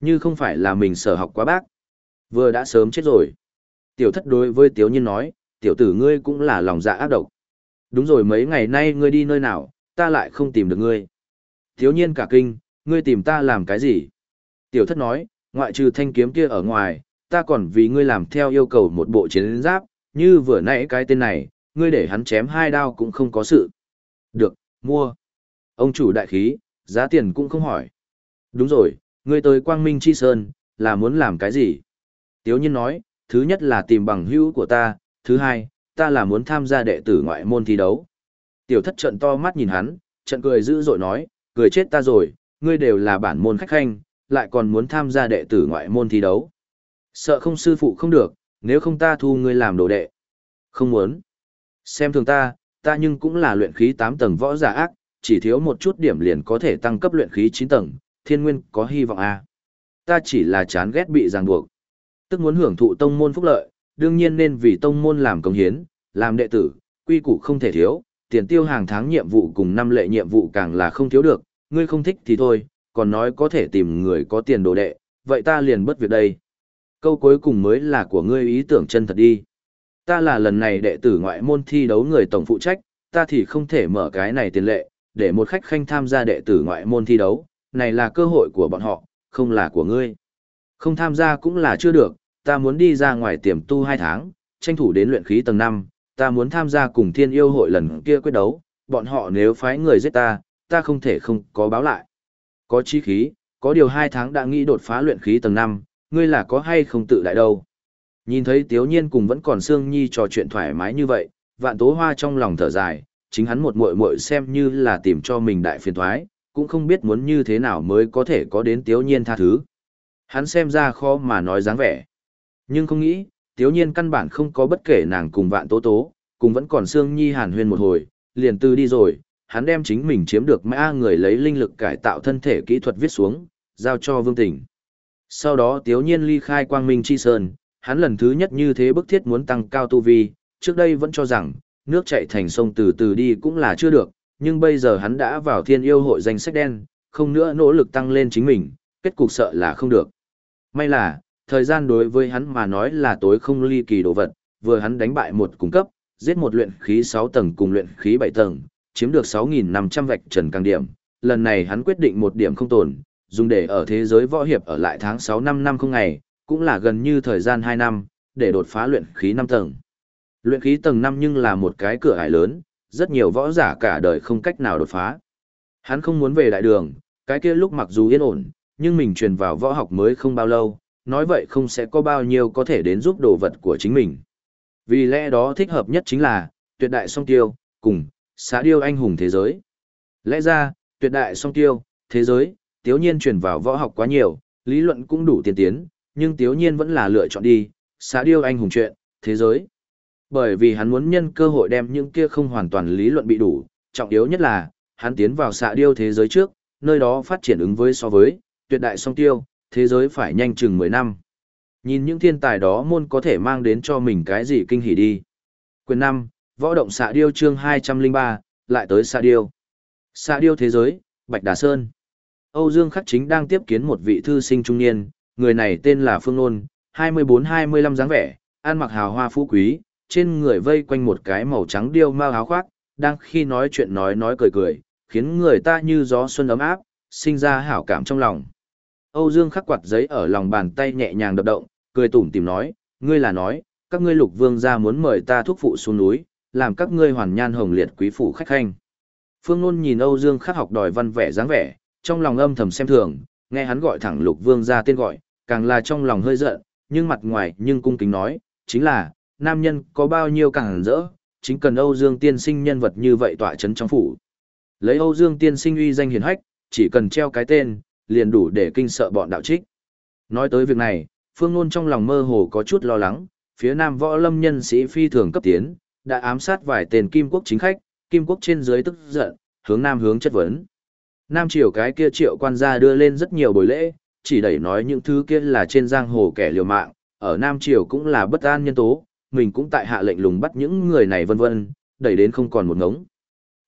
Như không phải là mình sở học quá bác. Vừa đã sớm chết rồi. Tiểu thất đối với tiểu Nhiên nói, tiểu tử ngươi cũng là lòng dạ ác độc. Đúng rồi mấy ngày nay ngươi đi nơi nào, ta lại không tìm được ngươi. Tiểu Nhiên cả kinh, ngươi tìm ta làm cái gì? Tiểu thất nói, ngoại trừ thanh kiếm kia ở ngoài, ta còn vì ngươi làm theo yêu cầu một bộ chiến giáp, như vừa nãy cái tên này, ngươi để hắn chém hai đao cũng không có sự. Được, mua. Ông chủ đại khí, giá tiền cũng không hỏi. Đúng rồi, ngươi tới Quang Minh Chi Sơn, là muốn làm cái gì? Tiếu nhiên nói, thứ nhất là tìm bằng hữu của ta, thứ hai, ta là muốn tham gia đệ tử ngoại môn thi đấu. Tiểu thất trận to mắt nhìn hắn, trận cười dữ dội nói, cười chết ta rồi, ngươi đều là bản môn khách khanh, lại còn muốn tham gia đệ tử ngoại môn thi đấu. Sợ không sư phụ không được, nếu không ta thu ngươi làm đồ đệ. Không muốn. Xem thường ta, ta nhưng cũng là luyện khí 8 tầng võ giả ác, chỉ thiếu một chút điểm liền có thể tăng cấp luyện khí 9 tầng, thiên nguyên có hy vọng à. Ta chỉ là chán ghét bị ràng buộc. Tức muốn hưởng thụ tông môn phúc lợi, đương nhiên nên vì tông môn làm công hiến, làm đệ tử, quy củ không thể thiếu, tiền tiêu hàng tháng nhiệm vụ cùng năm lệ nhiệm vụ càng là không thiếu được, ngươi không thích thì thôi, còn nói có thể tìm người có tiền đồ đệ, vậy ta liền bất việc đây. Câu cuối cùng mới là của ngươi ý tưởng chân thật đi. Ta là lần này đệ tử ngoại môn thi đấu người tổng phụ trách, ta thì không thể mở cái này tiền lệ, để một khách khanh tham gia đệ tử ngoại môn thi đấu, này là cơ hội của bọn họ, không là của ngươi. Không tham gia cũng là chưa được, ta muốn đi ra ngoài tiềm tu 2 tháng, tranh thủ đến luyện khí tầng 5, ta muốn tham gia cùng thiên yêu hội lần kia quyết đấu, bọn họ nếu phái người giết ta, ta không thể không có báo lại. Có chí khí, có điều 2 tháng đã nghĩ đột phá luyện khí tầng 5, ngươi là có hay không tự đại đâu. Nhìn thấy Tiếu Nhiên cùng vẫn còn Sương Nhi trò chuyện thoải mái như vậy, vạn tố hoa trong lòng thở dài, chính hắn một muội muội xem như là tìm cho mình đại phiền thoái, cũng không biết muốn như thế nào mới có thể có đến Tiếu Nhiên tha thứ. Hắn xem ra khó mà nói dáng vẻ. Nhưng không nghĩ, Tiếu Nhiên căn bản không có bất kể nàng cùng vạn tố tố, cùng vẫn còn Sương Nhi hàn huyên một hồi, liền từ đi rồi, hắn đem chính mình chiếm được mã người lấy linh lực cải tạo thân thể kỹ thuật viết xuống, giao cho Vương Tỉnh. Sau đó Tiếu Nhiên ly khai Quang Minh Chi Sơn, hắn lần thứ nhất như thế bức thiết muốn tăng cao tu vi, trước đây vẫn cho rằng, nước chảy thành sông từ từ đi cũng là chưa được, nhưng bây giờ hắn đã vào thiên yêu hội danh sách đen, không nữa nỗ lực tăng lên chính mình, kết cục sợ là không được. May là, thời gian đối với hắn mà nói là tối không ly kỳ đồ vật, vừa hắn đánh bại một cung cấp, giết một luyện khí 6 tầng cùng luyện khí 7 tầng, chiếm được 6.500 vạch trần càng điểm, lần này hắn quyết định một điểm không tồn, dùng để ở thế giới võ hiệp ở lại tháng 6 năm năm không ngày, cũng là gần như thời gian 2 năm, để đột phá luyện khí 5 tầng. Luyện khí tầng 5 nhưng là một cái cửa ải lớn, rất nhiều võ giả cả đời không cách nào đột phá. Hắn không muốn về đại đường, cái kia lúc mặc dù yên ổn, nhưng mình truyền vào võ học mới không bao lâu, nói vậy không sẽ có bao nhiêu có thể đến giúp đồ vật của chính mình. Vì lẽ đó thích hợp nhất chính là, tuyệt đại song tiêu, cùng, xã điêu anh hùng thế giới. Lẽ ra, tuyệt đại song tiêu, thế giới, tiếu nhiên truyền vào võ học quá nhiều, lý luận cũng đủ tiên tiến, nhưng tiếu nhiên vẫn là lựa chọn đi, xã điêu anh hùng chuyện, thế giới. Bởi vì hắn muốn nhân cơ hội đem những kia không hoàn toàn lý luận bị đủ, trọng yếu nhất là, hắn tiến vào xạ điêu thế giới trước, nơi đó phát triển ứng với so với, tuyệt đại song tiêu, thế giới phải nhanh chừng 10 năm. Nhìn những thiên tài đó môn có thể mang đến cho mình cái gì kinh hỉ đi. Quyền 5, Võ động xạ điêu chương 203, lại tới xạ điêu. Xạ điêu thế giới, Bạch Đà Sơn. Âu Dương Khắc Chính đang tiếp kiến một vị thư sinh trung niên, người này tên là Phương Nôn, 24-25 dáng vẻ, ăn mặc hào hoa phú quý, trên người vây quanh một cái màu trắng điêu mao áo khoác, đang khi nói chuyện nói nói cười cười, khiến người ta như gió xuân ấm áp, sinh ra hảo cảm trong lòng. Âu Dương khắc quạt giấy ở lòng bàn tay nhẹ nhàng đập động, cười tủm tìm nói, ngươi là nói, các ngươi lục vương gia muốn mời ta thúc phụ xuống núi, làm các ngươi hoàn nhan hồng liệt quý phủ khách khanh. Phương Nôn nhìn Âu Dương khắc học đòi văn vẻ dáng vẻ, trong lòng âm thầm xem thường, nghe hắn gọi thẳng lục vương gia tên gọi, càng là trong lòng hơi giận, nhưng mặt ngoài nhưng cung kính nói, chính là, nam nhân có bao nhiêu càng rỡ, chính cần Âu Dương tiên sinh nhân vật như vậy tỏa chấn trong phủ. Lấy Âu Dương tiên sinh uy danh hiển hách, chỉ cần treo cái tên, liền đủ để kinh sợ bọn đạo trích. Nói tới việc này, Phương Nôn trong lòng mơ hồ có chút lo lắng, phía nam võ lâm nhân sĩ phi thường cấp tiến, đã ám sát vài tên kim quốc chính khách, kim quốc trên dưới tức giận, hướng nam hướng chất vấn. Nam triều cái kia triệu quan gia đưa lên rất nhiều buổi lễ, chỉ đẩy nói những thứ kia là trên giang hồ kẻ liều mạng, ở Nam triều cũng là bất an nhân tố, mình cũng tại hạ lệnh lùng bắt những người này vân vân, đẩy đến không còn một ngống.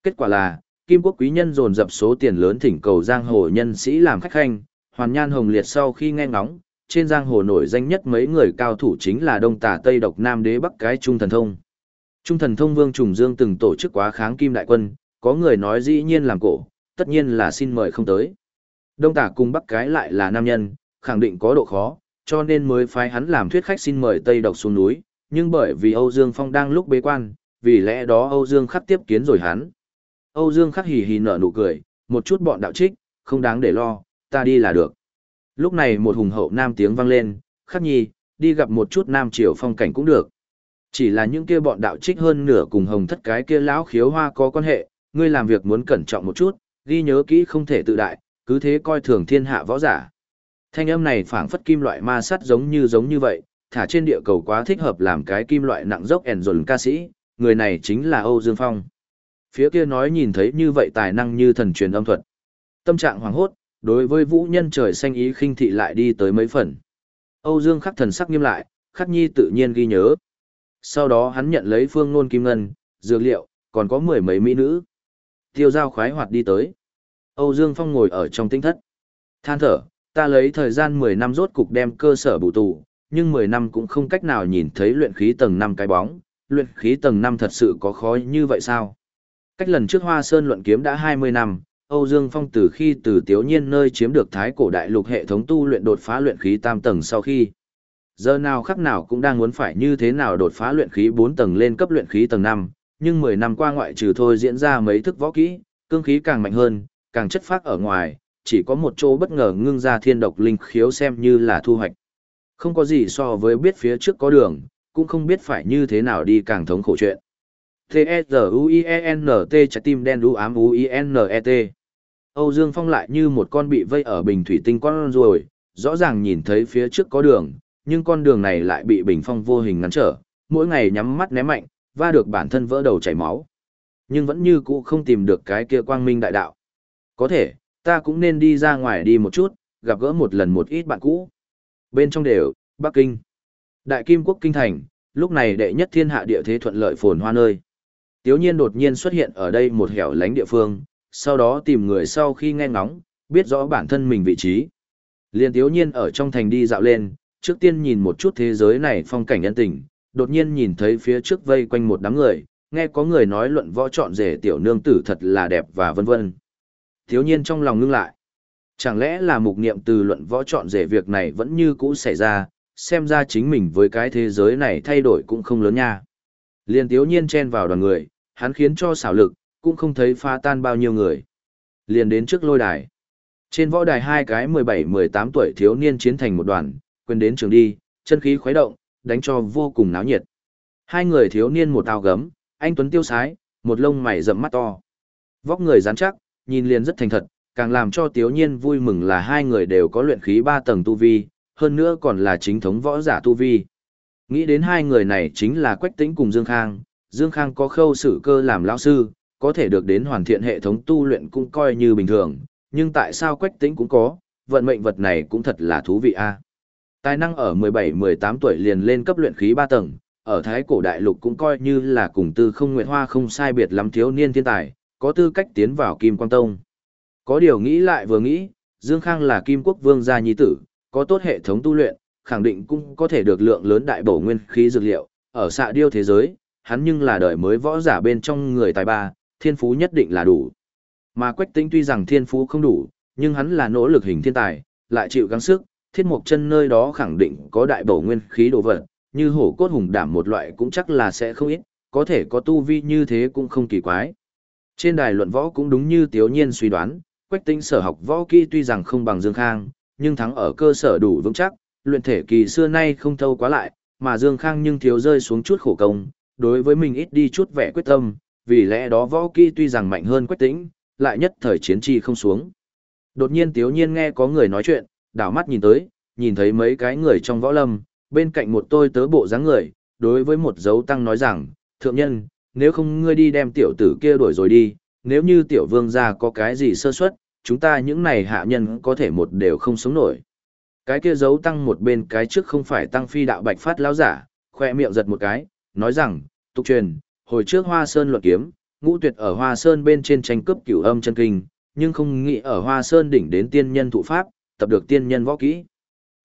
Kết quả là, Kim quốc quý nhân dồn dập số tiền lớn thỉnh cầu giang hồ nhân sĩ làm khách khanh, Hoàn Nhan Hồng Liệt sau khi nghe ngóng, trên giang hồ nổi danh nhất mấy người cao thủ chính là Đông Tả Tây Độc Nam Đế Bắc cái Trung Thần Thông. Trung Thần Thông Vương Trùng Dương từng tổ chức quá kháng kim đại quân, có người nói dĩ nhiên làm cổ, tất nhiên là xin mời không tới. Đông Tả cùng Bắc cái lại là nam nhân, khẳng định có độ khó, cho nên mới phái hắn làm thuyết khách xin mời Tây Độc xuống núi, nhưng bởi vì Âu Dương Phong đang lúc bế quan, vì lẽ đó Âu Dương khắc tiếp kiến rồi hắn. Âu Dương khắc hì hì nở nụ cười, một chút bọn đạo trích, không đáng để lo, ta đi là được. Lúc này một hùng hậu nam tiếng vang lên, khắc nhi, đi gặp một chút nam triều phong cảnh cũng được. Chỉ là những kia bọn đạo trích hơn nửa cùng hồng thất cái kia lão khiếu hoa có quan hệ, ngươi làm việc muốn cẩn trọng một chút, ghi nhớ kỹ không thể tự đại, cứ thế coi thường thiên hạ võ giả. Thanh âm này phảng phất kim loại ma sắt giống như giống như vậy, thả trên địa cầu quá thích hợp làm cái kim loại nặng dốc ẻn dồn ca sĩ, người này chính là Âu Dương Phong. Phía kia nói nhìn thấy như vậy tài năng như thần truyền âm thuật. Tâm trạng hoàng hốt, đối với vũ nhân trời xanh ý khinh thị lại đi tới mấy phần. Âu Dương khắc thần sắc nghiêm lại, khắc nhi tự nhiên ghi nhớ. Sau đó hắn nhận lấy phương nôn kim ngân, dược liệu, còn có mười mấy mỹ nữ. Tiêu giao khoái hoạt đi tới. Âu Dương Phong ngồi ở trong tinh thất. Than thở, ta lấy thời gian 10 năm rốt cục đem cơ sở bù tù, nhưng 10 năm cũng không cách nào nhìn thấy luyện khí tầng 5 cái bóng. Luyện khí tầng 5 thật sự có khó như vậy sao? Cách lần trước Hoa Sơn luận kiếm đã 20 năm, Âu Dương Phong từ khi từ Tiếu Nhiên nơi chiếm được Thái Cổ Đại Lục hệ thống tu luyện đột phá luyện khí tam tầng sau khi. Giờ nào khắc nào cũng đang muốn phải như thế nào đột phá luyện khí 4 tầng lên cấp luyện khí tầng 5, nhưng 10 năm qua ngoại trừ thôi diễn ra mấy thức võ kỹ, cương khí càng mạnh hơn, càng chất phát ở ngoài, chỉ có một chỗ bất ngờ ngưng ra thiên độc linh khiếu xem như là thu hoạch. Không có gì so với biết phía trước có đường, cũng không biết phải như thế nào đi càng thống khổ chuyện. T-E-Z-U-I-E-N-T trái tim đen đu ám U-I-N-E-T Âu Dương Phong lại như một con bị vây ở bình thủy tinh con rồi, rõ ràng nhìn thấy phía trước có đường, nhưng con đường này lại bị bình phong vô hình ngăn trở, mỗi ngày nhắm mắt ném mạnh, và được bản thân vỡ đầu chảy máu. Nhưng vẫn như cũ không tìm được cái kia quang minh đại đạo. Có thể, ta cũng nên đi ra ngoài đi một chút, gặp gỡ một lần một ít bạn cũ. Bên trong đều, Bắc Kinh. Đại Kim Quốc Kinh Thành, lúc này đệ nhất thiên hạ địa thế thuận lợi phồn hoa nơi. Tiếu nhiên đột nhiên xuất hiện ở đây một hẻo lánh địa phương, sau đó tìm người sau khi nghe ngóng, biết rõ bản thân mình vị trí. Liên tiếu nhiên ở trong thành đi dạo lên, trước tiên nhìn một chút thế giới này phong cảnh nhân tình, đột nhiên nhìn thấy phía trước vây quanh một đám người, nghe có người nói luận võ chọn rể tiểu nương tử thật là đẹp và vân vân. Tiếu nhiên trong lòng ngưng lại. Chẳng lẽ là mục niệm từ luận võ chọn rể việc này vẫn như cũ xảy ra, xem ra chính mình với cái thế giới này thay đổi cũng không lớn nha. Liên tiếu nhiên chen vào đoàn người, hắn khiến cho xảo lực, cũng không thấy phá tan bao nhiêu người. Liền đến trước lôi đài. Trên võ đài hai cái 17-18 tuổi thiếu niên chiến thành một đoàn, quên đến trường đi, chân khí khuấy động, đánh cho vô cùng náo nhiệt. Hai người thiếu niên một tao gấm, anh Tuấn tiêu sái, một lông mày rậm mắt to. Vóc người rắn chắc, nhìn liền rất thành thật, càng làm cho tiếu nhiên vui mừng là hai người đều có luyện khí ba tầng tu vi, hơn nữa còn là chính thống võ giả tu vi. Nghĩ đến hai người này chính là Quách Tĩnh cùng Dương Khang, Dương Khang có khâu sử cơ làm lão sư, có thể được đến hoàn thiện hệ thống tu luyện cũng coi như bình thường, nhưng tại sao Quách Tĩnh cũng có, vận mệnh vật này cũng thật là thú vị a. Tài năng ở 17-18 tuổi liền lên cấp luyện khí 3 tầng, ở Thái Cổ Đại Lục cũng coi như là cùng tư không nguyệt hoa không sai biệt lắm thiếu niên thiên tài, có tư cách tiến vào Kim Quang Tông. Có điều nghĩ lại vừa nghĩ, Dương Khang là Kim Quốc Vương gia nhi tử, có tốt hệ thống tu luyện, khẳng định cũng có thể được lượng lớn đại bổ nguyên khí dược liệu, ở xạ điêu thế giới, hắn nhưng là đời mới võ giả bên trong người tài ba, thiên phú nhất định là đủ. Mà Quách Tĩnh tuy rằng thiên phú không đủ, nhưng hắn là nỗ lực hình thiên tài, lại chịu gắng sức, thiết mục chân nơi đó khẳng định có đại bổ nguyên khí đồ vật, như hổ cốt hùng đảm một loại cũng chắc là sẽ không ít, có thể có tu vi như thế cũng không kỳ quái. Trên đài luận võ cũng đúng như Tiếu Nhiên suy đoán, Quách Tĩnh sở học võ kỹ tuy rằng không bằng Dương Khang, nhưng thắng ở cơ sở đủ vững chắc, luyện thể kỳ xưa nay không thâu quá lại, mà Dương Khang nhưng thiếu rơi xuống chút khổ công, đối với mình ít đi chút vẻ quyết tâm, vì lẽ đó võ kỹ tuy rằng mạnh hơn Quách Tĩnh, lại nhất thời chiến chi không xuống. Đột nhiên Tiếu Nhiên nghe có người nói chuyện, đảo mắt nhìn tới, nhìn thấy mấy cái người trong võ lâm, bên cạnh một tôi tớ bộ dáng người, đối với một dấu tăng nói rằng, thượng nhân, nếu không ngươi đi đem tiểu tử kia đuổi rồi đi, nếu như tiểu vương gia có cái gì sơ suất, chúng ta những này hạ nhân có thể một đều không sống nổi. Cái kia giấu tăng một bên cái trước không phải tăng phi đạo bạch phát lão giả, khoe miệng giật một cái, nói rằng, tục truyền, hồi trước hoa sơn luận kiếm, ngũ tuyệt ở hoa sơn bên trên tranh cướp cửu âm chân kinh, nhưng không nghĩ ở hoa sơn đỉnh đến tiên nhân thụ pháp, tập được tiên nhân võ kỹ.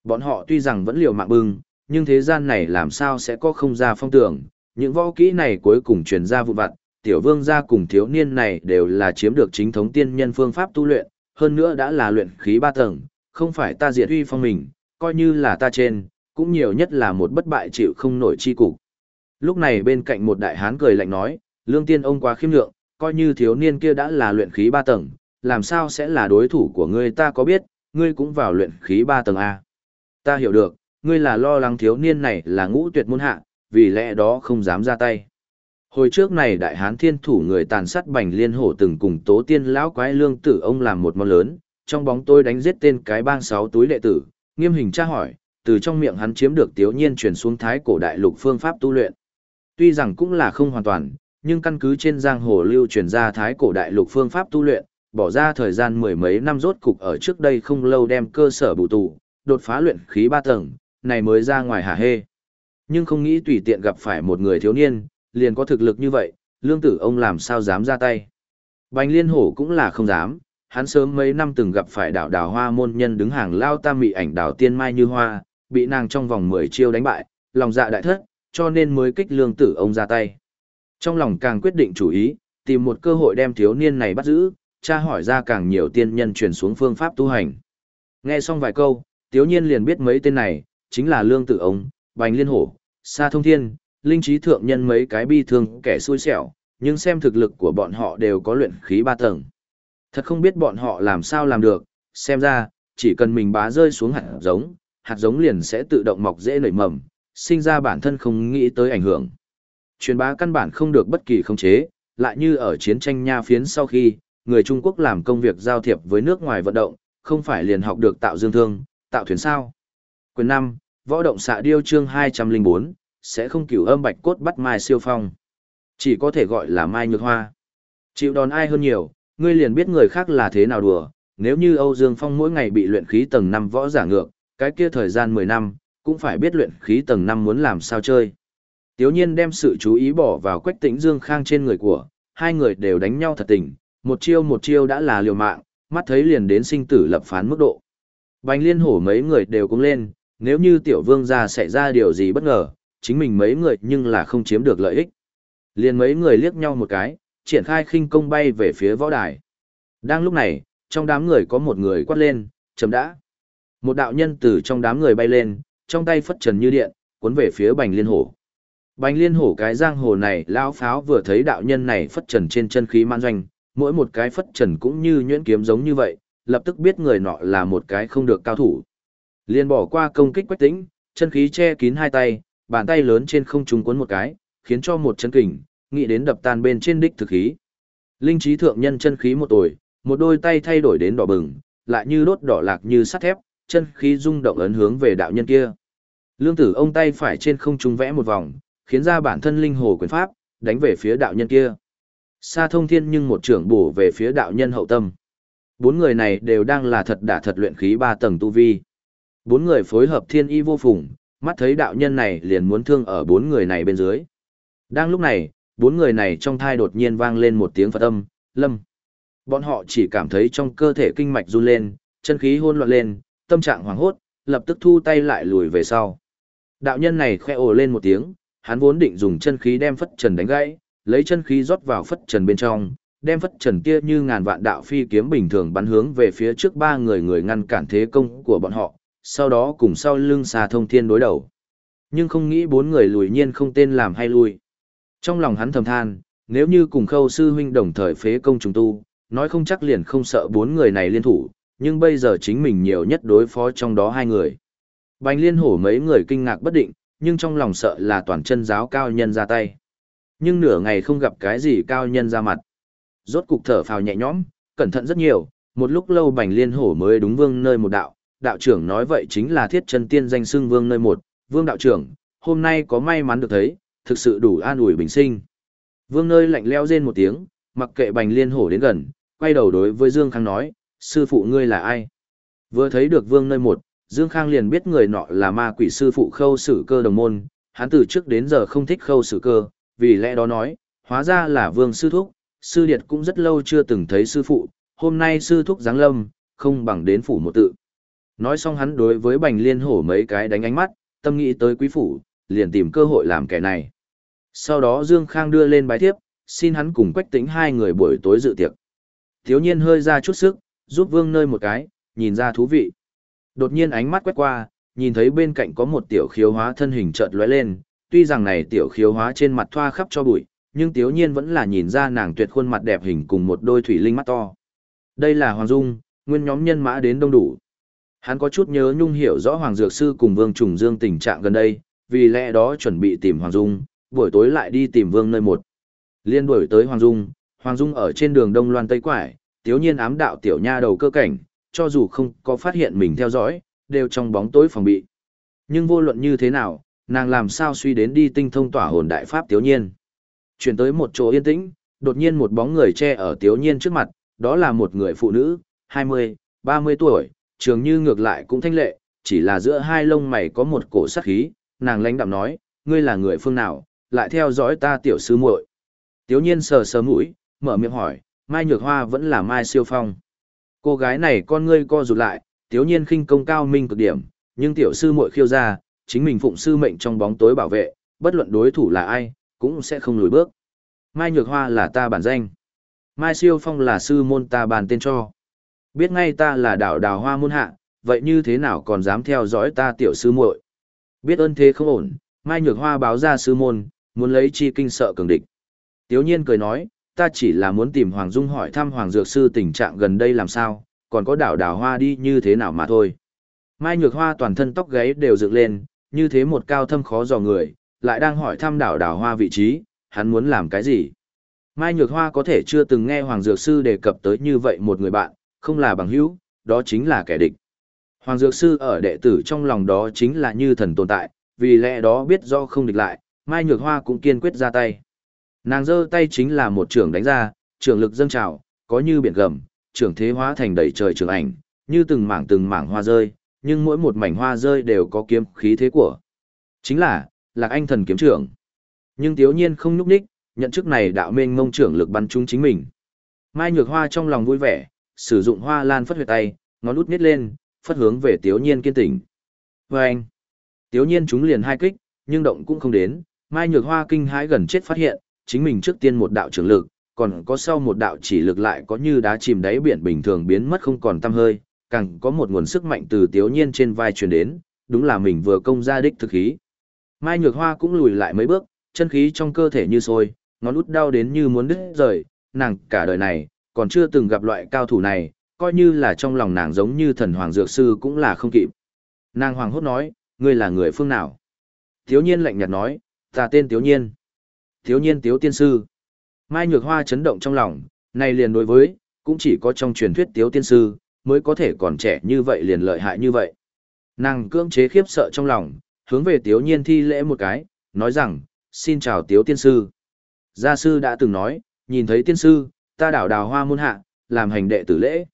Bọn họ tuy rằng vẫn liều mạng bưng, nhưng thế gian này làm sao sẽ có không ra phong tưởng, những võ kỹ này cuối cùng truyền ra vụ vặt, tiểu vương gia cùng thiếu niên này đều là chiếm được chính thống tiên nhân phương pháp tu luyện, hơn nữa đã là luyện khí ba tầng, không phải ta diệt uy phong mình, coi như là ta trên, cũng nhiều nhất là một bất bại chịu không nổi chi cục. Lúc này bên cạnh một đại hán cười lạnh nói, lương tiên ông quá khiêm lượng, coi như thiếu niên kia đã là luyện khí ba tầng, làm sao sẽ là đối thủ của ngươi ta có biết, ngươi cũng vào luyện khí ba tầng A. Ta hiểu được, ngươi là lo lắng thiếu niên này là ngũ tuyệt môn hạ, vì lẽ đó không dám ra tay. Hồi trước này đại hán thiên thủ người tàn sát bành liên hổ từng cùng tố tiên lão quái lương tử ông làm một món lớn, trong bóng tôi đánh giết tên cái bang sáu túi đệ tử, nghiêm hình tra hỏi, từ trong miệng hắn chiếm được tiếu nhiên truyền xuống thái cổ đại lục phương pháp tu luyện. Tuy rằng cũng là không hoàn toàn, nhưng căn cứ trên giang hồ lưu truyền ra thái cổ đại lục phương pháp tu luyện, bỏ ra thời gian mười mấy năm rốt cục ở trước đây không lâu đem cơ sở bù tù, đột phá luyện khí ba tầng, này mới ra ngoài hà hê. Nhưng không nghĩ tùy tiện gặp phải một người thiếu niên, liền có thực lực như vậy, lương tử ông làm sao dám ra tay. Bành liên hổ cũng là không dám, hắn sớm mấy năm từng gặp phải đảo đào hoa môn nhân đứng hàng lao tam mị ảnh đảo tiên mai như hoa, bị nàng trong vòng 10 chiêu đánh bại, lòng dạ đại thất, cho nên mới kích lương tử ông ra tay. Trong lòng càng quyết định chủ ý, tìm một cơ hội đem thiếu niên này bắt giữ, tra hỏi ra càng nhiều tiên nhân truyền xuống phương pháp tu hành. Nghe xong vài câu, thiếu niên liền biết mấy tên này, chính là lương tử ông, bành liên hổ, sa thông thiên, linh trí thượng nhân mấy cái bi thương kẻ xui xẻo, nhưng xem thực lực của bọn họ đều có luyện khí ba tầng. Thật không biết bọn họ làm sao làm được, xem ra, chỉ cần mình bá rơi xuống hạt giống, hạt giống liền sẽ tự động mọc dễ nảy mầm, sinh ra bản thân không nghĩ tới ảnh hưởng. Truyền bá căn bản không được bất kỳ khống chế, lại như ở chiến tranh nha phiến sau khi, người Trung Quốc làm công việc giao thiệp với nước ngoài vận động, không phải liền học được tạo dương thương, tạo thuyền sao. Quyền 5, Võ động xạ điêu chương 204, sẽ không cửu âm bạch cốt bắt Mai Siêu Phong. Chỉ có thể gọi là Mai Nhược Hoa. Chịu đòn ai hơn nhiều, ngươi liền biết người khác là thế nào đùa, nếu như Âu Dương Phong mỗi ngày bị luyện khí tầng 5 võ giả ngược, cái kia thời gian 10 năm, cũng phải biết luyện khí tầng 5 muốn làm sao chơi. Tiếu nhiên đem sự chú ý bỏ vào quách tĩnh Dương Khang trên người của, hai người đều đánh nhau thật tình, một chiêu một chiêu đã là liều mạng, mắt thấy liền đến sinh tử lập phán mức độ. Bành liên hổ mấy người đều cũng lên, nếu như tiểu vương gia xảy ra điều gì bất ngờ, chính mình mấy người nhưng là không chiếm được lợi ích. Liền mấy người liếc nhau một cái, triển khai khinh công bay về phía võ đài. Đang lúc này, trong đám người có một người quát lên, chấm đã. Một đạo nhân từ trong đám người bay lên, trong tay phất trần như điện, cuốn về phía bành liên hổ. Bành liên hổ cái giang hồ này lão pháo vừa thấy đạo nhân này phất trần trên chân khí man doanh, mỗi một cái phất trần cũng như nhuyễn kiếm giống như vậy, lập tức biết người nọ là một cái không được cao thủ. Liên bỏ qua công kích quách tĩnh, chân khí che kín hai tay, bàn tay lớn trên không trung cuốn một cái, khiến cho một chân kình, nghĩ đến đập tan bên trên đích thực khí. Linh trí thượng nhân chân khí một tuổi, một đôi tay thay đổi đến đỏ bừng, lại như đốt đỏ lạc như sắt thép, chân khí rung động ấn hướng về đạo nhân kia. Lương tử ông tay phải trên không trung vẽ một vòng, khiến ra bản thân linh hồ quyền pháp, đánh về phía đạo nhân kia. Sa thông thiên nhưng một trưởng bổ về phía đạo nhân hậu tâm. Bốn người này đều đang là thật đả thật luyện khí ba tầng tu vi. Bốn người phối hợp thiên y vô phùng, mắt thấy đạo nhân này liền muốn thương ở bốn người này bên dưới. Đang lúc này, bốn người này trong thai đột nhiên vang lên một tiếng Phật âm, lâm. Bọn họ chỉ cảm thấy trong cơ thể kinh mạch run lên, chân khí hôn loạn lên, tâm trạng hoảng hốt, lập tức thu tay lại lùi về sau. Đạo nhân này khẽ ồ lên một tiếng, hắn vốn định dùng chân khí đem phất trần đánh gãy, lấy chân khí rót vào phất trần bên trong, đem phất trần kia như ngàn vạn đạo phi kiếm bình thường bắn hướng về phía trước ba người người ngăn cản thế công của bọn họ, sau đó cùng sau lưng xà thông thiên đối đầu. Nhưng không nghĩ bốn người lùi nhiên không tên làm hay lui. Trong lòng hắn thầm than, nếu như cùng khâu sư huynh đồng thời phế công trùng tu, nói không chắc liền không sợ bốn người này liên thủ, nhưng bây giờ chính mình nhiều nhất đối phó trong đó hai người. Bành liên hổ mấy người kinh ngạc bất định, nhưng trong lòng sợ là toàn chân giáo cao nhân ra tay. Nhưng nửa ngày không gặp cái gì cao nhân ra mặt. Rốt cục thở phào nhẹ nhõm, cẩn thận rất nhiều, một lúc lâu bành liên hổ mới đúng vương nơi một đạo, đạo trưởng nói vậy chính là thiết chân tiên danh xưng vương nơi một, vương đạo trưởng, hôm nay có may mắn được thấy, thực sự đủ an ủi bình sinh. Vương nơi lạnh leo rên một tiếng, mặc kệ bành liên hổ đến gần, quay đầu đối với Dương Khang nói, sư phụ ngươi là ai? Vừa thấy được vương nơi một, Dương Khang liền biết người nọ là ma quỷ sư phụ khâu sử cơ đồng môn, hắn từ trước đến giờ không thích khâu sử cơ, vì lẽ đó nói, hóa ra là vương sư thúc, sư điệt cũng rất lâu chưa từng thấy sư phụ, hôm nay sư thúc giáng lâm, không bằng đến phủ một tự. Nói xong hắn đối với bành liên hổ mấy cái đánh ánh mắt, tâm nghĩ tới quý phủ, liền tìm cơ hội làm kẻ này. Sau đó Dương Khang đưa lên bái thiếp, xin hắn cùng quách tính hai người buổi tối dự tiệc. Thiếu nhiên hơi ra chút sức, giúp vương nơi một cái, nhìn ra thú vị. Đột nhiên ánh mắt quét qua, nhìn thấy bên cạnh có một tiểu khiếu hóa thân hình chợt lóe lên, tuy rằng này tiểu khiếu hóa trên mặt thoa khắp cho bụi, nhưng thiếu nhiên vẫn là nhìn ra nàng tuyệt khuôn mặt đẹp hình cùng một đôi thủy linh mắt to. Đây là Hoàng Dung, nguyên nhóm nhân mã đến đông đủ. Hắn có chút nhớ nhung hiểu rõ Hoàng Dược Sư cùng Vương Trùng Dương tình trạng gần đây, vì lẽ đó chuẩn bị tìm Hoàng Dung, buổi tối lại đi tìm Vương nơi một. Liên đuổi tới Hoàng Dung, Hoàng Dung ở trên đường Đông Loan Tây Quải, tiếu nhiên ám đạo tiểu nha đầu cơ cảnh, cho dù không có phát hiện mình theo dõi, đều trong bóng tối phòng bị. Nhưng vô luận như thế nào, nàng làm sao suy đến đi tinh thông tỏa hồn đại pháp tiếu nhiên. Chuyển tới một chỗ yên tĩnh, đột nhiên một bóng người che ở tiếu nhiên trước mặt, đó là một người phụ nữ, 20, 30 tuổi, trường như ngược lại cũng thanh lệ, chỉ là giữa hai lông mày có một cổ sát khí, nàng lãnh đạm nói, ngươi là người phương nào, lại theo dõi ta tiểu sư muội. Tiếu nhiên sờ sờ mũi, mở miệng hỏi, Mai Nhược Hoa vẫn là Mai Siêu Phong. Cô gái này con ngươi co rụt lại, tiếu nhiên khinh công cao minh cực điểm, nhưng tiểu sư muội khiêu ra, chính mình phụng sư mệnh trong bóng tối bảo vệ, bất luận đối thủ là ai, cũng sẽ không lùi bước. Mai Nhược Hoa là ta bản danh. Mai Siêu Phong là sư môn ta bàn tên cho. Biết ngay ta là đảo đào hoa môn hạ, vậy như thế nào còn dám theo dõi ta tiểu sư muội? Biết ơn thế không ổn, Mai Nhược Hoa báo ra sư môn, muốn lấy chi kinh sợ cường địch. Tiếu nhiên cười nói, ta chỉ là muốn tìm Hoàng Dung hỏi thăm Hoàng Dược Sư tình trạng gần đây làm sao, còn có đảo đào hoa đi như thế nào mà thôi. Mai Nhược Hoa toàn thân tóc gáy đều dựng lên, như thế một cao thâm khó dò người, lại đang hỏi thăm đảo đào hoa vị trí, hắn muốn làm cái gì. Mai Nhược Hoa có thể chưa từng nghe Hoàng Dược Sư đề cập tới như vậy một người bạn, không là bằng hữu, đó chính là kẻ địch. Hoàng Dược Sư ở đệ tử trong lòng đó chính là như thần tồn tại, vì lẽ đó biết do không địch lại, Mai Nhược Hoa cũng kiên quyết ra tay. Nàng giơ tay chính là một trường đánh ra, trường lực dâng trào, có như biển gầm, trường thế hóa thành đầy trời trường ảnh, như từng mảng từng mảng hoa rơi, nhưng mỗi một mảnh hoa rơi đều có kiếm khí thế của. Chính là, Lạc Anh thần kiếm trưởng. Nhưng Tiếu Nhiên không nhúc nhích, nhận chức này đạo mênh mông trưởng lực bắn trúng chính mình. Mai Nhược Hoa trong lòng vui vẻ, sử dụng hoa lan phất huyệt tay, ngón út nít lên, phất hướng về Tiếu Nhiên kiên tỉnh. Và anh, Tiếu Nhiên chúng liền hai kích, nhưng động cũng không đến, Mai Nhược Hoa kinh hãi gần chết phát hiện, chính mình trước tiên một đạo trường lực, còn có sau một đạo chỉ lực lại có như đá chìm đáy biển bình thường biến mất không còn tăm hơi, càng có một nguồn sức mạnh từ Tiếu Nhiên trên vai truyền đến, đúng là mình vừa công ra đích thực khí. Mai Nhược Hoa cũng lùi lại mấy bước, chân khí trong cơ thể như sôi, ngón út đau đến như muốn đứt rời, nàng cả đời này, còn chưa từng gặp loại cao thủ này, coi như là trong lòng nàng giống như thần hoàng dược sư cũng là không kịp. Nàng hoàng hốt nói, ngươi là người phương nào? thiếu nhiên lạnh nhạt nói, ta tên thiếu nhiên. thiếu nhiên Tiếu tiên sư. Mai Nhược Hoa chấn động trong lòng, này liền đối với, cũng chỉ có trong truyền thuyết Tiếu tiên sư, mới có thể còn trẻ như vậy liền lợi hại như vậy. Nàng cưỡng chế khiếp sợ trong lòng, hướng về Tiếu nhiên thi lễ một cái, nói rằng, xin chào Tiếu tiên sư. Gia sư đã từng nói, nhìn thấy tiên sư, ta đảo đào hoa môn hạ, làm hành đệ tử lễ.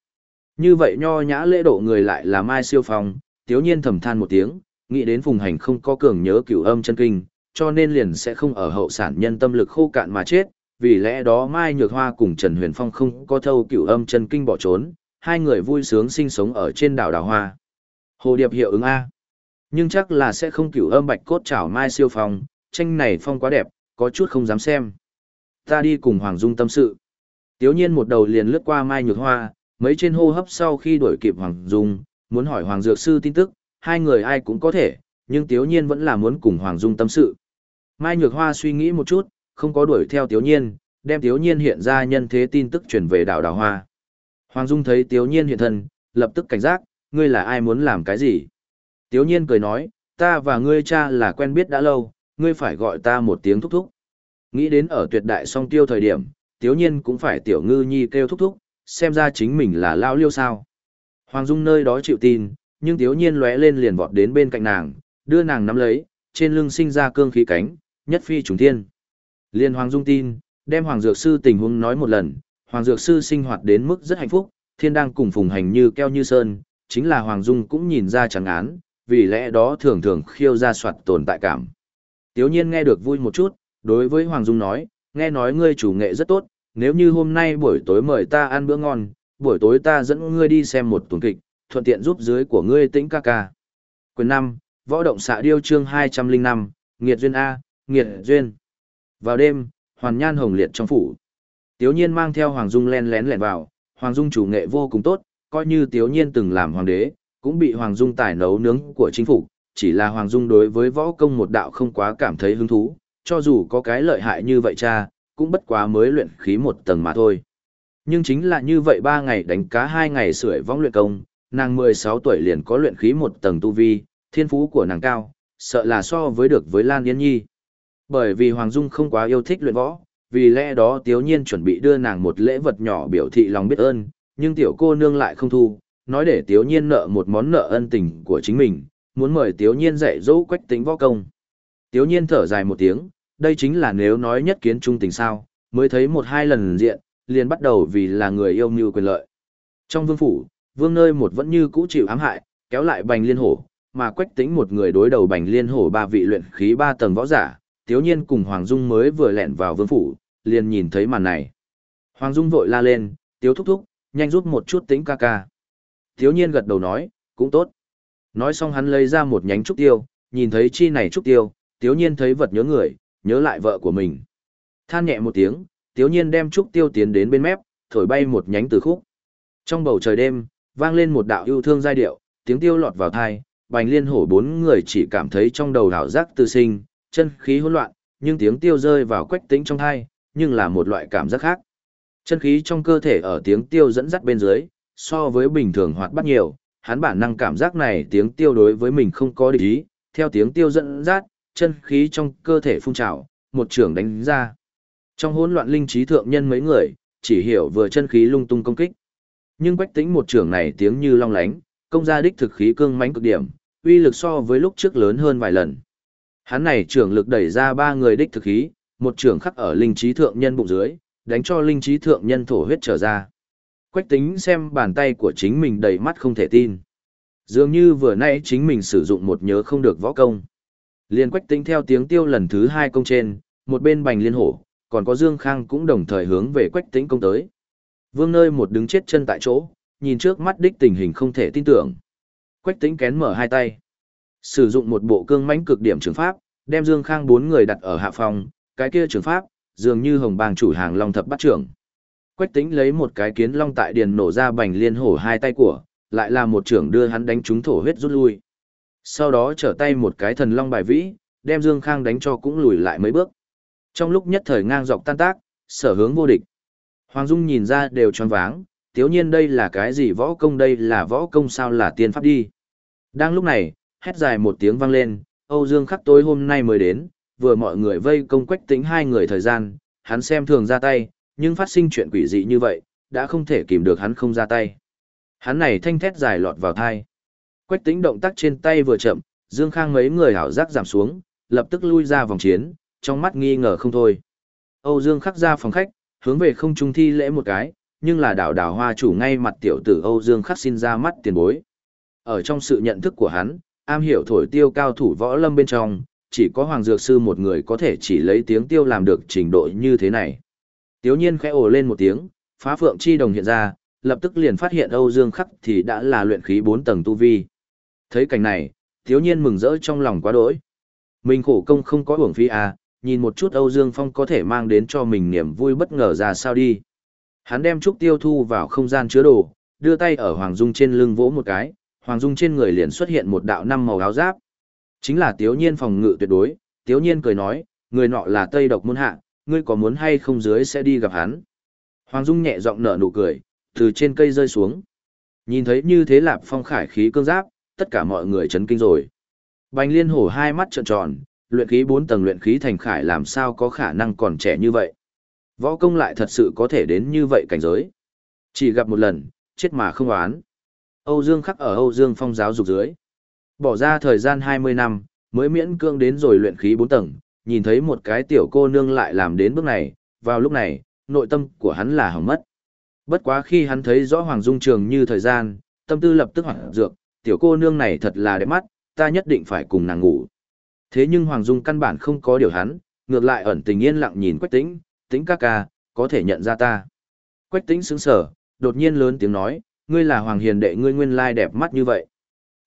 Như vậy nho nhã lễ độ người lại là Mai Siêu Phong, tiếu nhiên thầm than một tiếng, nghĩ đến phùng hành không có cường nhớ cửu âm chân kinh, cho nên liền sẽ không ở hậu sản nhân tâm lực khô cạn mà chết, vì lẽ đó Mai Nhược Hoa cùng Trần Huyền Phong không có thâu cửu âm chân kinh bỏ trốn, hai người vui sướng sinh sống ở trên đảo đào hoa. Hồ điệp hiệu ứng A. Nhưng chắc là sẽ không cửu âm bạch cốt chảo Mai Siêu Phong, tranh này phong quá đẹp, có chút không dám xem. Ta đi cùng Hoàng Dung tâm sự. Tiếu nhiên một đầu liền lướt qua Mai Nhược Hoa, mấy trên hô hấp sau khi đuổi kịp Hoàng Dung, muốn hỏi Hoàng Dược Sư tin tức, hai người ai cũng có thể, nhưng Tiếu nhiên vẫn là muốn cùng Hoàng Dung tâm sự. Mai Nhược Hoa suy nghĩ một chút, không có đuổi theo Tiếu nhiên, đem Tiếu nhiên hiện ra nhân thế tin tức truyền về đảo đào hoa. Hoàng Dung thấy Tiếu nhiên hiện thân, lập tức cảnh giác, ngươi là ai muốn làm cái gì? Tiếu nhiên cười nói, ta và ngươi cha là quen biết đã lâu, ngươi phải gọi ta một tiếng thúc thúc. Nghĩ đến ở tuyệt đại song tiêu thời điểm, tiếu nhiên cũng phải tiểu ngư nhi kêu thúc thúc, xem ra chính mình là lao liêu sao. Hoàng Dung nơi đó chịu tin, nhưng tiếu nhiên lóe lên liền vọt đến bên cạnh nàng, đưa nàng nắm lấy, trên lưng sinh ra cương khí cánh, nhất phi trùng thiên. Liên Hoàng Dung tin, đem Hoàng Dược Sư tình huống nói một lần, Hoàng Dược Sư sinh hoạt đến mức rất hạnh phúc, thiên đang cùng phùng hành như keo như sơn, chính là Hoàng Dung cũng nhìn ra chẳng án, vì lẽ đó thường thường khiêu ra soạt tồn tại cảm. Tiếu nhiên nghe được vui một chút, đối với Hoàng Dung nói, nghe nói ngươi chủ nghệ rất tốt, nếu như hôm nay buổi tối mời ta ăn bữa ngon, buổi tối ta dẫn ngươi đi xem một tuần kịch, thuận tiện giúp dưới của ngươi tĩnh ca ca. Quyền 5, Võ động xạ điêu chương 205, Nghiệt duyên A, Nghiệt duyên. Vào đêm, Hoàn Nhan hồng liệt trong phủ. Tiếu nhiên mang theo Hoàng Dung len lén lẻn vào, Hoàng Dung chủ nghệ vô cùng tốt, coi như Tiếu nhiên từng làm hoàng đế, cũng bị Hoàng Dung tài nấu nướng của chính phủ, chỉ là Hoàng Dung đối với võ công một đạo không quá cảm thấy hứng thú, cho dù có cái lợi hại như vậy cha, cũng bất quá mới luyện khí một tầng mà thôi. Nhưng chính là như vậy ba ngày đánh cá hai ngày sưởi vong luyện công, nàng 16 tuổi liền có luyện khí một tầng tu vi, thiên phú của nàng cao, sợ là so với được với Lan Yên Nhi. Bởi vì Hoàng Dung không quá yêu thích luyện võ, vì lẽ đó Tiếu Nhiên chuẩn bị đưa nàng một lễ vật nhỏ biểu thị lòng biết ơn, nhưng tiểu cô nương lại không thu, nói để Tiếu Nhiên nợ một món nợ ân tình của chính mình, muốn mời Tiếu Nhiên dạy dỗ quách tính võ công. Tiếu Nhiên thở dài một tiếng, đây chính là nếu nói nhất kiến trung tình sao, mới thấy một hai lần diện, liền bắt đầu vì là người yêu mưu quyền lợi. Trong vương phủ, vương nơi một vẫn như cũ chịu ám hại, kéo lại bành liên hổ, mà quách tính một người đối đầu bành liên hổ ba vị luyện khí ba tầng võ giả, tiếu nhiên cùng Hoàng Dung mới vừa lẹn vào vương phủ, liền nhìn thấy màn này. Hoàng Dung vội la lên, tiếu thúc thúc, nhanh rút một chút tính ca ca. Tiếu nhiên gật đầu nói, cũng tốt. Nói xong hắn lấy ra một nhánh trúc tiêu, nhìn thấy chi này trúc tiêu, tiếu nhiên thấy vật nhớ người, nhớ lại vợ của mình. Than nhẹ một tiếng, tiếu nhiên đem trúc tiêu tiến đến bên mép, thổi bay một nhánh từ khúc. Trong bầu trời đêm, vang lên một đạo yêu thương giai điệu, tiếng tiêu lọt vào thai, bành liên hổ bốn người chỉ cảm thấy trong đầu đảo giác tư sinh, chân khí hỗn loạn, nhưng tiếng tiêu rơi vào quách tính trong thai, nhưng là một loại cảm giác khác. Chân khí trong cơ thể ở tiếng tiêu dẫn dắt bên dưới, so với bình thường hoạt bát nhiều, hắn bản năng cảm giác này tiếng tiêu đối với mình không có địch ý, theo tiếng tiêu dẫn dắt, chân khí trong cơ thể phun trào, một trường đánh ra. Trong hỗn loạn linh trí thượng nhân mấy người, chỉ hiểu vừa chân khí lung tung công kích. Nhưng quách tính một trường này tiếng như long lánh, công ra đích thực khí cương mãnh cực điểm, uy lực so với lúc trước lớn hơn vài lần. Hắn này trưởng lực đẩy ra ba người đích thực khí, một trưởng khắc ở linh trí thượng nhân bụng dưới, đánh cho linh trí thượng nhân thổ huyết trở ra. Quách tính xem bàn tay của chính mình đầy mắt không thể tin. Dường như vừa nãy chính mình sử dụng một nhớ không được võ công. Liên quách tính theo tiếng tiêu lần thứ hai công trên, một bên bành liên hổ, còn có Dương Khang cũng đồng thời hướng về quách tính công tới. Vương nơi một đứng chết chân tại chỗ, nhìn trước mắt đích tình hình không thể tin tưởng. Quách tính kén mở hai tay. Sử dụng một bộ cương mãnh cực điểm trường pháp, đem Dương Khang bốn người đặt ở hạ phòng, cái kia trường pháp, dường như hồng bàng chủ hàng long thập bắt trưởng. Quách tính lấy một cái kiến long tại điền nổ ra bành liên hổ hai tay của, lại là một trưởng đưa hắn đánh trúng thổ huyết rút lui. Sau đó trở tay một cái thần long bài vĩ, đem Dương Khang đánh cho cũng lùi lại mấy bước. Trong lúc nhất thời ngang dọc tan tác, sở hướng vô địch. Hoàng Dung nhìn ra đều tròn váng, tiếu nhiên đây là cái gì võ công đây là võ công sao là tiên pháp đi. Đang lúc này, hét dài một tiếng vang lên, Âu Dương khắc tối hôm nay mới đến, vừa mọi người vây công quách tính hai người thời gian, hắn xem thường ra tay, nhưng phát sinh chuyện quỷ dị như vậy, đã không thể kìm được hắn không ra tay. Hắn này thanh thét dài lọt vào thai. Quách tính động tác trên tay vừa chậm, Dương Khang mấy người hảo giác giảm xuống, lập tức lui ra vòng chiến, trong mắt nghi ngờ không thôi. Âu Dương khắc ra phòng khách, hướng về không trung thi lễ một cái, nhưng là đảo đảo hoa chủ ngay mặt tiểu tử Âu Dương khắc xin ra mắt tiền bối. Ở trong sự nhận thức của hắn, am hiểu thổi tiêu cao thủ võ lâm bên trong, chỉ có Hoàng Dược Sư một người có thể chỉ lấy tiếng tiêu làm được trình độ như thế này. Tiếu nhiên khẽ ồ lên một tiếng, phá phượng chi đồng hiện ra, lập tức liền phát hiện Âu Dương Khắc thì đã là luyện khí 4 tầng tu vi. Thấy cảnh này, thiếu nhiên mừng rỡ trong lòng quá đỗi. Mình khổ công không có uổng phí à, nhìn một chút Âu Dương Phong có thể mang đến cho mình niềm vui bất ngờ ra sao đi. Hắn đem trúc tiêu thu vào không gian chứa đồ, đưa tay ở Hoàng Dung trên lưng vỗ một cái, Hoàng Dung trên người liền xuất hiện một đạo năm màu áo giáp. Chính là Tiếu Nhiên phòng ngự tuyệt đối, Tiếu Nhiên cười nói, người nọ là Tây độc môn hạ, ngươi có muốn hay không dưới sẽ đi gặp hắn. Hoàng Dung nhẹ giọng nở nụ cười, từ trên cây rơi xuống. Nhìn thấy như thế lạp phong khải khí cương giáp, tất cả mọi người chấn kinh rồi. Bành liên hổ hai mắt trợn tròn, luyện khí bốn tầng luyện khí thành khải làm sao có khả năng còn trẻ như vậy. Võ công lại thật sự có thể đến như vậy cảnh giới. Chỉ gặp một lần, chết mà không oán. Âu Dương khắc ở Âu Dương phong giáo dục dưới. Bỏ ra thời gian 20 năm, mới miễn cương đến rồi luyện khí 4 tầng, nhìn thấy một cái tiểu cô nương lại làm đến bước này, vào lúc này, nội tâm của hắn là hỏng mất. Bất quá khi hắn thấy rõ Hoàng Dung Trường như thời gian, tâm tư lập tức hoảng dược, tiểu cô nương này thật là đẹp mắt, ta nhất định phải cùng nàng ngủ. Thế nhưng Hoàng Dung căn bản không có điều hắn, ngược lại ẩn tình yên lặng nhìn Quách Tĩnh, Tĩnh ca ca, có thể nhận ra ta. Quách Tĩnh sững sờ, đột nhiên lớn tiếng nói, ngươi là hoàng hiền đệ ngươi nguyên lai đẹp mắt như vậy.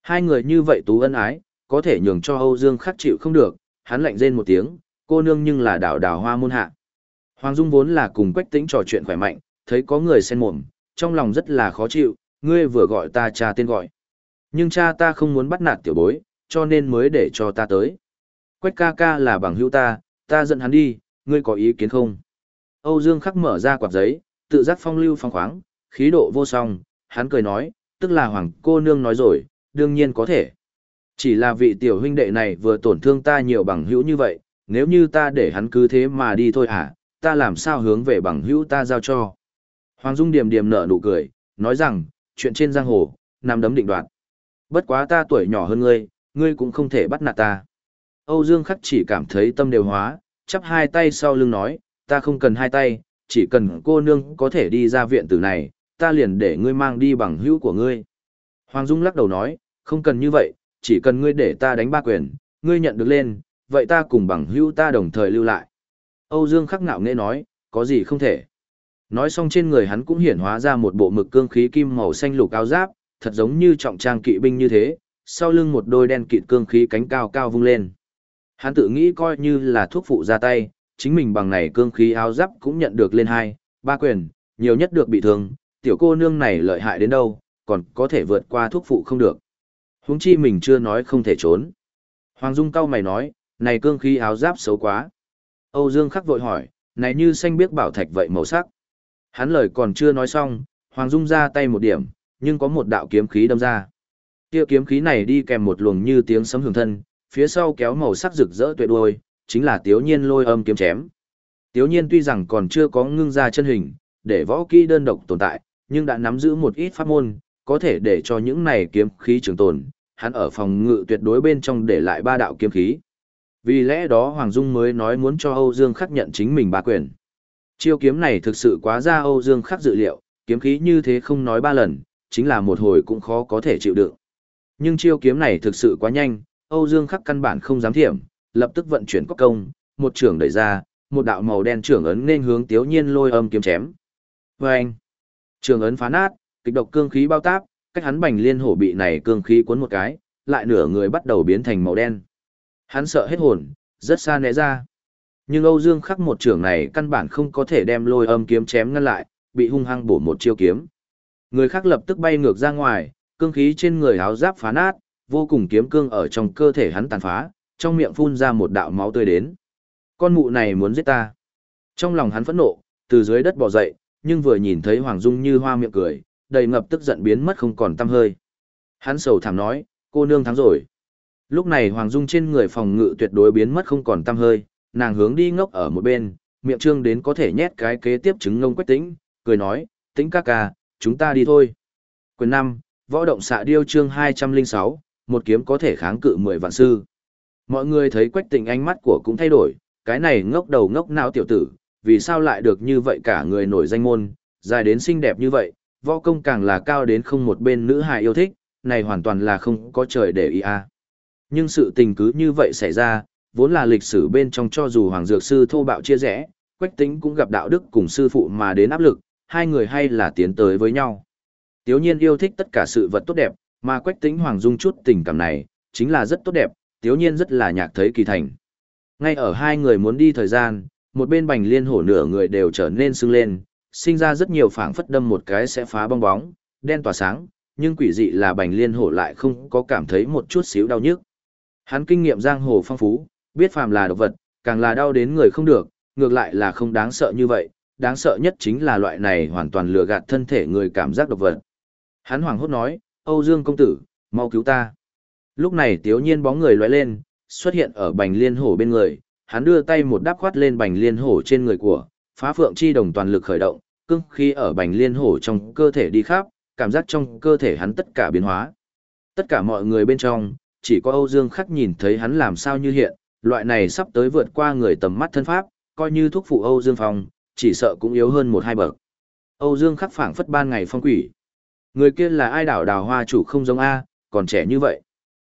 Hai người như vậy tú ân ái, có thể nhường cho Âu Dương khắc chịu không được, hắn lạnh rên một tiếng, cô nương nhưng là đảo đảo hoa môn hạ. Hoàng Dung vốn là cùng Quách Tĩnh trò chuyện khỏe mạnh, thấy có người xen mồm, trong lòng rất là khó chịu, ngươi vừa gọi ta cha tên gọi. Nhưng cha ta không muốn bắt nạt tiểu bối, cho nên mới để cho ta tới. Quách ca ca là bằng hữu ta, ta dẫn hắn đi, ngươi có ý kiến không? Âu Dương khắc mở ra quạt giấy, tự giác phong lưu phong khoáng, khí độ vô song, hắn cười nói, tức là hoàng cô nương nói rồi, đương nhiên có thể. Chỉ là vị tiểu huynh đệ này vừa tổn thương ta nhiều bằng hữu như vậy, nếu như ta để hắn cứ thế mà đi thôi hả, ta làm sao hướng về bằng hữu ta giao cho. Hoàng Dung điềm điềm nở nụ cười, nói rằng, chuyện trên giang hồ, nằm đấm định đoạt. Bất quá ta tuổi nhỏ hơn ngươi, ngươi cũng không thể bắt nạt ta. Âu Dương Khắc chỉ cảm thấy tâm đều hóa, chắp hai tay sau lưng nói, ta không cần hai tay, chỉ cần cô nương có thể đi ra viện từ này, ta liền để ngươi mang đi bằng hữu của ngươi. Hoàng Dung lắc đầu nói, không cần như vậy, chỉ cần ngươi để ta đánh ba quyền, ngươi nhận được lên, vậy ta cùng bằng hữu ta đồng thời lưu lại. Âu Dương khắc ngạo nghễ nói, có gì không thể. Nói xong trên người hắn cũng hiển hóa ra một bộ mực cương khí kim màu xanh lục áo giáp, thật giống như trọng trang kỵ binh như thế, sau lưng một đôi đen kịt cương khí cánh cao cao vung lên. Hắn tự nghĩ coi như là thuốc phụ ra tay, chính mình bằng này cương khí áo giáp cũng nhận được lên hai, ba quyền, nhiều nhất được bị thương, tiểu cô nương này lợi hại đến đâu, còn có thể vượt qua thuốc phụ không được. Huống chi mình chưa nói không thể trốn. Hoàng Dung cao mày nói, này cương khí áo giáp xấu quá. Âu Dương khắc vội hỏi, này như xanh biếc bảo thạch vậy màu sắc. Hắn lời còn chưa nói xong, Hoàng Dung ra tay một điểm, nhưng có một đạo kiếm khí đâm ra. Kia kiếm khí này đi kèm một luồng như tiếng sấm hưởng thân, phía sau kéo màu sắc rực rỡ tuyệt đuôi, chính là Tiếu Nhiên lôi âm kiếm chém. Tiếu Nhiên tuy rằng còn chưa có ngưng ra chân hình, để võ kỹ đơn độc tồn tại, nhưng đã nắm giữ một ít pháp môn, có thể để cho những này kiếm khí trường tồn, hắn ở phòng ngự tuyệt đối bên trong để lại ba đạo kiếm khí. Vì lẽ đó Hoàng Dung mới nói muốn cho Âu Dương Khắc nhận chính mình ba quyền. Chiêu kiếm này thực sự quá ra Âu Dương Khắc dự liệu, kiếm khí như thế không nói ba lần, chính là một hồi cũng khó có thể chịu đựng. Nhưng chiêu kiếm này thực sự quá nhanh, Âu Dương Khắc căn bản không dám thiểm, lập tức vận chuyển quốc công, một trường đẩy ra, một đạo màu đen trưởng ấn nên hướng Tiếu Nhiên lôi âm kiếm chém. Vâng! anh, trường ấn phá nát, kịch độc cương khí bao táp, cách hắn bành liên hổ bị này cương khí cuốn một cái, lại nửa người bắt đầu biến thành màu đen. Hắn sợ hết hồn, rất xa né ra. Nhưng Âu Dương khắc một trưởng này căn bản không có thể đem lôi âm kiếm chém ngăn lại, bị hung hăng bổ một chiêu kiếm. Người khác lập tức bay ngược ra ngoài, cương khí trên người áo giáp phá nát, vô cùng kiếm cương ở trong cơ thể hắn tàn phá, trong miệng phun ra một đạo máu tươi đến. Con mụ này muốn giết ta. Trong lòng hắn phẫn nộ, từ dưới đất bò dậy, nhưng vừa nhìn thấy Hoàng Dung như hoa miệng cười, đầy ngập tức giận biến mất không còn tăm hơi. Hắn sầu thảm nói, cô nương thắng rồi. Lúc này Hoàng Dung trên người phòng ngự tuyệt đối biến mất không còn tăm hơi, nàng hướng đi ngốc ở một bên, miệng trương đến có thể nhét cái kế tiếp chứng ngông quách tĩnh, cười nói, tĩnh ca ca, chúng ta đi thôi. Quyền 5, võ động xạ điêu chương 206, một kiếm có thể kháng cự 10 vạn sư. Mọi người thấy quách tình ánh mắt của cũng thay đổi, cái này ngốc đầu ngốc não tiểu tử, vì sao lại được như vậy cả người nổi danh môn, dài đến xinh đẹp như vậy, võ công càng là cao đến không một bên nữ hài yêu thích, này hoàn toàn là không có trời để ý a. Nhưng sự tình cứ như vậy xảy ra, vốn là lịch sử bên trong cho dù Hoàng Dược Sư thô bạo chia rẽ, Quách Tính cũng gặp đạo đức cùng sư phụ mà đến áp lực, hai người hay là tiến tới với nhau. Tiếu nhiên yêu thích tất cả sự vật tốt đẹp, mà Quách Tính Hoàng Dung chút tình cảm này, chính là rất tốt đẹp, Tiếu nhiên rất là nhạc thấy kỳ thành. Ngay ở hai người muốn đi thời gian, một bên bành liên hổ nửa người đều trở nên sưng lên, sinh ra rất nhiều phảng phất đâm một cái sẽ phá bong bóng, đen tỏa sáng, nhưng quỷ dị là bành liên hổ lại không có cảm thấy một chút xíu đau nhức. Hắn kinh nghiệm giang hồ phong phú, biết phàm là độc vật, càng là đau đến người không được, ngược lại là không đáng sợ như vậy, đáng sợ nhất chính là loại này hoàn toàn lừa gạt thân thể người cảm giác độc vật. Hắn hoàng hốt nói, Âu Dương công tử, mau cứu ta. Lúc này tiếu nhiên bóng người lóe lên, xuất hiện ở bành liên hổ bên người, hắn đưa tay một đáp khoát lên bành liên hổ trên người của, phá phượng chi đồng toàn lực khởi động, cưng khi ở bành liên hổ trong cơ thể đi khắp, cảm giác trong cơ thể hắn tất cả biến hóa. Tất cả mọi người bên trong, chỉ có Âu Dương Khắc nhìn thấy hắn làm sao như hiện, loại này sắp tới vượt qua người tầm mắt thân pháp, coi như thuốc phụ Âu Dương Phong, chỉ sợ cũng yếu hơn một hai bậc. Âu Dương Khắc phảng phất ban ngày phong quỷ. Người kia là ai đảo đào hoa chủ không giống A, còn trẻ như vậy.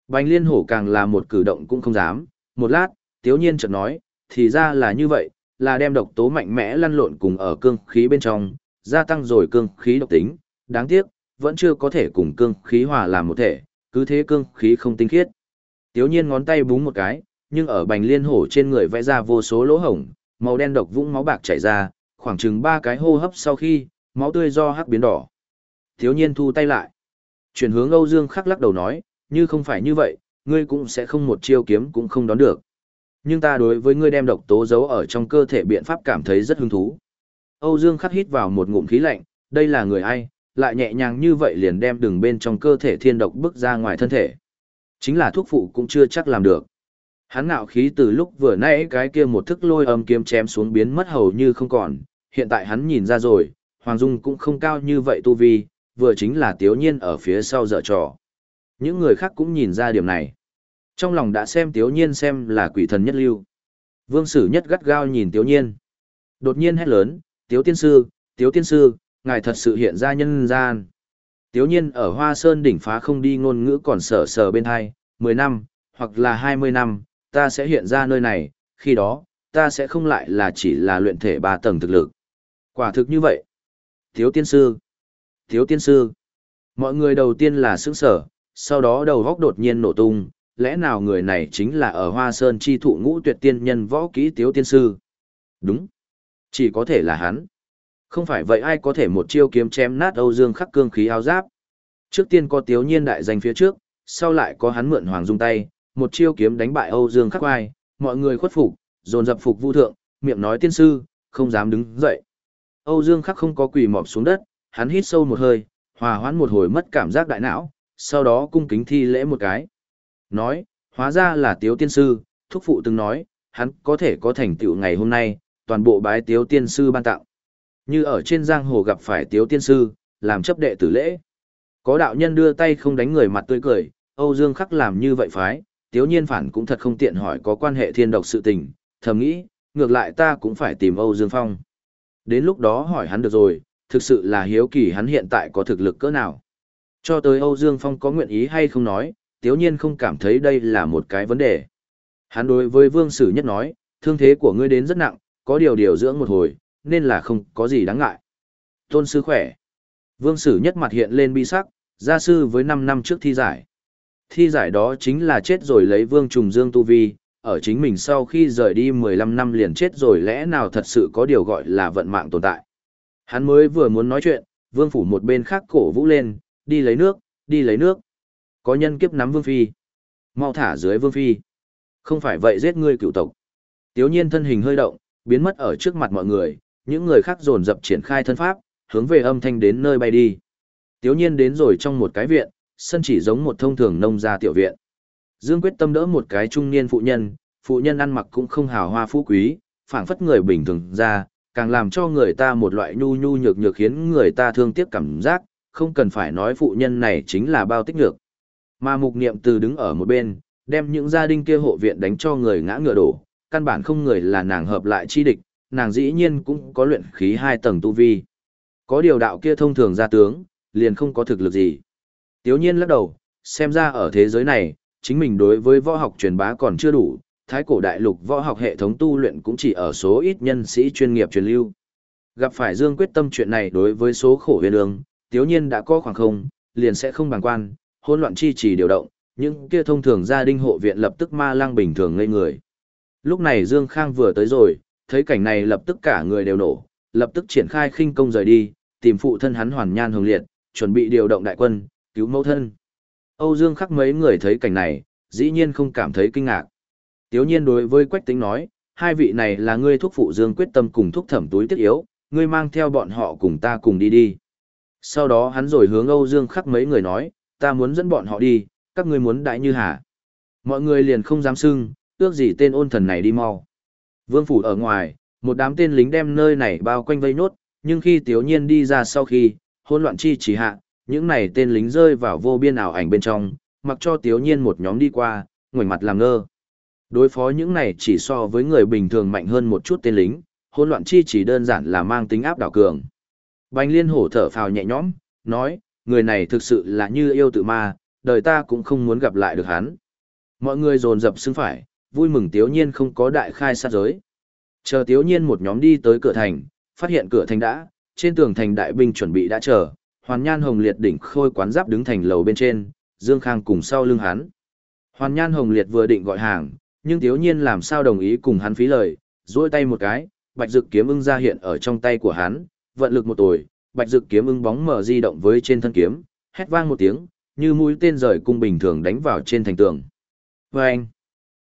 Bành liên hổ càng là một cử động cũng không dám, một lát, tiếu nhiên chợt nói, thì ra là như vậy, là đem độc tố mạnh mẽ lăn lộn cùng ở cương khí bên trong, gia tăng rồi cương khí độc tính, đáng tiếc, vẫn chưa có thể cùng cương khí hòa làm một thể, cứ thế cương khí không tinh khiết. Tiếu nhiên ngón tay búng một cái, nhưng ở bành liên hổ trên người vẽ ra vô số lỗ hổng, màu đen độc vũng máu bạc chảy ra, khoảng chừng ba cái hô hấp sau khi, máu tươi do hắc biến đỏ. Thiếu nhiên thu tay lại. Chuyển hướng Âu Dương khắc lắc đầu nói, như không phải như vậy, ngươi cũng sẽ không một chiêu kiếm cũng không đón được. Nhưng ta đối với ngươi đem độc tố giấu ở trong cơ thể biện pháp cảm thấy rất hứng thú. Âu Dương khắc hít vào một ngụm khí lạnh, đây là người ai, lại nhẹ nhàng như vậy liền đem đường bên trong cơ thể thiên độc bước ra ngoài thân thể. Chính là thuốc phụ cũng chưa chắc làm được. Hắn ngạo khí từ lúc vừa nãy cái kia một thức lôi âm kiếm chém xuống biến mất hầu như không còn, hiện tại hắn nhìn ra rồi, Hoàng Dung cũng không cao như vậy tu vi, vừa chính là Tiếu Nhiên ở phía sau dở trò. Những người khác cũng nhìn ra điểm này. Trong lòng đã xem Tiếu Nhiên xem là quỷ thần nhất lưu. Vương Sử nhất gắt gao nhìn Tiếu Nhiên. Đột nhiên hét lớn, Tiếu Tiên Sư, Tiếu Tiên Sư, ngài thật sự hiện ra nhân gian. Tiếu Nhiên ở Hoa Sơn đỉnh phá không đi ngôn ngữ còn sở sở bên hai, 10 năm, hoặc là 20 năm, ta sẽ hiện ra nơi này, khi đó, ta sẽ không lại là chỉ là luyện thể ba tầng thực lực. Quả thực như vậy. thiếu Tiên Sư, thiếu Tiên Sư. Mọi người đầu tiên là sững sở, sau đó đầu góc đột nhiên nổ tung, lẽ nào người này chính là ở Hoa Sơn chi thụ ngũ tuyệt tiên nhân võ kỹ tiếu tiên sư? Đúng. Chỉ có thể là hắn. Không phải vậy ai có thể một chiêu kiếm chém nát Âu Dương khắc cương khí áo giáp. Trước tiên có tiếu nhiên đại danh phía trước, sau lại có hắn mượn hoàng dung tay, một chiêu kiếm đánh bại Âu Dương khắc Oai, mọi người khuất phục, dồn dập phục vu thượng, miệng nói tiên sư, không dám đứng dậy. Âu Dương khắc không có quỳ mọp xuống đất, hắn hít sâu một hơi, hòa hoãn một hồi mất cảm giác đại não, sau đó cung kính thi lễ một cái. Nói, hóa ra là tiếu tiên sư, thúc phụ từng nói, hắn có thể có thành tựu ngày hôm nay, toàn bộ bái tiếu tiên sư ban tặng. Như ở trên giang hồ gặp phải tiếu tiên sư, làm chấp đệ tử lễ. Có đạo nhân đưa tay không đánh người mặt tươi cười, Âu Dương khắc làm như vậy phái, tiếu nhiên phản cũng thật không tiện hỏi có quan hệ thiên độc sự tình, thầm nghĩ, ngược lại ta cũng phải tìm Âu Dương Phong. Đến lúc đó hỏi hắn được rồi, thực sự là hiếu kỳ hắn hiện tại có thực lực cỡ nào. Cho tới Âu Dương Phong có nguyện ý hay không nói, tiếu nhiên không cảm thấy đây là một cái vấn đề. Hắn đối với Vương Sử Nhất nói, thương thế của ngươi đến rất nặng, có điều điều dưỡng một hồi, nên là không có gì đáng ngại. Tôn sư khỏe. Vương Sử Nhất mặt hiện lên bi sắc, gia sư với 5 năm trước thi giải. Thi giải đó chính là chết rồi lấy Vương Trùng Dương Tu Vi, ở chính mình sau khi rời đi 15 năm liền chết rồi lẽ nào thật sự có điều gọi là vận mạng tồn tại. Hắn mới vừa muốn nói chuyện, Vương Phủ một bên khác cổ vũ lên, đi lấy nước, đi lấy nước. Có nhân kiếp nắm Vương Phi. Mau thả dưới Vương Phi. Không phải vậy giết ngươi cựu tộc. Tiếu nhiên thân hình hơi động, biến mất ở trước mặt mọi người, những người khác dồn dập triển khai thân pháp, hướng về âm thanh đến nơi bay đi. Tiếu nhiên đến rồi trong một cái viện, sân chỉ giống một thông thường nông gia tiểu viện. Dương quyết tâm đỡ một cái trung niên phụ nhân, phụ nhân ăn mặc cũng không hào hoa phú quý, phảng phất người bình thường ra, càng làm cho người ta một loại nhu nhu nhược nhược khiến người ta thương tiếc cảm giác, không cần phải nói phụ nhân này chính là bao tích nhược. Mà mục niệm từ đứng ở một bên, đem những gia đình kia hộ viện đánh cho người ngã ngựa đổ, căn bản không người là nàng hợp lại chi địch, nàng dĩ nhiên cũng có luyện khí hai tầng tu vi. Có điều đạo kia thông thường ra tướng, liền không có thực lực gì. Tiếu nhiên lắc đầu, xem ra ở thế giới này, chính mình đối với võ học truyền bá còn chưa đủ, thái cổ đại lục võ học hệ thống tu luyện cũng chỉ ở số ít nhân sĩ chuyên nghiệp truyền lưu. Gặp phải Dương quyết tâm chuyện này đối với số khổ huyền đường, tiếu nhiên đã có khoảng không, liền sẽ không bằng quan, hỗn loạn chi trì điều động, những kia thông thường gia đình hộ viện lập tức ma lang bình thường ngây người. Lúc này Dương Khang vừa tới rồi, thấy cảnh này lập tức cả người đều nổ, lập tức triển khai khinh công rời đi, tìm phụ thân hắn Hoàn Nhan Hồng Liệt, chuẩn bị điều động đại quân, cứu mẫu thân. Âu Dương khắc mấy người thấy cảnh này, dĩ nhiên không cảm thấy kinh ngạc. Tiếu nhiên đối với Quách Tính nói, hai vị này là ngươi thúc phụ Dương quyết tâm cùng thúc thẩm túi tiết yếu, ngươi mang theo bọn họ cùng ta cùng đi đi. Sau đó hắn rồi hướng Âu Dương khắc mấy người nói, ta muốn dẫn bọn họ đi, các ngươi muốn đại như hả. Mọi người liền không dám xưng, ước gì tên ôn thần này đi mau. Vương phủ ở ngoài, một đám tên lính đem nơi này bao quanh vây nốt, nhưng khi Tiếu Nhiên đi ra sau khi, hỗn loạn chi chỉ hạ, những này tên lính rơi vào vô biên ảo ảnh bên trong, mặc cho Tiếu Nhiên một nhóm đi qua, ngoảnh mặt làm ngơ. Đối phó những này chỉ so với người bình thường mạnh hơn một chút tên lính, hỗn loạn chi chỉ đơn giản là mang tính áp đảo cường. Bành Liên hổ thở phào nhẹ nhõm, nói, người này thực sự là như yêu tự ma, đời ta cũng không muốn gặp lại được hắn. Mọi người dồn dập xưng phải, vui mừng tiếu nhiên không có đại khai sát giới. Chờ tiếu nhiên một nhóm đi tới cửa thành, phát hiện cửa thành đã, trên tường thành đại binh chuẩn bị đã chờ, Hoàn Nhan Hồng Liệt đỉnh khôi quán giáp đứng thành lầu bên trên, Dương Khang cùng sau lưng hắn. Hoàn Nhan Hồng Liệt vừa định gọi hàng, nhưng thiếu Nhiên làm sao đồng ý cùng hắn phí lời, duỗi tay một cái, bạch dực kiếm ưng ra hiện ở trong tay của hắn, vận lực một tuổi, bạch dực kiếm ưng bóng mở di động với trên thân kiếm, hét vang một tiếng, như mũi tên rời cung bình thường đánh vào trên thành tường. Và anh,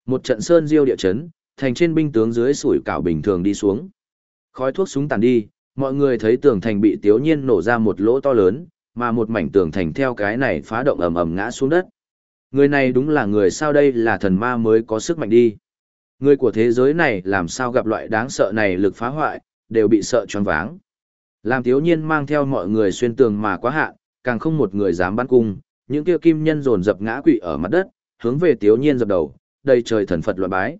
một trận sơn diêu địa chấn, thành trên binh tướng dưới sủi cảo bình thường đi xuống. Khói thuốc súng tàn đi, mọi người thấy tường thành bị tiếu nhiên nổ ra một lỗ to lớn, mà một mảnh tường thành theo cái này phá động ầm ầm ngã xuống đất. Người này đúng là người sao đây là thần ma mới có sức mạnh đi. Người của thế giới này làm sao gặp loại đáng sợ này lực phá hoại, đều bị sợ choáng váng. Làm tiếu nhiên mang theo mọi người xuyên tường mà quá hạn, càng không một người dám bắn cung, những kia kim nhân dồn dập ngã quỵ ở mặt đất, hướng về tiếu nhiên dập đầu, đầy trời thần Phật loạn bái.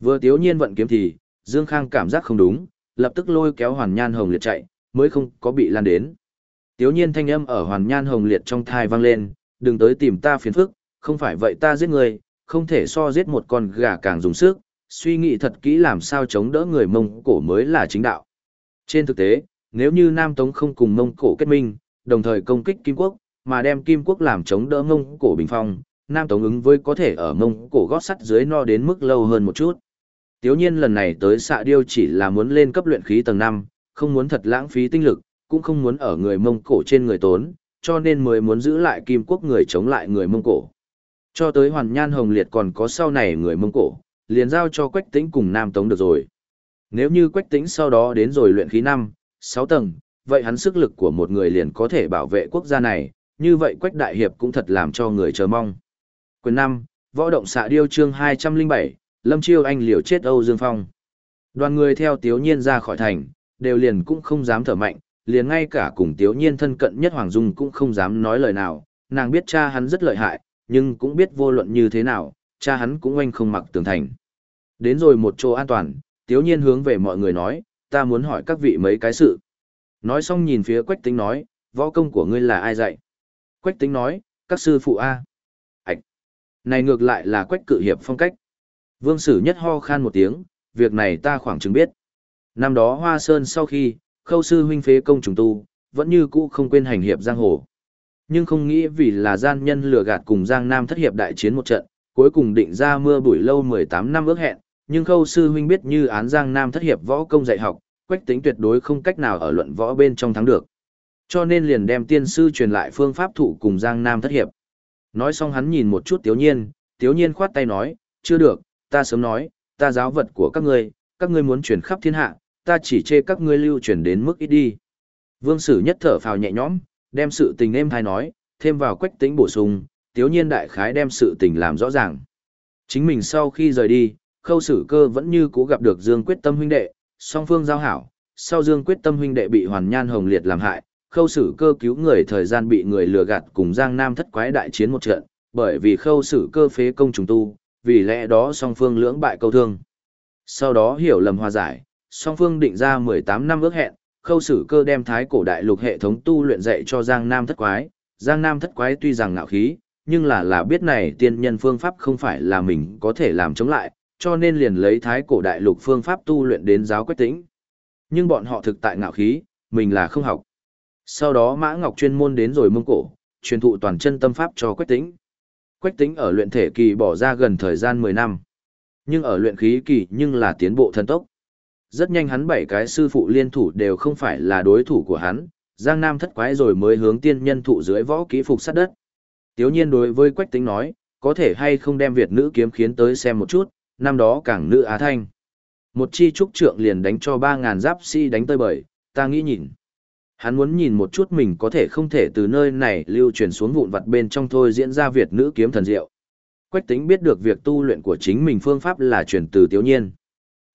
Vừa tiếu nhiên vận kiếm thì, Dương Khang cảm giác không đúng, lập tức lôi kéo Hoàn Nhan Hồng Liệt chạy, mới không có bị lan đến. Tiếu nhiên thanh âm ở Hoàn Nhan Hồng Liệt trong thai vang lên, đừng tới tìm ta phiền phức, không phải vậy ta giết người, không thể so giết một con gà càng dùng sức, suy nghĩ thật kỹ làm sao chống đỡ người Mông Cổ mới là chính đạo. Trên thực tế, nếu như Nam Tống không cùng Mông Cổ kết minh, đồng thời công kích Kim Quốc, mà đem Kim Quốc làm chống đỡ Mông Cổ bình phong, Nam Tống ứng với có thể ở Mông Cổ gót sắt dưới no đến mức lâu hơn một chút. Tiếu nhiên lần này tới xạ điêu chỉ là muốn lên cấp luyện khí tầng 5, không muốn thật lãng phí tinh lực, cũng không muốn ở người Mông Cổ trên người tốn, cho nên mới muốn giữ lại Kim Quốc người chống lại người Mông Cổ. Cho tới Hoàn Nhan Hồng Liệt còn có sau này người Mông Cổ, liền giao cho Quách Tĩnh cùng Nam Tống được rồi. Nếu như Quách Tĩnh sau đó đến rồi luyện khí 5, 6 tầng, vậy hắn sức lực của một người liền có thể bảo vệ quốc gia này, như vậy Quách Đại Hiệp cũng thật làm cho người chờ mong. Quyền 5, Võ động xạ điêu chương 207, Lâm Chiêu Anh liều chết Âu Dương Phong. Đoàn người theo Tiếu Nhiên ra khỏi thành, đều liền cũng không dám thở mạnh, liền ngay cả cùng Tiếu Nhiên thân cận nhất Hoàng Dung cũng không dám nói lời nào, nàng biết cha hắn rất lợi hại, nhưng cũng biết vô luận như thế nào, cha hắn cũng oanh không mặc tường thành. Đến rồi một chỗ an toàn, Tiếu Nhiên hướng về mọi người nói, ta muốn hỏi các vị mấy cái sự. Nói xong nhìn phía Quách Tính nói, võ công của ngươi là ai dạy? Quách Tính nói, các sư phụ A. Ảch! Này ngược lại là Quách cự hiệp phong cách. Vương Sử nhất ho khan một tiếng, việc này ta khoảng chừng biết. Năm đó Hoa Sơn sau khi, khâu sư huynh phế công trùng tu, vẫn như cũ không quên hành hiệp giang hồ. Nhưng không nghĩ vì là gian nhân lừa gạt cùng Giang Nam thất hiệp đại chiến một trận, cuối cùng định ra mưa bụi lâu 18 năm ước hẹn, nhưng khâu sư huynh biết như án Giang Nam thất hiệp võ công dạy học, quách tính tuyệt đối không cách nào ở luận võ bên trong thắng được. Cho nên liền đem tiên sư truyền lại phương pháp thủ cùng Giang Nam thất hiệp. Nói xong hắn nhìn một chút Tiếu Nhiên, Tiếu Nhiên khoát tay nói, chưa được, ta sớm nói, ta giáo vật của các ngươi, các ngươi muốn truyền khắp thiên hạ, ta chỉ chê các ngươi lưu truyền đến mức ít đi. Vương Sử nhất thở phào nhẹ nhõm, đem sự tình êm thai nói, thêm vào quách tính bổ sung, Tiếu Nhiên đại khái đem sự tình làm rõ ràng. Chính mình sau khi rời đi, khâu sử cơ vẫn như cũ gặp được Dương quyết tâm huynh đệ, song phương giao hảo, sau Dương quyết tâm huynh đệ bị hoàn nhan hồng liệt làm hại, khâu sử cơ cứu người thời gian bị người lừa gạt cùng Giang Nam thất quái đại chiến một trận, bởi vì khâu sử cơ phế công trùng tu, vì lẽ đó song phương lưỡng bại câu thương. Sau đó hiểu lầm hòa giải, song phương định ra 18 năm ước hẹn, khâu sử cơ đem thái cổ đại lục hệ thống tu luyện dạy cho Giang Nam thất quái, Giang Nam thất quái tuy rằng ngạo khí, nhưng là là biết này tiên nhân phương pháp không phải là mình có thể làm chống lại, cho nên liền lấy thái cổ đại lục phương pháp tu luyện đến giáo quách tĩnh. Nhưng bọn họ thực tại ngạo khí, mình là không học. Sau đó Mã Ngọc chuyên môn đến rồi mông cổ, truyền thụ toàn chân tâm pháp cho quách tĩnh. Quách tĩnh ở luyện thể kỳ bỏ ra gần thời gian 10 năm. Nhưng ở luyện khí kỳ nhưng là tiến bộ thần tốc. Rất nhanh hắn bảy cái sư phụ liên thủ đều không phải là đối thủ của hắn, Giang Nam thất quái rồi mới hướng tiên nhân thụ dưới võ kỹ phục sát đất. Tiếu nhiên đối với Quách Tĩnh nói, có thể hay không đem Việt nữ kiếm khiến tới xem một chút, năm đó càng nữ Á Thanh. Một chi trúc trượng liền đánh cho 3.000 giáp si đánh tơi bời, ta nghĩ nhìn. Hắn muốn nhìn một chút mình có thể không thể từ nơi này lưu truyền xuống vụn vặt bên trong thôi diễn ra Việt nữ kiếm thần diệu. Quách tính biết được việc tu luyện của chính mình phương pháp là truyền từ Tiếu Nhiên.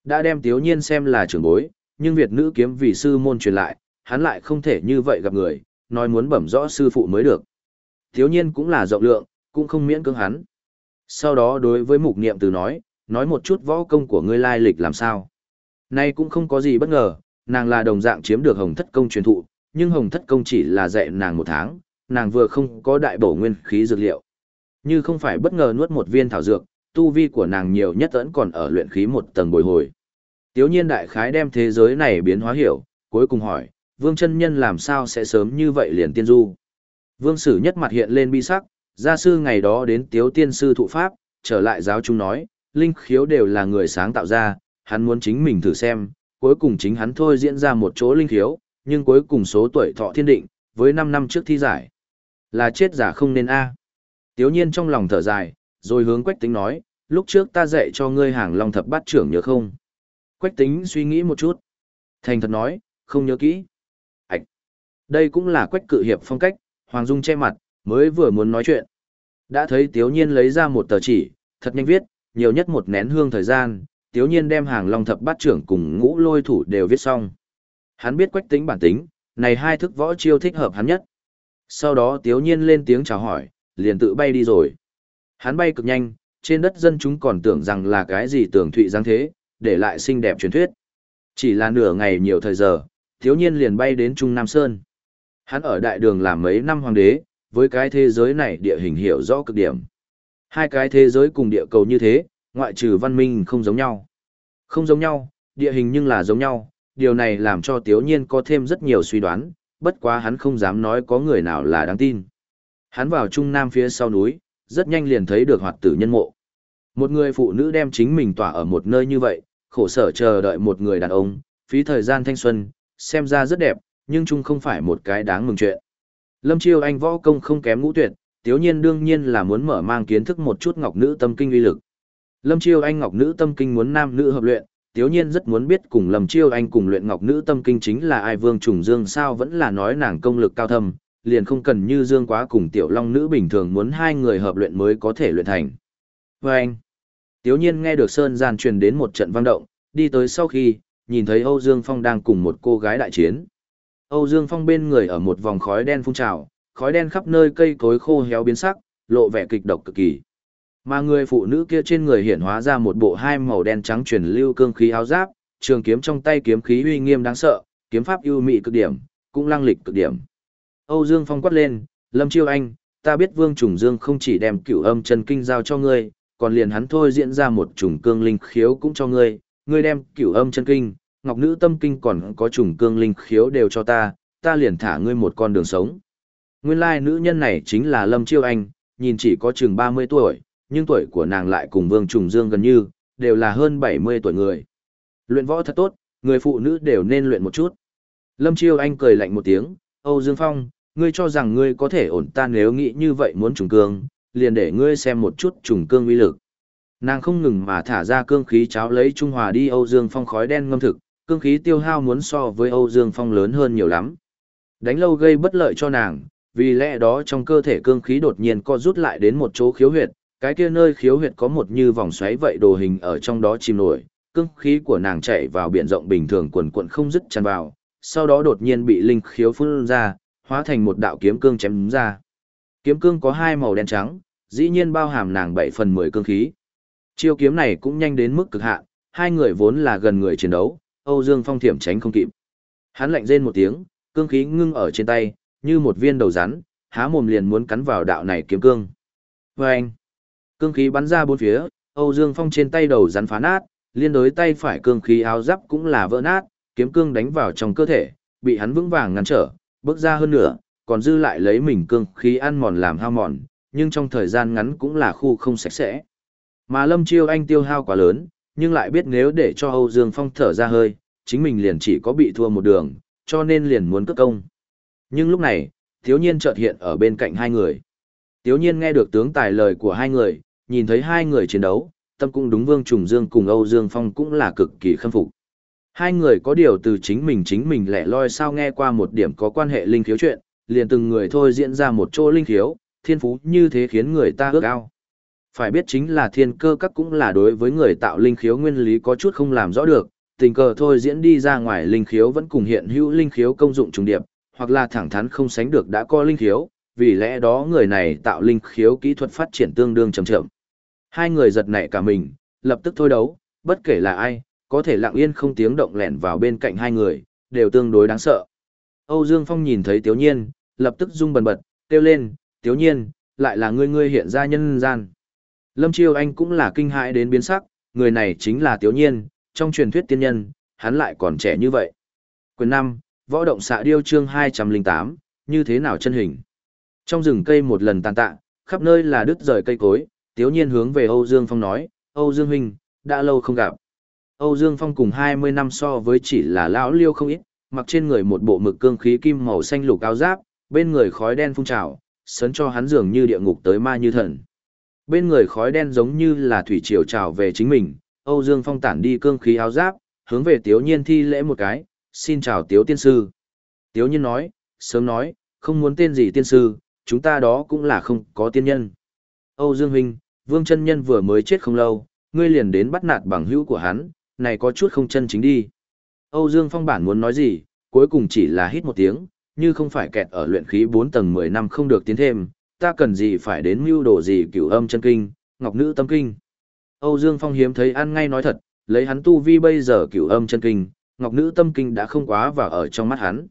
Đã đem Tiếu Nhiên xem là trưởng bối, nhưng Việt nữ kiếm vì sư môn truyền lại, hắn lại không thể như vậy gặp người, nói muốn bẩm rõ sư phụ mới được. Tiếu Nhiên cũng là rộng lượng, cũng không miễn cưỡng hắn. Sau đó đối với mục niệm từ nói, nói một chút võ công của ngươi lai lịch làm sao. Nay cũng không có gì bất ngờ, nàng là đồng dạng chiếm được hồng thất công truyền thụ, nhưng hồng thất công chỉ là dạy nàng một tháng, nàng vừa không có đại bổ nguyên khí dược liệu. Như không phải bất ngờ nuốt một viên thảo dược, tu vi của nàng nhiều nhất vẫn còn ở luyện khí một tầng bồi hồi. Tiếu nhiên đại khái đem thế giới này biến hóa hiểu, cuối cùng hỏi, vương chân nhân làm sao sẽ sớm như vậy liền tiên du. Vương sử nhất mặt hiện lên bi sắc, gia sư ngày đó đến tiếu tiên sư thụ pháp, trở lại giáo chúng nói, linh khiếu đều là người sáng tạo ra, hắn muốn chính mình thử xem, cuối cùng chính hắn thôi diễn ra một chỗ linh khiếu, nhưng cuối cùng số tuổi thọ thiên định, với 5 năm trước thi giải. Là chết giả không nên A. Tiếu nhiên trong lòng thở dài, rồi hướng quách tính nói, lúc trước ta dạy cho ngươi hàng long thập bát trưởng nhớ không? Quách tính suy nghĩ một chút. Thành thật nói, không nhớ kỹ. Ảch! Đây cũng là quách cự hiệp phong cách, Hoàng Dung che mặt, mới vừa muốn nói chuyện. Đã thấy Tiếu Nhiên lấy ra một tờ chỉ, thật nhanh viết, nhiều nhất một nén hương thời gian, Tiếu Nhiên đem hàng long thập bát trưởng cùng ngũ lôi thủ đều viết xong. Hắn biết quách tính bản tính, này hai thức võ chiêu thích hợp hắn nhất. Sau đó Tiếu Nhiên lên tiếng chào hỏi, liền tự bay đi rồi. Hắn bay cực nhanh, trên đất dân chúng còn tưởng rằng là cái gì tưởng thụy giáng thế, để lại xinh đẹp truyền thuyết. Chỉ là nửa ngày nhiều thời giờ, Tiếu Nhiên liền bay đến Trung Nam Sơn. Hắn ở đại đường làm mấy năm hoàng đế, với cái thế giới này địa hình hiểu rõ cực điểm. Hai cái thế giới cùng địa cầu như thế, ngoại trừ văn minh không giống nhau. Không giống nhau, địa hình nhưng là giống nhau, điều này làm cho Tiếu Nhiên có thêm rất nhiều suy đoán, bất quá hắn không dám nói có người nào là đáng tin. Hắn vào trung nam phía sau núi, rất nhanh liền thấy được hoạt tử nhân mộ. Một người phụ nữ đem chính mình tỏa ở một nơi như vậy, khổ sở chờ đợi một người đàn ông, phí thời gian thanh xuân, xem ra rất đẹp, nhưng chung không phải một cái đáng mừng chuyện. Lâm Chiêu Anh võ công không kém ngũ tuyệt, tiếu nhiên đương nhiên là muốn mở mang kiến thức một chút ngọc nữ tâm kinh uy lực. Lâm Chiêu Anh ngọc nữ tâm kinh muốn nam nữ hợp luyện, tiếu nhiên rất muốn biết cùng Lâm Chiêu Anh cùng luyện ngọc nữ tâm kinh chính là ai vương trùng dương sao vẫn là nói nàng công lực cao thâm, liền không cần như dương quá cùng tiểu long nữ bình thường muốn hai người hợp luyện mới có thể luyện thành. Và anh, tiếu nhiên nghe được Sơn Gian truyền đến một trận vang động, đi tới sau khi, nhìn thấy Âu Dương Phong đang cùng một cô gái đại chiến. Âu Dương Phong bên người ở một vòng khói đen phun trào, khói đen khắp nơi cây cối khô héo biến sắc, lộ vẻ kịch độc cực kỳ. Mà người phụ nữ kia trên người hiện hóa ra một bộ hai màu đen trắng truyền lưu cương khí áo giáp, trường kiếm trong tay kiếm khí uy nghiêm đáng sợ, kiếm pháp ưu mị cực điểm, cũng lăng lịch cực điểm. Âu Dương Phong quát lên, Lâm Chiêu Anh, ta biết Vương Trùng Dương không chỉ đem cửu âm chân kinh giao cho ngươi, còn liền hắn thôi diễn ra một trùng cương linh khiếu cũng cho ngươi, ngươi đem cửu âm chân kinh, ngọc nữ tâm kinh còn có trùng cương linh khiếu đều cho ta, ta liền thả ngươi một con đường sống. Nguyên lai nữ nhân này chính là Lâm Chiêu Anh, nhìn chỉ có chừng 30 tuổi, nhưng tuổi của nàng lại cùng Vương Trùng Dương gần như, đều là hơn 70 tuổi người. Luyện võ thật tốt, người phụ nữ đều nên luyện một chút. Lâm Chiêu Anh cười lạnh một tiếng, Âu Dương Phong, ngươi cho rằng ngươi có thể ổn ta nếu nghĩ như vậy muốn trùng cương, liền để ngươi xem một chút trùng cương uy lực. Nàng không ngừng mà thả ra cương khí cháo lấy Trung Hòa đi Âu Dương Phong khói đen ngâm thực, cương khí tiêu hao muốn so với Âu Dương Phong lớn hơn nhiều lắm. Đánh lâu gây bất lợi cho nàng, vì lẽ đó trong cơ thể cương khí đột nhiên co rút lại đến một chỗ khiếu huyệt, cái kia nơi khiếu huyệt có một như vòng xoáy vậy đồ hình ở trong đó chìm nổi, cương khí của nàng chạy vào biển rộng bình thường quần quận không dứt tràn vào, sau đó đột nhiên bị linh khiếu phun ra, hóa thành một đạo kiếm cương chém ra. Kiếm cương có hai màu đen trắng, dĩ nhiên bao hàm nàng 7 phần 10 cương khí. Chiêu kiếm này cũng nhanh đến mức cực hạn, hai người vốn là gần người chiến đấu, Âu Dương Phong thiểm tránh không kịp. Hắn lạnh rên một tiếng, cương khí ngưng ở trên tay, như một viên đầu rắn, há mồm liền muốn cắn vào đạo này kiếm cương. Và anh, cương khí bắn ra bốn phía, Âu Dương Phong trên tay đầu rắn phá nát, liên đối tay phải cương khí áo giáp cũng là vỡ nát, kiếm cương đánh vào trong cơ thể, bị hắn vững vàng ngăn trở, bước ra hơn nữa, còn dư lại lấy mình cương khí ăn mòn làm hao mòn, nhưng trong thời gian ngắn cũng là khu không sạch sẽ. Mà Lâm Chiêu Anh tiêu hao quá lớn, nhưng lại biết nếu để cho Âu Dương Phong thở ra hơi, chính mình liền chỉ có bị thua một đường, cho nên liền muốn cất công. Nhưng lúc này, thiếu Nhiên chợt hiện ở bên cạnh hai người. thiếu Nhiên nghe được tướng tài lời của hai người, nhìn thấy hai người chiến đấu, tâm cũng đúng Vương Trùng Dương cùng Âu Dương Phong cũng là cực kỳ khâm phục. Hai người có điều từ chính mình chính mình lẻ loi sao nghe qua một điểm có quan hệ linh khiếu chuyện, liền từng người thôi diễn ra một chỗ linh khiếu, thiên phú như thế khiến người ta ước ao. Phải biết chính là thiên cơ các cũng là đối với người tạo linh khiếu nguyên lý có chút không làm rõ được, tình cờ thôi diễn đi ra ngoài linh khiếu vẫn cùng hiện hữu linh khiếu công dụng trùng điệp, hoặc là thẳng thắn không sánh được đã có linh khiếu, vì lẽ đó người này tạo linh khiếu kỹ thuật phát triển tương đương chậm chậm. Hai người giật nảy cả mình, lập tức thôi đấu, bất kể là ai, có thể lặng yên không tiếng động lẻn vào bên cạnh hai người, đều tương đối đáng sợ. Âu Dương Phong nhìn thấy Tiếu Nhiên, lập tức rung bần bật, kêu lên, Tiếu Nhiên, lại là ngươi ngươi hiện ra nhân gian. Lâm Chiêu Anh cũng là kinh hãi đến biến sắc, người này chính là Tiếu Nhiên, trong truyền thuyết tiên nhân, hắn lại còn trẻ như vậy. Quyền 5, võ động xạ điêu chương 208, như thế nào chân hình. Trong rừng cây một lần tàn tạ, khắp nơi là đứt rời cây cối, tiếu nhiên hướng về Âu Dương Phong nói, Âu Dương Huynh, đã lâu không gặp. Âu Dương Phong cùng 20 năm so với chỉ là lão liêu không ít, mặc trên người một bộ mực cương khí kim màu xanh lục áo giáp, bên người khói đen phun trào, sấn cho hắn dường như địa ngục tới ma như thần. Bên người khói đen giống như là thủy triều trào về chính mình, Âu Dương Phong tản đi cương khí áo giáp, hướng về Tiếu Nhiên thi lễ một cái, xin chào Tiếu Tiên Sư. Tiếu Nhiên nói, sớm nói, không muốn tên gì tiên sư, chúng ta đó cũng là không có tiên nhân. Âu Dương Huynh, Vương chân Nhân vừa mới chết không lâu, ngươi liền đến bắt nạt bằng hữu của hắn, này có chút không chân chính đi. Âu Dương Phong bản muốn nói gì, cuối cùng chỉ là hít một tiếng, như không phải kẹt ở luyện khí 4 tầng 10 năm không được tiến thêm, ta cần gì phải đến mưu đồ gì cửu âm chân kinh, ngọc nữ tâm kinh. Âu Dương Phong hiếm thấy ăn ngay nói thật, lấy hắn tu vi bây giờ cửu âm chân kinh, ngọc nữ tâm kinh đã không quá vào ở trong mắt hắn.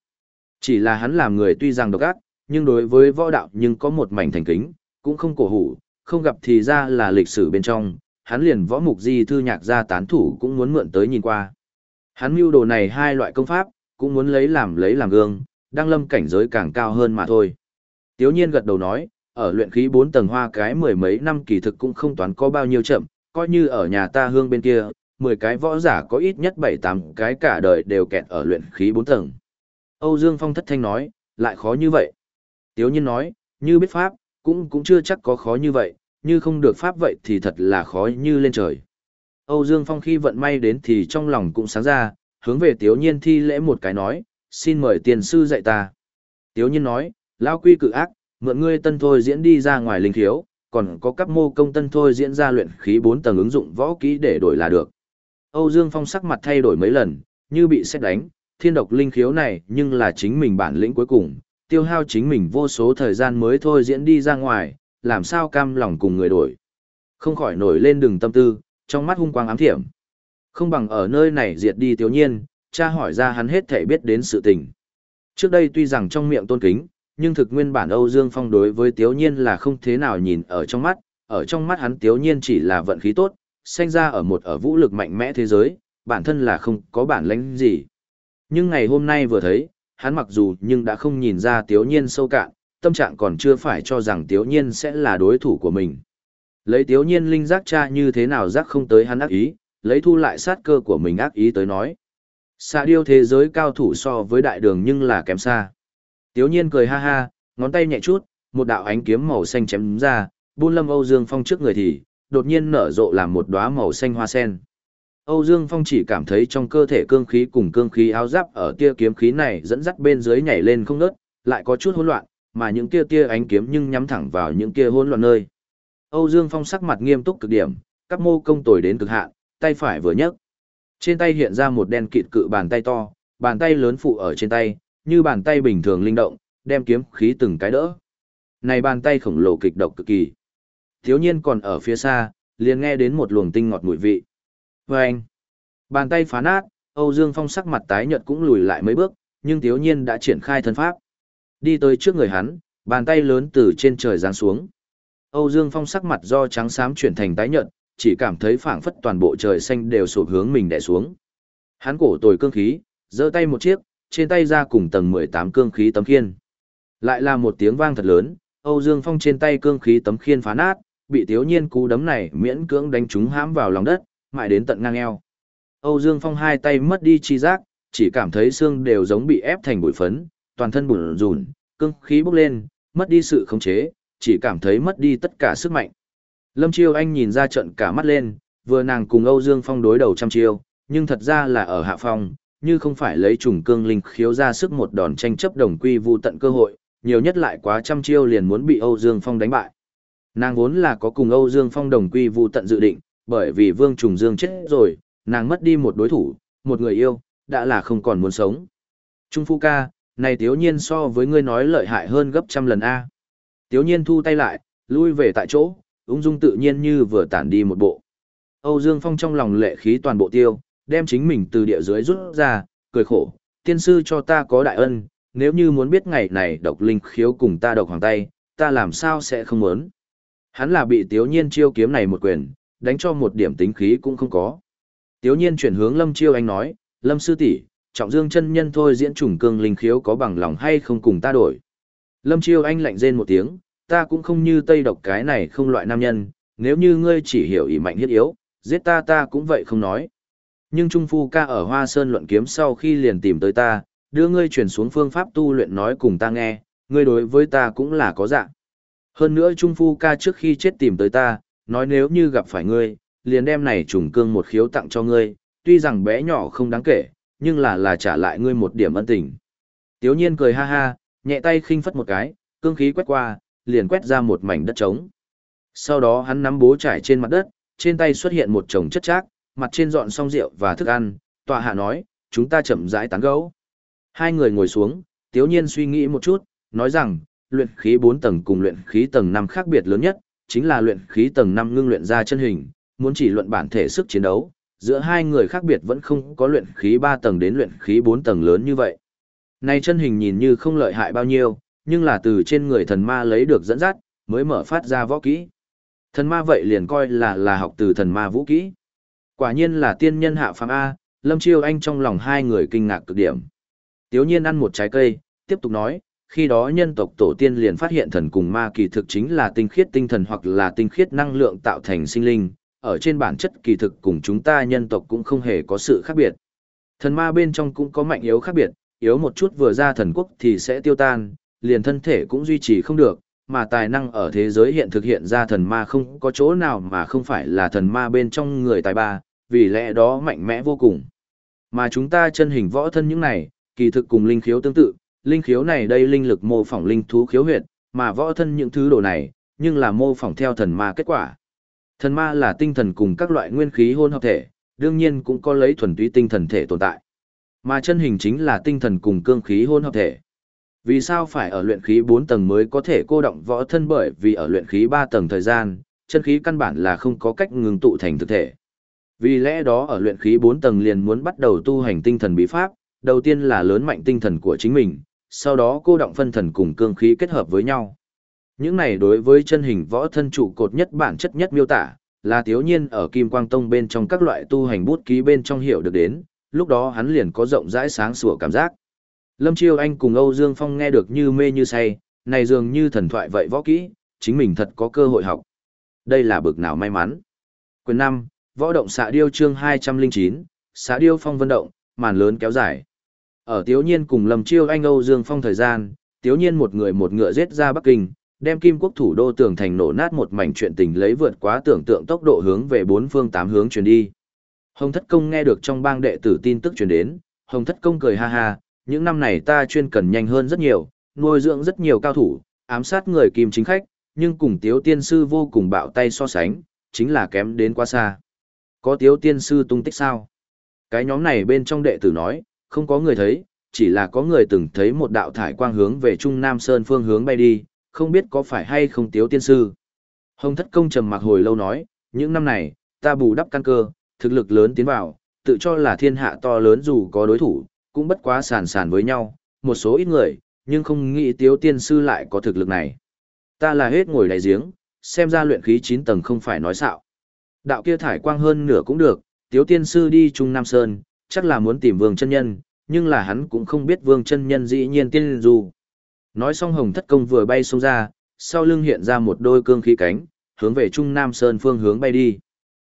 Chỉ là hắn làm người tuy rằng độc ác, nhưng đối với võ đạo nhưng có một mảnh thành kính, cũng không cổ hủ, không gặp thì ra là lịch sử bên trong, hắn liền võ mục di thư nhạc ra tán thủ cũng muốn mượn tới nhìn qua. Hắn mưu đồ này hai loại công pháp, cũng muốn lấy làm lấy làm gương, đang lâm cảnh giới càng cao hơn mà thôi. Tiếu nhiên gật đầu nói, ở luyện khí 4 tầng hoa cái mười mấy năm kỳ thực cũng không toán có bao nhiêu chậm, coi như ở nhà ta hương bên kia, 10 cái võ giả có ít nhất 7-8 cái cả đời đều kẹt ở luyện khí 4 tầng. Âu Dương Phong thất thanh nói, lại khó như vậy. Tiếu nhiên nói, như biết pháp, cũng cũng chưa chắc có khó như vậy, như không được pháp vậy thì thật là khó như lên trời. Âu Dương Phong khi vận may đến thì trong lòng cũng sáng ra, hướng về Tiếu Nhiên thi lễ một cái nói, xin mời tiền sư dạy ta. Tiếu Nhiên nói, lao quy cự ác, mượn ngươi tân thôi diễn đi ra ngoài linh thiếu, còn có các mô công tân thôi diễn ra luyện khí 4 tầng ứng dụng võ kỹ để đổi là được. Âu Dương Phong sắc mặt thay đổi mấy lần, như bị xét đánh, thiên độc linh khiếu này nhưng là chính mình bản lĩnh cuối cùng, tiêu hao chính mình vô số thời gian mới thôi diễn đi ra ngoài, làm sao cam lòng cùng người đổi. Không khỏi nổi lên đường tâm tư, trong mắt hung quang ám thiểm. Không bằng ở nơi này diệt đi tiểu nhiên, cha hỏi ra hắn hết thể biết đến sự tình. Trước đây tuy rằng trong miệng tôn kính, nhưng thực nguyên bản Âu Dương Phong đối với Tiếu Nhiên là không thế nào nhìn ở trong mắt, ở trong mắt hắn Tiếu Nhiên chỉ là vận khí tốt, sinh ra ở một ở vũ lực mạnh mẽ thế giới, bản thân là không có bản lãnh gì. Nhưng ngày hôm nay vừa thấy, hắn mặc dù nhưng đã không nhìn ra Tiếu Nhiên sâu cạn, tâm trạng còn chưa phải cho rằng Tiếu Nhiên sẽ là đối thủ của mình. Lấy Tiếu Nhiên linh giác cha như thế nào giác không tới hắn ác ý, lấy thu lại sát cơ của mình ác ý tới nói. Xa điêu thế giới cao thủ so với đại đường nhưng là kém xa. Tiếu Nhiên cười ha ha, ngón tay nhẹ chút, một đạo ánh kiếm màu xanh chém ra, buôn lâm Âu Dương Phong trước người thì, đột nhiên nở rộ làm một đóa màu xanh hoa sen. Âu Dương Phong chỉ cảm thấy trong cơ thể cương khí cùng cương khí áo giáp ở tia kiếm khí này dẫn dắt bên dưới nhảy lên không ngớt, lại có chút hỗn loạn, mà những tia tia ánh kiếm nhưng nhắm thẳng vào những kia hỗn loạn nơi. Âu Dương Phong sắc mặt nghiêm túc cực điểm, các mô công tồi đến cực hạn, tay phải vừa nhấc. Trên tay hiện ra một đen kịt cự bàn tay to, bàn tay lớn phụ ở trên tay, như bàn tay bình thường linh động, đem kiếm khí từng cái đỡ. Này bàn tay khổng lồ kịch độc cực kỳ. Thiếu nhiên còn ở phía xa, liền nghe đến một luồng tinh ngọt mùi vị. Và anh, bàn tay phá nát, Âu Dương Phong sắc mặt tái nhợt cũng lùi lại mấy bước, nhưng thiếu nhiên đã triển khai thân pháp. Đi tới trước người hắn, bàn tay lớn từ trên trời giáng xuống. Âu Dương Phong sắc mặt do trắng xám chuyển thành tái nhợt, chỉ cảm thấy phảng phất toàn bộ trời xanh đều sụp hướng mình đè xuống. Hắn cổ tồi cương khí, giơ tay một chiếc, trên tay ra cùng tầng 18 cương khí tấm khiên. Lại là một tiếng vang thật lớn, Âu Dương Phong trên tay cương khí tấm khiên phá nát, bị Tiếu Nhiên cú đấm này miễn cưỡng đánh trúng hãm vào lòng đất, mãi đến tận ngang eo. Âu Dương Phong hai tay mất đi chi giác, chỉ cảm thấy xương đều giống bị ép thành bụi phấn, toàn thân bùn rùn, cương khí bốc lên, mất đi sự khống chế, chỉ cảm thấy mất đi tất cả sức mạnh. Lâm Chiêu Anh nhìn ra trận cả mắt lên, vừa nàng cùng Âu Dương Phong đối đầu trăm chiêu, nhưng thật ra là ở hạ phong, như không phải lấy trùng cương linh khiếu ra sức một đòn tranh chấp đồng quy vu tận cơ hội, nhiều nhất lại quá trăm chiêu liền muốn bị Âu Dương Phong đánh bại. Nàng vốn là có cùng Âu Dương Phong đồng quy vu tận dự định, bởi vì Vương Trùng Dương chết rồi, nàng mất đi một đối thủ, một người yêu, đã là không còn muốn sống. Trung Phu ca, này tiếu nhiên so với ngươi nói lợi hại hơn gấp trăm lần A. Tiếu nhiên thu tay lại, lui về tại chỗ, ung dung tự nhiên như vừa tản đi một bộ. Âu Dương Phong trong lòng lệ khí toàn bộ tiêu, đem chính mình từ địa dưới rút ra, cười khổ, tiên sư cho ta có đại ân, nếu như muốn biết ngày này độc linh khiếu cùng ta độc hoàng tay, ta làm sao sẽ không muốn. Hắn là bị tiếu nhiên chiêu kiếm này một quyền, đánh cho một điểm tính khí cũng không có. Tiếu nhiên chuyển hướng lâm chiêu anh nói, lâm sư tỷ trọng dương chân nhân thôi diễn trùng cương linh khiếu có bằng lòng hay không cùng ta đổi. Lâm Chiêu Anh lạnh rên một tiếng, ta cũng không như tây độc cái này không loại nam nhân, nếu như ngươi chỉ hiểu ý mạnh hiết yếu, giết ta ta cũng vậy không nói. Nhưng Trung Phu ca ở Hoa Sơn luận kiếm sau khi liền tìm tới ta, đưa ngươi chuyển xuống phương pháp tu luyện nói cùng ta nghe, ngươi đối với ta cũng là có dạng. Hơn nữa Trung Phu ca trước khi chết tìm tới ta, nói nếu như gặp phải ngươi, liền đem này trùng cương một khiếu tặng cho ngươi, tuy rằng bé nhỏ không đáng kể, nhưng là là trả lại ngươi một điểm ân tình. Tiếu nhiên cười ha ha, nhẹ tay khinh phất một cái, cương khí quét qua, liền quét ra một mảnh đất trống. Sau đó hắn nắm bố trải trên mặt đất, trên tay xuất hiện một chồng chất chác, mặt trên dọn xong rượu và thức ăn, tòa hạ nói, chúng ta chậm rãi tán gẫu. Hai người ngồi xuống, tiếu nhiên suy nghĩ một chút, nói rằng, luyện khí 4 tầng cùng luyện khí tầng 5 khác biệt lớn nhất, chính là luyện khí tầng 5 ngưng luyện ra chân hình, muốn chỉ luận bản thể sức chiến đấu, giữa hai người khác biệt vẫn không có luyện khí 3 tầng đến luyện khí 4 tầng lớn như vậy. Này chân hình nhìn như không lợi hại bao nhiêu, nhưng là từ trên người thần ma lấy được dẫn dắt, mới mở phát ra võ kỹ. Thần ma vậy liền coi là là học từ thần ma vũ kỹ. Quả nhiên là tiên nhân hạ phàm A, Lâm Chiêu Anh trong lòng hai người kinh ngạc cực điểm. Tiếu nhiên ăn một trái cây, tiếp tục nói, khi đó nhân tộc tổ tiên liền phát hiện thần cùng ma kỳ thực chính là tinh khiết tinh thần hoặc là tinh khiết năng lượng tạo thành sinh linh, ở trên bản chất kỳ thực cùng chúng ta nhân tộc cũng không hề có sự khác biệt. Thần ma bên trong cũng có mạnh yếu khác biệt, yếu một chút vừa ra thần quốc thì sẽ tiêu tan, liền thân thể cũng duy trì không được, mà tài năng ở thế giới hiện thực hiện ra thần ma không có chỗ nào mà không phải là thần ma bên trong người tài ba, vì lẽ đó mạnh mẽ vô cùng. Mà chúng ta chân hình võ thân những này, kỳ thực cùng linh khiếu tương tự, linh khiếu này đây linh lực mô phỏng linh thú khiếu huyệt, mà võ thân những thứ đồ này, nhưng là mô phỏng theo thần ma kết quả. Thần ma là tinh thần cùng các loại nguyên khí hôn hợp thể, đương nhiên cũng có lấy thuần túy tinh thần thể tồn tại. Mà chân hình chính là tinh thần cùng cương khí hôn hợp thể. Vì sao phải ở luyện khí 4 tầng mới có thể cô động võ thân bởi vì ở luyện khí 3 tầng thời gian, chân khí căn bản là không có cách ngừng tụ thành thực thể. Vì lẽ đó ở luyện khí 4 tầng liền muốn bắt đầu tu hành tinh thần bí pháp, đầu tiên là lớn mạnh tinh thần của chính mình, sau đó cô động phân thần cùng cương khí kết hợp với nhau. Những này đối với chân hình võ thân trụ cột nhất bản chất nhất miêu tả, là thiếu nhiên ở Kim Quang Tông bên trong các loại tu hành bút ký bên trong hiểu được đến, lúc đó hắn liền có rộng rãi sáng sủa cảm giác. Lâm Chiêu Anh cùng Âu Dương Phong nghe được như mê như say, này dường như thần thoại vậy võ kỹ, chính mình thật có cơ hội học. Đây là bực nào may mắn. Quyền 5, Võ động xạ điêu chương 209, xạ điêu phong vân động, màn lớn kéo dài. Ở Tiếu Nhiên cùng Lâm Chiêu Anh Âu Dương Phong thời gian, Tiếu Nhiên một người một ngựa giết ra Bắc Kinh, đem Kim Quốc thủ đô tường thành nổ nát một mảnh chuyện tình lấy vượt quá tưởng tượng tốc độ hướng về bốn phương tám hướng truyền đi. Hồng Thất Công nghe được trong bang đệ tử tin tức truyền đến, Hồng Thất Công cười ha ha, những năm này ta chuyên cần nhanh hơn rất nhiều, nuôi dưỡng rất nhiều cao thủ, ám sát người kim chính khách, nhưng cùng Tiếu Tiên Sư vô cùng bạo tay so sánh, chính là kém đến quá xa. Có Tiếu Tiên Sư tung tích sao? Cái nhóm này bên trong đệ tử nói, không có người thấy, chỉ là có người từng thấy một đạo thải quang hướng về Trung Nam Sơn phương hướng bay đi, không biết có phải hay không Tiếu Tiên Sư. Hồng Thất Công trầm mặc hồi lâu nói, những năm này, ta bù đắp căn cơ, thực lực lớn tiến vào, tự cho là thiên hạ to lớn dù có đối thủ, cũng bất quá sàn sàn với nhau, một số ít người, nhưng không nghĩ tiếu tiên sư lại có thực lực này. Ta là hết ngồi đáy giếng, xem ra luyện khí 9 tầng không phải nói xạo. Đạo kia thải quang hơn nửa cũng được, tiếu tiên sư đi Trung Nam Sơn, chắc là muốn tìm vương chân nhân, nhưng là hắn cũng không biết vương chân nhân dĩ nhiên tiên dù. Nói xong hồng thất công vừa bay xuống ra, sau lưng hiện ra một đôi cương khí cánh, hướng về Trung Nam Sơn phương hướng bay đi.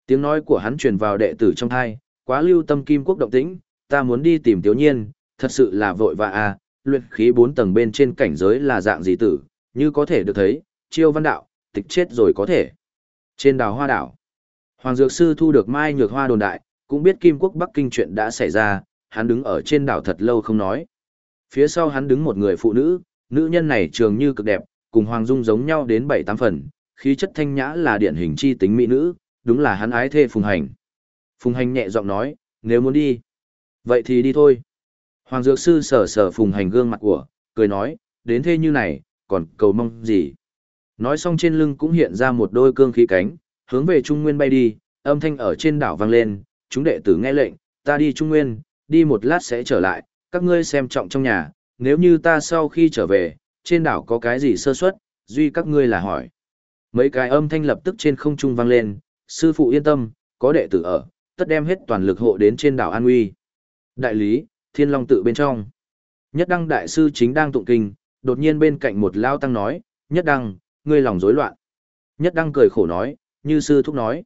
Tiếng nói của hắn truyền vào đệ tử trong thai, quá lưu tâm kim quốc động tĩnh, ta muốn đi tìm Tiểu Nhiên, thật sự là vội vã à, luyện khí bốn tầng bên trên cảnh giới là dạng gì tử, như có thể được thấy, chiêu văn đạo, tịch chết rồi có thể. Trên Đào hoa đảo, Hoàng Dược Sư thu được mai nhược hoa đồn đại, cũng biết Kim Quốc Bắc Kinh chuyện đã xảy ra, hắn đứng ở trên đảo thật lâu không nói. Phía sau hắn đứng một người phụ nữ, nữ nhân này trường như cực đẹp, cùng Hoàng Dung giống nhau đến 7-8 phần, khí chất thanh nhã là điển hình chi tính mỹ nữ, đúng là hắn ái thê Phùng Hành. Phùng Hành nhẹ giọng nói, nếu muốn đi, Vậy thì đi thôi. Hoàng Dược Sư sờ sờ phùng hành gương mặt của, cười nói, đến thế như này, còn cầu mong gì. Nói xong trên lưng cũng hiện ra một đôi cương khí cánh, hướng về Trung Nguyên bay đi, âm thanh ở trên đảo vang lên, chúng đệ tử nghe lệnh, ta đi Trung Nguyên, đi một lát sẽ trở lại, các ngươi xem trọng trong nhà, nếu như ta sau khi trở về, trên đảo có cái gì sơ suất, duy các ngươi là hỏi. Mấy cái âm thanh lập tức trên không trung vang lên, sư phụ yên tâm, có đệ tử ở, tất đem hết toàn lực hộ đến trên đảo An Uy. Đại lý, thiên long tự bên trong. Nhất đăng đại sư chính đang tụng kinh, đột nhiên bên cạnh một lao tăng nói, nhất đăng, ngươi lòng rối loạn. Nhất đăng cười khổ nói, như sư thúc nói.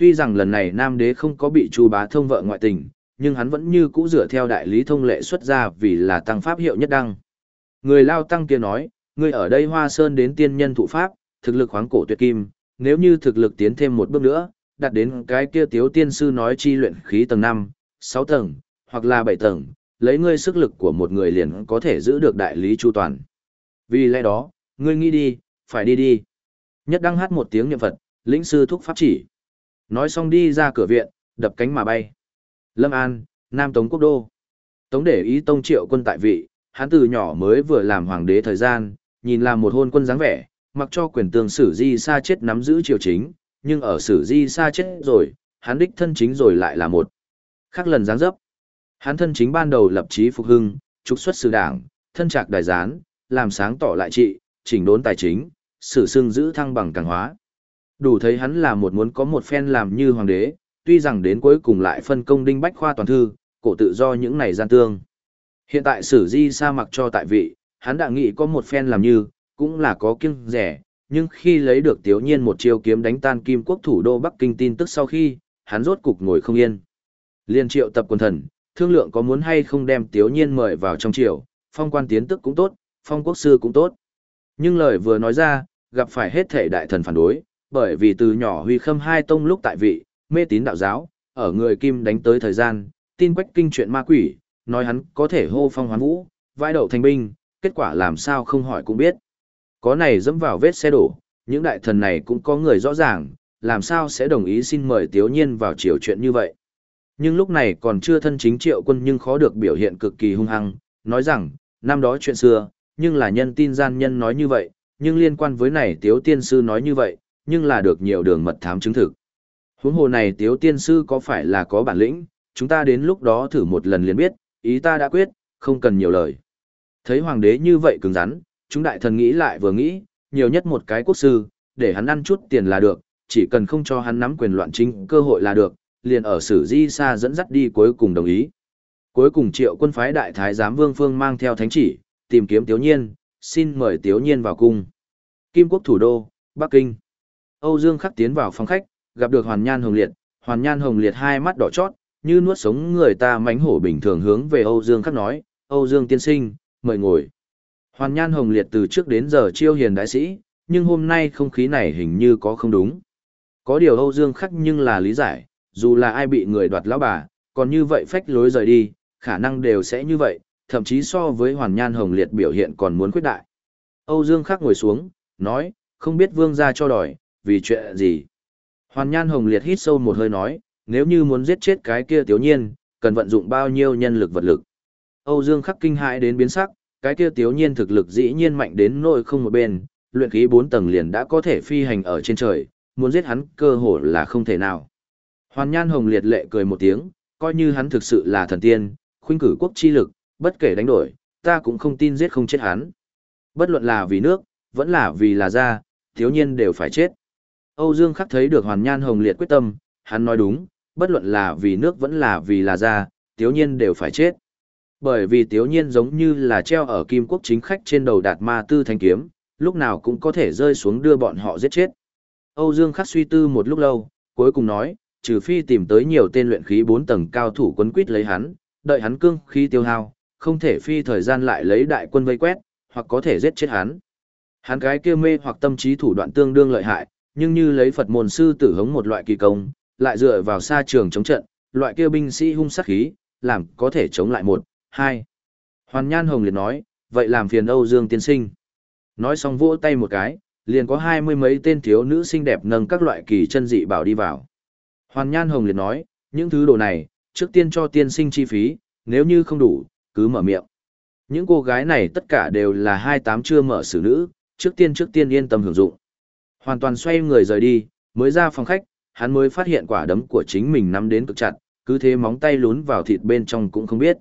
Tuy rằng lần này nam đế không có bị chu bá thông vợ ngoại tình, nhưng hắn vẫn như cũ dựa theo đại lý thông lệ xuất ra vì là tăng pháp hiệu nhất đăng. Người lao tăng kia nói, ngươi ở đây hoa sơn đến tiên nhân thụ pháp, thực lực khoáng cổ tuyệt kim, nếu như thực lực tiến thêm một bước nữa, đạt đến cái kia tiếu tiên sư nói chi luyện khí tầng 5, 6 tầng, hoặc là 7 tầng, lấy ngươi sức lực của một người liền có thể giữ được đại lý chu toàn. Vì lẽ đó, ngươi nghĩ đi, phải đi đi. Nhất đăng hát một tiếng niệm Phật, lĩnh sư thúc pháp chỉ. Nói xong đi ra cửa viện, đập cánh mà bay. Lâm An, Nam Tống Quốc Đô. Tống để ý tông triệu quân tại vị, hắn từ nhỏ mới vừa làm hoàng đế thời gian, nhìn làm một hôn quân dáng vẻ, mặc cho quyền tường sử di sa chết nắm giữ triều chính, nhưng ở sử di sa chết rồi, hắn đích thân chính rồi lại là một. Khác lần dáng dấp. Hắn thân chính ban đầu lập chí phục hưng, trục xuất sử đảng, thân trạc đại gián, làm sáng tỏ lại trị, chỉnh đốn tài chính, sử xưng giữ thăng bằng càng hóa. Đủ thấy hắn là một muốn có một phen làm như hoàng đế, tuy rằng đến cuối cùng lại phân công đinh bách khoa toàn thư, cổ tự do những này gian tương. Hiện tại sử di sa mặc cho tại vị, hắn đã nghĩ có một phen làm như, cũng là có kiêng rẻ, nhưng khi lấy được tiếu nhiên một chiêu kiếm đánh tan kim quốc thủ đô Bắc Kinh tin tức sau khi, hắn rốt cục ngồi không yên. Liên triệu tập quần thần, thương lượng có muốn hay không đem tiếu nhiên mời vào trong triều, phong quan tiến tức cũng tốt, phong quốc sư cũng tốt. Nhưng lời vừa nói ra, gặp phải hết thể đại thần phản đối, bởi vì từ nhỏ huy khâm hai tông lúc tại vị, mê tín đạo giáo, ở người kim đánh tới thời gian, tin quách kinh chuyện ma quỷ, nói hắn có thể hô phong hoán vũ, vai đậu thành binh, kết quả làm sao không hỏi cũng biết. Có này dẫm vào vết xe đổ, những đại thần này cũng có người rõ ràng, làm sao sẽ đồng ý xin mời Tiếu Nhiên vào chiều chuyện như vậy. Nhưng lúc này còn chưa thân chính triệu quân nhưng khó được biểu hiện cực kỳ hung hăng, nói rằng, năm đó chuyện xưa, nhưng là nhân tin gian nhân nói như vậy, nhưng liên quan với này Tiếu Tiên Sư nói như vậy, nhưng là được nhiều đường mật thám chứng thực. Huống hồ này Tiếu Tiên Sư có phải là có bản lĩnh, chúng ta đến lúc đó thử một lần liền biết, ý ta đã quyết, không cần nhiều lời. Thấy hoàng đế như vậy cứng rắn, chúng đại thần nghĩ lại vừa nghĩ, nhiều nhất một cái quốc sư, để hắn ăn chút tiền là được, chỉ cần không cho hắn nắm quyền loạn chính cơ hội là được, liền ở sử di xa dẫn dắt đi cuối cùng đồng ý. Cuối cùng triệu quân phái đại thái giám vương phương mang theo thánh chỉ, tìm kiếm tiếu nhiên, xin mời tiếu nhiên vào cung. Kim quốc thủ đô, Bắc Kinh. Âu Dương khắc tiến vào phòng khách, gặp được Hoàn Nhan Hồng Liệt, Hoàn Nhan Hồng Liệt hai mắt đỏ chót, như nuốt sống người ta mánh hổ bình thường hướng về Âu Dương khắc nói, Âu Dương tiên sinh, mời ngồi. Hoàn Nhan Hồng Liệt từ trước đến giờ chiêu hiền đại sĩ, nhưng hôm nay không khí này hình như có không đúng. Có điều Âu Dương khắc nhưng là lý giải, dù là ai bị người đoạt lão bà, còn như vậy phách lối rời đi, khả năng đều sẽ như vậy, thậm chí so với Hoàn Nhan Hồng Liệt biểu hiện còn muốn khuyết đại. Âu Dương khắc ngồi xuống, nói, không biết vương gia cho đòi, vì chuyện gì. Hoàn Nhan Hồng Liệt hít sâu một hơi nói, nếu như muốn giết chết cái kia tiểu nhiên, cần vận dụng bao nhiêu nhân lực vật lực. Âu Dương khắc kinh hãi đến biến sắc, cái kia tiểu nhiên thực lực dĩ nhiên mạnh đến nỗi không một bên, luyện khí 4 tầng liền đã có thể phi hành ở trên trời, muốn giết hắn cơ hồ là không thể nào. Hoàn Nhan Hồng liệt lệ cười một tiếng, coi như hắn thực sự là thần tiên, khuynh cử quốc chi lực, bất kể đánh đổi, ta cũng không tin giết không chết hắn. Bất luận là vì nước, vẫn là vì là gia, thiếu nhiên đều phải chết. Âu Dương khắc thấy được Hoàn Nhan Hồng liệt quyết tâm, hắn nói đúng, bất luận là vì nước vẫn là vì là gia, Tiếu nhiên đều phải chết. Bởi vì tiếu nhiên giống như là treo ở kim quốc chính khách trên đầu đạt ma tư thanh kiếm, lúc nào cũng có thể rơi xuống đưa bọn họ giết chết. Âu Dương khắc suy tư một lúc lâu, cuối cùng nói, trừ phi tìm tới nhiều tên luyện khí 4 tầng cao thủ quấn quýt lấy hắn, đợi hắn cương khí tiêu hao, không thể phi thời gian lại lấy đại quân vây quét, hoặc có thể giết chết hắn. Hắn cái kia mê hoặc tâm trí thủ đoạn tương đương lợi hại, nhưng như lấy Phật môn sư tử hống một loại kỳ công, lại dựa vào xa trường chống trận, loại kia binh sĩ hung sát khí, làm có thể chống lại một, hai. Hoàn Nhan Hồng liền nói, vậy làm phiền Âu Dương tiên sinh. Nói xong vỗ tay một cái, liền có hai mươi mấy tên thiếu nữ xinh đẹp nâng các loại kỳ chân dị bảo đi vào. Hoàn Nhan Hồng liền nói, những thứ đồ này, trước tiên cho tiên sinh chi phí, nếu như không đủ, cứ mở miệng. Những cô gái này tất cả đều là hai tám chưa mở xử nữ, trước tiên trước tiên yên tâm hưởng dụng. Hoàn toàn xoay người rời đi, mới ra phòng khách, hắn mới phát hiện quả đấm của chính mình nắm đến cực chặt, cứ thế móng tay lún vào thịt bên trong cũng không biết.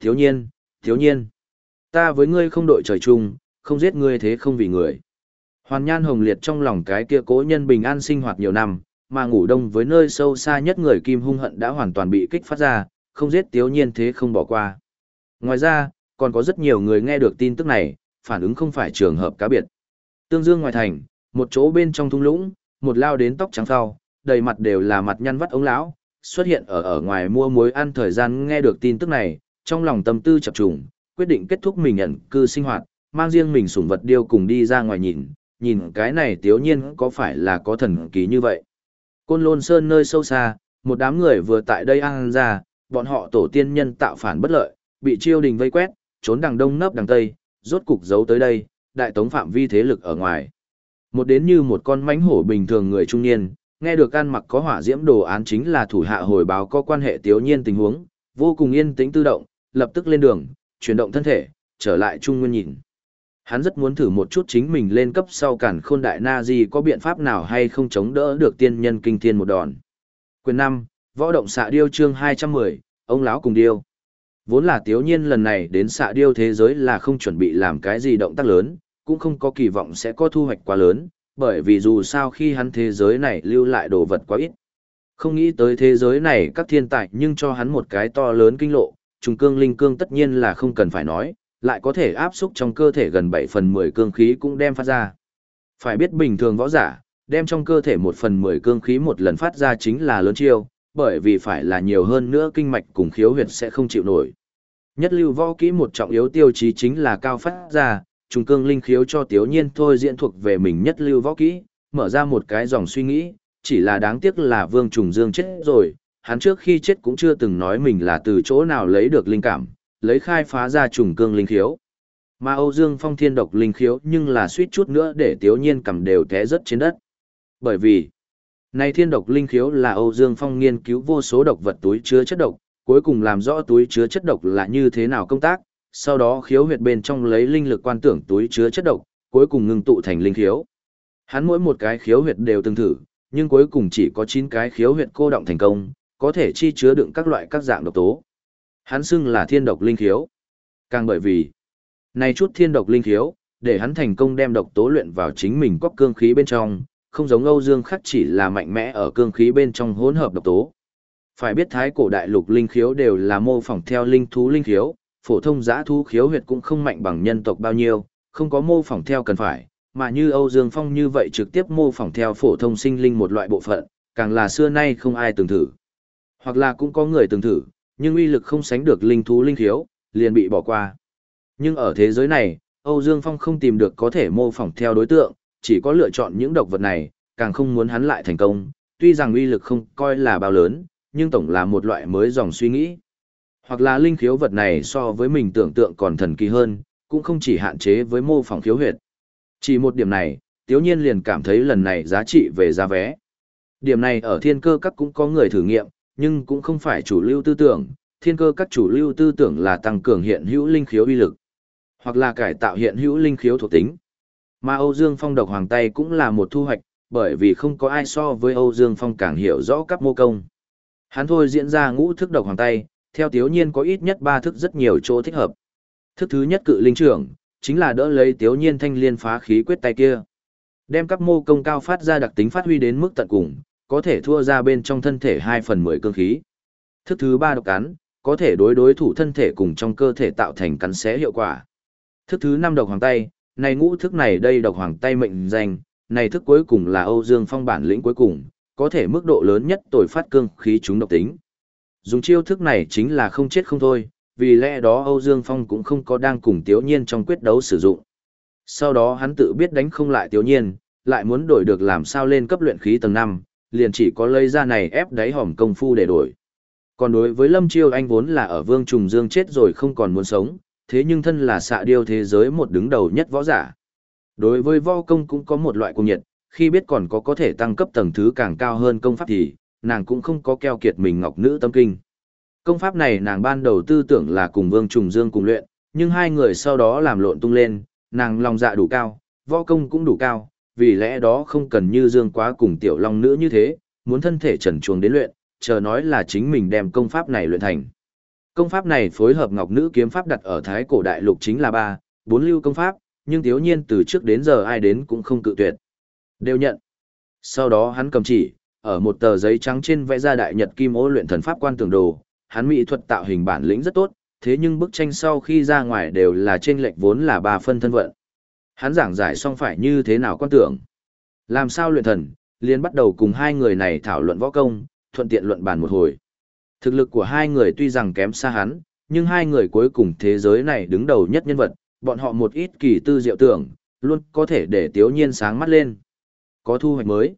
Thiếu nhiên, thiếu nhiên. Ta với ngươi không đội trời chung, không giết ngươi thế không vì người. Hoàn nhan hồng liệt trong lòng cái kia cố nhân bình an sinh hoạt nhiều năm, mà ngủ đông với nơi sâu xa nhất người kim hung hận đã hoàn toàn bị kích phát ra, không giết thiếu nhiên thế không bỏ qua. Ngoài ra, còn có rất nhiều người nghe được tin tức này, phản ứng không phải trường hợp cá biệt. Tương Dương ngoài thành, một chỗ bên trong thung lũng, một lao đến tóc trắng phao, đầy mặt đều là mặt nhăn vắt ống lão, xuất hiện ở ở ngoài mua muối ăn thời gian nghe được tin tức này, trong lòng tâm tư chập trùng, quyết định kết thúc mình nhận cư sinh hoạt, mang riêng mình sủng vật điêu cùng đi ra ngoài nhìn, nhìn cái này tiếu nhiên có phải là có thần kỳ như vậy. Côn Lôn Sơn nơi sâu xa, một đám người vừa tại đây ăn ra, bọn họ tổ tiên nhân tạo phản bất lợi, bị chiêu đình vây quét, trốn đằng đông nấp đằng tây, rốt cục giấu tới đây, đại tống phạm vi thế lực ở ngoài. Một đến như một con mánh hổ bình thường người trung niên, nghe được ăn mặc có hỏa diễm đồ án chính là thủ hạ hồi báo có quan hệ tiểu nhiên tình huống, vô cùng yên tĩnh tự động, lập tức lên đường, chuyển động thân thể, trở lại trung nguyên nhìn. Hắn rất muốn thử một chút chính mình lên cấp sau cản khôn đại na gì có biện pháp nào hay không chống đỡ được tiên nhân kinh thiên một đòn. Quyền 5, Võ động xạ điêu chương 210, ông lão cùng điêu. Vốn là tiếu nhiên lần này đến xạ điêu thế giới là không chuẩn bị làm cái gì động tác lớn, cũng không có kỳ vọng sẽ có thu hoạch quá lớn, bởi vì dù sao khi hắn thế giới này lưu lại đồ vật quá ít. Không nghĩ tới thế giới này các thiên tài nhưng cho hắn một cái to lớn kinh lộ, trùng cương linh cương tất nhiên là không cần phải nói, lại có thể áp xúc trong cơ thể gần 7 phần 10 cương khí cũng đem phát ra. Phải biết bình thường võ giả, đem trong cơ thể 1 phần 10 cương khí một lần phát ra chính là lớn chiêu, bởi vì phải là nhiều hơn nữa kinh mạch cùng khiếu huyệt sẽ không chịu nổi. Nhất lưu võ kỹ một trọng yếu tiêu chí chính là cao phát ra, trùng cương linh khiếu cho tiếu nhiên thôi diễn thuộc về mình nhất lưu võ kỹ, mở ra một cái dòng suy nghĩ, chỉ là đáng tiếc là vương trùng dương chết rồi, hắn trước khi chết cũng chưa từng nói mình là từ chỗ nào lấy được linh cảm, lấy khai phá ra trùng cương linh khiếu. Mà Âu Dương Phong thiên độc linh khiếu nhưng là suýt chút nữa để tiếu nhiên cầm đều té rớt trên đất. Bởi vì, này thiên độc linh khiếu là Âu Dương Phong nghiên cứu vô số độc vật túi chứa chất độc, cuối cùng làm rõ túi chứa chất độc là như thế nào công tác, sau đó khiếu huyệt bên trong lấy linh lực quan tưởng túi chứa chất độc, cuối cùng ngưng tụ thành linh khiếu. Hắn mỗi một cái khiếu huyệt đều từng thử, nhưng cuối cùng chỉ có 9 cái khiếu huyệt cô động thành công, có thể chi chứa đựng các loại các dạng độc tố. Hắn xưng là thiên độc linh khiếu. Càng bởi vì, này chút thiên độc linh khiếu, để hắn thành công đem độc tố luyện vào chính mình cóc cương khí bên trong, không giống Âu Dương Khắc chỉ là mạnh mẽ ở cương khí bên trong hỗn hợp độc tố. Phải biết thái cổ đại lục linh khiếu đều là mô phỏng theo linh thú linh khiếu, phổ thông giã thu khiếu huyệt cũng không mạnh bằng nhân tộc bao nhiêu, không có mô phỏng theo cần phải, mà như Âu Dương Phong như vậy trực tiếp mô phỏng theo phổ thông sinh linh một loại bộ phận, càng là xưa nay không ai từng thử. Hoặc là cũng có người từng thử, nhưng uy lực không sánh được linh thú linh khiếu, liền bị bỏ qua. Nhưng ở thế giới này, Âu Dương Phong không tìm được có thể mô phỏng theo đối tượng, chỉ có lựa chọn những độc vật này, càng không muốn hắn lại thành công, tuy rằng uy lực không coi là bao lớn, nhưng tổng là một loại mới dòng suy nghĩ. Hoặc là linh khiếu vật này so với mình tưởng tượng còn thần kỳ hơn, cũng không chỉ hạn chế với mô phỏng khiếu huyệt. Chỉ một điểm này, Tiếu Nhiên liền cảm thấy lần này giá trị về giá vé. Điểm này ở thiên cơ các cũng có người thử nghiệm, nhưng cũng không phải chủ lưu tư tưởng, thiên cơ các chủ lưu tư tưởng là tăng cường hiện hữu linh khiếu uy lực, hoặc là cải tạo hiện hữu linh khiếu thuộc tính. Mà Âu Dương Phong độc hoàng tay cũng là một thu hoạch, bởi vì không có ai so với Âu Dương Phong càng hiểu rõ các mô công. Hắn thôi diễn ra ngũ thức độc hoàng tay, theo Tiếu Nhiên có ít nhất ba thức rất nhiều chỗ thích hợp. Thức thứ nhất cự linh trưởng, chính là đỡ lấy Tiếu Nhiên thanh liên phá khí quyết tay kia. Đem các mô công cao phát ra đặc tính phát huy đến mức tận cùng, có thể thua ra bên trong thân thể hai phần 10 cương khí. Thức thứ ba độc cắn, có thể đối đối thủ thân thể cùng trong cơ thể tạo thành cắn xé hiệu quả. Thức thứ năm độc hoàng tay, này ngũ thức này đây độc hoàng tay mệnh danh, này thức cuối cùng là Âu Dương Phong bản lĩnh cuối cùng, có thể mức độ lớn nhất tội phát cương khí chúng độc tính. Dùng chiêu thức này chính là không chết không thôi, vì lẽ đó Âu Dương Phong cũng không có đang cùng Tiếu Nhiên trong quyết đấu sử dụng. Sau đó hắn tự biết đánh không lại Tiếu Nhiên, lại muốn đổi được làm sao lên cấp luyện khí tầng 5, liền chỉ có lấy ra này ép đáy hòm công phu để đổi. Còn đối với Lâm Chiêu anh vốn là ở Vương Trùng Dương chết rồi không còn muốn sống, thế nhưng thân là xạ điêu thế giới một đứng đầu nhất võ giả. Đối với võ công cũng có một loại cung nhiệt, khi biết còn có có thể tăng cấp tầng thứ càng cao hơn công pháp thì, nàng cũng không có keo kiệt mình ngọc nữ tâm kinh. Công pháp này nàng ban đầu tư tưởng là cùng Vương Trùng Dương cùng luyện, nhưng hai người sau đó làm lộn tung lên, nàng lòng dạ đủ cao, võ công cũng đủ cao, vì lẽ đó không cần như Dương quá cùng tiểu long nữ như thế, muốn thân thể trần chuồng đến luyện, chờ nói là chính mình đem công pháp này luyện thành. Công pháp này phối hợp ngọc nữ kiếm pháp đặt ở thái cổ đại lục chính là ba, bốn lưu công pháp, nhưng thiếu nhiên từ trước đến giờ ai đến cũng không cự tuyệt. Đều nhận. Sau đó hắn cầm chỉ, ở một tờ giấy trắng trên vẽ ra đại nhật kim ô luyện thần pháp quan tường đồ, hắn mỹ thuật tạo hình bản lĩnh rất tốt, thế nhưng bức tranh sau khi ra ngoài đều là trên lệch vốn là ba phân thân vận. Hắn giảng giải xong phải như thế nào quan tưởng. Làm sao luyện thần, liền bắt đầu cùng hai người này thảo luận võ công, thuận tiện luận bàn một hồi. Thực lực của hai người tuy rằng kém xa hắn, nhưng hai người cuối cùng thế giới này đứng đầu nhất nhân vật, bọn họ một ít kỳ tư diệu tưởng, luôn có thể để Tiếu Nhiên sáng mắt lên. Có thu hoạch mới.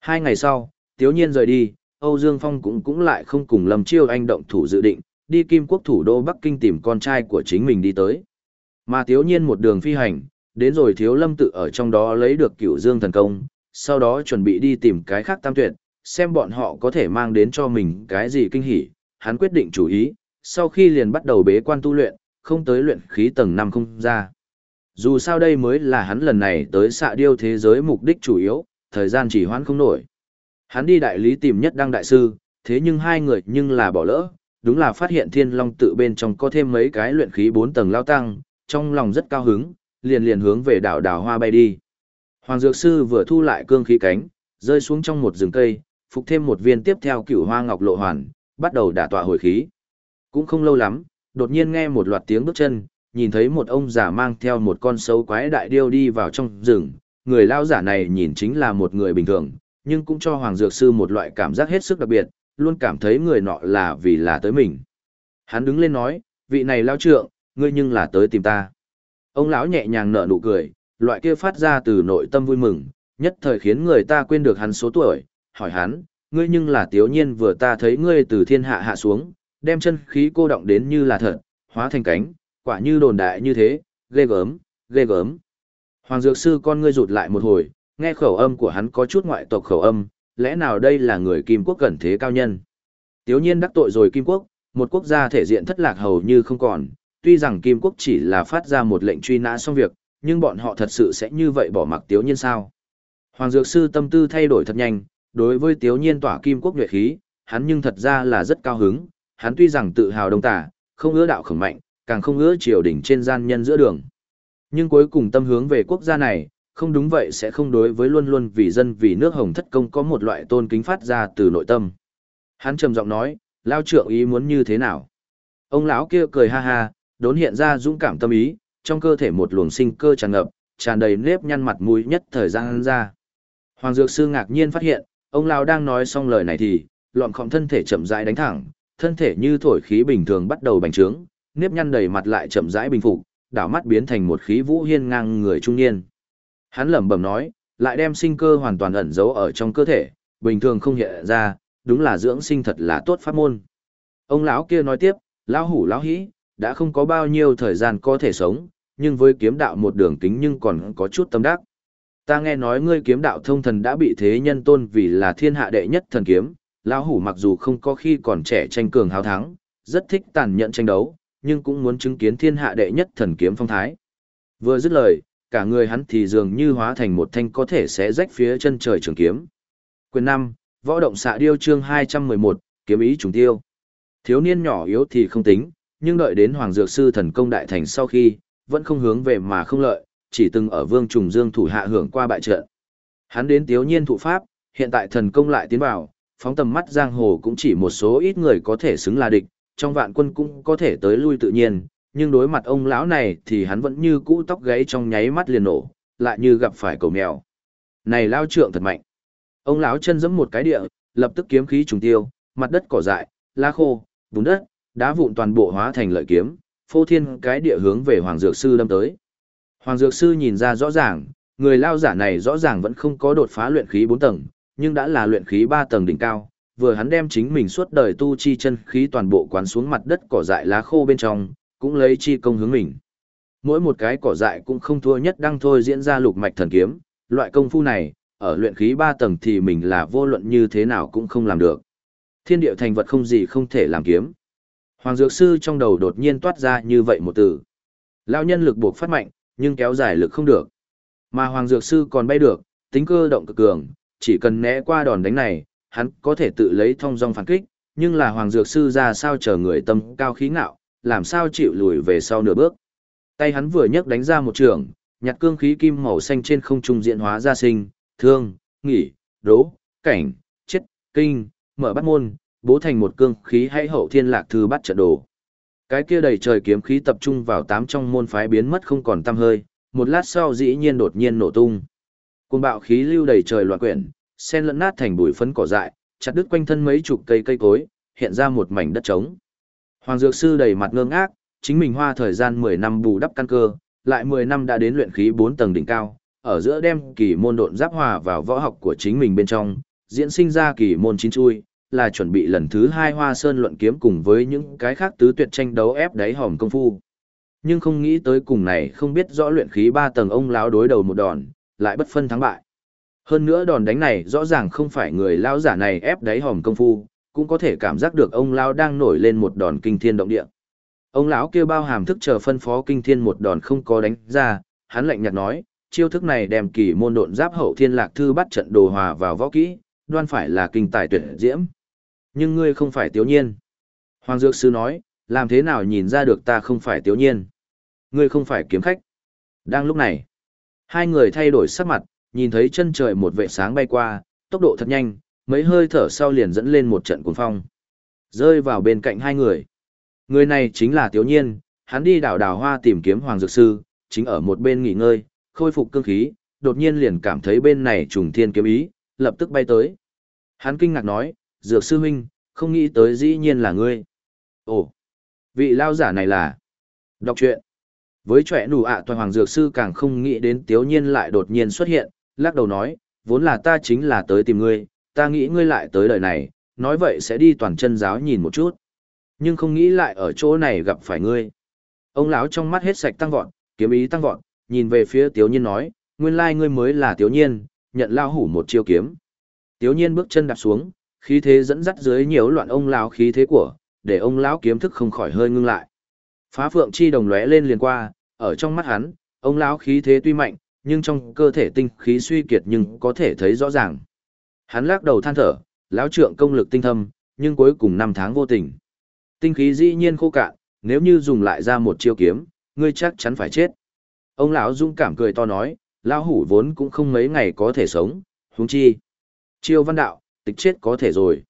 Hai ngày sau, Tiếu Nhiên rời đi, Âu Dương Phong cũng cũng lại không cùng Lâm Chiêu Anh động thủ dự định, đi Kim Quốc thủ đô Bắc Kinh tìm con trai của chính mình đi tới. Mà Tiếu Nhiên một đường phi hành, đến rồi Thiếu Lâm tự ở trong đó lấy được cửu Dương thần công, sau đó chuẩn bị đi tìm cái khác tam tuyệt, xem bọn họ có thể mang đến cho mình cái gì kinh hỉ. Hắn quyết định chủ ý, sau khi liền bắt đầu bế quan tu luyện, không tới luyện khí tầng 5 không ra. Dù sao đây mới là hắn lần này tới xạ điêu thế giới mục đích chủ yếu, thời gian chỉ hoãn không nổi. Hắn đi đại lý tìm nhất đăng đại sư, thế nhưng hai người nhưng là bỏ lỡ, đúng là phát hiện thiên long tự bên trong có thêm mấy cái luyện khí 4 tầng lao tăng, trong lòng rất cao hứng, liền liền hướng về đảo đảo hoa bay đi. Hoàng Dược Sư vừa thu lại cương khí cánh, rơi xuống trong một rừng cây, phục thêm một viên tiếp theo cửu hoa ngọc lộ hoàn, bắt đầu đả tọa hồi khí. Cũng không lâu lắm, đột nhiên nghe một loạt tiếng bước chân, nhìn thấy một ông già mang theo một con sâu quái đại điêu đi vào trong rừng. Người lao giả này nhìn chính là một người bình thường, nhưng cũng cho Hoàng Dược Sư một loại cảm giác hết sức đặc biệt, luôn cảm thấy người nọ là vì là tới mình. Hắn đứng lên nói, vị này lao trượng, ngươi nhưng là tới tìm ta. Ông lão nhẹ nhàng nở nụ cười, loại kia phát ra từ nội tâm vui mừng, nhất thời khiến người ta quên được hắn số tuổi, hỏi hắn, ngươi nhưng là tiếu nhiên vừa ta thấy ngươi từ thiên hạ hạ xuống, đem chân khí cô động đến như là thật, hóa thành cánh, quả như đồn đại như thế, ghê gớm, ghê gớm. Hoàng Dược Sư con ngươi rụt lại một hồi, nghe khẩu âm của hắn có chút ngoại tộc khẩu âm, lẽ nào đây là người Kim Quốc cẩn thế cao nhân. Tiếu nhiên đắc tội rồi Kim Quốc, một quốc gia thể diện thất lạc hầu như không còn, tuy rằng Kim Quốc chỉ là phát ra một lệnh truy nã xong việc, nhưng bọn họ thật sự sẽ như vậy bỏ mặc Tiếu nhiên sao. Hoàng Dược Sư tâm tư thay đổi thật nhanh, đối với Tiếu nhiên tỏa Kim Quốc nhuệ khí, hắn nhưng thật ra là rất cao hứng, hắn tuy rằng tự hào đông tả, không ưa đạo khổng mạnh, càng không ưa triều đình trên gian nhân giữa đường. Nhưng cuối cùng tâm hướng về quốc gia này, không đúng vậy sẽ không đối với luôn luôn vì dân vì nước hồng thất công có một loại tôn kính phát ra từ nội tâm. Hắn trầm giọng nói, lao trượng ý muốn như thế nào? Ông lão kia cười ha ha, đốn hiện ra dũng cảm tâm ý, trong cơ thể một luồng sinh cơ tràn ngập, tràn đầy nếp nhăn mặt mũi nhất thời gian ra. Hoàng Dược Sư ngạc nhiên phát hiện, ông lão đang nói xong lời này thì, lọn khọng thân thể chậm rãi đánh thẳng, thân thể như thổi khí bình thường bắt đầu bành trướng, nếp nhăn đầy mặt lại chậm rãi bình phục, đảo mắt biến thành một khí vũ hiên ngang người trung niên. Hắn lẩm bẩm nói, lại đem sinh cơ hoàn toàn ẩn giấu ở trong cơ thể, bình thường không hiện ra, đúng là dưỡng sinh thật là tốt pháp môn. Ông lão kia nói tiếp, lão hủ lão hĩ, đã không có bao nhiêu thời gian có thể sống, nhưng với kiếm đạo một đường kính nhưng còn có chút tâm đắc. Ta nghe nói ngươi kiếm đạo thông thần đã bị thế nhân tôn vì là thiên hạ đệ nhất thần kiếm, lão hủ mặc dù không có khi còn trẻ tranh cường hào thắng, rất thích tàn nhẫn tranh đấu, nhưng cũng muốn chứng kiến thiên hạ đệ nhất thần kiếm phong thái. Vừa dứt lời, cả người hắn thì dường như hóa thành một thanh có thể sẽ rách phía chân trời trường kiếm. Quyền 5, Võ động xạ điêu chương 211, kiếm ý trùng tiêu. Thiếu niên nhỏ yếu thì không tính, nhưng đợi đến Hoàng Dược Sư thần công đại thành sau khi, vẫn không hướng về mà không lợi, chỉ từng ở Vương Trùng Dương thủ hạ hưởng qua bại trận. Hắn đến tiếu nhiên thụ pháp, hiện tại thần công lại tiến vào, phóng tầm mắt giang hồ cũng chỉ một số ít người có thể xứng là địch, trong vạn quân cũng có thể tới lui tự nhiên, nhưng đối mặt ông lão này thì hắn vẫn như cũ tóc gáy trong nháy mắt liền nổ, lại như gặp phải cầu mèo. Này lao trượng thật mạnh. Ông lão chân giẫm một cái địa, lập tức kiếm khí trùng tiêu, mặt đất cỏ dại, lá khô, bùn đất, đá vụn toàn bộ hóa thành lợi kiếm, phô thiên cái địa hướng về Hoàng Dược Sư đâm tới. Hoàng Dược Sư nhìn ra rõ ràng, người lao giả này rõ ràng vẫn không có đột phá luyện khí 4 tầng, nhưng đã là luyện khí 3 tầng đỉnh cao, vừa hắn đem chính mình suốt đời tu chi chân khí toàn bộ quán xuống mặt đất cỏ dại lá khô bên trong, cũng lấy chi công hướng mình. Mỗi một cái cỏ dại cũng không thua nhất đăng thôi diễn ra lục mạch thần kiếm, loại công phu này, ở luyện khí 3 tầng thì mình là vô luận như thế nào cũng không làm được. Thiên địa thành vật không gì không thể làm kiếm. Hoàng Dược Sư trong đầu đột nhiên toát ra như vậy một từ. Lão nhân lực buộc phát mạnh, nhưng kéo dài lực không được. Mà Hoàng Dược Sư còn bay được, tính cơ động cực cường, chỉ cần né qua đòn đánh này, hắn có thể tự lấy thông dong phản kích, nhưng là Hoàng Dược Sư ra sao chờ người tâm cao khí ngạo, làm sao chịu lùi về sau nửa bước. Tay hắn vừa nhấc đánh ra một trường, nhặt cương khí kim màu xanh trên không trung diễn hóa ra sinh, thương, nghỉ, đố, cảnh, chết, kinh, mở bắt môn, bố thành một cương khí hay hậu thiên lạc thư bắt trận đồ. Cái kia đầy trời kiếm khí tập trung vào tám trong môn phái biến mất không còn tăm hơi, một lát sau dĩ nhiên đột nhiên nổ tung. Cơn bạo khí lưu đầy trời loạn quyển, sen lẫn nát thành bụi phấn cỏ dại, chặt đứt quanh thân mấy chục cây cây cối, hiện ra một mảnh đất trống. Hoàng Dược Sư đầy mặt ngơ ngác, chính mình hoa thời gian 10 năm bù đắp căn cơ, lại 10 năm đã đến luyện khí 4 tầng đỉnh cao, ở giữa đem kỳ môn độn giáp hòa vào võ học của chính mình bên trong, diễn sinh ra kỳ môn chín chui, là chuẩn bị lần thứ hai hoa sơn luận kiếm cùng với những cái khác tứ tuyệt tranh đấu ép đáy hòm công phu. Nhưng không nghĩ tới cùng này không biết rõ luyện khí 3 tầng ông lão đối đầu một đòn, lại bất phân thắng bại. Hơn nữa đòn đánh này rõ ràng không phải người lão giả này ép đáy hòm công phu, cũng có thể cảm giác được ông lão đang nổi lên một đòn kinh thiên động địa. Ông lão kia bao hàm thức chờ phân phó kinh thiên một đòn không có đánh ra, hắn lạnh nhạt nói, chiêu thức này đem kỳ môn độn giáp hậu thiên lạc thư bắt trận đồ hòa vào võ kỹ, đoan phải là kinh tài tuyệt diễm. Nhưng ngươi không phải tiểu nhiên. Hoàng Dược Sư nói, làm thế nào nhìn ra được ta không phải tiểu nhiên? Ngươi không phải kiếm khách. Đang lúc này, hai người thay đổi sắc mặt, nhìn thấy chân trời một vệ sáng bay qua, tốc độ thật nhanh, mấy hơi thở sau liền dẫn lên một trận cuồng phong. Rơi vào bên cạnh hai người. Người này chính là Tiếu Nhiên, hắn đi đảo đảo hoa tìm kiếm Hoàng Dược Sư, chính ở một bên nghỉ ngơi, khôi phục cương khí, đột nhiên liền cảm thấy bên này trùng thiên kiếm ý, lập tức bay tới. Hắn kinh ngạc nói, Dược Sư Huynh, không nghĩ tới dĩ nhiên là ngươi. Ồ, vị lao giả này là... Đọc truyện. Với trẻ nụ ạ toàn Hoàng Dược Sư càng không nghĩ đến Tiếu Nhiên lại đột nhiên xuất hiện, lắc đầu nói, vốn là ta chính là tới tìm ngươi, ta nghĩ ngươi lại tới đời này, nói vậy sẽ đi toàn chân giáo nhìn một chút. Nhưng không nghĩ lại ở chỗ này gặp phải ngươi. Ông lão trong mắt hết sạch tăng vọt, kiếm ý tăng vọt, nhìn về phía Tiếu Nhiên nói, nguyên lai ngươi mới là Tiếu Nhiên, nhận lao hủ một chiêu kiếm. Tiếu Nhiên bước chân đạp xuống, khí thế dẫn dắt dưới nhiều loạn ông lão khí thế của, để ông lão kiếm thức không khỏi hơi ngưng lại. Phá phượng chi đồng lóe lên liền qua, ở trong mắt hắn, ông lão khí thế tuy mạnh, nhưng trong cơ thể tinh khí suy kiệt nhưng có thể thấy rõ ràng. Hắn lắc đầu than thở, lão trượng công lực tinh thâm, nhưng cuối cùng năm tháng vô tình. Tinh khí dĩ nhiên khô cạn, nếu như dùng lại ra một chiêu kiếm, ngươi chắc chắn phải chết. Ông lão dung cảm cười to nói, lão hủ vốn cũng không mấy ngày có thể sống, huống chi. Chiêu văn đạo, tịch chết có thể rồi.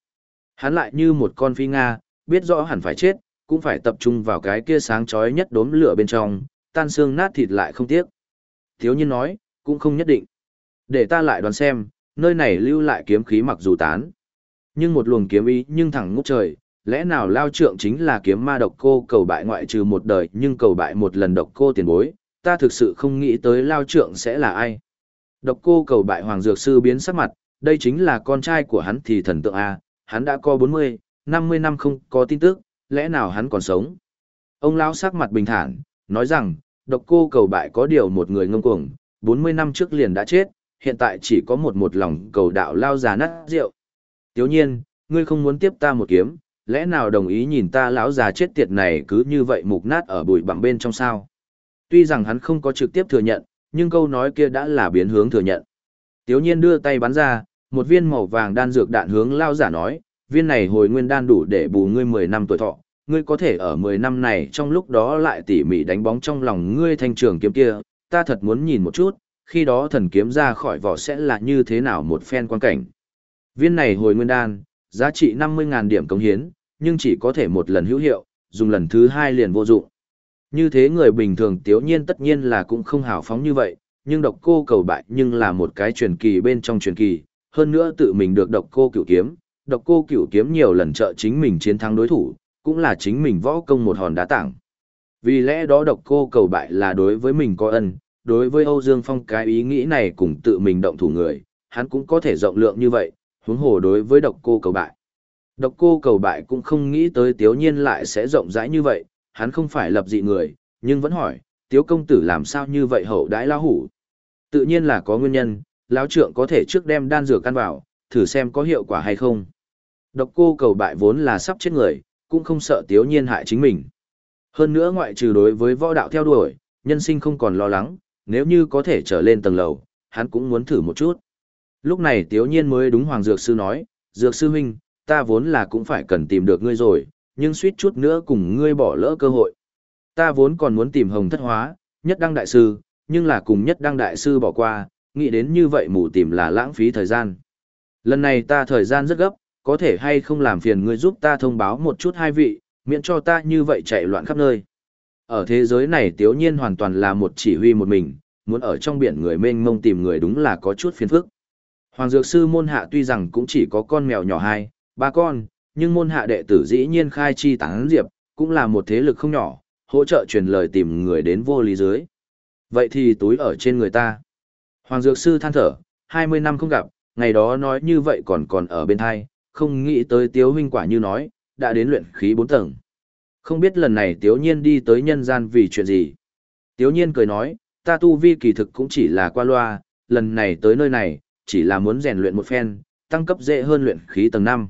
Hắn lại như một con phi Nga, biết rõ hẳn phải chết, cũng phải tập trung vào cái kia sáng chói nhất đốm lửa bên trong, tan xương nát thịt lại không tiếc. Thiếu nhiên nói, cũng không nhất định. Để ta lại đoán xem, nơi này lưu lại kiếm khí mặc dù tán. Nhưng một luồng kiếm ý nhưng thẳng ngút trời, lẽ nào lao trượng chính là kiếm ma độc cô cầu bại ngoại trừ một đời nhưng cầu bại một lần độc cô tiền bối, ta thực sự không nghĩ tới lao trượng sẽ là ai. Độc cô cầu bại hoàng dược sư biến sắc mặt, đây chính là con trai của hắn thì thần tượng A, hắn đã có 40, 50 năm không có tin tức, lẽ nào hắn còn sống. Ông lao sắc mặt bình thản, nói rằng, độc cô cầu bại có điều một người ngông cuồng, 40 năm trước liền đã chết, hiện tại chỉ có một một lòng cầu đạo lao già nát rượu. Tiếu nhiên, ngươi không muốn tiếp ta một kiếm, lẽ nào đồng ý nhìn ta lão già chết tiệt này cứ như vậy mục nát ở bụi bằng bên trong sao? Tuy rằng hắn không có trực tiếp thừa nhận, nhưng câu nói kia đã là biến hướng thừa nhận. Tiếu nhiên đưa tay bắn ra, một viên màu vàng đan dược đạn hướng lao giả nói, viên này hồi nguyên đan đủ để bù ngươi 10 năm tuổi thọ, ngươi có thể ở 10 năm này trong lúc đó lại tỉ mỉ đánh bóng trong lòng ngươi thanh trường kiếm kia, ta thật muốn nhìn một chút, khi đó thần kiếm ra khỏi vỏ sẽ là như thế nào một phen quan cảnh. Viên này hồi nguyên đan, giá trị 50.000 điểm công hiến, nhưng chỉ có thể một lần hữu hiệu, dùng lần thứ hai liền vô dụng. Như thế người bình thường tiếu nhiên tất nhiên là cũng không hào phóng như vậy, nhưng độc cô cầu bại nhưng là một cái truyền kỳ bên trong truyền kỳ, hơn nữa tự mình được độc cô cửu kiếm, độc cô cửu kiếm nhiều lần trợ chính mình chiến thắng đối thủ, cũng là chính mình võ công một hòn đá tảng. Vì lẽ đó độc cô cầu bại là đối với mình có ân, đối với Âu Dương Phong cái ý nghĩ này cùng tự mình động thủ người, hắn cũng có thể rộng lượng như vậy, huống hồ đối với độc cô cầu bại. Độc cô cầu bại cũng không nghĩ tới tiếu nhiên lại sẽ rộng rãi như vậy, hắn không phải lập dị người, nhưng vẫn hỏi, tiếu công tử làm sao như vậy hậu đãi lao hủ. Tự nhiên là có nguyên nhân, lão trượng có thể trước đem đan dược căn vào, thử xem có hiệu quả hay không. Độc cô cầu bại vốn là sắp chết người, cũng không sợ tiếu nhiên hại chính mình. Hơn nữa ngoại trừ đối với võ đạo theo đuổi, nhân sinh không còn lo lắng, nếu như có thể trở lên tầng lầu, hắn cũng muốn thử một chút. Lúc này tiếu nhiên mới đúng Hoàng Dược Sư nói, Dược Sư huynh, ta vốn là cũng phải cần tìm được ngươi rồi, nhưng suýt chút nữa cùng ngươi bỏ lỡ cơ hội. Ta vốn còn muốn tìm Hồng Thất Hóa, Nhất Đăng Đại Sư, nhưng là cùng Nhất Đăng Đại Sư bỏ qua, nghĩ đến như vậy mù tìm là lãng phí thời gian. Lần này ta thời gian rất gấp, có thể hay không làm phiền ngươi giúp ta thông báo một chút hai vị, miễn cho ta như vậy chạy loạn khắp nơi. Ở thế giới này tiếu nhiên hoàn toàn là một chỉ huy một mình, muốn ở trong biển người mênh mông tìm người đúng là có chút phiền phức. Hoàng Dược Sư môn hạ tuy rằng cũng chỉ có con mèo nhỏ hai, ba con, nhưng môn hạ đệ tử dĩ nhiên khai chi tán diệp, cũng là một thế lực không nhỏ, hỗ trợ truyền lời tìm người đến vô lý dưới. Vậy thì túi ở trên người ta. Hoàng Dược Sư than thở, 20 năm không gặp, ngày đó nói như vậy còn còn ở bên thai, không nghĩ tới Tiếu huynh quả như nói, đã đến luyện khí 4 tầng. Không biết lần này Tiếu Nhiên đi tới nhân gian vì chuyện gì. Tiếu Nhiên cười nói, ta tu vi kỳ thực cũng chỉ là qua loa, lần này tới nơi này, chỉ là muốn rèn luyện một phen, tăng cấp dễ hơn luyện khí tầng 5.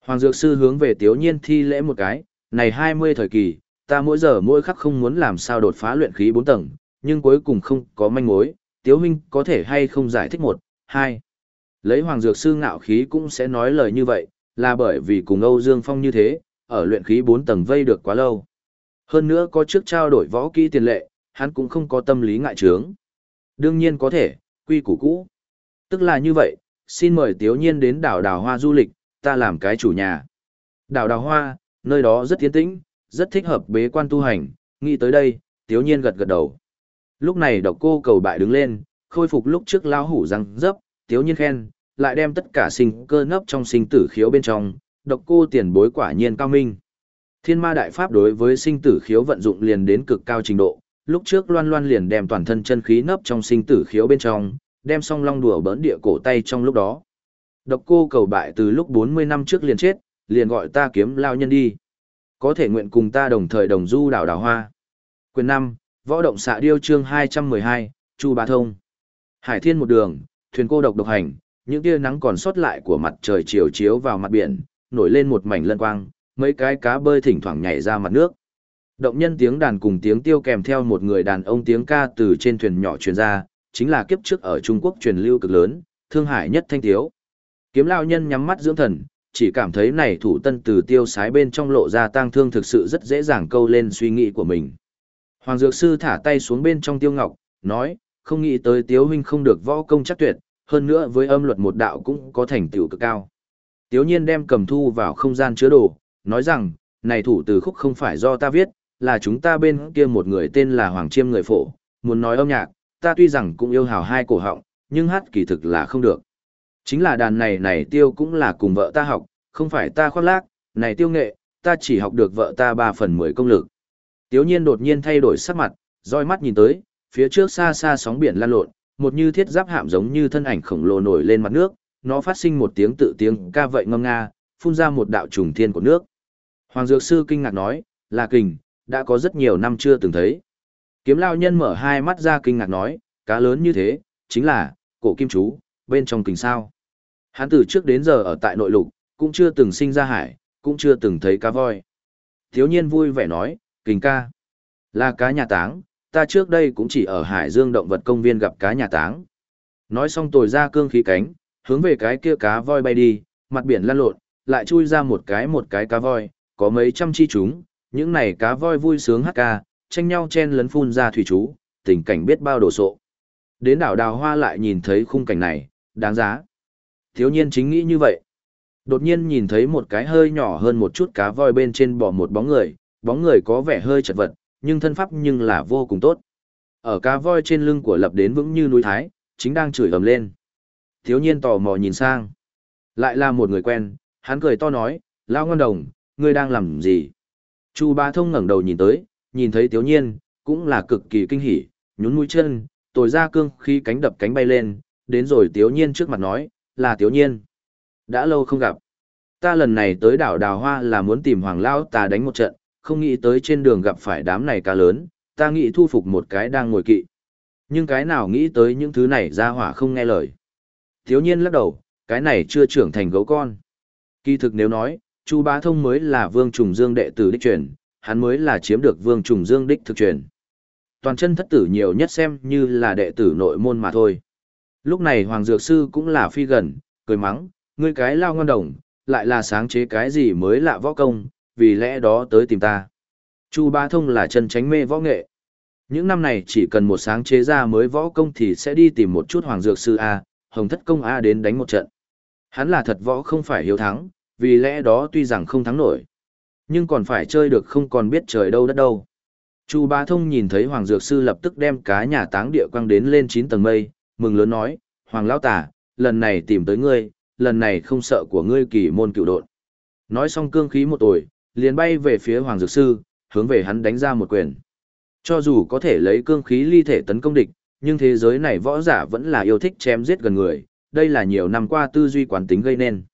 Hoàng Dược Sư hướng về Tiếu Nhiên thi lễ một cái, này 20 thời kỳ, ta mỗi giờ mỗi khắc không muốn làm sao đột phá luyện khí 4 tầng, nhưng cuối cùng không có manh mối, Tiếu Huynh có thể hay không giải thích một, hai. Lấy Hoàng Dược Sư ngạo khí cũng sẽ nói lời như vậy, là bởi vì cùng Âu Dương Phong như thế, ở luyện khí 4 tầng vây được quá lâu. Hơn nữa có trước trao đổi võ kỹ tiền lệ, hắn cũng không có tâm lý ngại trướng. Đương nhiên có thể, quy củ cũ. Tức là như vậy, xin mời Tiếu Nhiên đến đảo Đào Hoa du lịch, ta làm cái chủ nhà. Đảo Đào Hoa, nơi đó rất tiến tĩnh, rất thích hợp bế quan tu hành, nghĩ tới đây, Tiếu Nhiên gật gật đầu. Lúc này độc cô cầu bại đứng lên, khôi phục lúc trước lao hủ răng dấp, Tiếu Nhiên khen, lại đem tất cả sinh cơ nấp trong sinh tử khiếu bên trong, độc cô tiền bối quả nhiên cao minh. Thiên ma đại pháp đối với sinh tử khiếu vận dụng liền đến cực cao trình độ, lúc trước loan loan liền đem toàn thân chân khí nấp trong sinh tử khiếu bên trong, đem song long đùa bỡn địa cổ tay trong lúc đó. Độc cô cầu bại từ lúc 40 năm trước liền chết, liền gọi ta kiếm lao nhân đi. Có thể nguyện cùng ta đồng thời đồng du đảo đảo hoa. Quyền 5, Võ động xạ điêu chương 212, Chu Bá Thông. Hải thiên một đường, thuyền cô độc độc hành, những tia nắng còn sót lại của mặt trời chiều chiếu vào mặt biển, nổi lên một mảnh lân quang, mấy cái cá bơi thỉnh thoảng nhảy ra mặt nước. Động nhân tiếng đàn cùng tiếng tiêu kèm theo một người đàn ông tiếng ca từ trên thuyền nhỏ truyền ra, chính là kiếp trước ở Trung Quốc truyền lưu cực lớn, thương hải nhất thanh tiếu. Kiếm lao nhân nhắm mắt dưỡng thần, chỉ cảm thấy này thủ tân từ tiêu sái bên trong lộ ra tang thương thực sự rất dễ dàng câu lên suy nghĩ của mình. Hoàng Dược Sư thả tay xuống bên trong tiêu ngọc, nói, không nghĩ tới tiếu huynh không được võ công chắc tuyệt, hơn nữa với âm luật một đạo cũng có thành tựu cực cao. Tiếu nhiên đem cầm thu vào không gian chứa đồ, nói rằng, này thủ từ khúc không phải do ta viết, là chúng ta bên kia một người tên là Hoàng Chiêm người phổ, muốn nói âm nhạc, ta tuy rằng cũng yêu hào hai cổ họng, nhưng hát kỳ thực là không được. Chính là đàn này này tiêu cũng là cùng vợ ta học, không phải ta khoác lác, này tiêu nghệ, ta chỉ học được vợ ta ba phần mười công lực. Tiếu nhiên đột nhiên thay đổi sắc mặt, roi mắt nhìn tới, phía trước xa xa sóng biển lan lộn, một như thiết giáp hạm giống như thân ảnh khổng lồ nổi lên mặt nước, nó phát sinh một tiếng tự tiếng ca vậy ngâm nga, phun ra một đạo trùng thiên của nước. Hoàng Dược Sư kinh ngạc nói, là kình, đã có rất nhiều năm chưa từng thấy. Kiếm lao nhân mở hai mắt ra kinh ngạc nói, cá lớn như thế, chính là, cổ kim chú, bên trong kình sao. Hắn từ trước đến giờ ở tại nội lục, cũng chưa từng sinh ra hải, cũng chưa từng thấy cá voi. Thiếu nhiên vui vẻ nói, kình ca, là cá nhà táng, ta trước đây cũng chỉ ở hải dương động vật công viên gặp cá nhà táng. Nói xong tồi ra cương khí cánh, hướng về cái kia cá voi bay đi, mặt biển lăn lộn, lại chui ra một cái một cái cá voi, có mấy trăm chi chúng, những này cá voi vui sướng hát ca, tranh nhau chen lấn phun ra thủy chú, tình cảnh biết bao đồ sộ. Đến đảo đào hoa lại nhìn thấy khung cảnh này, đáng giá. Thiếu nhiên chính nghĩ như vậy. Đột nhiên nhìn thấy một cái hơi nhỏ hơn một chút cá voi bên trên bỏ một bóng người, bóng người có vẻ hơi chật vật, nhưng thân pháp nhưng là vô cùng tốt. Ở cá voi trên lưng của lập đến vững như núi thái, chính đang chửi ầm lên. Thiếu nhiên tò mò nhìn sang. Lại là một người quen, hắn cười to nói, lao ngon đồng, ngươi đang làm gì? Chu Ba Thông ngẩng đầu nhìn tới, nhìn thấy thiếu Nhiên, cũng là cực kỳ kinh hỉ, nhún mũi chân, tồi ra cương khi cánh đập cánh bay lên, đến rồi thiếu Nhiên trước mặt nói, là thiếu Nhiên. Đã lâu không gặp. Ta lần này tới đảo Đào Hoa là muốn tìm Hoàng Lao ta đánh một trận, không nghĩ tới trên đường gặp phải đám này cá lớn, ta nghĩ thu phục một cái đang ngồi kỵ. Nhưng cái nào nghĩ tới những thứ này ra hỏa không nghe lời thiếu Nhiên lắc đầu, cái này chưa trưởng thành gấu con. Kỳ thực nếu nói, Chu Bá Thông mới là Vương Trùng Dương đệ tử đích truyền, hắn mới là chiếm được Vương Trùng Dương đích thực truyền. Toàn chân thất tử nhiều nhất xem như là đệ tử nội môn mà thôi. Lúc này Hoàng Dược Sư cũng là phi gần, cười mắng, ngươi cái lao ngon đồng, lại là sáng chế cái gì mới lạ võ công, vì lẽ đó tới tìm ta. Chu Bá Thông là chân tránh mê võ nghệ. Những năm này chỉ cần một sáng chế ra mới võ công thì sẽ đi tìm một chút Hoàng Dược Sư A, Hồng Thất Công A đến đánh một trận. Hắn là thật võ không phải hiếu thắng, vì lẽ đó tuy rằng không thắng nổi, nhưng còn phải chơi được không còn biết trời đâu đất đâu. Chu Bá Thông nhìn thấy Hoàng Dược Sư lập tức đem cá nhà táng địa quang đến lên chín tầng mây, mừng lớn nói, Hoàng Lão Tả, lần này tìm tới ngươi, lần này không sợ của ngươi kỳ môn cựu độn. Nói xong cương khí một tuổi, liền bay về phía Hoàng Dược Sư, hướng về hắn đánh ra một quyền. Cho dù có thể lấy cương khí ly thể tấn công địch, nhưng thế giới này võ giả vẫn là yêu thích chém giết gần người, đây là nhiều năm qua tư duy quán tính gây nên.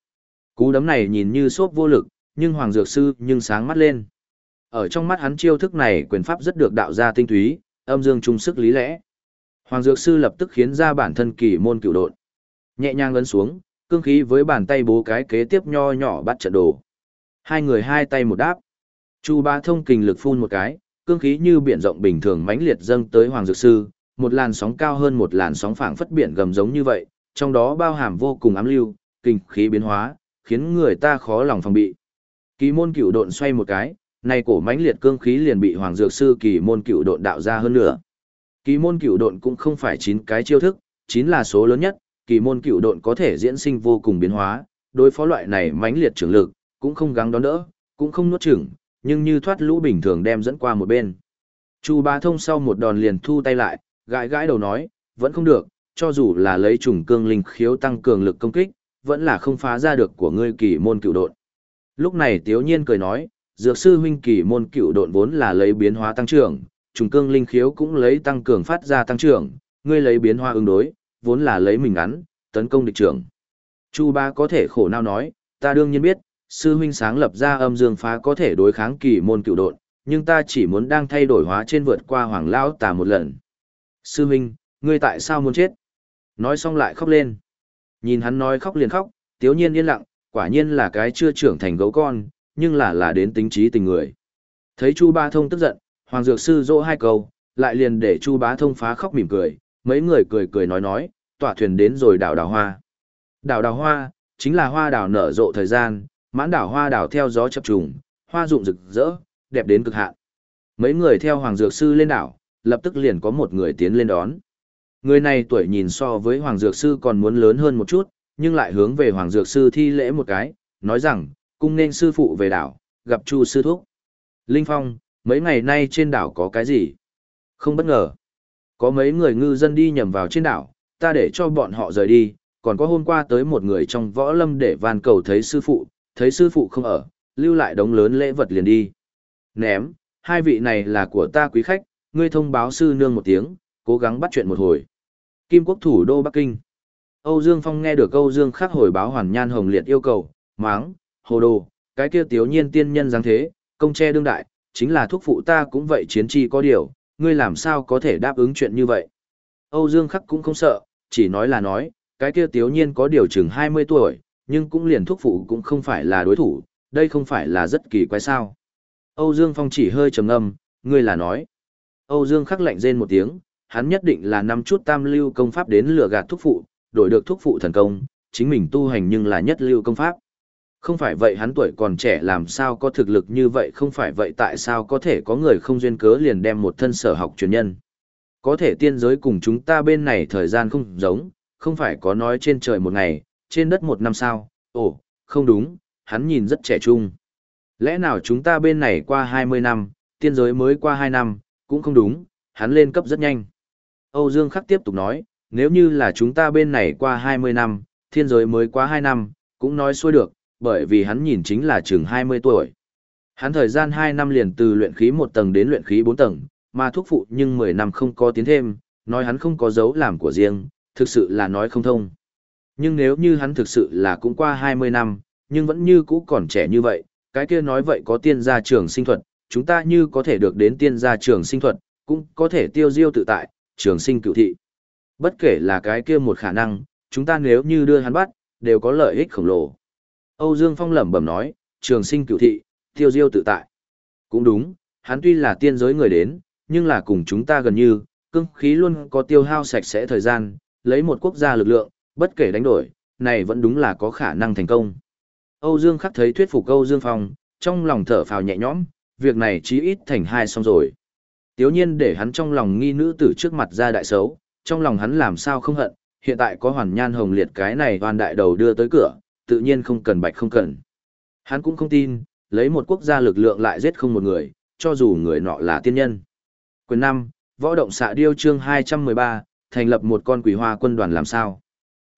Cú đấm này nhìn như xốp vô lực, nhưng Hoàng Dược Sư nhưng sáng mắt lên. Ở trong mắt hắn chiêu thức này quyền pháp rất được đạo ra tinh túy, âm dương trung sức lý lẽ. Hoàng Dược Sư lập tức khiến ra bản thân kỳ môn cựu độn. Nhẹ nhàng ấn xuống, cương khí với bàn tay bố cái kế tiếp nho nhỏ bắt trận đồ. Hai người hai tay một đáp. Chu Ba Thông kình lực phun một cái, cương khí như biển rộng bình thường mãnh liệt dâng tới Hoàng Dược Sư, một làn sóng cao hơn một làn sóng phảng phất biển gầm giống như vậy, trong đó bao hàm vô cùng ám lưu, kinh khí biến hóa, khiến người ta khó lòng phòng bị. Kỳ môn cựu độn xoay một cái, này cổ mãnh liệt cương khí liền bị Hoàng Dược Sư kỳ môn cựu độn đạo ra hơn nữa. Kỳ môn cựu độn cũng không phải chín cái chiêu thức, chín là số lớn nhất, kỳ môn cựu độn có thể diễn sinh vô cùng biến hóa, đối phó loại này mãnh liệt trưởng lực, cũng không gắng đón đỡ, cũng không nuốt chửng, nhưng như thoát lũ bình thường đem dẫn qua một bên. Chu Bá Thông sau một đòn liền thu tay lại, gãi gãi đầu nói, vẫn không được, cho dù là lấy trùng cương linh khiếu tăng cường lực công kích, vẫn là không phá ra được của ngươi kỳ môn cựu độn. Lúc này Tiếu Nhiên cười nói, dược sư huynh kỳ môn cựu độn vốn là lấy biến hóa tăng trưởng, trùng cương linh khiếu cũng lấy tăng cường phát ra tăng trưởng, ngươi lấy biến hóa ứng đối, vốn là lấy mình ngắn, tấn công địch trưởng. Chu Ba có thể khổ nào nói, ta đương nhiên biết, sư huynh sáng lập ra âm dương phá có thể đối kháng kỳ môn cựu độn, nhưng ta chỉ muốn đang thay đổi hóa trên vượt qua hoàng lão tà một lần. Sư huynh, ngươi tại sao muốn chết? Nói xong lại khóc lên. Nhìn hắn nói khóc liền khóc, tiếu nhiên yên lặng, quả nhiên là cái chưa trưởng thành gấu con, nhưng là là đến tính trí tình người. Thấy Chu Ba Thông tức giận, Hoàng Dược Sư dỗ hai câu, lại liền để Chu Bá Thông phá khóc mỉm cười, mấy người cười cười nói nói, tỏa thuyền đến rồi đảo đào hoa. Đảo đào hoa, chính là hoa đảo nở rộ thời gian, mãn đảo hoa đảo theo gió chập trùng, hoa rụng rực rỡ, đẹp đến cực hạn. Mấy người theo Hoàng Dược Sư lên đảo, lập tức liền có một người tiến lên đón. Người này tuổi nhìn so với Hoàng Dược Sư còn muốn lớn hơn một chút, nhưng lại hướng về Hoàng Dược Sư thi lễ một cái, nói rằng, cung nên sư phụ về đảo, gặp Chu sư thúc. Linh Phong, mấy ngày nay trên đảo có cái gì? Không bất ngờ. Có mấy người ngư dân đi nhầm vào trên đảo, ta để cho bọn họ rời đi, còn có hôm qua tới một người trong võ lâm để van cầu thấy sư phụ, thấy sư phụ không ở, lưu lại đống lớn lễ vật liền đi. Ném, hai vị này là của ta quý khách, ngươi thông báo sư nương một tiếng, cố gắng bắt chuyện một hồi. Kim quốc thủ đô Bắc Kinh. Âu Dương Phong nghe được Âu Dương khắc hồi báo hoàn nhan hồng liệt yêu cầu, máng, hồ đồ, cái kia tiếu nhiên tiên nhân dáng thế, công che đương đại, chính là thuốc phụ ta cũng vậy chiến tri có điều, ngươi làm sao có thể đáp ứng chuyện như vậy. Âu Dương khắc cũng không sợ, chỉ nói là nói, cái kia tiếu nhiên có điều chừng 20 tuổi, nhưng cũng liền thuốc phụ cũng không phải là đối thủ, đây không phải là rất kỳ quái sao. Âu Dương Phong chỉ hơi trầm ngâm, ngươi là nói. Âu Dương khắc lạnh rên một tiếng, hắn nhất định là năm chút tam lưu công pháp đến lừa gạt thuốc phụ, đổi được thuốc phụ thần công, chính mình tu hành nhưng là nhất lưu công pháp. Không phải vậy hắn tuổi còn trẻ làm sao có thực lực như vậy không phải vậy tại sao có thể có người không duyên cớ liền đem một thân sở học truyền nhân. Có thể tiên giới cùng chúng ta bên này thời gian không giống, không phải có nói trên trời một ngày, trên đất một năm sao, ồ, không đúng, hắn nhìn rất trẻ trung. Lẽ nào chúng ta bên này qua 20 năm, tiên giới mới qua 2 năm, cũng không đúng, hắn lên cấp rất nhanh. Âu Dương Khắc tiếp tục nói, nếu như là chúng ta bên này qua 20 năm, thiên giới mới qua 2 năm, cũng nói xuôi được, bởi vì hắn nhìn chính là chừng 20 tuổi. Hắn thời gian 2 năm liền từ luyện khí 1 tầng đến luyện khí 4 tầng, mà thuốc phụ nhưng 10 năm không có tiến thêm, nói hắn không có dấu làm của riêng, thực sự là nói không thông. Nhưng nếu như hắn thực sự là cũng qua 20 năm, nhưng vẫn như cũ còn trẻ như vậy, cái kia nói vậy có tiên gia trường sinh thuật, chúng ta như có thể được đến tiên gia trường sinh thuật, cũng có thể tiêu diêu tự tại, trường sinh cựu thị. Bất kể là cái kia một khả năng, chúng ta nếu như đưa hắn bắt, đều có lợi ích khổng lồ. Âu Dương Phong lẩm bẩm nói, trường sinh cựu thị, tiêu diêu tự tại. Cũng đúng, hắn tuy là tiên giới người đến, nhưng là cùng chúng ta gần như, cương khí luôn có tiêu hao sạch sẽ thời gian, lấy một quốc gia lực lượng, bất kể đánh đổi, này vẫn đúng là có khả năng thành công. Âu Dương khắc thấy thuyết phục Âu Dương Phong, trong lòng thở phào nhẹ nhõm, việc này chí ít thành hai xong rồi. Tiếu nhiên để hắn trong lòng nghi nữ tử trước mặt ra đại xấu, trong lòng hắn làm sao không hận, hiện tại có hoàn nhan hồng liệt cái này hoàn đại đầu đưa tới cửa, tự nhiên không cần bạch không cần. Hắn cũng không tin, lấy một quốc gia lực lượng lại giết không một người, cho dù người nọ là tiên nhân. Quyền 5, Võ động xạ điêu chương 213, thành lập một con quỷ hoa quân đoàn làm sao.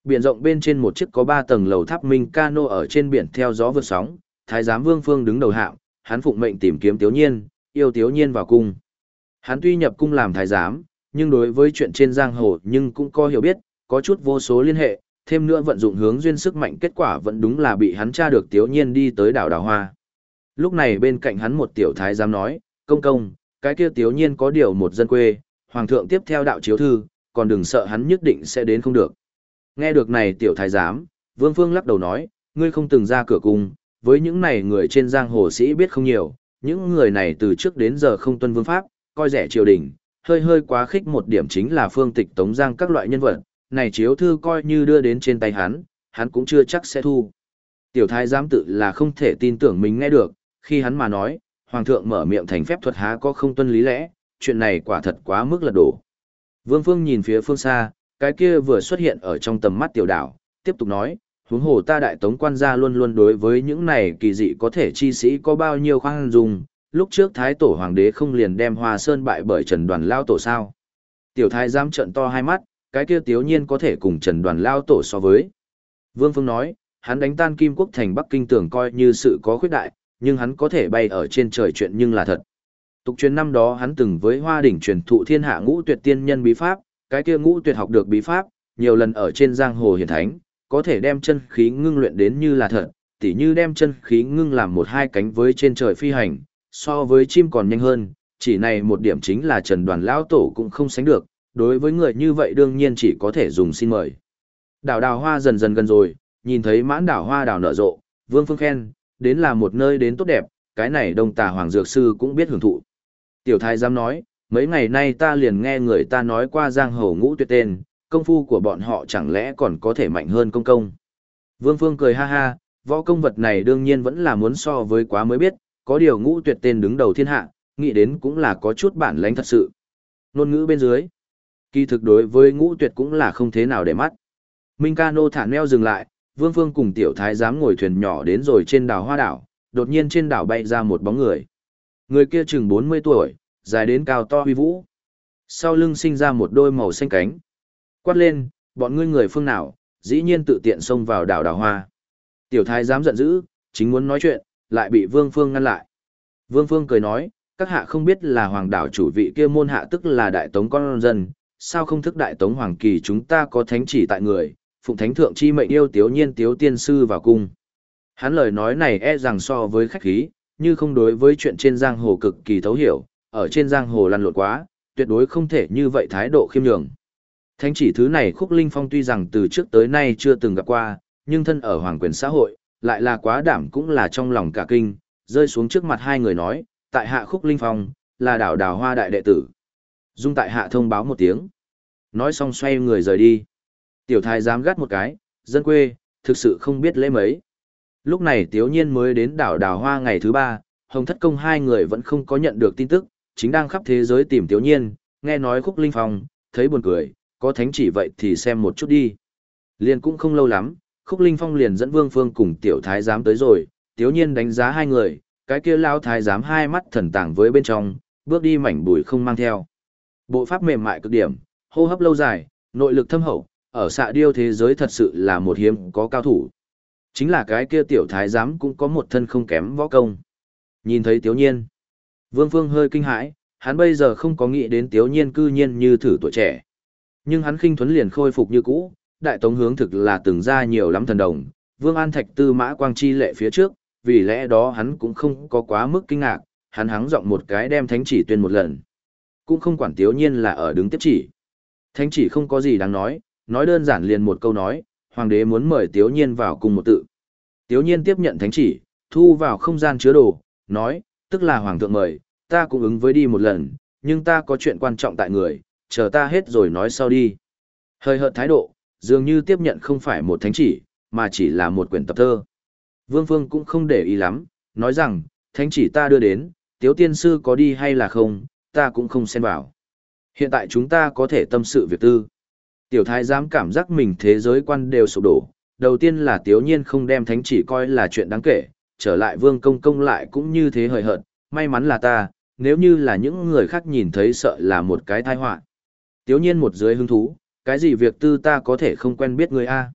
Biển rộng bên trên một chiếc có 3 tầng lầu tháp minh cano ở trên biển theo gió vượt sóng, thái giám Vương Phương đứng đầu hạng, hắn phụng mệnh tìm kiếm Tiếu Nhiên, yêu Tiếu Nhiên vào cung. Hắn tuy nhập cung làm thái giám, nhưng đối với chuyện trên giang hồ nhưng cũng có hiểu biết, có chút vô số liên hệ, thêm nữa vận dụng hướng duyên sức mạnh kết quả vẫn đúng là bị hắn tra được Tiếu Nhiên đi tới đảo Đào Hoa. Lúc này bên cạnh hắn một tiểu thái giám nói, công công, cái kia Tiếu Nhiên có điều một dân quê, hoàng thượng tiếp theo đạo chiếu thư, còn đừng sợ hắn nhất định sẽ đến không được. Nghe được này tiểu thái giám, Vương Phương lắc đầu nói, ngươi không từng ra cửa cung, với những này người trên giang hồ sĩ biết không nhiều, những người này từ trước đến giờ không tuân vương pháp, coi rẻ triều đình, hơi hơi quá khích một điểm chính là phương tịch tống giang các loại nhân vật, này chiếu thư coi như đưa đến trên tay hắn, hắn cũng chưa chắc sẽ thu. Tiểu thái giám tự là không thể tin tưởng mình nghe được, khi hắn mà nói, hoàng thượng mở miệng thành phép thuật há có không tuân lý lẽ, chuyện này quả thật quá mức là đổ. Vương Phương nhìn phía phương xa, cái kia vừa xuất hiện ở trong tầm mắt tiểu đảo, tiếp tục nói, huống hồ ta đại tống quan gia luôn luôn đối với những này kỳ dị có thể chi sĩ có bao nhiêu khoan dung, lúc trước thái tổ hoàng đế không liền đem hoa sơn bại bởi trần đoàn lao tổ sao. Tiểu thái dám trận to hai mắt, cái kia tiếu nhiên có thể cùng trần đoàn lao tổ so với. Vương Phương nói, hắn đánh tan kim quốc thành Bắc Kinh tưởng coi như sự có khuyết đại, nhưng hắn có thể bay ở trên trời chuyện nhưng là thật. Tục truyền năm đó hắn từng với Hoa đỉnh truyền thụ thiên hạ ngũ tuyệt tiên nhân bí pháp, cái kia ngũ tuyệt học được bí pháp, nhiều lần ở trên giang hồ hiển thánh, có thể đem chân khí ngưng luyện đến như là thật, tỉ như đem chân khí ngưng làm một hai cánh với trên trời phi hành, so với chim còn nhanh hơn, chỉ này một điểm chính là Trần Đoàn lão tổ cũng không sánh được, đối với người như vậy đương nhiên chỉ có thể dùng xin mời. Đảo đào hoa dần dần gần rồi, nhìn thấy mãn đảo hoa đào nở rộ, Vương Phương khen, đến là một nơi đến tốt đẹp, cái này đông tà hoàng dược sư cũng biết hưởng thụ. Tiểu thái giám nói, mấy ngày nay ta liền nghe người ta nói qua giang hồ ngũ tuyệt tên, công phu của bọn họ chẳng lẽ còn có thể mạnh hơn công công. Vương Phương cười ha ha, võ công vật này đương nhiên vẫn là muốn so với quá mới biết, có điều ngũ tuyệt tên đứng đầu thiên hạ, nghĩ đến cũng là có chút bản lãnh thật sự. Nôn ngữ bên dưới, kỳ thực đối với ngũ tuyệt cũng là không thế nào để mắt. Minh ca nô thả neo dừng lại, Vương Phương cùng tiểu thái giám ngồi thuyền nhỏ đến rồi trên đảo hoa đảo, đột nhiên trên đảo bay ra một bóng người. Người kia chừng 40 tuổi, dài đến cao to huy vũ. Sau lưng sinh ra một đôi màu xanh cánh. Quát lên, bọn ngươi người phương nào, dĩ nhiên tự tiện xông vào đảo đảo hoa. Tiểu thái dám giận dữ, chính muốn nói chuyện, lại bị Vương Phương ngăn lại. Vương Phương cười nói, các hạ không biết là hoàng đảo chủ vị kia môn hạ tức là đại tống con dân, sao không thức đại tống hoàng kỳ chúng ta có thánh chỉ tại người, phụng thánh thượng chi mệnh yêu tiếu nhiên tiếu tiên sư vào cung. Hắn lời nói này e rằng so với khách khí, như không đối với chuyện trên giang hồ cực kỳ thấu hiểu, ở trên giang hồ lăn lộn quá, tuyệt đối không thể như vậy thái độ khiêm nhường. Thánh chỉ thứ này Khúc Linh Phong tuy rằng từ trước tới nay chưa từng gặp qua, nhưng thân ở hoàng quyền xã hội, lại là quá đảm cũng là trong lòng cả kinh, rơi xuống trước mặt hai người nói, tại hạ Khúc Linh Phong, là đảo đào hoa đại đệ tử. Dung tại hạ thông báo một tiếng. Nói xong xoay người rời đi. Tiểu thái dám gắt một cái, dân quê, thực sự không biết lễ mấy. Lúc này Tiếu Nhiên mới đến đảo Đào Hoa ngày thứ ba, Hồng Thất Công hai người vẫn không có nhận được tin tức, chính đang khắp thế giới tìm Tiếu Nhiên, nghe nói Khúc Linh Phong, thấy buồn cười, có thánh chỉ vậy thì xem một chút đi. Liền cũng không lâu lắm, Khúc Linh Phong liền dẫn Vương Phương cùng Tiểu Thái giám tới rồi, Tiếu Nhiên đánh giá hai người, cái kia lao thái giám hai mắt thần tàng với bên trong, bước đi mảnh bùi không mang theo. Bộ pháp mềm mại cực điểm, hô hấp lâu dài, nội lực thâm hậu, ở xạ điêu thế giới thật sự là một hiếm có cao thủ. Chính là cái kia tiểu thái giám cũng có một thân không kém võ công. Nhìn thấy Tiếu Nhiên, Vương Phương hơi kinh hãi, hắn bây giờ không có nghĩ đến Tiếu Nhiên cư nhiên như thử tuổi trẻ. Nhưng hắn khinh thuấn liền khôi phục như cũ, đại tống hướng thực là từng ra nhiều lắm thần đồng, Vương An Thạch tư mã quang chi lệ phía trước, vì lẽ đó hắn cũng không có quá mức kinh ngạc, hắn hắng giọng một cái đem thánh chỉ tuyên một lần. Cũng không quản Tiếu Nhiên là ở đứng tiếp chỉ. Thánh chỉ không có gì đáng nói, nói đơn giản liền một câu nói, hoàng đế muốn mời Tiếu Nhiên vào cùng một tự. Tiếu Nhiên tiếp nhận thánh chỉ, thu vào không gian chứa đồ, nói, tức là hoàng thượng mời, ta cũng ứng với đi một lần, nhưng ta có chuyện quan trọng tại người, chờ ta hết rồi nói sau đi. Hơi hợt thái độ, dường như tiếp nhận không phải một thánh chỉ, mà chỉ là một quyển tập thơ. Vương Phương cũng không để ý lắm, nói rằng, thánh chỉ ta đưa đến, tiếu tiên sư có đi hay là không, ta cũng không xen vào. Hiện tại chúng ta có thể tâm sự việc tư. Tiểu thái giám cảm giác mình thế giới quan đều sụp đổ, đầu tiên là Tiếu Nhiên không đem thánh chỉ coi là chuyện đáng kể, trở lại Vương Công Công lại cũng như thế hời hợt, may mắn là ta, nếu như là những người khác nhìn thấy sợ là một cái tai họa. Tiếu Nhiên một dưới hứng thú, cái gì việc tư ta có thể không quen biết người a?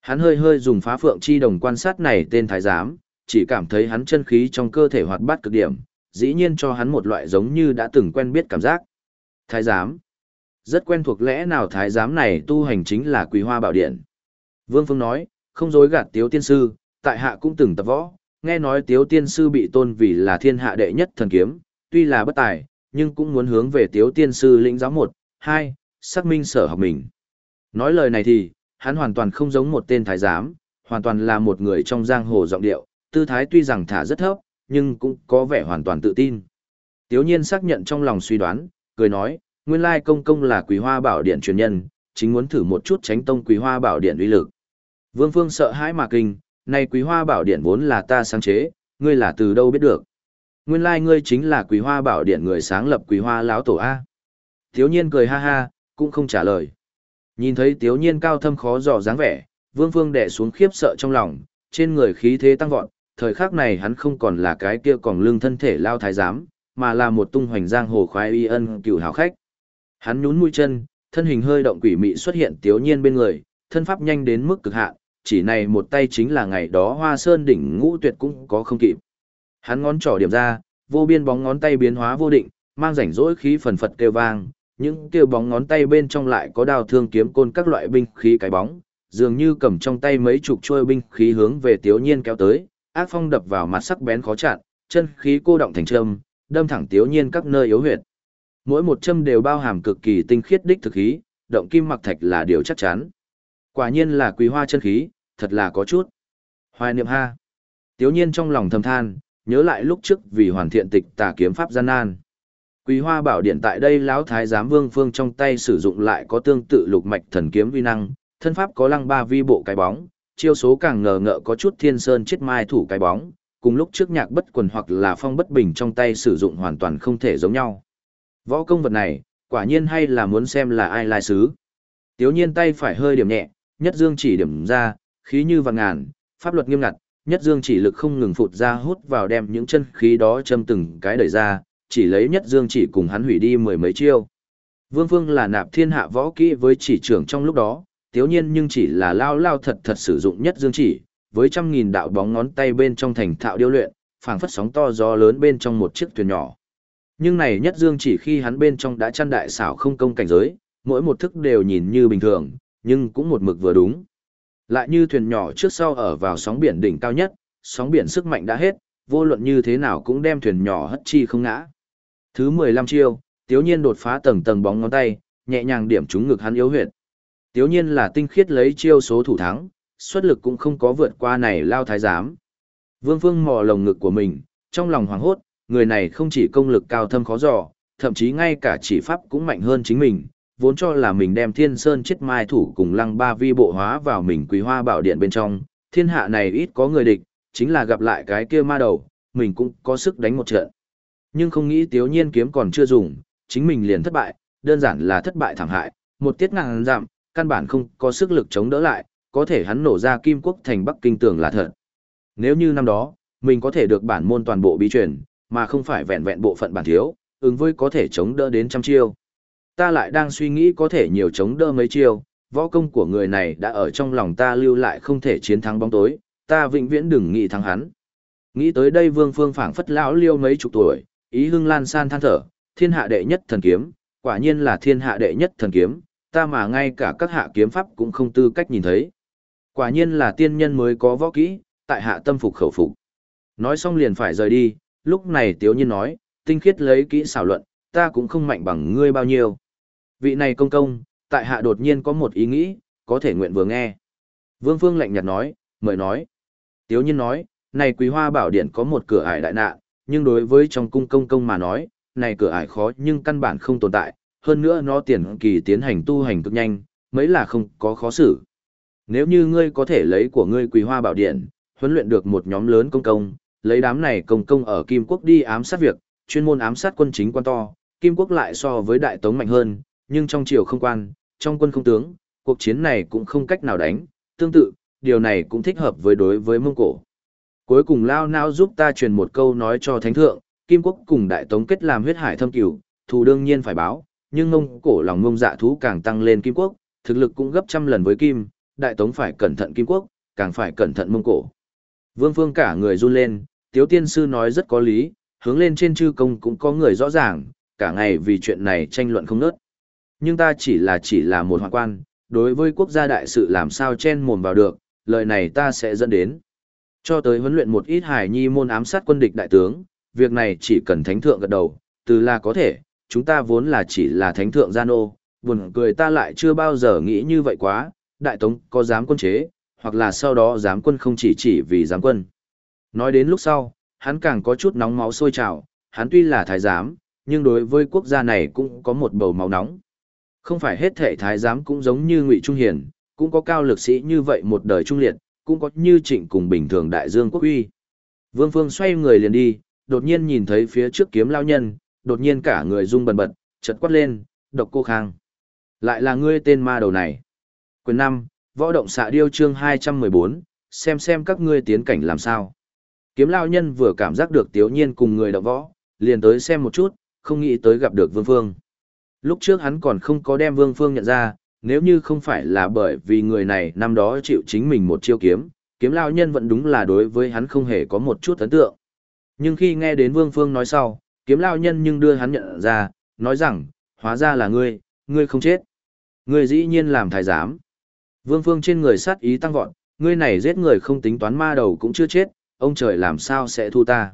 Hắn hơi hơi dùng phá phượng chi đồng quan sát này tên thái giám, chỉ cảm thấy hắn chân khí trong cơ thể hoạt bát cực điểm, dĩ nhiên cho hắn một loại giống như đã từng quen biết cảm giác. Thái giám. Rất quen thuộc lẽ nào thái giám này tu hành chính là Quỳ hoa bảo điện. Vương Phương nói, không dối gạt tiếu tiên sư, tại hạ cũng từng tập võ, nghe nói tiếu tiên sư bị tôn vì là thiên hạ đệ nhất thần kiếm, tuy là bất tài, nhưng cũng muốn hướng về tiếu tiên sư lĩnh giáo một, hai, xác minh sở học mình. Nói lời này thì, hắn hoàn toàn không giống một tên thái giám, hoàn toàn là một người trong giang hồ giọng điệu, tư thái tuy rằng thả rất thấp, nhưng cũng có vẻ hoàn toàn tự tin. Tiếu nhiên xác nhận trong lòng suy đoán, cười nói, nguyên lai công công là quý hoa bảo điện truyền nhân, chính muốn thử một chút tránh tông quý hoa bảo điện uy lực. Vương Phương sợ hãi mà kinh, này quý hoa bảo điện vốn là ta sáng chế, ngươi là từ đâu biết được. Nguyên lai ngươi chính là quý hoa bảo điện người sáng lập quý hoa lão tổ A. Tiếu nhiên cười ha ha, cũng không trả lời. Nhìn thấy tiếu nhiên cao thâm khó dò dáng vẻ, vương phương đẻ xuống khiếp sợ trong lòng, trên người khí thế tăng vọt, thời khắc này hắn không còn là cái kia còn lưng thân thể lao thái giám, mà là một tung hoành giang hồ khoái y ân cựu hào khách. Hắn nhún mũi chân, thân hình hơi động quỷ mị xuất hiện tiếu nhiên bên người, thân pháp nhanh đến mức cực hạn, chỉ này một tay chính là ngày đó hoa sơn đỉnh ngũ tuyệt cũng có không kịp. Hắn ngón trỏ điểm ra, vô biên bóng ngón tay biến hóa vô định, mang rảnh rỗi khí phần phật kêu vang, những kia bóng ngón tay bên trong lại có đao thương kiếm côn các loại binh khí cái bóng, dường như cầm trong tay mấy chục trôi binh khí hướng về Tiếu Nhiên kéo tới, ác phong đập vào mặt sắc bén khó chặn, chân khí cô động thành châm, đâm thẳng Tiếu Nhiên các nơi yếu huyệt. Mỗi một châm đều bao hàm cực kỳ tinh khiết đích thực khí, động kim mặc thạch là điều chắc chắn. Quả nhiên là quý hoa chân khí, thật là có chút. Hoài niệm ha. Tiếu Nhiên trong lòng thầm than, nhớ lại lúc trước vì hoàn thiện tịch tà kiếm pháp gian nan. Quý Hoa Bảo Điện tại đây lão thái giám Vương Phương trong tay sử dụng lại có tương tự lục mạch thần kiếm vi năng, thân pháp có lăng ba vi bộ cái bóng, chiêu số càng ngờ ngợ có chút thiên sơn chết mai thủ cái bóng, cùng lúc trước nhạc bất quần hoặc là phong bất bình trong tay sử dụng hoàn toàn không thể giống nhau. Võ công vật này, quả nhiên hay là muốn xem là ai lai sứ. Tiếu nhiên tay phải hơi điểm nhẹ, nhất dương chỉ điểm ra, khí như vạn ngàn, pháp luật nghiêm ngặt, nhất dương chỉ lực không ngừng phụt ra hút vào đem những chân khí đó châm từng cái đẩy ra, chỉ lấy nhất dương chỉ cùng hắn hủy đi mười mấy chiêu. Vương Phương là nạp thiên hạ võ kỹ với chỉ trưởng trong lúc đó, tiếu nhiên nhưng chỉ là lao lao thật thật sử dụng nhất dương chỉ, với trăm nghìn đạo bóng ngón tay bên trong thành thạo điêu luyện, phảng phất sóng to gió lớn bên trong một chiếc thuyền nhỏ. Nhưng này nhất dương chỉ khi hắn bên trong đã chăn đại xảo không công cảnh giới, mỗi một thức đều nhìn như bình thường, nhưng cũng một mực vừa đúng. Lại như thuyền nhỏ trước sau ở vào sóng biển đỉnh cao nhất, sóng biển sức mạnh đã hết, vô luận như thế nào cũng đem thuyền nhỏ hất chi không ngã. Thứ 15 chiêu, Tiếu Nhiên đột phá tầng tầng bóng ngón tay, nhẹ nhàng điểm trúng ngực hắn yếu huyệt. Tiếu Nhiên là tinh khiết lấy chiêu số thủ thắng, xuất lực cũng không có vượt qua này lao thái giám. Vương Phương mò lồng ngực của mình, trong lòng hoảng hốt, người này không chỉ công lực cao thâm khó dò, thậm chí ngay cả chỉ pháp cũng mạnh hơn chính mình, vốn cho là mình đem Thiên Sơn chết mai thủ cùng Lăng Ba Vi bộ hóa vào mình Quý Hoa Bảo Điện bên trong, thiên hạ này ít có người địch, chính là gặp lại cái kia ma đầu, mình cũng có sức đánh một trận. Nhưng không nghĩ tiếu nhiên kiếm còn chưa dùng, chính mình liền thất bại, đơn giản là thất bại thảm hại, một tiết ngàn giảm, căn bản không có sức lực chống đỡ lại, có thể hắn nổ ra kim quốc thành Bắc Kinh tưởng là thật. Nếu như năm đó, mình có thể được bản môn toàn bộ bí truyền, mà không phải vẹn vẹn bộ phận bản thiếu, ứng với có thể chống đỡ đến trăm chiêu. Ta lại đang suy nghĩ có thể nhiều chống đỡ mấy chiêu, võ công của người này đã ở trong lòng ta lưu lại không thể chiến thắng bóng tối, ta vĩnh viễn đừng nghĩ thắng hắn. Nghĩ tới đây Vương Phương phảng phất lão liêu mấy chục tuổi, ý hưng lan san than thở, thiên hạ đệ nhất thần kiếm, quả nhiên là thiên hạ đệ nhất thần kiếm, ta mà ngay cả các hạ kiếm pháp cũng không tư cách nhìn thấy. Quả nhiên là tiên nhân mới có võ kỹ, tại hạ tâm phục khẩu phục. Nói xong liền phải rời đi, lúc này tiếu nhiên nói, tinh khiết lấy kỹ xảo luận, ta cũng không mạnh bằng ngươi bao nhiêu. Vị này công công, tại hạ đột nhiên có một ý nghĩ, có thể nguyện vừa nghe. Vương Phương lạnh nhạt nói, mời nói. Tiếu nhiên nói, này quý hoa bảo điện có một cửa ải đại nạn, nhưng đối với trong cung công công mà nói, này cửa ải khó nhưng căn bản không tồn tại, hơn nữa nó tiền kỳ tiến hành tu hành cực nhanh, mấy là không có khó xử. Nếu như ngươi có thể lấy của ngươi quỳ hoa bảo điện, huấn luyện được một nhóm lớn công công, lấy đám này công công ở Kim Quốc đi ám sát việc, chuyên môn ám sát quân chính quan to, Kim Quốc lại so với đại tống mạnh hơn, nhưng trong triều không quan, trong quân không tướng, cuộc chiến này cũng không cách nào đánh, tương tự, điều này cũng thích hợp với đối với Mông Cổ. Cuối cùng Lao Nao giúp ta truyền một câu nói cho Thánh Thượng, Kim Quốc cùng Đại Tống kết làm huyết hải thâm cửu, thù đương nhiên phải báo, nhưng Mông Cổ lòng Mông dạ thú càng tăng lên Kim Quốc, thực lực cũng gấp trăm lần với Kim, Đại Tống phải cẩn thận Kim Quốc, càng phải cẩn thận Mông Cổ. Vương Phương cả người run lên, Tiếu Tiên Sư nói rất có lý, hướng lên trên chư công cũng có người rõ ràng, cả ngày vì chuyện này tranh luận không nớt. Nhưng ta chỉ là chỉ là một hoàng quan, đối với quốc gia đại sự làm sao chen mồm vào được, lời này ta sẽ dẫn đến. Cho tới huấn luyện một ít hải nhi môn ám sát quân địch đại tướng, việc này chỉ cần thánh thượng gật đầu, từ là có thể, chúng ta vốn là chỉ là thánh thượng gian ô, buồn cười ta lại chưa bao giờ nghĩ như vậy quá, đại tống có dám quân chế, hoặc là sau đó dám quân không chỉ chỉ vì dám quân. Nói đến lúc sau, hắn càng có chút nóng máu sôi trào, hắn tuy là thái giám, nhưng đối với quốc gia này cũng có một bầu máu nóng. Không phải hết thể thái giám cũng giống như Ngụy Trung Hiền, cũng có cao lực sĩ như vậy một đời trung liệt, cũng có như trịnh cùng bình thường đại dương quốc uy. Vương Phương xoay người liền đi, đột nhiên nhìn thấy phía trước kiếm lao nhân, đột nhiên cả người rung bần bật, chật quát lên, độc cô khang. Lại là ngươi tên ma đầu này. Quyền 5, võ động xạ điêu chương 214, xem xem các ngươi tiến cảnh làm sao. Kiếm lao nhân vừa cảm giác được tiếu nhiên cùng người động võ, liền tới xem một chút, không nghĩ tới gặp được Vương Phương. Lúc trước hắn còn không có đem Vương Phương nhận ra, nếu như không phải là bởi vì người này năm đó chịu chính mình một chiêu kiếm, kiếm lao nhân vẫn đúng là đối với hắn không hề có một chút ấn tượng. Nhưng khi nghe đến Vương Phương nói sau, kiếm lao nhân nhưng đưa hắn nhận ra, nói rằng, hóa ra là ngươi, ngươi không chết. Ngươi dĩ nhiên làm thái giám. Vương Phương trên người sát ý tăng vọt, ngươi này giết người không tính toán ma đầu cũng chưa chết, ông trời làm sao sẽ thu ta.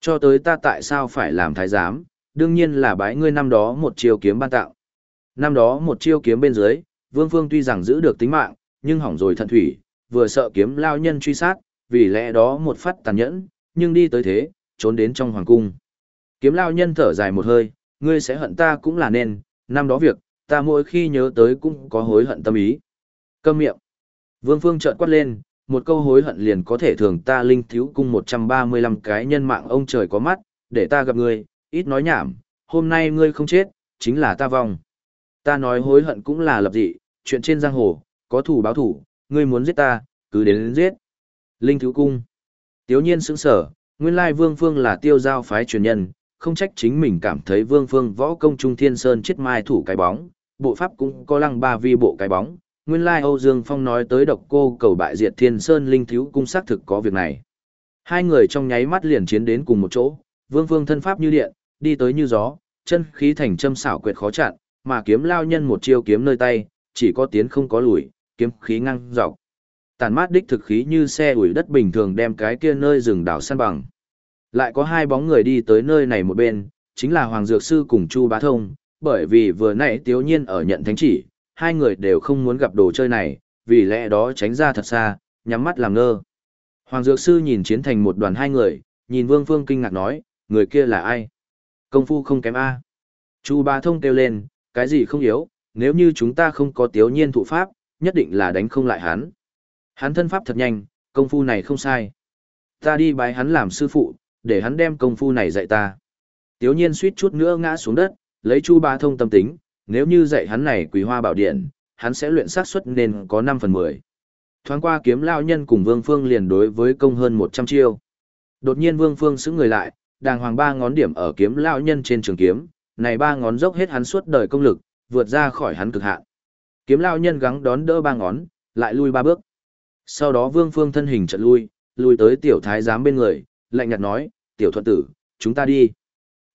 Cho tới ta tại sao phải làm thái giám, đương nhiên là bái ngươi năm đó một chiêu kiếm ban tạo. Năm đó một chiêu kiếm bên dưới, Vương Phương tuy rằng giữ được tính mạng, nhưng hỏng rồi thận thủy, vừa sợ kiếm lao nhân truy sát, vì lẽ đó một phát tàn nhẫn, nhưng đi tới thế, trốn đến trong hoàng cung. Kiếm lao nhân thở dài một hơi, ngươi sẽ hận ta cũng là nên, năm đó việc, ta mỗi khi nhớ tới cũng có hối hận tâm ý. Câm miệng. Vương Phương trợn quát lên, một câu hối hận liền có thể thường ta linh thiếu cung 135 cái nhân mạng ông trời có mắt, để ta gặp ngươi, ít nói nhảm, hôm nay ngươi không chết, chính là ta vong. Ta nói hối hận cũng là lập dị, chuyện trên giang hồ, có thủ báo thủ, ngươi muốn giết ta, cứ đến, đến giết. Linh thiếu cung. Tiếu nhiên sững sở, nguyên lai vương phương là tiêu giao phái truyền nhân, không trách chính mình cảm thấy vương phương võ công trung thiên sơn chết mai thủ cái bóng, bộ pháp cũng có lăng ba vi bộ cái bóng. Nguyên lai Âu Dương Phong nói tới độc cô cầu bại diệt thiên sơn linh thiếu cung xác thực có việc này. Hai người trong nháy mắt liền chiến đến cùng một chỗ, vương phương thân pháp như điện, đi tới như gió, chân khí thành châm xảo quyệt khó chặn, mà kiếm lao nhân một chiêu kiếm nơi tay, chỉ có tiến không có lùi, kiếm khí ngang dọc. Tàn mát đích thực khí như xe ủi đất bình thường đem cái kia nơi rừng đảo săn bằng. Lại có hai bóng người đi tới nơi này một bên, chính là Hoàng Dược Sư cùng Chu Bá Thông, bởi vì vừa nãy Tiếu Nhiên ở nhận thánh chỉ, hai người đều không muốn gặp đồ chơi này, vì lẽ đó tránh ra thật xa, nhắm mắt làm ngơ. Hoàng Dược Sư nhìn chiến thành một đoàn hai người, nhìn Vương Phương kinh ngạc nói, người kia là ai? Công phu không kém A. Chu Bá Thông kêu lên, cái gì không yếu, nếu như chúng ta không có tiếu nhiên thụ pháp, nhất định là đánh không lại hắn. Hắn thân pháp thật nhanh, công phu này không sai. Ta đi bái hắn làm sư phụ, để hắn đem công phu này dạy ta. Tiếu nhiên suýt chút nữa ngã xuống đất, lấy Chu ba Thông tâm tính, nếu như dạy hắn này quý hoa bảo điện, hắn sẽ luyện sát suất nên có 5 phần 10. Thoáng qua kiếm lao nhân cùng Vương Phương liền đối với công hơn 100 chiêu. Đột nhiên Vương Phương xứng người lại, đàng hoàng ba ngón điểm ở kiếm lao nhân trên trường kiếm, này ba ngón dốc hết hắn suốt đời công lực, vượt ra khỏi hắn cực hạn. Kiếm lao nhân gắng đón đỡ ba ngón, lại lui ba bước. Sau đó Vương Phương thân hình chợt lui, lui tới tiểu thái giám bên người, lạnh nhạt nói, "Tiểu thuận tử, chúng ta đi."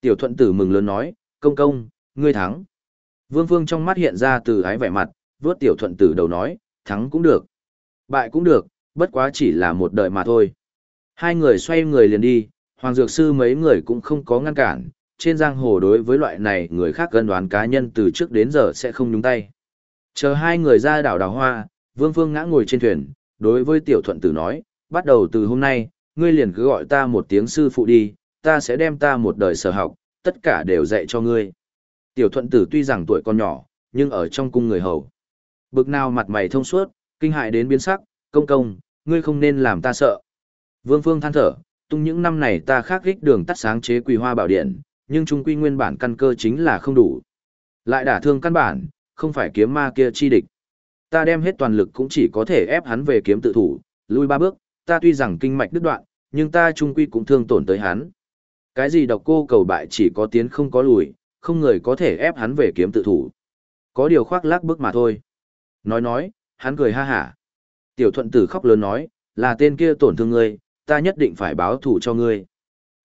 Tiểu thuận tử mừng lớn nói, "Công công, ngươi thắng." Vương Phương trong mắt hiện ra từ ái vẻ mặt, vuốt tiểu thuận tử đầu nói, "Thắng cũng được, bại cũng được, bất quá chỉ là một đời mà thôi." Hai người xoay người liền đi, Hoàng Dược Sư mấy người cũng không có ngăn cản, trên giang hồ đối với loại này người khác gân đoán cá nhân từ trước đến giờ sẽ không nhúng tay. Chờ hai người ra đảo đào hoa, Vương Phương ngã ngồi trên thuyền, đối với Tiểu Thuận Tử nói, bắt đầu từ hôm nay, ngươi liền cứ gọi ta một tiếng sư phụ đi, ta sẽ đem ta một đời sở học, tất cả đều dạy cho ngươi. Tiểu Thuận Tử tuy rằng tuổi còn nhỏ, nhưng ở trong cung người hầu. Bực nào mặt mày thông suốt, kinh hại đến biến sắc, công công, ngươi không nên làm ta sợ. Vương Phương than thở, tung những năm này ta khác gích đường tắt sáng chế quỳ hoa bảo điện, nhưng trung quy nguyên bản căn cơ chính là không đủ. Lại đả thương căn bản, không phải kiếm ma kia chi địch. Ta đem hết toàn lực cũng chỉ có thể ép hắn về kiếm tự thủ, lui ba bước, ta tuy rằng kinh mạch đứt đoạn, nhưng ta trung quy cũng thương tổn tới hắn. Cái gì độc cô cầu bại chỉ có tiến không có lùi, không người có thể ép hắn về kiếm tự thủ. Có điều khoác lác bước mà thôi. Nói nói, hắn cười ha hả. Tiểu thuận tử khóc lớn nói, là tên kia tổn thương ngươi, ta nhất định phải báo thủ cho ngươi.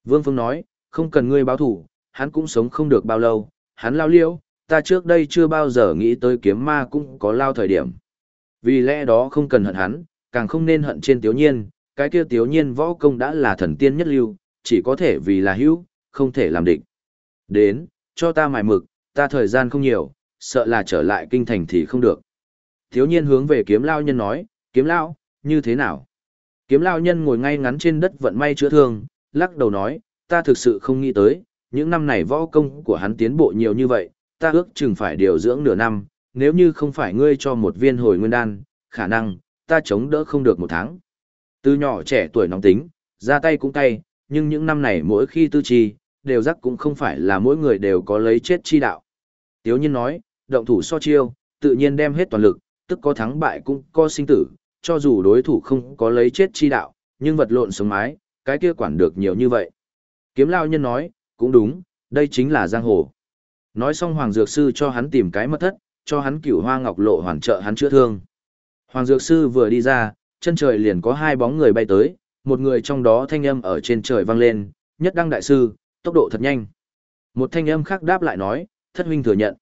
Vương Phương nói, không cần ngươi báo thủ, hắn cũng sống không được bao lâu, hắn lao liêu, ta trước đây chưa bao giờ nghĩ tới kiếm ma cũng có lao thời điểm. Vì lẽ đó không cần hận hắn, càng không nên hận trên tiếu nhiên, cái kia tiếu nhiên võ công đã là thần tiên nhất lưu, chỉ có thể vì là hữu, không thể làm địch. Đến, cho ta mài mực, ta thời gian không nhiều, sợ là trở lại kinh thành thì không được. Tiếu nhiên hướng về kiếm lao nhân nói, kiếm lao, như thế nào? Kiếm lao nhân ngồi ngay ngắn trên đất vận may chữa thương, lắc đầu nói, ta thực sự không nghĩ tới, những năm này võ công của hắn tiến bộ nhiều như vậy, ta ước chừng phải điều dưỡng nửa năm, nếu như không phải ngươi cho một viên hồi nguyên đan, khả năng, ta chống đỡ không được một tháng. Từ nhỏ trẻ tuổi nóng tính, ra tay cũng tay, nhưng những năm này mỗi khi tư trì đều rắc cũng không phải là mỗi người đều có lấy chết chi đạo. Tiếu nhiên nói, động thủ so chiêu, tự nhiên đem hết toàn lực, tức có thắng bại cũng có sinh tử, cho dù đối thủ không có lấy chết chi đạo, nhưng vật lộn sống mái, cái kia quản được nhiều như vậy. Kiếm lao nhân nói, cũng đúng, đây chính là giang hồ. Nói xong Hoàng Dược Sư cho hắn tìm cái mất thất, cho hắn cửu hoa ngọc lộ hoàn trợ hắn chữa thương. Hoàng Dược Sư vừa đi ra, chân trời liền có hai bóng người bay tới, một người trong đó thanh âm ở trên trời vang lên, nhất đăng đại sư, tốc độ thật nhanh. Một thanh âm khác đáp lại nói, thất huynh thừa nhận.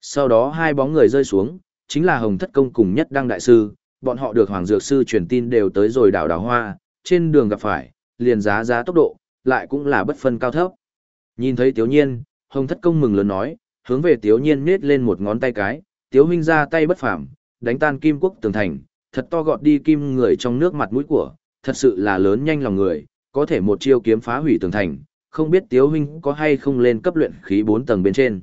Sau đó hai bóng người rơi xuống, chính là Hồng Thất Công cùng nhất đăng đại sư, bọn họ được Hoàng Dược Sư truyền tin đều tới rồi đảo đảo hoa, trên đường gặp phải, liền giá giá tốc độ, lại cũng là bất phân cao thấp. Nhìn thấy Tiếu Nhiên, Hồng Thất Công mừng lớn nói, hướng về Tiếu Nhiên nết lên một ngón tay cái, Tiếu huynh ra tay bất phàm, đánh tan kim quốc tường thành, thật to gọt đi kim người trong nước mặt mũi của, thật sự là lớn nhanh lòng người, có thể một chiêu kiếm phá hủy tường thành, không biết Tiếu huynh có hay không lên cấp luyện khí 4 tầng bên trên.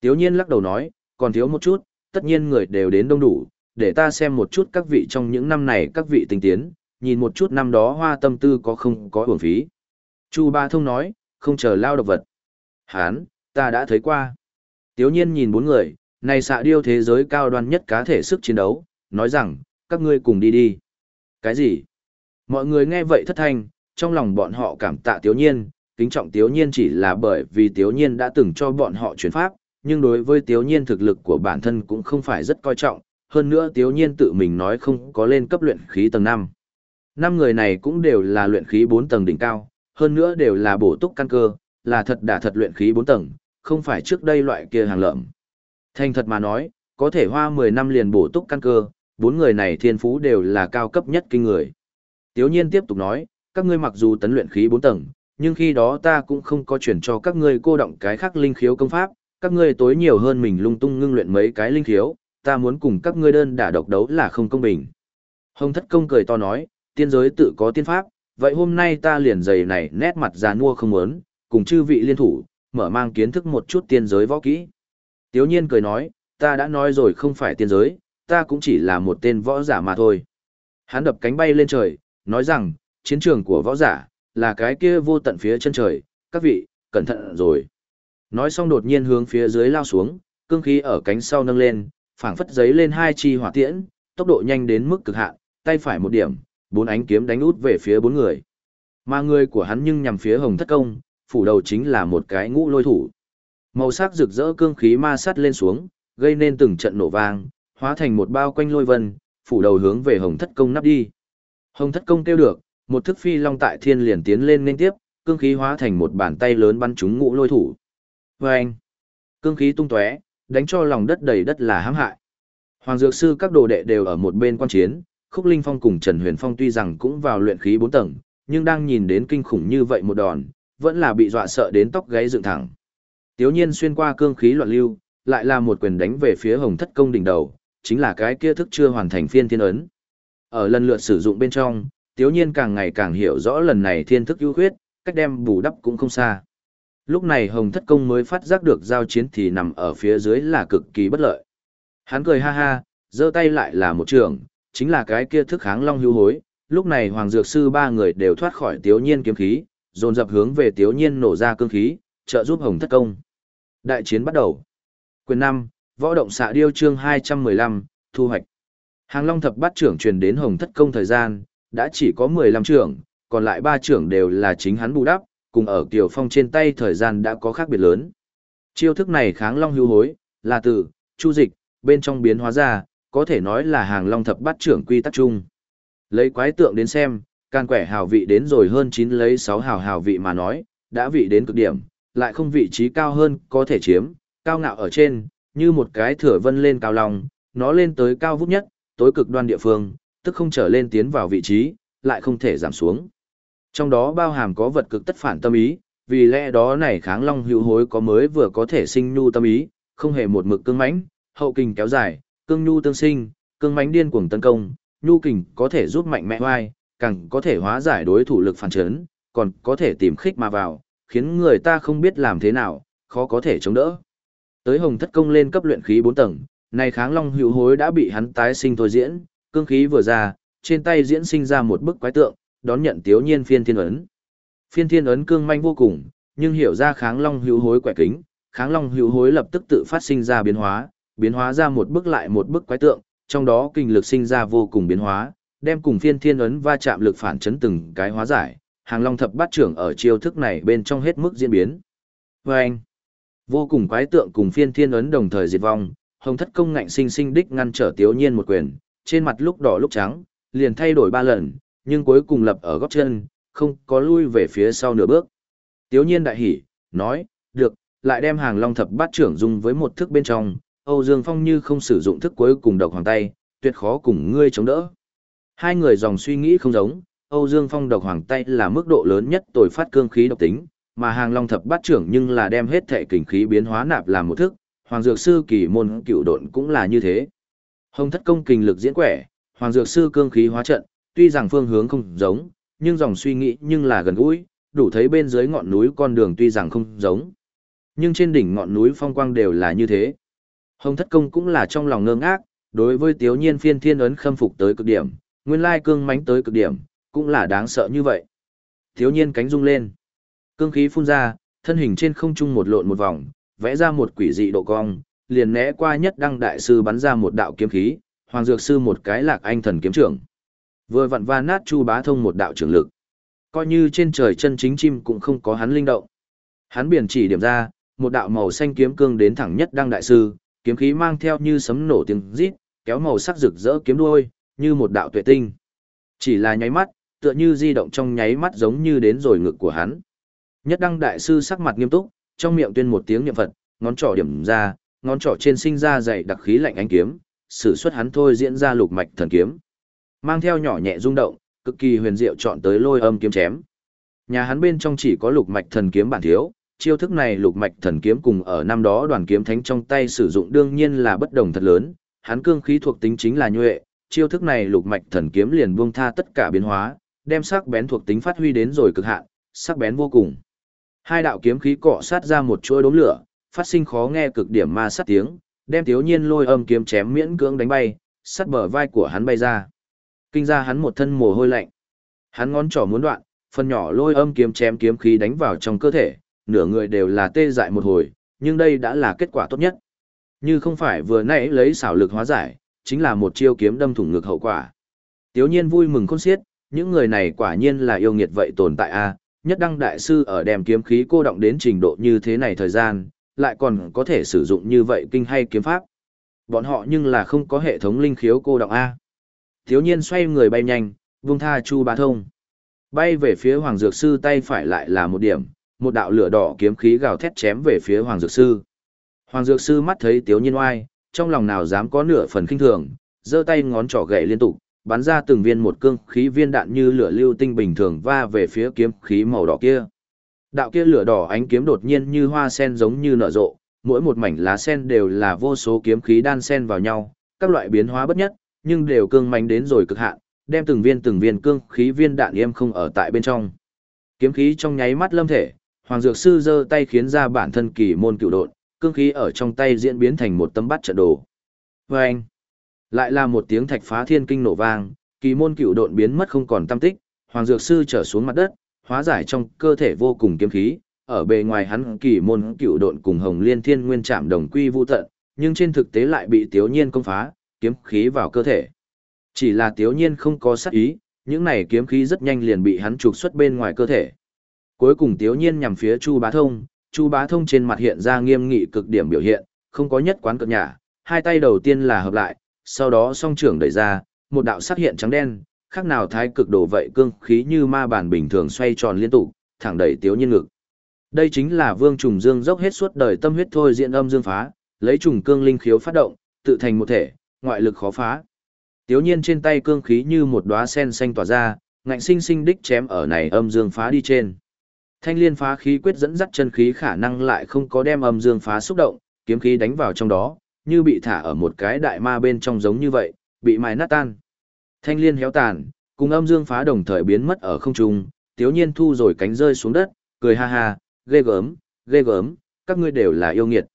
Tiếu Nhiên lắc đầu nói, còn thiếu một chút, tất nhiên người đều đến đông đủ, để ta xem một chút các vị trong những năm này các vị tinh tiến, nhìn một chút năm đó hoa tâm tư có không có uổng phí. Chu Ba Thông nói, không chờ lao độc vật. Hán, ta đã thấy qua. Tiếu nhiên nhìn bốn người, này xạ điêu thế giới cao đoan nhất cá thể sức chiến đấu, nói rằng, các ngươi cùng đi đi. Cái gì? Mọi người nghe vậy thất thanh, trong lòng bọn họ cảm tạ tiếu nhiên, kính trọng tiếu nhiên chỉ là bởi vì tiếu nhiên đã từng cho bọn họ chuyển pháp, nhưng đối với tiếu nhiên thực lực của bản thân cũng không phải rất coi trọng, hơn nữa tiếu nhiên tự mình nói không có lên cấp luyện khí tầng 5. Năm người này cũng đều là luyện khí 4 tầng đỉnh cao, hơn nữa đều là bổ túc căn cơ, là thật đả thật luyện khí 4 tầng, không phải trước đây loại kia hàng lợm. Thành thật mà nói, có thể hoa 10 năm liền bổ túc căn cơ, bốn người này thiên phú đều là cao cấp nhất kinh người. Tiếu nhiên tiếp tục nói, các ngươi mặc dù tấn luyện khí 4 tầng, nhưng khi đó ta cũng không có chuyển cho các ngươi cô động cái khác linh khiếu công pháp, các ngươi tối nhiều hơn mình lung tung ngưng luyện mấy cái linh khiếu, ta muốn cùng các ngươi đơn đả độc đấu là không công bình. Hồng thất công cười to nói, tiên giới tự có tiên pháp, vậy hôm nay ta liền giày này nét mặt già nua không muốn, cùng chư vị liên thủ, mở mang kiến thức một chút tiên giới võ kỹ. Tiếu nhiên cười nói, ta đã nói rồi không phải tiên giới, ta cũng chỉ là một tên võ giả mà thôi. Hắn đập cánh bay lên trời, nói rằng, chiến trường của võ giả, là cái kia vô tận phía chân trời, các vị, cẩn thận rồi. Nói xong đột nhiên hướng phía dưới lao xuống, cương khí ở cánh sau nâng lên, phảng phất giấy lên hai chi hỏa tiễn, tốc độ nhanh đến mức cực hạn, tay phải một điểm, bốn ánh kiếm đánh út về phía bốn người. Mà người của hắn nhưng nhằm phía Hồng Thất Công, phủ đầu chính là một cái ngũ lôi thủ. Màu sắc rực rỡ cương khí ma sát lên xuống, gây nên từng trận nổ vang, hóa thành một bao quanh lôi vân, phủ đầu hướng về Hồng Thất Công nắp đi. Hồng Thất Công kêu được, một thức phi long tại thiên liền tiến lên nên tiếp, cương khí hóa thành một bàn tay lớn bắn trúng ngũ lôi thủ. Vâng! Cương khí tung tóe, đánh cho lòng đất đầy đất là hãm hại. Hoàng Dược Sư các đồ đệ đều ở một bên quan chiến, Khúc Linh Phong cùng Trần Huyền Phong tuy rằng cũng vào luyện khí 4 tầng, nhưng đang nhìn đến kinh khủng như vậy một đòn, vẫn là bị dọa sợ đến tóc gáy dựng thẳng. Tiếu nhiên xuyên qua cương khí loạn lưu, lại là một quyền đánh về phía hồng thất công đỉnh đầu, chính là cái kia thức chưa hoàn thành phiên thiên ấn. Ở lần lượt sử dụng bên trong, tiếu nhiên càng ngày càng hiểu rõ lần này thiên thức ưu khuyết, cách đem bù đắp cũng không xa. Lúc này hồng thất công mới phát giác được giao chiến thì nằm ở phía dưới là cực kỳ bất lợi. Hắn cười ha ha, giơ tay lại là một trường, chính là cái kia thức kháng long hưu hối. Lúc này Hoàng Dược Sư ba người đều thoát khỏi tiếu nhiên kiếm khí, dồn dập hướng về tiếu nhiên nổ ra cương khí, trợ giúp Hồng thất công. Đại chiến bắt đầu. Quyền 5, Võ động xạ điêu chương 215, thu hoạch. Hàng Long thập bát trưởng truyền đến Hồng Thất Công thời gian, đã chỉ có 15 trưởng, còn lại ba trưởng đều là chính hắn bù đắp, cùng ở Kiều Phong trên tay thời gian đã có khác biệt lớn. Chiêu thức này kháng Long hưu hối, là từ, chu dịch, bên trong biến hóa ra, có thể nói là hàng Long thập bát trưởng quy tắc chung. Lấy quái tượng đến xem, can quẻ hào vị đến rồi hơn 9 lấy 6 hào hào vị mà nói, đã vị đến cực điểm, lại không vị trí cao hơn có thể chiếm, cao ngạo ở trên, như một cái thừa vân lên cao lòng, nó lên tới cao vút nhất, tối cực đoan địa phương, tức không trở lên tiến vào vị trí, lại không thể giảm xuống. Trong đó bao hàm có vật cực tất phản tâm ý, vì lẽ đó này kháng long hữu hối có mới vừa có thể sinh nhu tâm ý, không hề một mực cương mãnh, hậu kình kéo dài, cương nhu tương sinh, cương mãnh điên cuồng tấn công, nhu kình có thể giúp mạnh mẽ oai, càng có thể hóa giải đối thủ lực phản chấn, còn có thể tìm khích mà vào, khiến người ta không biết làm thế nào, khó có thể chống đỡ. Tới hồng thất công lên cấp luyện khí 4 tầng, này kháng long hữu hối đã bị hắn tái sinh thôi diễn, cương khí vừa ra, trên tay diễn sinh ra một bức quái tượng, đón nhận tiếu nhiên phiên thiên ấn. Phiên thiên ấn cương manh vô cùng, nhưng hiểu ra kháng long hữu hối quẻ kính, kháng long hữu hối lập tức tự phát sinh ra biến hóa, biến hóa ra một bức lại một bức quái tượng, trong đó kinh lực sinh ra vô cùng biến hóa, đem cùng phiên thiên ấn va chạm lực phản chấn từng cái hóa giải, hàng long thập bát trưởng ở chiêu thức này bên trong hết mức diễn biến. Và anh, vô cùng quái tượng cùng phiên thiên ấn đồng thời diệt vong, hồng thất công ngạnh sinh sinh đích ngăn trở tiếu nhiên một quyền, trên mặt lúc đỏ lúc trắng, liền thay đổi ba lần, nhưng cuối cùng lập ở góc chân, không có lui về phía sau nửa bước. Tiếu nhiên đại hỉ, nói, được, lại đem hàng long thập bát trưởng dùng với một thức bên trong, Âu Dương Phong như không sử dụng thức cuối cùng độc hoàng tay, tuyệt khó cùng ngươi chống đỡ. Hai người dòng suy nghĩ không giống, Âu Dương Phong độc hoàng tay là mức độ lớn nhất tồi phát cương khí độc tính, mà hàng long thập bát trưởng nhưng là đem hết thể kình khí biến hóa nạp làm một thức, hoàng dược sư kỳ môn cựu độn cũng là như thế. Hồng thất công kình lực diễn quẻ, hoàng dược sư cương khí hóa trận, tuy rằng phương hướng không giống, nhưng dòng suy nghĩ nhưng là gần gũi, đủ thấy bên dưới ngọn núi con đường tuy rằng không giống. Nhưng trên đỉnh ngọn núi phong quang đều là như thế. Hồng thất công cũng là trong lòng ngơ ngác, đối với tiếu nhiên phiên thiên ấn khâm phục tới cực điểm, nguyên lai cương mánh tới cực điểm, cũng là đáng sợ như vậy. Tiếu nhiên cánh rung lên. Cương khí phun ra, thân hình trên không trung một lộn một vòng, vẽ ra một quỷ dị độ cong, liền né qua nhất đăng đại sư bắn ra một đạo kiếm khí, hoàng dược sư một cái lạc anh thần kiếm trưởng. Vừa vặn va nát chu bá thông một đạo trưởng lực. Coi như trên trời chân chính chim cũng không có hắn linh động. Hắn biển chỉ điểm ra, một đạo màu xanh kiếm cương đến thẳng nhất đăng đại sư, kiếm khí mang theo như sấm nổ tiếng rít, kéo màu sắc rực rỡ kiếm đuôi, như một đạo tuệ tinh. Chỉ là nháy mắt, tựa như di động trong nháy mắt giống như đến rồi ngực của hắn. Nhất đăng đại sư sắc mặt nghiêm túc, trong miệng tuyên một tiếng niệm Phật, ngón trỏ điểm ra, ngón trỏ trên sinh ra dày đặc khí lạnh ánh kiếm, sử xuất hắn thôi diễn ra lục mạch thần kiếm. Mang theo nhỏ nhẹ rung động, cực kỳ huyền diệu chọn tới lôi âm kiếm chém. Nhà hắn bên trong chỉ có lục mạch thần kiếm bản thiếu, chiêu thức này lục mạch thần kiếm cùng ở năm đó đoàn kiếm thánh trong tay sử dụng đương nhiên là bất đồng thật lớn, hắn cương khí thuộc tính chính là nhuệ, chiêu thức này lục mạch thần kiếm liền buông tha tất cả biến hóa, đem sắc bén thuộc tính phát huy đến rồi cực hạn, sắc bén vô cùng. Hai đạo kiếm khí cọ sát ra một chuỗi đốm lửa, phát sinh khó nghe cực điểm ma sát tiếng, đem thiếu nhiên lôi âm kiếm chém miễn cưỡng đánh bay, sắt bờ vai của hắn bay ra. Kinh ra hắn một thân mồ hôi lạnh. Hắn ngón trỏ muốn đoạn, phần nhỏ lôi âm kiếm chém kiếm khí đánh vào trong cơ thể, nửa người đều là tê dại một hồi, nhưng đây đã là kết quả tốt nhất. Như không phải vừa nãy lấy xảo lực hóa giải, chính là một chiêu kiếm đâm thủng ngực hậu quả. Tiếu nhiên vui mừng khôn xiết, những người này quả nhiên là yêu nghiệt vậy tồn tại a nhất đăng đại sư ở đem kiếm khí cô động đến trình độ như thế này thời gian, lại còn có thể sử dụng như vậy kinh hay kiếm pháp. Bọn họ nhưng là không có hệ thống linh khiếu cô động A. Thiếu nhiên xoay người bay nhanh, vung tha Chu Bá Thông. Bay về phía Hoàng Dược Sư tay phải lại là một điểm, một đạo lửa đỏ kiếm khí gào thét chém về phía Hoàng Dược Sư. Hoàng Dược Sư mắt thấy Tiếu Nhiên oai, trong lòng nào dám có nửa phần kinh thường, giơ tay ngón trỏ gậy liên tục, bắn ra từng viên một cương khí viên đạn như lửa lưu tinh bình thường va về phía kiếm khí màu đỏ kia. Đạo kia lửa đỏ ánh kiếm đột nhiên như hoa sen giống như nở rộ, mỗi một mảnh lá sen đều là vô số kiếm khí đan sen vào nhau, các loại biến hóa bất nhất, nhưng đều cương mạnh đến rồi cực hạn, đem từng viên từng viên cương khí viên đạn yêm không ở tại bên trong. Kiếm khí trong nháy mắt lâm thể, Hoàng Dược Sư giơ tay khiến ra bản thân kỳ môn cựu độn, cương khí ở trong tay diễn biến thành một tấm bát trận đồ. Vâng! Lại là một tiếng thạch phá thiên kinh nổ vang, kỳ môn cựu độn biến mất không còn tâm tích, Hoàng Dược Sư trở xuống mặt đất, hóa giải trong cơ thể vô cùng kiếm khí, ở bề ngoài hắn kỳ môn cựu độn cùng Hồng Liên Thiên Nguyên chạm đồng quy vu tận, nhưng trên thực tế lại bị Tiếu Nhiên công phá, kiếm khí vào cơ thể. Chỉ là tiếu nhiên không có sát ý, những này kiếm khí rất nhanh liền bị hắn trục xuất bên ngoài cơ thể. Cuối cùng tiếu nhiên nhằm phía Chu Bá Thông, Chu Bá Thông trên mặt hiện ra nghiêm nghị cực điểm biểu hiện, không có nhất quán cợt nhả, hai tay đầu tiên là hợp lại, sau đó song trưởng đẩy ra, một đạo sắc hiện trắng đen, khác nào thái cực đổ vậy cương khí như ma bản bình thường xoay tròn liên tục, thẳng đẩy tiếu nhiên ngực. Đây chính là Vương Trùng Dương dốc hết suốt đời tâm huyết thôi diện âm dương phá, lấy trùng cương linh khiếu phát động, tự thành một thể, ngoại lực khó phá. Tiếu nhiên trên tay cương khí như một đóa sen xanh tỏa ra, ngạnh sinh sinh đích chém ở này âm dương phá đi trên. Thanh liên phá khí quyết dẫn dắt chân khí khả năng lại không có đem âm dương phá xúc động, kiếm khí đánh vào trong đó, như bị thả ở một cái đại ma bên trong giống như vậy, bị mài nát tan. Thanh liên héo tàn, cùng âm dương phá đồng thời biến mất ở không trung, tiếu nhiên thu rồi cánh rơi xuống đất, cười ha ha, ghê gớm, ghê gớm, các ngươi đều là yêu nghiệt.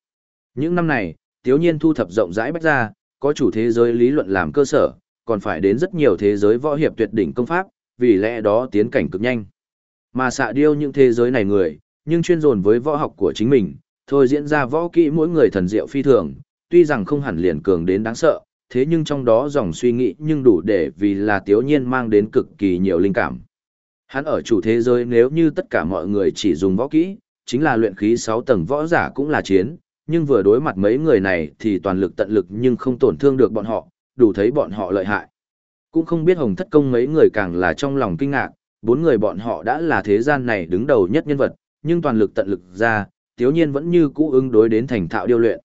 Những năm này, tiếu nhiên thu thập rộng rãi bách ra, có chủ thế giới lý luận làm cơ sở, còn phải đến rất nhiều thế giới võ hiệp tuyệt đỉnh công pháp, vì lẽ đó tiến cảnh cực nhanh. Mà xạ điêu những thế giới này người, nhưng chuyên dồn với võ học của chính mình, thôi diễn ra võ kỹ mỗi người thần diệu phi thường, tuy rằng không hẳn liền cường đến đáng sợ, thế nhưng trong đó dòng suy nghĩ nhưng đủ để vì là tiếu nhiên mang đến cực kỳ nhiều linh cảm. Hắn ở chủ thế giới nếu như tất cả mọi người chỉ dùng võ kỹ, chính là luyện khí 6 tầng võ giả cũng là chiến, nhưng vừa đối mặt mấy người này thì toàn lực tận lực nhưng không tổn thương được bọn họ, đủ thấy bọn họ lợi hại. Cũng không biết hồng thất công mấy người càng là trong lòng kinh ngạc, bốn người bọn họ đã là thế gian này đứng đầu nhất nhân vật, nhưng toàn lực tận lực ra, tiếu nhiên vẫn như cũ ứng đối đến thành thạo điêu luyện.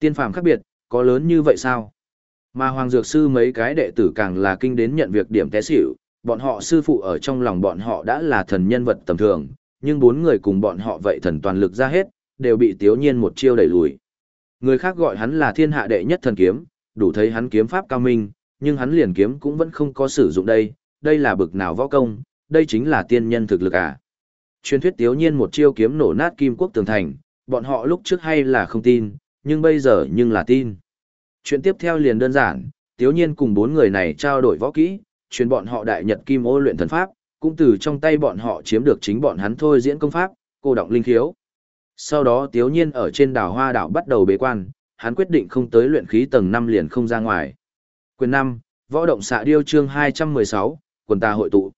Tiên phàm khác biệt, có lớn như vậy sao? Mà Hoàng Dược Sư mấy cái đệ tử càng là kinh đến nhận việc điểm té xỉu, bọn họ sư phụ ở trong lòng bọn họ đã là thần nhân vật tầm thường, nhưng bốn người cùng bọn họ vậy thần toàn lực ra hết, đều bị tiếu nhiên một chiêu đẩy lùi. Người khác gọi hắn là thiên hạ đệ nhất thần kiếm, đủ thấy hắn kiếm pháp cao minh, nhưng hắn liền kiếm cũng vẫn không có sử dụng đây, đây là bực nào võ công, đây chính là tiên nhân thực lực à. Truyền thuyết tiếu nhiên một chiêu kiếm nổ nát kim quốc tường thành, bọn họ lúc trước hay là không tin, nhưng bây giờ nhưng là tin. Chuyện tiếp theo liền đơn giản, tiếu nhiên cùng bốn người này trao đổi võ kỹ, truyền bọn họ đại nhật kim ô luyện thần pháp, cũng từ trong tay bọn họ chiếm được chính bọn hắn thôi diễn công pháp, cô động linh khiếu. Sau đó tiếu nhiên ở trên đảo hoa đảo bắt đầu bế quan, hắn quyết định không tới luyện khí tầng 5 liền không ra ngoài. Quyền 5, Võ động xạ điêu chương 216, quần ta hội tụ.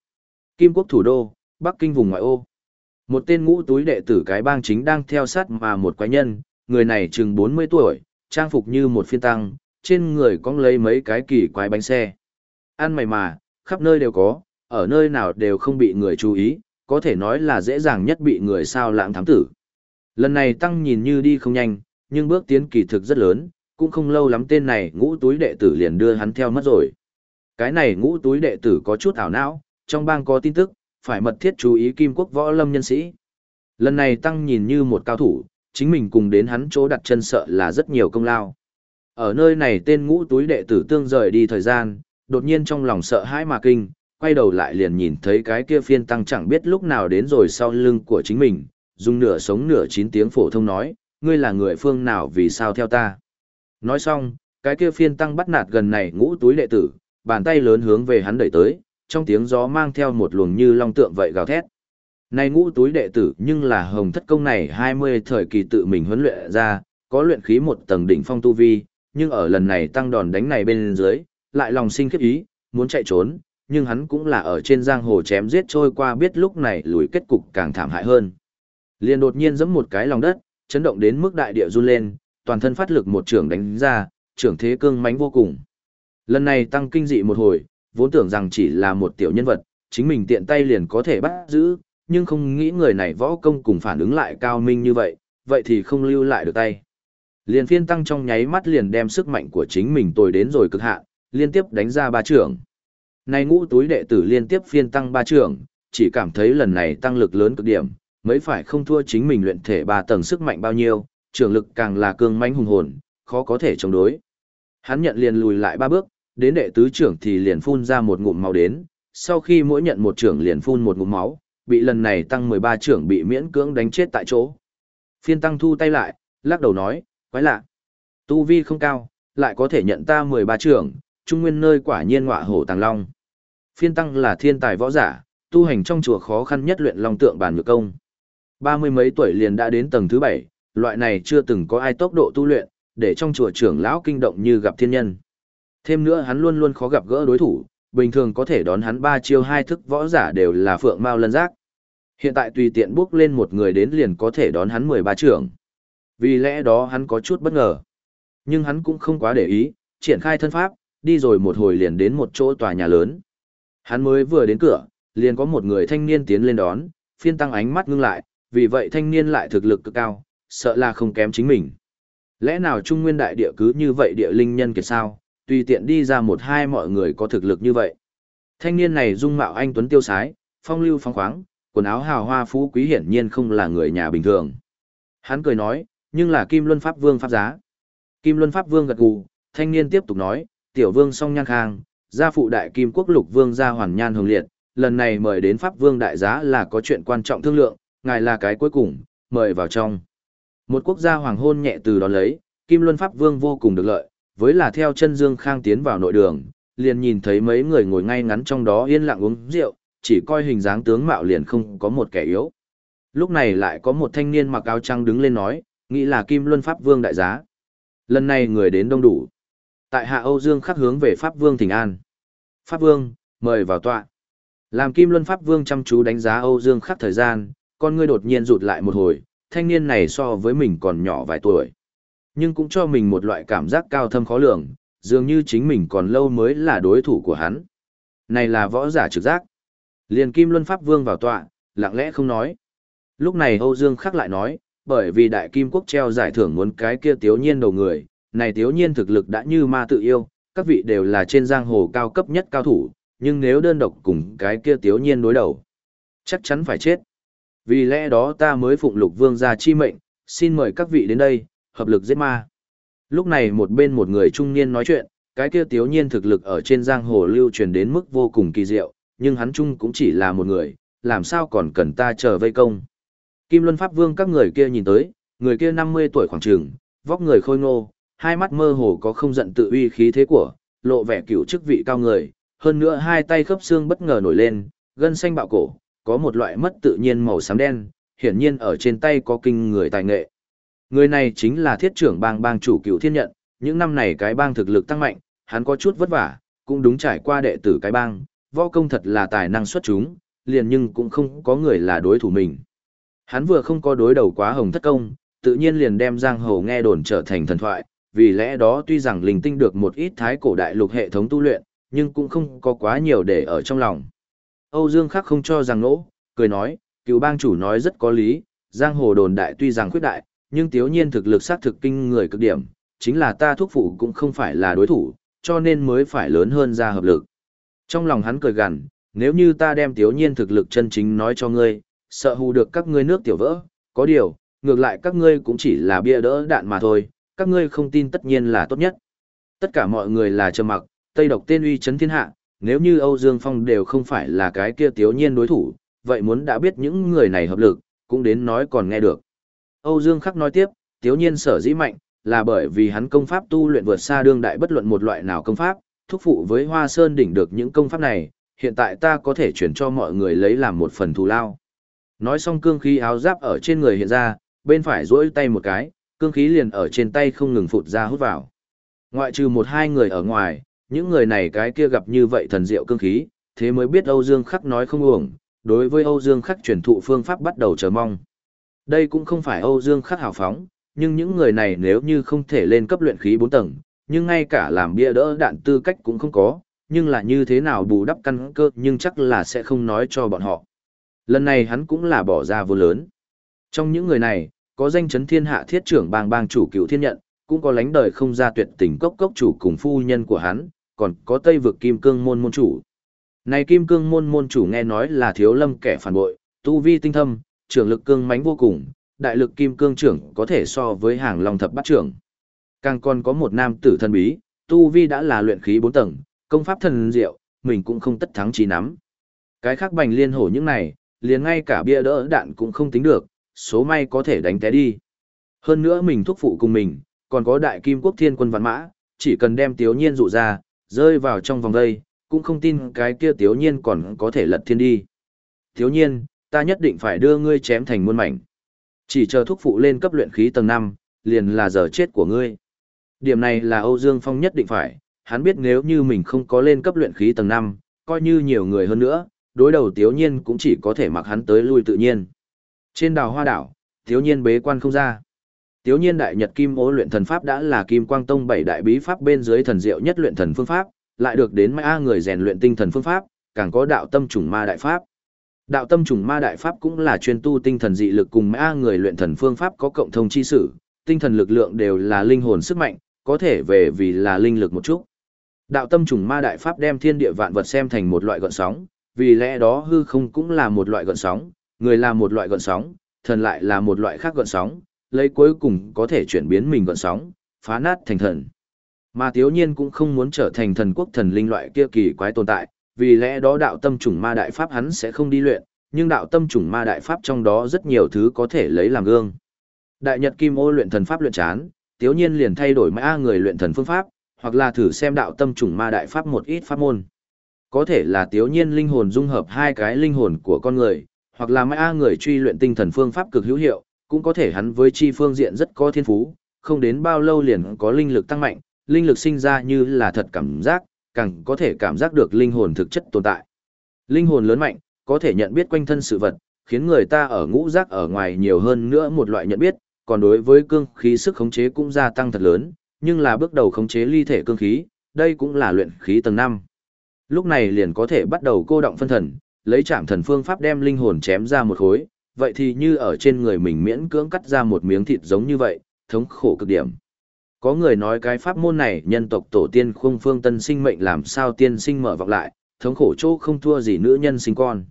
Kim quốc thủ đô, Bắc Kinh vùng ngoại ô. Một tên ngũ túi đệ tử cái bang chính đang theo sát mà một quái nhân, người này chừng 40 tuổi, trang phục như một phiên tăng, trên người cong lấy mấy cái kỳ quái bánh xe. Ăn mày mà, khắp nơi đều có, ở nơi nào đều không bị người chú ý, có thể nói là dễ dàng nhất bị người sao lãng thám tử. Lần này tăng nhìn như đi không nhanh, nhưng bước tiến kỳ thực rất lớn, cũng không lâu lắm tên này ngũ túi đệ tử liền đưa hắn theo mất rồi. Cái này ngũ túi đệ tử có chút ảo não, trong bang có tin tức, phải mật thiết chú ý kim quốc võ lâm nhân sĩ. Lần này tăng nhìn như một cao thủ, chính mình cùng đến hắn chỗ đặt chân sợ là rất nhiều công lao. Ở nơi này tên ngũ túi đệ tử tương rời đi thời gian, đột nhiên trong lòng sợ hãi mà kinh, quay đầu lại liền nhìn thấy cái kia phiên tăng chẳng biết lúc nào đến rồi sau lưng của chính mình, dùng nửa sống nửa chín tiếng phổ thông nói, ngươi là người phương nào vì sao theo ta. Nói xong, cái kia phiên tăng bắt nạt gần này ngũ túi đệ tử, bàn tay lớn hướng về hắn đẩy tới, trong tiếng gió mang theo một luồng như long tượng vậy gào thét. Này ngũ túi đệ tử nhưng là hồng thất công này 20 thời kỳ tự mình huấn luyện ra, có luyện khí một tầng đỉnh phong tu vi, nhưng ở lần này tăng đòn đánh này bên dưới, lại lòng sinh khiếp ý, muốn chạy trốn, nhưng hắn cũng là ở trên giang hồ chém giết trôi qua biết lúc này lùi kết cục càng thảm hại hơn. Liền đột nhiên giẫm một cái lòng đất, chấn động đến mức đại địa run lên, toàn thân phát lực một trường đánh ra, trưởng thế cương mãnh vô cùng. Lần này tăng kinh dị một hồi, vốn tưởng rằng chỉ là một tiểu nhân vật, chính mình tiện tay liền có thể bắt giữ, nhưng không nghĩ người này võ công cùng phản ứng lại cao minh như vậy, vậy thì không lưu lại được tay. Liền phiên tăng trong nháy mắt liền đem sức mạnh của chính mình tồi đến rồi cực hạn, liên tiếp đánh ra ba trưởng. Này ngũ túi đệ tử liên tiếp phiên tăng ba trưởng, chỉ cảm thấy lần này tăng lực lớn cực điểm, mới phải không thua chính mình luyện thể ba tầng sức mạnh bao nhiêu, trưởng lực càng là cường mãnh hùng hồn, khó có thể chống đối. Hắn nhận liền lùi lại ba bước, đến đệ tứ trưởng thì liền phun ra một ngụm máu đến, sau khi mỗi nhận một trưởng liền phun một ngụm máu, bị lần này tăng 13 trưởng bị miễn cưỡng đánh chết tại chỗ. Phiên tăng thu tay lại, lắc đầu nói, quái lạ. Tu vi không cao, lại có thể nhận ta 13 trưởng, trung nguyên nơi quả nhiên ngọa hổ tàng long. Phiên tăng là thiên tài võ giả, tu hành trong chùa khó khăn nhất luyện long tượng bản nhược công. Ba mươi mấy tuổi liền đã đến tầng thứ bảy, loại này chưa từng có ai tốc độ tu luyện, để trong chùa trưởng lão kinh động như gặp thiên nhân. Thêm nữa hắn luôn luôn khó gặp gỡ đối thủ, bình thường có thể đón hắn ba chiêu hai thức võ giả đều là phượng mao lân giác. Hiện tại tùy tiện bước lên một người đến liền có thể đón hắn 13 trưởng. Vì lẽ đó hắn có chút bất ngờ. Nhưng hắn cũng không quá để ý, triển khai thân pháp, đi rồi một hồi liền đến một chỗ tòa nhà lớn. Hắn mới vừa đến cửa, liền có một người thanh niên tiến lên đón, phiên tăng ánh mắt ngưng lại, vì vậy thanh niên lại thực lực cực cao, sợ là không kém chính mình. Lẽ nào Trung Nguyên đại địa cứ như vậy địa linh nhân kiệt sao, tùy tiện đi ra một hai mọi người có thực lực như vậy. Thanh niên này dung mạo anh tuấn tiêu sái, phong lưu phong khoáng, quần áo hào hoa phú quý hiển nhiên không là người nhà bình thường. Hắn cười nói, nhưng là Kim Luân Pháp Vương pháp giá. Kim Luân Pháp Vương gật gù, thanh niên tiếp tục nói, tiểu vương song nhan khang, gia phụ đại kim quốc lục vương gia hoàn nhan hồng liệt, lần này mời đến Pháp Vương đại giá là có chuyện quan trọng thương lượng, ngài là cái cuối cùng, mời vào trong. Một quốc gia hoàng hôn nhẹ từ đó lấy, Kim Luân Pháp Vương vô cùng được lợi, với là theo chân Dương Khang tiến vào nội đường, liền nhìn thấy mấy người ngồi ngay ngắn trong đó yên lặng uống rượu, chỉ coi hình dáng tướng mạo liền không có một kẻ yếu. Lúc này lại có một thanh niên mặc áo trắng đứng lên nói, nghĩ là Kim Luân Pháp Vương đại giá. Lần này người đến đông đủ. Tại hạ Âu Dương khắc hướng về Pháp Vương Thịnh An. Pháp Vương, mời vào tọa. Làm Kim Luân Pháp Vương chăm chú đánh giá Âu Dương khắc thời gian, con ngươi đột nhiên rụt lại một hồi, thanh niên này so với mình còn nhỏ vài tuổi. Nhưng cũng cho mình một loại cảm giác cao thâm khó lường, dường như chính mình còn lâu mới là đối thủ của hắn. Này là võ giả trực giác. Liền Kim Luân Pháp Vương vào tọa, lặng lẽ không nói. Lúc này Âu Dương khắc lại nói, bởi vì Đại Kim Quốc treo giải thưởng muốn cái kia tiếu nhiên đầu người, này tiếu nhiên thực lực đã như ma tự yêu, các vị đều là trên giang hồ cao cấp nhất cao thủ, nhưng nếu đơn độc cùng cái kia tiếu nhiên đối đầu, chắc chắn phải chết. Vì lẽ đó ta mới phụng lục vương gia chi mệnh, xin mời các vị đến đây, hợp lực giết ma. Lúc này một bên một người trung niên nói chuyện, cái kia tiếu nhiên thực lực ở trên giang hồ lưu truyền đến mức vô cùng kỳ diệu, nhưng hắn chung cũng chỉ là một người, làm sao còn cần ta chờ vây công. Kim Luân Pháp Vương các người kia nhìn tới, người kia 50 tuổi khoảng trường, vóc người khôi ngô, hai mắt mơ hồ có không giận tự uy khí thế của, lộ vẻ cựu chức vị cao người, hơn nữa hai tay khớp xương bất ngờ nổi lên, gân xanh bạo cổ, có một loại mất tự nhiên màu xám đen, hiển nhiên ở trên tay có kinh người tài nghệ. Người này chính là thiết trưởng bang bang chủ cựu thiên nhận, những năm này cái bang thực lực tăng mạnh, hắn có chút vất vả, cũng đúng trải qua đệ tử cái bang, võ công thật là tài năng xuất chúng, liền nhưng cũng không có người là đối thủ mình. Hắn vừa không có đối đầu quá hồng thất công, tự nhiên liền đem giang hồ nghe đồn trở thành thần thoại, vì lẽ đó tuy rằng linh tinh được một ít thái cổ đại lục hệ thống tu luyện, nhưng cũng không có quá nhiều để ở trong lòng. Âu Dương Khắc không cho rằng nỗ, cười nói, cựu bang chủ nói rất có lý, giang hồ đồn đại tuy rằng khuyết đại, nhưng tiếu nhiên thực lực sát thực kinh người cực điểm, chính là ta thúc phụ cũng không phải là đối thủ, cho nên mới phải lớn hơn ra hợp lực. Trong lòng hắn cười gằn, nếu như ta đem tiếu nhiên thực lực chân chính nói cho ngươi, sợ hù được các ngươi nước tiểu vỡ, có điều, ngược lại các ngươi cũng chỉ là bia đỡ đạn mà thôi, các ngươi không tin tất nhiên là tốt nhất. Tất cả mọi người là trầm mặc, Tây độc tên uy chấn thiên hạ, nếu như Âu Dương Phong đều không phải là cái kia tiếu nhiên đối thủ, vậy muốn đã biết những người này hợp lực, cũng đến nói còn nghe được. Âu Dương Khắc nói tiếp, tiếu nhiên sở dĩ mạnh, là bởi vì hắn công pháp tu luyện vượt xa đương đại bất luận một loại nào công pháp, thúc phụ với Hoa Sơn đỉnh được những công pháp này, hiện tại ta có thể chuyển cho mọi người lấy làm một phần thù lao. Nói xong cương khí áo giáp ở trên người hiện ra, bên phải duỗi tay một cái, cương khí liền ở trên tay không ngừng phụt ra hút vào. Ngoại trừ một hai người ở ngoài, những người này cái kia gặp như vậy thần diệu cương khí, thế mới biết Âu Dương Khắc nói không uổng, đối với Âu Dương Khắc truyền thụ phương pháp bắt đầu chờ mong. Đây cũng không phải Âu Dương Khắc hào phóng, nhưng những người này nếu như không thể lên cấp luyện khí 4 tầng, nhưng ngay cả làm bia đỡ đạn tư cách cũng không có, nhưng là như thế nào bù đắp căn cơ nhưng chắc là sẽ không nói cho bọn họ. Lần này hắn cũng là bỏ ra vô lớn. Trong những người này, có danh chấn thiên hạ thiết trưởng bang bang chủ cựu thiên nhận, cũng có lánh đời không ra tuyệt tình cốc cốc chủ cùng phu nhân của hắn, còn có tây vực kim cương môn môn chủ. Này kim cương môn môn chủ nghe nói là thiếu lâm kẻ phản bội, tu vi tinh thâm, trưởng lực cương mãnh vô cùng, đại lực kim cương trưởng có thể so với hàng long thập bát trưởng. Càng còn có một nam tử thân bí, tu vi đã là luyện khí bốn tầng, công pháp thần diệu, mình cũng không tất thắng chí nắm. Cái khác bành liên hổ những này, liền ngay cả bia đỡ đạn cũng không tính được, số may có thể đánh té đi. Hơn nữa mình thúc phụ cùng mình, còn có đại kim quốc thiên quân văn mã, chỉ cần đem tiếu nhiên dụ ra, rơi vào trong vòng đây, cũng không tin cái kia tiếu nhiên còn có thể lật thiên đi. Tiếu nhiên, ta nhất định phải đưa ngươi chém thành muôn mảnh. Chỉ chờ thúc phụ lên cấp luyện khí tầng 5, liền là giờ chết của ngươi. Điểm này là Âu Dương Phong nhất định phải, hắn biết nếu như mình không có lên cấp luyện khí tầng 5, coi như nhiều người hơn nữa, đối đầu Tiếu Nhiên cũng chỉ có thể mặc hắn tới lui tự nhiên. Trên đảo hoa đảo, Tiếu Nhiên bế quan không ra. Tiếu Nhiên đại nhật kim ố luyện thần pháp đã là Kim Quang Tông bảy đại bí pháp bên dưới thần diệu nhất luyện thần phương pháp, lại được đến mai a người rèn luyện tinh thần phương pháp, càng có đạo tâm trùng ma đại pháp. Đạo tâm trùng ma đại pháp cũng là chuyên tu tinh thần dị lực cùng ma người luyện thần phương pháp có cộng thông chi sử, tinh thần lực lượng đều là linh hồn sức mạnh, có thể về vì là linh lực một chút. Đạo tâm trùng ma đại pháp đem thiên địa vạn vật xem thành một loại gợn sóng, vì lẽ đó hư không cũng là một loại gợn sóng, người là một loại gợn sóng, thần lại là một loại khác gợn sóng, lấy cuối cùng có thể chuyển biến mình gợn sóng, phá nát thành thần. Mà Tiếu Nhiên cũng không muốn trở thành thần quốc thần linh loại kia kỳ quái tồn tại, vì lẽ đó đạo tâm trùng ma đại pháp hắn sẽ không đi luyện, nhưng đạo tâm trùng ma đại pháp trong đó rất nhiều thứ có thể lấy làm gương. Đại Nhật Kim Ô luyện thần pháp luyện chán, Tiếu Nhiên liền thay đổi mã người luyện thần phương pháp, hoặc là thử xem đạo tâm trùng ma đại pháp một ít pháp môn. Có thể là Tiếu Nhiên linh hồn dung hợp hai cái linh hồn của con người, hoặc là mã người truy luyện tinh thần phương pháp cực hữu hiệu, cũng có thể hắn với chi phương diện rất có thiên phú, không đến bao lâu liền có linh lực tăng mạnh, linh lực sinh ra như là thật cảm giác, càng có thể cảm giác được linh hồn thực chất tồn tại. Linh hồn lớn mạnh, có thể nhận biết quanh thân sự vật, khiến người ta ở ngũ giác ở ngoài nhiều hơn nữa một loại nhận biết, còn đối với cương khí sức khống chế cũng gia tăng thật lớn, nhưng là bước đầu khống chế ly thể cương khí, đây cũng là luyện khí tầng 5. Lúc này liền có thể bắt đầu cô động phân thần, lấy trạng thần phương pháp đem linh hồn chém ra một khối, vậy thì như ở trên người mình miễn cưỡng cắt ra một miếng thịt giống như vậy, thống khổ cực điểm. Có người nói cái pháp môn này nhân tộc tổ tiên khung phương tân sinh mệnh làm sao tiên sinh mở vọng lại, thống khổ chỗ không thua gì nữ nhân sinh con.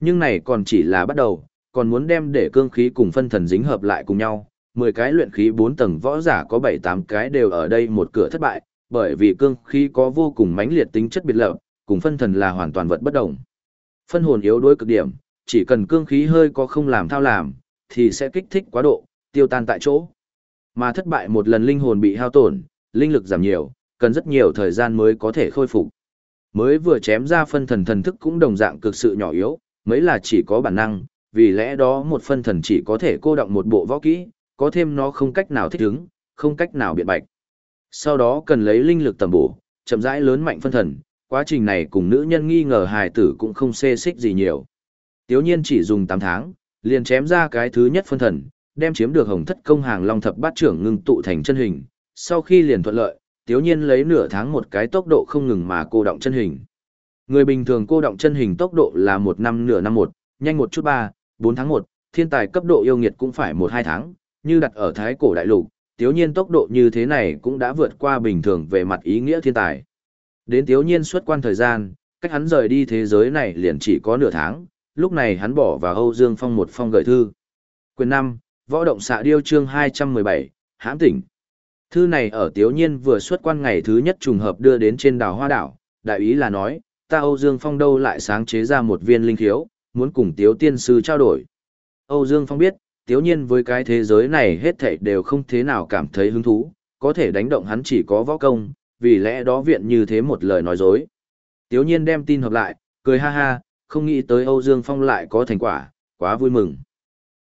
Nhưng này còn chỉ là bắt đầu, còn muốn đem để cương khí cùng phân thần dính hợp lại cùng nhau. 10 cái luyện khí 4 tầng võ giả có 7-8 cái đều ở đây một cửa thất bại, bởi vì cương khí có vô cùng mãnh liệt tính chất biệt lập, cùng phân thần là hoàn toàn vật bất đồng. Phân hồn yếu đuối cực điểm, chỉ cần cương khí hơi có không làm thao làm, thì sẽ kích thích quá độ, tiêu tan tại chỗ. Mà thất bại một lần linh hồn bị hao tổn, linh lực giảm nhiều, cần rất nhiều thời gian mới có thể khôi phục. Mới vừa chém ra phân thần thần thức cũng đồng dạng cực sự nhỏ yếu, mấy là chỉ có bản năng, vì lẽ đó một phân thần chỉ có thể cô động một bộ võ kỹ, có thêm nó không cách nào thích ứng, không cách nào biện bạch. Sau đó cần lấy linh lực tầm bổ, chậm rãi lớn mạnh phân thần, quá trình này cùng nữ nhân nghi ngờ hài tử cũng không xê xích gì nhiều. Tiếu nhiên chỉ dùng 8 tháng, liền chém ra cái thứ nhất phân thần, đem chiếm được hồng thất công hàng long thập bát trưởng ngưng tụ thành chân hình. Sau khi liền thuận lợi, tiếu nhiên lấy nửa tháng một cái tốc độ không ngừng mà cô động chân hình. Người bình thường cô động chân hình tốc độ là một năm nửa năm một, nhanh một chút ba, bốn tháng một, thiên tài cấp độ yêu nghiệt cũng phải một hai tháng, như đặt ở thái cổ đại lục, tiếu nhiên tốc độ như thế này cũng đã vượt qua bình thường về mặt ý nghĩa thiên tài. Đến tiếu nhiên xuất quan thời gian, cách hắn rời đi thế giới này liền chỉ có nửa tháng, lúc này hắn bỏ vào Âu Dương Phong một phong gửi thư. Quyền năm. Võ động xạ điêu chương 217, hãm tỉnh. Thư này ở Tiếu Nhiên vừa xuất quan ngày thứ nhất trùng hợp đưa đến trên đảo Hoa Đảo, đại ý là nói, ta Âu Dương Phong đâu lại sáng chế ra một viên linh khiếu, muốn cùng Tiếu Tiên Sư trao đổi. Âu Dương Phong biết, Tiếu Nhiên với cái thế giới này hết thảy đều không thế nào cảm thấy hứng thú, có thể đánh động hắn chỉ có võ công, vì lẽ đó viện như thế một lời nói dối. Tiếu Nhiên đem tin hợp lại, cười ha ha, không nghĩ tới Âu Dương Phong lại có thành quả, quá vui mừng.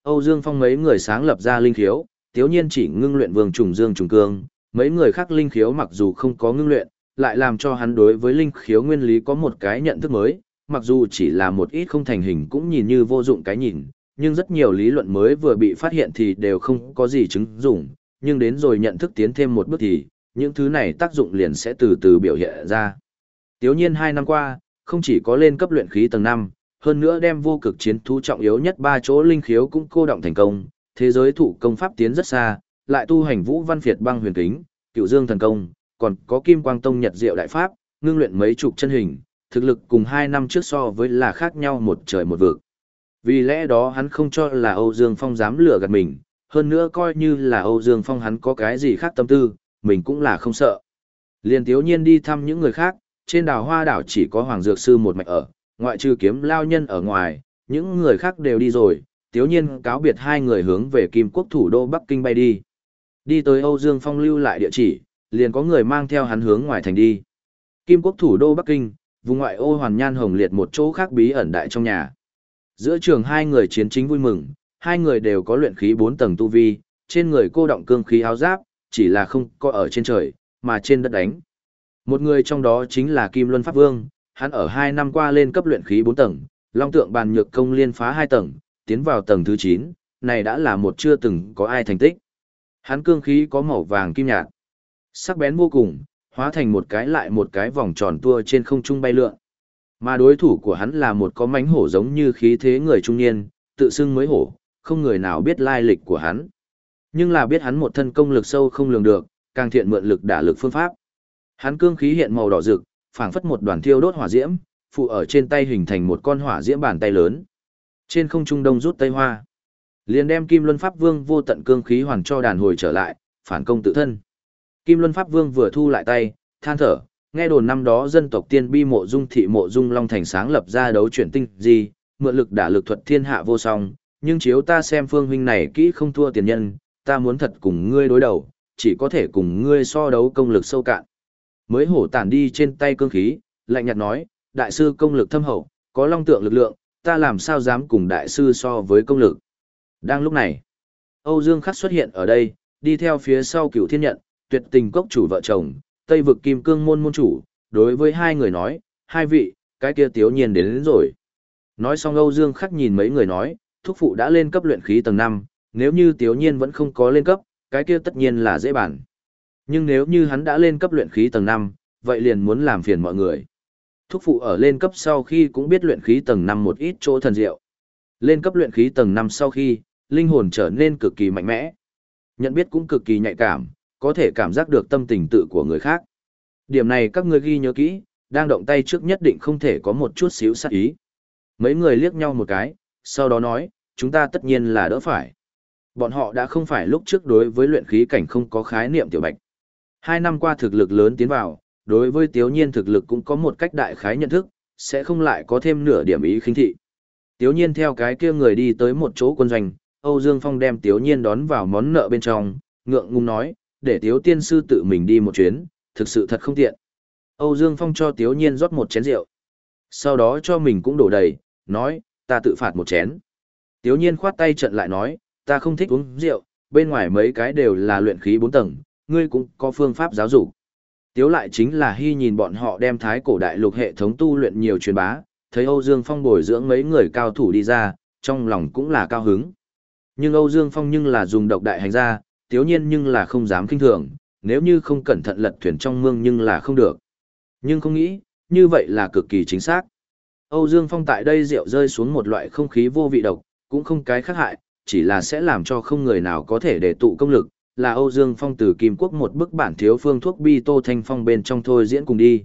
Âu Dương Phong mấy người sáng lập ra linh khiếu, tiếu nhiên chỉ ngưng luyện vương trùng dương trùng cương, mấy người khác linh khiếu mặc dù không có ngưng luyện, lại làm cho hắn đối với linh khiếu nguyên lý có một cái nhận thức mới, mặc dù chỉ là một ít không thành hình cũng nhìn như vô dụng cái nhìn, nhưng rất nhiều lý luận mới vừa bị phát hiện thì đều không có gì chứng dụng, nhưng đến rồi nhận thức tiến thêm một bước thì, những thứ này tác dụng liền sẽ từ từ biểu hiện ra. Tiếu nhiên hai năm qua, không chỉ có lên cấp luyện khí tầng 5, hơn nữa đem vô cực chiến thú trọng yếu nhất ba chỗ linh khiếu cũng cô động thành công, thế giới thủ công pháp tiến rất xa, lại tu hành vũ văn phiệt băng huyền kính, cựu dương thần công, còn có kim quang tông nhật diệu đại pháp, ngưng luyện mấy chục chân hình, thực lực cùng hai năm trước so với là khác nhau một trời một vực. Vì lẽ đó hắn không cho là Âu Dương Phong dám lừa gạt mình, hơn nữa coi như là Âu Dương Phong hắn có cái gì khác tâm tư, mình cũng là không sợ. Liên tiếu nhiên đi thăm những người khác, trên đảo hoa đảo chỉ có Hoàng Dược Sư một mạch ở, ngoại trừ kiếm lao nhân ở ngoài, những người khác đều đi rồi, tiếu nhiên cáo biệt hai người hướng về Kim Quốc thủ đô Bắc Kinh bay đi. Đi tới Âu Dương Phong lưu lại địa chỉ, liền có người mang theo hắn hướng ngoài thành đi. Kim Quốc thủ đô Bắc Kinh, vùng ngoại ô hoàn nhan hồng liệt một chỗ khác bí ẩn đại trong nhà. Giữa trường hai người chiến chính vui mừng, hai người đều có luyện khí 4 tầng tu vi, trên người cô động cương khí áo giáp, chỉ là không có ở trên trời, mà trên đất đánh. Một người trong đó chính là Kim Luân Pháp Vương, hắn ở hai năm qua lên cấp luyện khí 4 tầng, long tượng bàn nhược công liên phá 2 tầng, tiến vào tầng thứ 9, này đã là một chưa từng có ai thành tích. Hắn cương khí có màu vàng kim nhạt, sắc bén vô cùng, hóa thành một cái lại một cái vòng tròn tua trên không trung bay lượn. Mà đối thủ của hắn là một có mánh hổ giống như khí thế người trung niên, tự xưng mới hổ, không người nào biết lai lịch của hắn. Nhưng là biết hắn một thân công lực sâu không lường được, càng thiện mượn lực đả lực phương pháp. Hắn cương khí hiện màu đỏ rực, phảng phất một đoàn thiêu đốt hỏa diễm, phụ ở trên tay hình thành một con hỏa diễm bàn tay lớn. Trên không trung đông rút tây hoa, liền đem Kim Luân Pháp Vương vô tận cương khí hoàn cho đàn hồi trở lại, phản công tự thân. Kim Luân Pháp Vương vừa thu lại tay, than thở, nghe đồn năm đó dân tộc tiên bi mộ dung thị mộ dung long thành sáng lập ra đấu chuyển tinh gì, mượn lực đả lực thuật thiên hạ vô song, nhưng chiếu ta xem phương huynh này kỹ không thua tiền nhân, ta muốn thật cùng ngươi đối đầu, chỉ có thể cùng ngươi so đấu công lực sâu cạn. Mới hổ tản đi trên tay cương khí, lạnh nhạt nói, đại sư công lực thâm hậu, có long tượng lực lượng, ta làm sao dám cùng đại sư so với công lực. Đang lúc này, Âu Dương Khắc xuất hiện ở đây, đi theo phía sau cửu thiên nhận, tuyệt tình cốc chủ vợ chồng, Tây vực kim cương môn môn chủ, đối với hai người nói, hai vị, cái kia tiếu nhiên đến, đến rồi. Nói xong Âu Dương Khắc nhìn mấy người nói, thúc phụ đã lên cấp luyện khí tầng 5, nếu như tiếu nhiên vẫn không có lên cấp, cái kia tất nhiên là dễ bản. Nhưng nếu như hắn đã lên cấp luyện khí tầng 5, vậy liền muốn làm phiền mọi người. Thúc phụ ở lên cấp sau khi cũng biết luyện khí tầng 5 một ít chỗ thần diệu. Lên cấp luyện khí tầng 5 sau khi, linh hồn trở nên cực kỳ mạnh mẽ. Nhận biết cũng cực kỳ nhạy cảm, có thể cảm giác được tâm tình tự của người khác. Điểm này các ngươi ghi nhớ kỹ, đang động tay trước nhất định không thể có một chút xíu sát ý. Mấy người liếc nhau một cái, sau đó nói, chúng ta tất nhiên là đỡ phải. Bọn họ đã không phải lúc trước đối với luyện khí cảnh không có khái niệm tiểu bạch. Hai năm qua thực lực lớn tiến vào, đối với tiếu nhiên thực lực cũng có một cách đại khái nhận thức, sẽ không lại có thêm nửa điểm ý khinh thị. Tiếu nhiên theo cái kia người đi tới một chỗ quân doanh, Âu Dương Phong đem tiếu nhiên đón vào món nợ bên trong, ngượng ngùng nói, để tiếu tiên sư tự mình đi một chuyến, thực sự thật không tiện. Âu Dương Phong cho tiếu nhiên rót một chén rượu. Sau đó cho mình cũng đổ đầy, nói, ta tự phạt một chén. Tiếu nhiên khoát tay trận lại nói, ta không thích uống rượu, bên ngoài mấy cái đều là luyện khí bốn tầng, ngươi cũng có phương pháp giáo dục. Tiếu lại chính là hy nhìn bọn họ đem thái cổ đại lục hệ thống tu luyện nhiều truyền bá, thấy Âu Dương Phong bồi dưỡng mấy người cao thủ đi ra, trong lòng cũng là cao hứng. Nhưng Âu Dương Phong nhưng là dùng độc đại hành ra, tiếu nhiên nhưng là không dám kinh thường, nếu như không cẩn thận lật thuyền trong mương nhưng là không được. Nhưng không nghĩ, như vậy là cực kỳ chính xác. Âu Dương Phong tại đây rượu rơi xuống một loại không khí vô vị độc, cũng không cái khác hại, chỉ là sẽ làm cho không người nào có thể để tụ công lực, là Âu Dương Phong từ Kim Quốc một bức bản thiếu phương thuốc bi tô thanh phong bên trong thôi diễn cùng đi.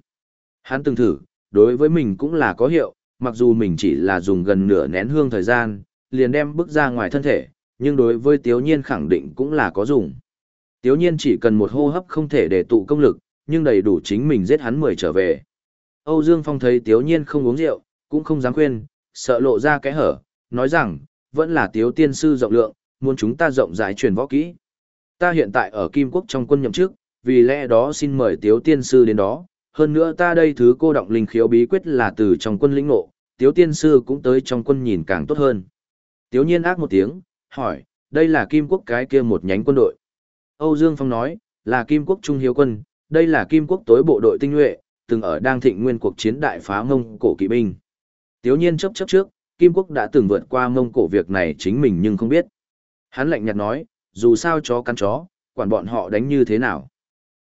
Hắn từng thử, đối với mình cũng là có hiệu, mặc dù mình chỉ là dùng gần nửa nén hương thời gian, liền đem bức ra ngoài thân thể, nhưng đối với Tiếu Nhiên khẳng định cũng là có dùng. Tiếu Nhiên chỉ cần một hô hấp không thể để tụ công lực, nhưng đầy đủ chính mình giết hắn mười trở về. Âu Dương Phong thấy Tiếu Nhiên không uống rượu, cũng không dám khuyên, sợ lộ ra cái hở, nói rằng, vẫn là Tiếu Tiên Sư rộng lượng, muốn chúng ta rộng rãi truyền võ kỹ. Ta hiện tại ở Kim Quốc trong quân nhậm chức, vì lẽ đó xin mời Tiếu Tiên Sư đến đó. Hơn nữa ta đây thứ cô động linh khiếu bí quyết là từ trong quân lĩnh ngộ, Tiếu Tiên Sư cũng tới trong quân nhìn càng tốt hơn. Tiếu nhiên ác một tiếng, hỏi, đây là Kim Quốc cái kia một nhánh quân đội. Âu Dương Phong nói, là Kim Quốc Trung Hiếu quân, đây là Kim Quốc tối bộ đội tinh nhuệ, từng ở đang thịnh nguyên cuộc chiến đại phá Mông Cổ kỵ binh. Tiếu nhiên chấp chấp trước, Kim Quốc đã từng vượt qua Mông Cổ việc này chính mình nhưng không biết. Hắn lạnh nhạt nói, dù sao chó cắn chó, quản bọn họ đánh như thế nào.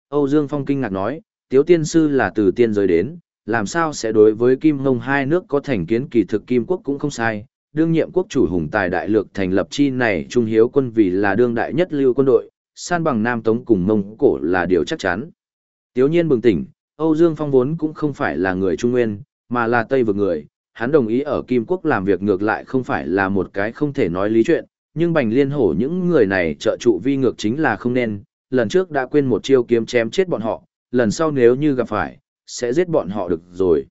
Âu Dương Phong kinh ngạc nói, Tiếu Tiên Sư là từ tiên giới đến, làm sao sẽ đối với Kim Mông hai nước có thành kiến kỳ thực Kim Quốc cũng không sai, đương nhiệm quốc chủ hùng tài đại lược thành lập chi này trung hiếu quân vì là đương đại nhất lưu quân đội, san bằng Nam Tống cùng Mông Cổ là điều chắc chắn. Tiếu nhiên bừng tỉnh, Âu Dương Phong vốn cũng không phải là người Trung Nguyên, mà là Tây vực người, hắn đồng ý ở Kim Quốc làm việc ngược lại không phải là một cái không thể nói lý chuyện, nhưng bành liên hổ những người này trợ trụ vi ngược chính là không nên, lần trước đã quên một chiêu kiếm chém chết bọn họ, lần sau nếu như gặp phải, sẽ giết bọn họ được rồi.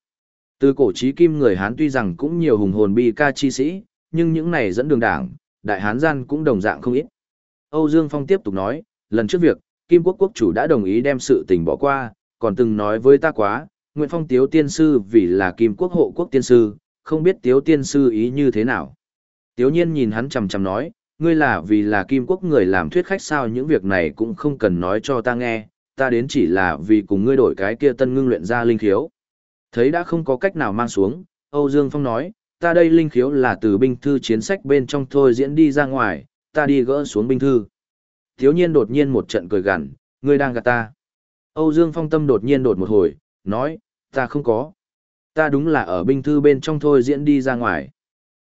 Từ cổ chí kim người Hán tuy rằng cũng nhiều hùng hồn bi ca chi sĩ, nhưng những này dẫn đường đảng, đại Hán gian cũng đồng dạng không ít. Âu Dương Phong tiếp tục nói, lần trước việc, Kim Quốc quốc chủ đã đồng ý đem sự tình bỏ qua, còn từng nói với ta quá, Nguyễn Phong Tiếu Tiên Sư vì là Kim Quốc hộ quốc tiên sư, không biết Tiếu Tiên Sư ý như thế nào. Tiếu nhiên nhìn hắn chầm chầm nói, ngươi là vì là Kim Quốc người làm thuyết khách sao những việc này cũng không cần nói cho ta nghe, ta đến chỉ là vì cùng ngươi đổi cái kia tân ngưng luyện ra linh khiếu. Thấy đã không có cách nào mang xuống, Âu Dương Phong nói, ta đây linh khiếu là từ binh thư chiến sách bên trong thôi diễn đi ra ngoài, ta đi gỡ xuống binh thư. Thiếu nhiên đột nhiên một trận cười gằn, ngươi đang gạt ta. Âu Dương Phong tâm đột nhiên đột một hồi, nói, ta không có. Ta đúng là ở binh thư bên trong thôi diễn đi ra ngoài.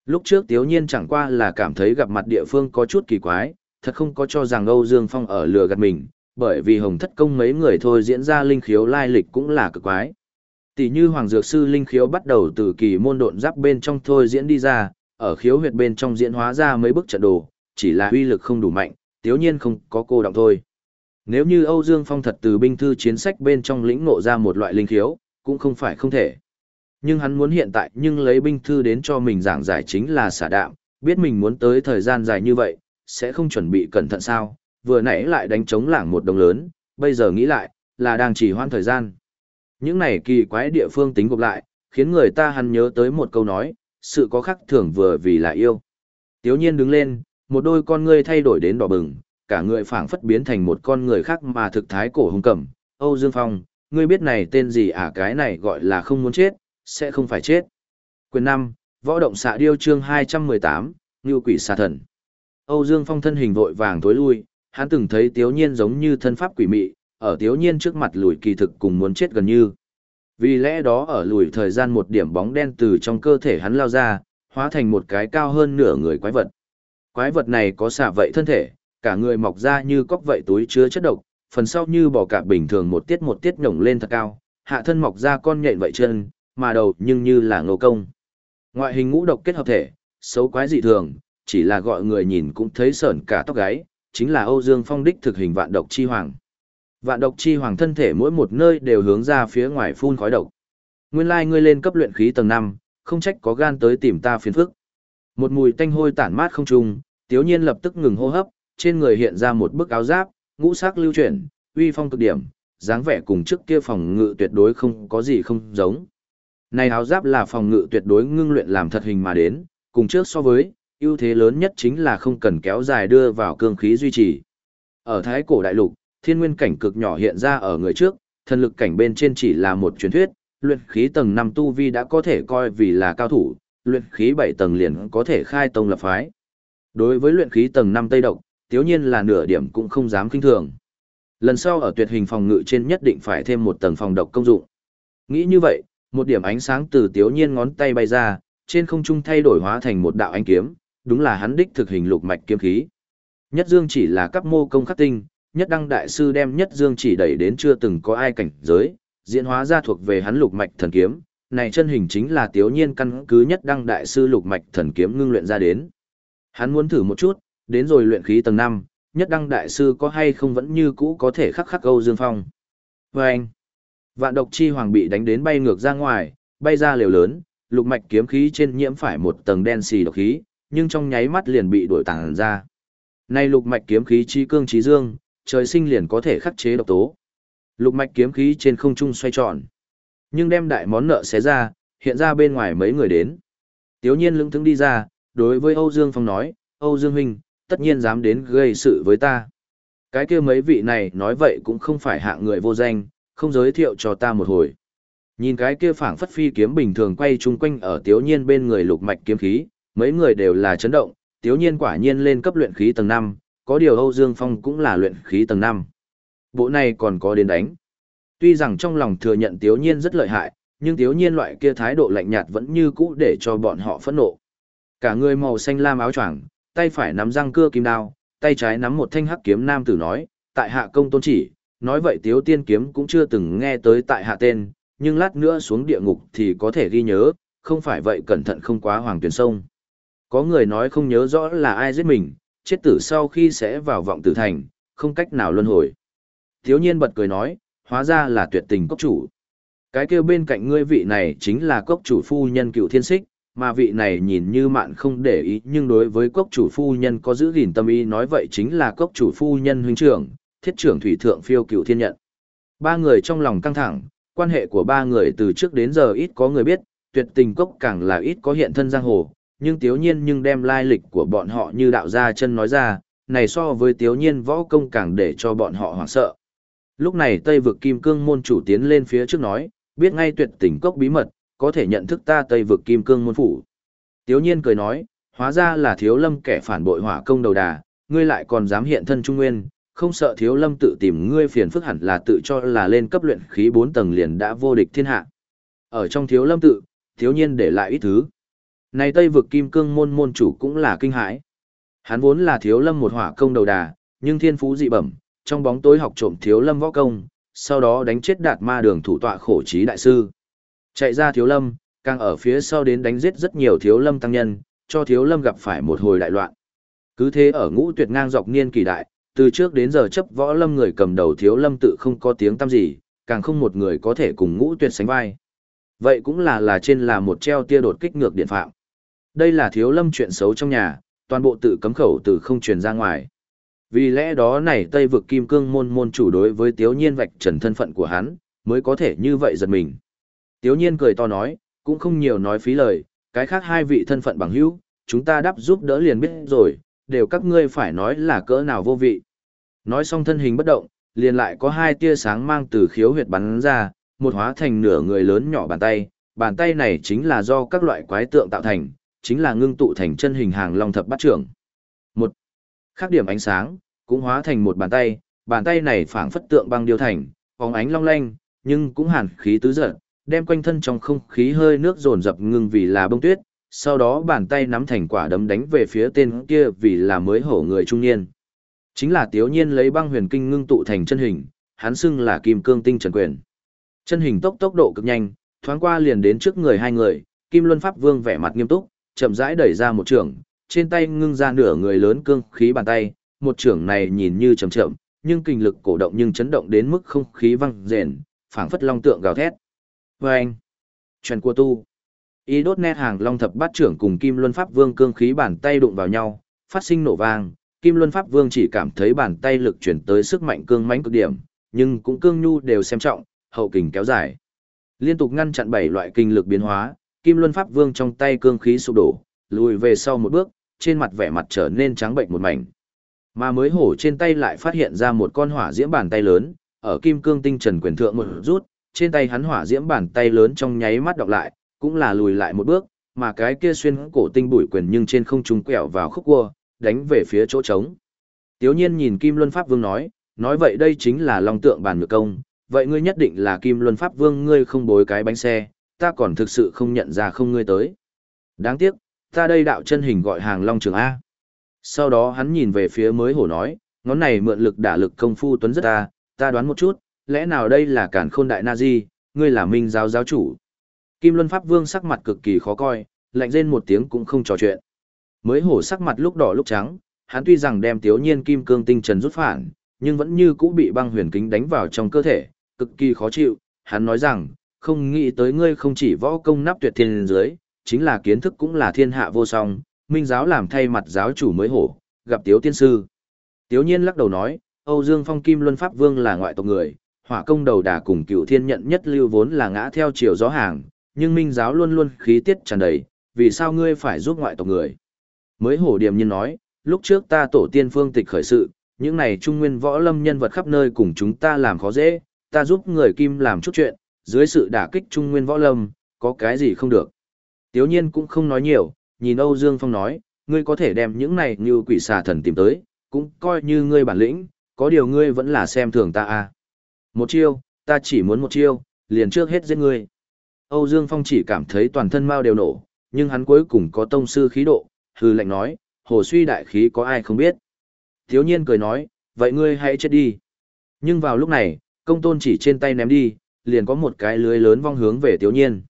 Lúc trước Tiếu Nhiên chẳng qua là cảm thấy gặp mặt địa phương có chút kỳ quái, thật không có cho rằng Âu Dương Phong ở lừa gạt mình, bởi vì Hồng Thất Công mấy người thôi diễn ra linh khiếu lai lịch cũng là cực quái. Tỷ như Hoàng Dược Sư linh khiếu bắt đầu từ kỳ môn độn giáp bên trong thôi diễn đi ra, ở khiếu huyệt bên trong diễn hóa ra mấy bức trận đồ, chỉ là uy lực không đủ mạnh, Tiếu Nhiên không có cô động thôi. Nếu như Âu Dương Phong thật từ binh thư chiến sách bên trong lĩnh ngộ ra một loại linh khiếu, cũng không phải không thể. Nhưng hắn muốn hiện tại nhưng lấy binh thư đến cho mình giảng giải chính là xả đạm, biết mình muốn tới thời gian dài như vậy, sẽ không chuẩn bị cẩn thận sao, vừa nãy lại đánh chống lảng một đồng lớn, bây giờ nghĩ lại, là đang chỉ hoãn thời gian. Những này kỳ quái địa phương tính gộp lại, khiến người ta hắn nhớ tới một câu nói, sự có khắc thường vừa vì là yêu. Tiếu nhiên đứng lên, một đôi con ngươi thay đổi đến đỏ bừng, cả người phảng phất biến thành một con người khác mà thực thái cổ hung cẩm. Âu Dương Phong, ngươi biết này tên gì à cái này gọi là không muốn chết, sẽ không phải chết. Quyền 5, Võ động xạ điêu chương 218, Ngưu quỷ xà thần. Âu Dương Phong thân hình vội vàng tối lui, hắn từng thấy Tiếu Nhiên giống như thân pháp quỷ mị, ở Tiếu Nhiên trước mặt lùi kỳ thực cùng muốn chết gần như. Vì lẽ đó ở lùi thời gian một điểm bóng đen từ trong cơ thể hắn lao ra, hóa thành một cái cao hơn nửa người quái vật. Quái vật này có xả vậy thân thể, cả người mọc ra như cóc vậy túi chứa chất độc, phần sau như bò cạp bình thường một tiết một tiết nhổng lên thật cao, hạ thân mọc ra con nhện vậy chân, mà đầu nhưng như là ngô công. Ngoại hình ngũ độc kết hợp thể, xấu quái dị thường, chỉ là gọi người nhìn cũng thấy sởn cả tóc gáy, chính là Âu Dương Phong đích thực hình vạn độc chi hoàng. Vạn độc chi hoàng thân thể mỗi một nơi đều hướng ra phía ngoài phun khói độc. Nguyên lai ngươi lên cấp luyện khí tầng 5, không trách có gan tới tìm ta phiền phức. Một mùi tanh hôi tản mát không trung, Tiếu Nhiên lập tức ngừng hô hấp, trên người hiện ra một bức áo giáp, ngũ sắc lưu chuyển, uy phong cực điểm, dáng vẻ cùng trước kia phòng ngự tuyệt đối không có gì không giống. Này áo giáp là phòng ngự tuyệt đối ngưng luyện làm thật hình mà đến, cùng trước so với, ưu thế lớn nhất chính là không cần kéo dài đưa vào cương khí duy trì. Ở thái cổ đại lục, thiên nguyên cảnh cực nhỏ hiện ra ở người trước, thần lực cảnh bên trên chỉ là một truyền thuyết, luyện khí tầng 5 tu vi đã có thể coi vì là cao thủ, luyện khí 7 tầng liền có thể khai tông lập phái. Đối với luyện khí tầng 5 Tây Độc, tiếu nhiên là nửa điểm cũng không dám kinh thường. Lần sau ở tuyệt hình phòng ngự trên nhất định phải thêm một tầng phòng độc công dụng. Nghĩ như vậy, một điểm ánh sáng từ tiếu nhiên ngón tay bay ra, trên không trung thay đổi hóa thành một đạo ánh kiếm, đúng là hắn đích thực hình lục mạch kiếm khí. Nhất Dương chỉ là cấp mô công khắc tinh, nhất đăng đại sư đem nhất Dương chỉ đẩy đến chưa từng có ai cảnh giới, diễn hóa ra thuộc về hắn lục mạch thần kiếm, này chân hình chính là tiếu nhiên căn cứ nhất đăng đại sư lục mạch thần kiếm ngưng luyện ra đến. Hắn muốn thử một chút, đến rồi luyện khí tầng 5, nhất đăng đại sư có hay không vẫn như cũ có thể khắc khắc Âu Dương Phong. Và anh, vạn độc chi hoàng bị đánh đến bay ngược ra ngoài, bay ra liều lớn, lục mạch kiếm khí trên nhiễm phải một tầng đen xì độc khí, nhưng trong nháy mắt liền bị đuổi tàng ra. Nay lục mạch kiếm khí chi cương trí dương, trời sinh liền có thể khắc chế độc tố. Lục mạch kiếm khí trên không trung xoay tròn, nhưng đem đại món nợ xé ra, hiện ra bên ngoài mấy người đến. Tiếu nhiên lững thững đi ra, đối với Âu Dương Phong nói, Âu Dương Huynh, tất nhiên dám đến gây sự với ta. Cái kia mấy vị này nói vậy cũng không phải hạng người vô danh, không giới thiệu cho ta một hồi. Nhìn cái kia phảng phất phi kiếm bình thường quay chung quanh ở tiếu nhiên bên người lục mạch kiếm khí, mấy người đều là chấn động, tiếu nhiên quả nhiên lên cấp luyện khí tầng 5, có điều Âu Dương Phong cũng là luyện khí tầng 5. Bộ này còn có đến đánh. Tuy rằng trong lòng thừa nhận tiếu nhiên rất lợi hại, nhưng tiếu nhiên loại kia thái độ lạnh nhạt vẫn như cũ để cho bọn họ phẫn nộ. Cả người màu xanh lam áo choàng, tay phải nắm răng cưa kim đao, tay trái nắm một thanh hắc kiếm nam tử nói, tại hạ công tôn chỉ, nói vậy tiếu tiên kiếm cũng chưa từng nghe tới tại hạ tên, nhưng lát nữa xuống địa ngục thì có thể ghi nhớ, không phải vậy cẩn thận không quá hoàng tuyển sông. Có người nói không nhớ rõ là ai giết mình, chết tử sau khi sẽ vào vọng tử thành, không cách nào luân hồi. Thiếu nhiên bật cười nói, hóa ra là tuyệt tình cốc chủ. Cái kêu bên cạnh ngươi vị này chính là cốc chủ phu nhân cựu thiên xích, mà vị này nhìn như mạn không để ý nhưng đối với cốc chủ phu nhân có giữ gìn tâm ý nói vậy chính là cốc chủ phu nhân huynh trưởng, thiết trưởng thủy thượng phiêu cựu thiên nhận. Ba người trong lòng căng thẳng, quan hệ của ba người từ trước đến giờ ít có người biết, tuyệt tình cốc càng là ít có hiện thân giang hồ, nhưng tiếu nhiên nhưng đem lai lịch của bọn họ như đạo gia chân nói ra, này so với tiếu nhiên võ công càng để cho bọn họ hoảng sợ. Lúc này Tây vực Kim Cương môn chủ tiến lên phía trước nói, biết ngay tuyệt tình cốc bí mật, có thể nhận thức ta Tây vực Kim Cương môn phủ. Tiếu nhiên cười nói, hóa ra là thiếu lâm kẻ phản bội hỏa công đầu đà, ngươi lại còn dám hiện thân trung nguyên, không sợ thiếu lâm tự tìm ngươi phiền phức hẳn là tự cho là lên cấp luyện khí 4 tầng liền đã vô địch thiên hạ. Ở trong thiếu lâm tự, thiếu nhiên để lại ít thứ. Này Tây vực Kim Cương môn môn chủ cũng là kinh hãi. Hắn vốn là thiếu lâm một hỏa công đầu đà, nhưng thiên phú dị bẩm, trong bóng tối học trộm thiếu lâm võ công, sau đó đánh chết đạt ma đường thủ tọa khổ trí đại sư. Chạy ra thiếu lâm, càng ở phía sau đến đánh giết rất nhiều thiếu lâm tăng nhân, cho thiếu lâm gặp phải một hồi đại loạn. Cứ thế ở ngũ tuyệt ngang dọc niên kỳ đại, từ trước đến giờ chấp võ lâm người cầm đầu thiếu lâm tự không có tiếng tăm gì, càng không một người có thể cùng ngũ tuyệt sánh vai. Vậy cũng là là trên là một treo tia đột kích ngược điện phạm. Đây là thiếu lâm chuyện xấu trong nhà, toàn bộ tự cấm khẩu từ không truyền ra ngoài. Vì lẽ đó này Tây vực Kim Cương môn môn chủ đối với Tiếu Nhiên vạch trần thân phận của hắn, mới có thể như vậy giật mình. Tiếu Nhiên cười to nói, cũng không nhiều nói phí lời, cái khác hai vị thân phận bằng hữu, chúng ta đáp giúp đỡ liền biết rồi, đều các ngươi phải nói là cỡ nào vô vị. Nói xong thân hình bất động, liền lại có hai tia sáng mang từ khiếu huyệt bắn ra, một hóa thành nửa người lớn nhỏ bàn tay, bàn tay này chính là do các loại quái tượng tạo thành, chính là ngưng tụ thành chân hình hàng long thập bát trưởng. Một khác điểm ánh sáng, cũng hóa thành một bàn tay, bàn tay này phảng phất tượng băng điêu thành, phóng ánh long lanh, nhưng cũng hàn khí tứ giận, đem quanh thân trong không khí hơi nước dồn dập ngưng vì là bông tuyết, sau đó bàn tay nắm thành quả đấm đánh về phía tên kia vì là mới hổ người trung niên. Chính là Tiếu Nhiên lấy băng huyền kinh ngưng tụ thành chân hình, hắn xưng là Kim Cương Tinh Trần Quyền. Chân hình tốc tốc độ cực nhanh, thoáng qua liền đến trước người hai người, Kim Luân Pháp Vương vẻ mặt nghiêm túc, chậm rãi đẩy ra một trường, trên tay ngưng ra nửa người lớn cương khí bàn tay, một trường này nhìn như chậm chậm, nhưng kinh lực cổ động nhưng chấn động đến mức không khí văng rền, phảng phất long tượng gào thét. Và anh, trần cua tu, y đốt nét hàng long thập bát trưởng cùng Kim Luân Pháp Vương cương khí bàn tay đụng vào nhau, phát sinh nổ vang, Kim Luân Pháp Vương chỉ cảm thấy bàn tay lực chuyển tới sức mạnh cương mãnh cực điểm, nhưng cũng cương nhu đều xem trọng, hậu kình kéo dài. Liên tục ngăn chặn bảy loại kinh lực biến hóa, Kim Luân Pháp Vương trong tay cương khí sụp đổ, lùi về sau một bước, trên mặt vẻ mặt trở nên trắng bệnh một mảnh. Mà mới hổ trên tay lại phát hiện ra một con hỏa diễm bàn tay lớn, ở kim cương tinh trần quyền thượng một rút, trên tay hắn hỏa diễm bàn tay lớn trong nháy mắt đọc lại, cũng là lùi lại một bước, mà cái kia xuyên cổ tinh bụi quyền nhưng trên không trung quẹo vào khúc cua, đánh về phía chỗ trống. Tiếu nhiên nhìn Kim Luân Pháp Vương nói, nói vậy đây chính là long tượng bàn ngược công, vậy ngươi nhất định là Kim Luân Pháp Vương ngươi không bối cái bánh xe, ta còn thực sự không nhận ra không ngươi tới. Đáng tiếc, ta đây đạo chân hình gọi hàng long trường A. Sau đó hắn nhìn về phía mới hổ nói, ngón này mượn lực đả lực công phu tuấn rất ta, ta đoán một chút, lẽ nào đây là cản khôn đại nazi, ngươi là minh giáo giáo chủ. Kim Luân Pháp Vương sắc mặt cực kỳ khó coi, lạnh rên một tiếng cũng không trò chuyện. Mới hổ sắc mặt lúc đỏ lúc trắng, hắn tuy rằng đem tiếu nhiên kim cương tinh trần rút phản, nhưng vẫn như cũ bị băng huyền kính đánh vào trong cơ thể, cực kỳ khó chịu. Hắn nói rằng, không nghĩ tới ngươi không chỉ võ công nắp tuyệt thiên dưới, chính là kiến thức cũng là thiên hạ vô song, minh giáo làm thay mặt giáo chủ mới hổ, gặp tiếu tiên sư. Tiếu nhiên lắc đầu nói, Âu Dương Phong Kim Luân Pháp Vương là ngoại tộc người, hỏa công đầu đà cùng cựu thiên nhận nhất lưu vốn là ngã theo chiều gió hàng, nhưng minh giáo luôn luôn khí tiết tràn đầy, vì sao ngươi phải giúp ngoại tộc người? Mới hổ điểm nhiên nói, lúc trước ta tổ tiên phương tịch khởi sự, những này trung nguyên võ lâm nhân vật khắp nơi cùng chúng ta làm khó dễ, ta giúp người kim làm chút chuyện, dưới sự đả kích trung nguyên võ lâm, có cái gì không được. Tiếu nhiên cũng không nói nhiều, nhìn Âu Dương Phong nói, ngươi có thể đem những này như quỷ xà thần tìm tới, cũng coi như ngươi bản lĩnh, có điều ngươi vẫn là xem thường ta à. Một chiêu, ta chỉ muốn một chiêu, liền trước hết giết ngươi. Âu Dương Phong chỉ cảm thấy toàn thân mau đều nổ, nhưng hắn cuối cùng có tông sư khí độ, hư lệnh nói, hồ suy đại khí có ai không biết. Thiếu nhiên cười nói, vậy ngươi hãy chết đi. Nhưng vào lúc này, công tôn chỉ trên tay ném đi, liền có một cái lưới lớn vong hướng về thiếu nhiên.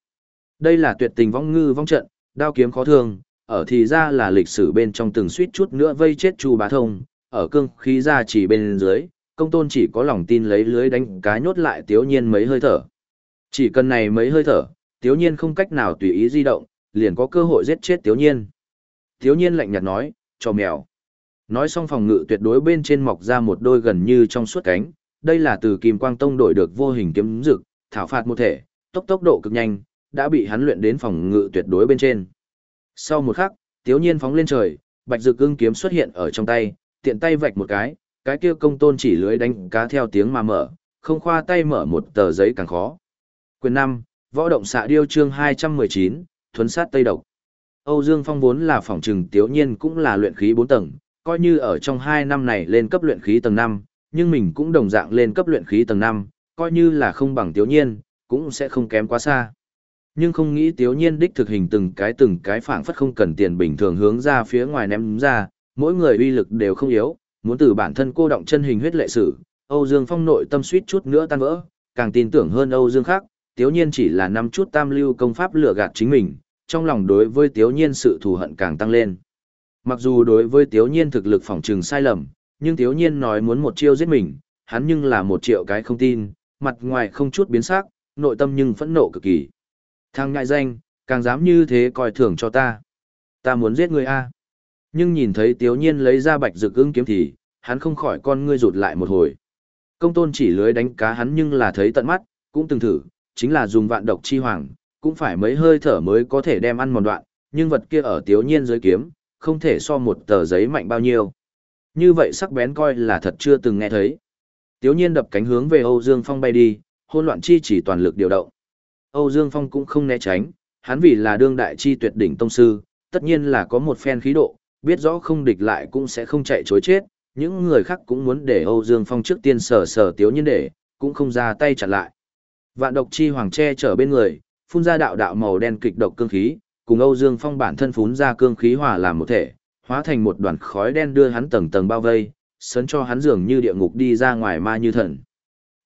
Đây là tuyệt tình vong ngư vong trận, đao kiếm khó thương, ở thì ra là lịch sử bên trong từng suýt chút nữa vây chết Chu Bá Thông, ở cương khí ra chỉ bên dưới, công tôn chỉ có lòng tin lấy lưới đánh cá nhốt lại thiếu nhiên mấy hơi thở. Chỉ cần này mấy hơi thở, thiếu nhiên không cách nào tùy ý di động, liền có cơ hội giết chết thiếu nhiên thiếu nhiên lạnh nhạt nói, cho mèo. Nói xong phòng ngự tuyệt đối bên trên mọc ra một đôi gần như trong suốt cánh, đây là từ Kim Quang Tông đổi được vô hình kiếm dực, thảo phạt một thể, tốc tốc độ cực nhanh, đã bị hắn luyện đến phòng ngự tuyệt đối bên trên. Sau một khắc, tiếu nhiên phóng lên trời, bạch dược cương kiếm xuất hiện ở trong tay, tiện tay vạch một cái, cái kia công tôn chỉ lưới đánh cá theo tiếng mà mở, không khoa tay mở một tờ giấy càng khó. Quyền 5, Võ động xạ điêu chương 219, thuấn sát Tây Độc. Âu Dương Phong vốn là phòng trừng tiếu nhiên cũng là luyện khí 4 tầng, coi như ở trong 2 năm này lên cấp luyện khí tầng 5, nhưng mình cũng đồng dạng lên cấp luyện khí tầng 5, coi như là không bằng tiếu nhiên, cũng sẽ không kém quá xa. Nhưng không nghĩ tiếu nhiên đích thực hình từng cái từng cái phảng phất không cần tiền bình thường hướng ra phía ngoài ném ra, mỗi người uy lực đều không yếu, muốn từ bản thân cô động chân hình huyết lệ sử, Âu Dương Phong nội tâm suýt chút nữa tan vỡ, càng tin tưởng hơn Âu Dương khác, tiếu nhiên chỉ là năm chút tam lưu công pháp lừa gạt chính mình, trong lòng đối với tiếu nhiên sự thù hận càng tăng lên. Mặc dù đối với tiếu nhiên thực lực phỏng trừng sai lầm, nhưng tiếu nhiên nói muốn một chiêu giết mình, hắn nhưng là một triệu cái không tin, mặt ngoài không chút biến sắc, nội tâm nhưng phẫn nộ cực kỳ. Thằng ngại danh, càng dám như thế coi thường cho ta. Ta muốn giết người A. Nhưng nhìn thấy tiếu nhiên lấy ra bạch dược ưng kiếm thì, hắn không khỏi con ngươi rụt lại một hồi. Công tôn chỉ lưới đánh cá hắn nhưng là thấy tận mắt, cũng từng thử, chính là dùng vạn độc chi hoàng, cũng phải mấy hơi thở mới có thể đem ăn một đoạn, nhưng vật kia ở tiếu nhiên dưới kiếm, không thể so một tờ giấy mạnh bao nhiêu. Như vậy sắc bén coi là thật chưa từng nghe thấy. Tiếu nhiên đập cánh hướng về Âu Dương Phong bay đi, hôn loạn chi chỉ toàn lực điều động. Âu Dương Phong cũng không né tránh, hắn vì là đương đại chi tuyệt đỉnh tông sư, tất nhiên là có một phen khí độ, biết rõ không địch lại cũng sẽ không chạy chối chết, những người khác cũng muốn để Âu Dương Phong trước tiên sở sở tiếu nhiên để, cũng không ra tay chặn lại. Vạn độc chi hoàng che chở bên người, phun ra đạo đạo màu đen kịch độc cương khí, cùng Âu Dương Phong bản thân phun ra cương khí hòa làm một thể, hóa thành một đoàn khói đen đưa hắn tầng tầng bao vây, sấn cho hắn dường như địa ngục đi ra ngoài ma như thần.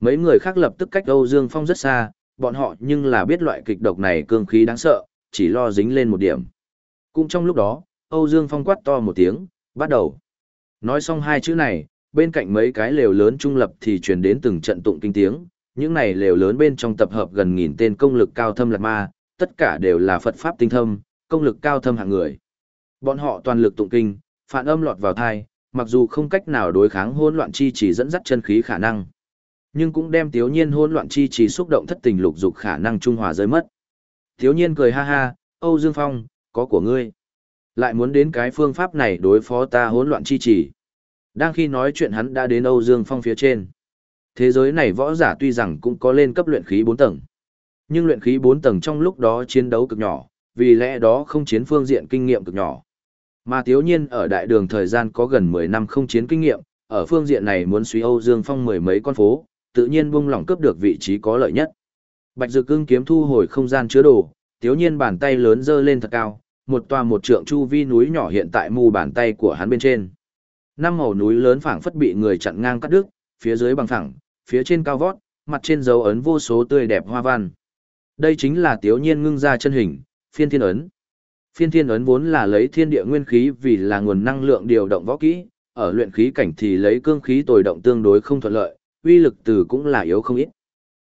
Mấy người khác lập tức cách Âu Dương Phong rất xa, bọn họ nhưng là biết loại kịch độc này cương khí đáng sợ, chỉ lo dính lên một điểm. Cũng trong lúc đó, Âu Dương Phong quát to một tiếng, bắt đầu. Nói xong hai chữ này, bên cạnh mấy cái lều lớn trung lập thì truyền đến từng trận tụng kinh tiếng, những này lều lớn bên trong tập hợp gần nghìn tên công lực cao thâm lạt ma, tất cả đều là Phật Pháp tinh thâm, công lực cao thâm hạng người. Bọn họ toàn lực tụng kinh, phản âm lọt vào thai, mặc dù không cách nào đối kháng hỗn loạn chi chỉ dẫn dắt chân khí khả năng, nhưng cũng đem Tiếu Nhiên hỗn loạn chi chỉ xúc động thất tình lục dục khả năng trung hòa rơi mất. Tiếu Nhiên cười ha ha, Âu Dương Phong, có của ngươi. Lại muốn đến cái phương pháp này đối phó ta hỗn loạn chi chỉ. Đang khi nói chuyện hắn đã đến Âu Dương Phong phía trên. Thế giới này võ giả tuy rằng cũng có lên cấp luyện khí 4 tầng. Nhưng luyện khí 4 tầng trong lúc đó chiến đấu cực nhỏ, vì lẽ đó không chiến phương diện kinh nghiệm cực nhỏ. Mà thiếu nhiên ở đại đường thời gian có gần 10 năm không chiến kinh nghiệm, ở phương diện này muốn suy Âu Dương Phong mười mấy con phố, tự nhiên buông lỏng cướp được vị trí có lợi nhất. Bạch Dược Cương kiếm thu hồi không gian chứa đồ, thiếu nhiên bàn tay lớn dơ lên thật cao, một tòa một trượng chu vi núi nhỏ hiện tại mù bàn tay của hắn bên trên. Năm màu núi lớn phảng phất bị người chặn ngang cắt đứt, phía dưới bằng phẳng, phía trên cao vót, mặt trên dấu ấn vô số tươi đẹp hoa văn. Đây chính là Tiếu Nhiên ngưng ra chân hình, phiên thiên ấn. Phiên thiên ấn vốn là lấy thiên địa nguyên khí vì là nguồn năng lượng điều động võ kỹ, ở luyện khí cảnh thì lấy cương khí tồi động tương đối không thuận lợi, uy lực từ cũng là yếu không ít.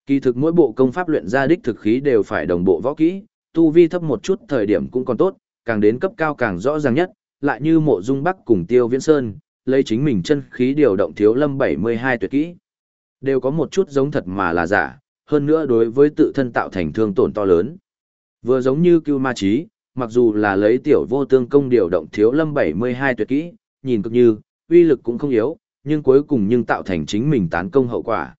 Kỳ thực mỗi bộ công pháp luyện ra đích thực khí đều phải đồng bộ võ kỹ, tu vi thấp một chút thời điểm cũng còn tốt, càng đến cấp cao càng rõ ràng nhất, lại như mộ dung bắc cùng tiêu viễn sơn, lấy chính mình chân khí điều động thiếu lâm 72 tuyệt kỹ. Đều có một chút giống thật mà là giả, hơn nữa đối với tự thân tạo thành thương tổn to lớn. Vừa giống như cưu ma trí, mặc dù là lấy tiểu vô tương công điều động thiếu lâm 72 tuyệt kỹ, nhìn cực như, uy lực cũng không yếu, nhưng cuối cùng nhưng tạo thành chính mình tán công hậu quả.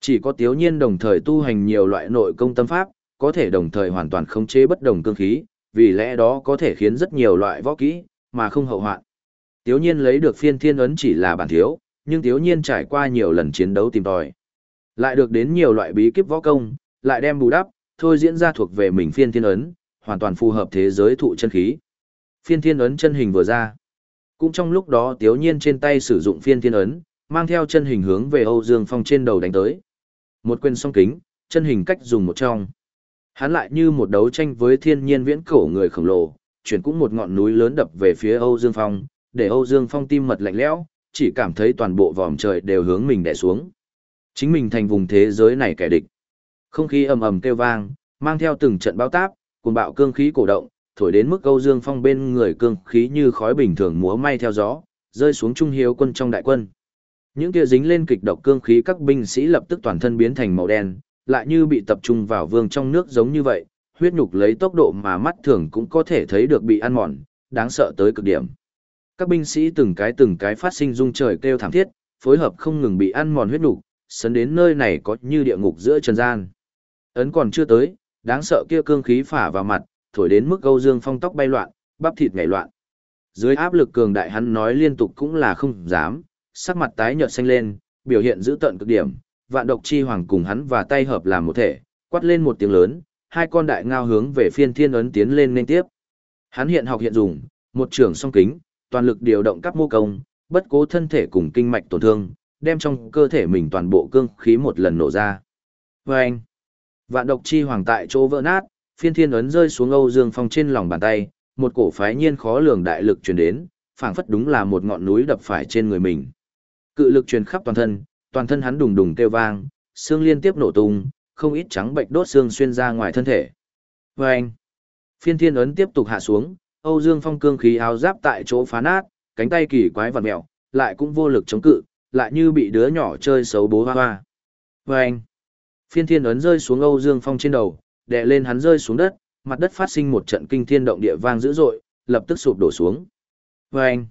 Chỉ có tiếu nhiên đồng thời tu hành nhiều loại nội công tâm pháp, có thể đồng thời hoàn toàn khống chế bất đồng cương khí, vì lẽ đó có thể khiến rất nhiều loại võ kỹ, mà không hậu hoạn. Tiếu nhiên lấy được phiên thiên ấn chỉ là bản thiếu, nhưng thiếu nhiên trải qua nhiều lần chiến đấu tìm tòi. Lại được đến nhiều loại bí kíp võ công, lại đem bù đắp, thôi diễn ra thuộc về mình phiên thiên ấn, hoàn toàn phù hợp thế giới thụ chân khí. Phiên thiên ấn chân hình vừa ra. Cũng trong lúc đó thiếu nhiên trên tay sử dụng phiên thiên ấn, mang theo chân hình hướng về Âu Dương Phong trên đầu đánh tới. Một quyền song kính, chân hình cách dùng một trong. Hắn lại như một đấu tranh với thiên nhiên viễn cổ người khổng lồ, chuyển cũng một ngọn núi lớn đập về phía Âu Dương Phong, để Âu Dương Phong tim mật lạnh lẽo, chỉ cảm thấy toàn bộ vòm trời đều hướng mình đè xuống. Chính mình thành vùng thế giới này kẻ địch. Không khí ầm ầm kêu vang, mang theo từng trận bão táp, cuồng bạo cương khí cổ động, thổi đến mức Âu Dương Phong bên người cương khí như khói bình thường múa may theo gió, rơi xuống trung hiếu quân trong đại quân. Những kia dính lên kịch độc cương khí các binh sĩ lập tức toàn thân biến thành màu đen, lại như bị tập trung vào vương trong nước giống như vậy, huyết nhục lấy tốc độ mà mắt thường cũng có thể thấy được bị ăn mòn, đáng sợ tới cực điểm. Các binh sĩ từng cái từng cái phát sinh rung trời kêu thảm thiết, phối hợp không ngừng bị ăn mòn huyết nục, sấn đến nơi này có như địa ngục giữa trần gian. Ấn còn chưa tới, đáng sợ kia cương khí phả vào mặt, thổi đến mức Âu Dương Phong tóc bay loạn, bắp thịt nhảy loạn. Dưới áp lực cường đại hắn nói liên tục cũng là không dám, sắc mặt tái nhợt xanh lên, biểu hiện giữ tận cực điểm, vạn độc chi hoàng cùng hắn và tay hợp làm một thể, quát lên một tiếng lớn, hai con đại ngao hướng về phiên thiên ấn tiến lên nên tiếp. Hắn hiện học hiện dùng, một trường song kính, toàn lực điều động các mô công, bất cố thân thể cùng kinh mạch tổn thương, đem trong cơ thể mình toàn bộ cương khí một lần nổ ra. Vâng! vạn độc chi hoàng tại chỗ vỡ nát, phiên thiên ấn rơi xuống Âu Dương Phong trên lòng bàn tay, một cổ phái nhiên khó lường đại lực truyền đến, phảng phất đúng là một ngọn núi đập phải trên người mình. Cự lực truyền khắp toàn thân, toàn thân hắn đùng đùng kêu vang, xương liên tiếp nổ tung, không ít trắng bệnh đốt xương xuyên ra ngoài thân thể. Vâng! phiên thiên ấn tiếp tục hạ xuống, Âu Dương Phong cương khí áo giáp tại chỗ phá nát, cánh tay kỳ quái vặn mèo, lại cũng vô lực chống cự, lại như bị đứa nhỏ chơi xấu bố hoa hoa. Vâng! phiên thiên ấn rơi xuống Âu Dương Phong trên đầu, đè lên hắn rơi xuống đất, mặt đất phát sinh một trận kinh thiên động địa vang dữ dội, lập tức sụp đổ xuống. Vâng!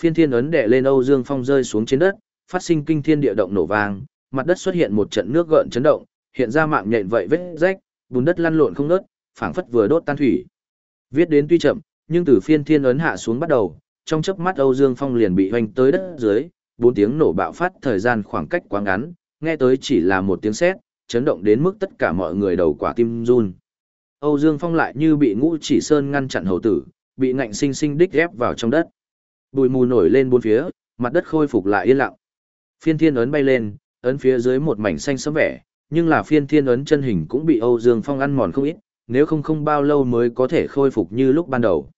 phiên thiên ấn đè lên Âu Dương Phong rơi xuống trên đất, phát sinh kinh thiên địa động nổ vang, mặt đất xuất hiện một trận nước gợn chấn động, hiện ra mạng nhện vậy vết rách, bùn đất lăn lộn không ngớt, phảng phất vừa đốt tan thủy. Viết đến tuy chậm, nhưng từ phiên thiên ấn hạ xuống bắt đầu, trong chớp mắt Âu Dương Phong liền bị hoành tới đất dưới, bốn tiếng nổ bạo phát thời gian khoảng cách quá ngắn, nghe tới chỉ là một tiếng sét, chấn động đến mức tất cả mọi người đầu quả tim run. Âu Dương Phong lại như bị ngũ chỉ sơn ngăn chặn hầu tử, bị ngạnh sinh sinh đích ghép vào trong đất. Bụi mù nổi lên bốn phía, mặt đất khôi phục lại yên lặng. Phiên thiên ấn bay lên, ấn phía dưới một mảnh xanh sẫm vẻ, nhưng là phiên thiên ấn chân hình cũng bị Âu Dương Phong ăn mòn không ít, nếu không không bao lâu mới có thể khôi phục như lúc ban đầu.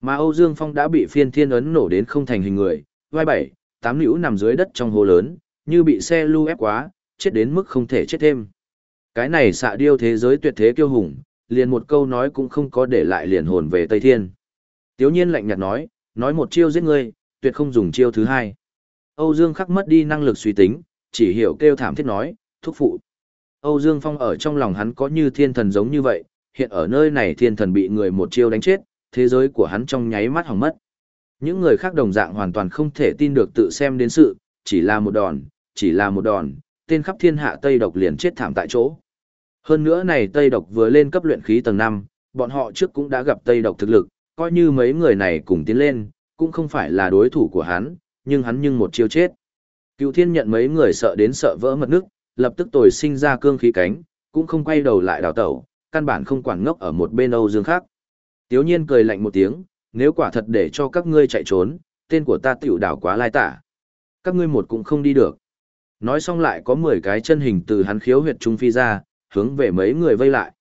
Mà Âu Dương Phong đã bị phiên thiên ấn nổ đến không thành hình người, vai bảy, tám nữ nằm dưới đất trong hồ lớn, như bị xe lưu ép quá, chết đến mức không thể chết thêm. Cái này xạ điêu thế giới tuyệt thế kiêu hùng, liền một câu nói cũng không có để lại liền hồn về Tây Thiên. Tiếu nhiên lạnh nhạt nói, nói một chiêu giết ngươi, tuyệt không dùng chiêu thứ hai. Âu Dương khắc mất đi năng lực suy tính, chỉ hiểu kêu thảm thiết nói, thúc phụ. Âu Dương Phong ở trong lòng hắn có như thiên thần giống như vậy, hiện ở nơi này thiên thần bị người một chiêu đánh chết, thế giới của hắn trong nháy mắt hỏng mất. Những người khác đồng dạng hoàn toàn không thể tin được tự xem đến sự, chỉ là một đòn, chỉ là một đòn, tên khắp thiên hạ Tây độc liền chết thảm tại chỗ. Hơn nữa này Tây độc vừa lên cấp luyện khí tầng 5, bọn họ trước cũng đã gặp Tây độc thực lực, coi như mấy người này cùng tiến lên, cũng không phải là đối thủ của hắn, nhưng hắn nhưng một chiêu chết. Cựu thiên nhận mấy người sợ đến sợ vỡ mật nước, lập tức tồi sinh ra cương khí cánh, cũng không quay đầu lại đào tẩu, căn bản không quản ngốc ở một bên Âu Dương khác. Tiếu nhiên cười lạnh một tiếng, nếu quả thật để cho các ngươi chạy trốn, tên của ta tiểu đảo quá lai tả. Các ngươi một cũng không đi được. Nói xong lại có 10 cái chân hình từ hắn khiếu huyệt trung phi ra, hướng về mấy người vây lại.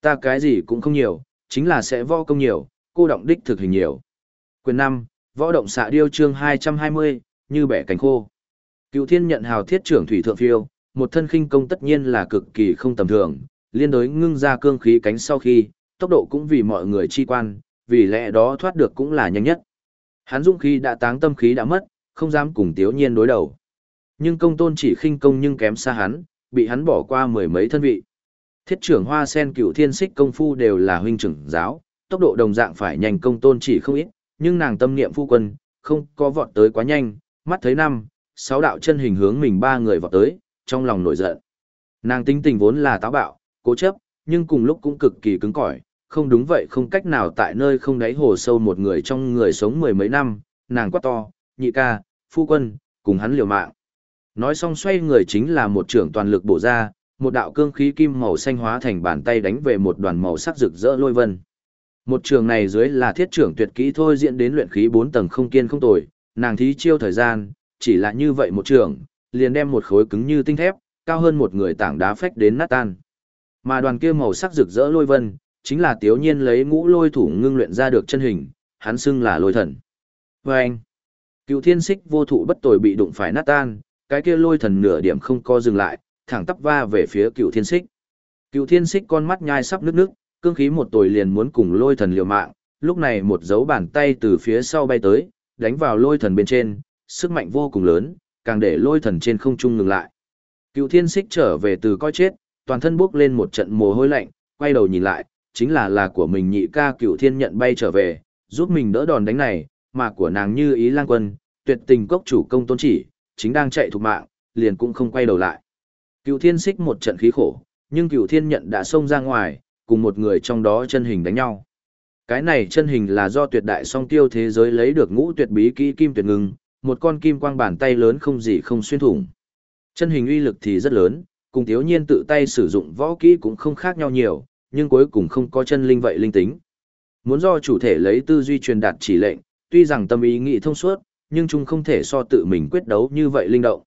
Ta cái gì cũng không nhiều, chính là sẽ võ công nhiều, cô động đích thực hình nhiều. Quyền 5, võ động xạ điêu chương 220, như bẻ cánh khô. Cựu thiên nhận hào thiết trưởng thủy thượng phiêu, một thân khinh công tất nhiên là cực kỳ không tầm thường, liên đối ngưng ra cương khí cánh sau khi, tốc độ cũng vì mọi người chi quan, vì lẽ đó thoát được cũng là nhanh nhất. Hắn dũng khí đã táng tâm khí đã mất, không dám cùng Tiếu Nhiên đối đầu. Nhưng công tôn chỉ khinh công nhưng kém xa hắn, bị hắn bỏ qua mười mấy thân vị. Thiết trưởng Hoa Sen cựu thiên xích công phu đều là huynh trưởng giáo, tốc độ đồng dạng phải nhanh công tôn chỉ không ít, nhưng nàng tâm niệm phu quân, không có vọt tới quá nhanh, mắt thấy năm, sáu đạo chân hình hướng mình ba người vọt tới, trong lòng nổi giận. Nàng tính tình vốn là táo bạo, cố chấp, nhưng cùng lúc cũng cực kỳ cứng cỏi, không đúng vậy không cách nào tại nơi không đáy hồ sâu một người trong người sống mười mấy năm, nàng quát to, nhị ca, phu quân, cùng hắn liều mạng. Nói xong xoay người chính là một trưởng toàn lực bổ ra, một đạo cương khí kim màu xanh hóa thành bàn tay đánh về một đoàn màu sắc rực rỡ lôi vân. Một trường này dưới là thiết trưởng tuyệt kỹ thôi diễn đến luyện khí 4 tầng không kiên không tồi, nàng thí chiêu thời gian, chỉ là như vậy một trường, liền đem một khối cứng như tinh thép, cao hơn một người tảng đá phách đến nát tan. Mà đoàn kia màu sắc rực rỡ lôi vân, chính là Tiếu Nhiên lấy ngũ lôi thủ ngưng luyện ra được chân hình, hắn xưng là lôi thần. Và anh, cựu thiên xích vô thụ bất tồi bị đụng phải nát tan, cái kia lôi thần nửa điểm không co dừng lại, thẳng tắp va về phía cựu thiên xích. Cựu thiên xích con mắt nhai sắp nước nước, cương khí một tồi liền muốn cùng lôi thần liều mạng, lúc này một dấu bàn tay từ phía sau bay tới, đánh vào lôi thần bên trên, sức mạnh vô cùng lớn, càng để lôi thần trên không trung ngừng lại. Cựu thiên xích trở về từ coi chết, toàn thân bước lên một trận mồ hôi lạnh, quay đầu nhìn lại, chính là là của mình nhị ca cựu thiên nhận bay trở về, giúp mình đỡ đòn đánh này, mà của nàng như ý lang quân, tuyệt tình cốc chủ công tôn chỉ, chính đang chạy thục mạng, liền cũng không quay đầu lại. Cựu thiên xích một trận khí khổ, nhưng cựu thiên nhận đã xông ra ngoài, cùng một người trong đó chân hình đánh nhau. Cái này chân hình là do tuyệt đại song tiêu thế giới lấy được ngũ tuyệt bí kỹ kim tuyệt ngưng, một con kim quang bàn tay lớn không gì không xuyên thủng. Chân hình uy lực thì rất lớn, cùng thiếu nhiên tự tay sử dụng võ kỹ cũng không khác nhau nhiều, nhưng cuối cùng không có chân linh vậy linh tính. Muốn do chủ thể lấy tư duy truyền đạt chỉ lệnh, tuy rằng tâm ý nghĩ thông suốt, nhưng chúng không thể so tự mình quyết đấu như vậy linh động.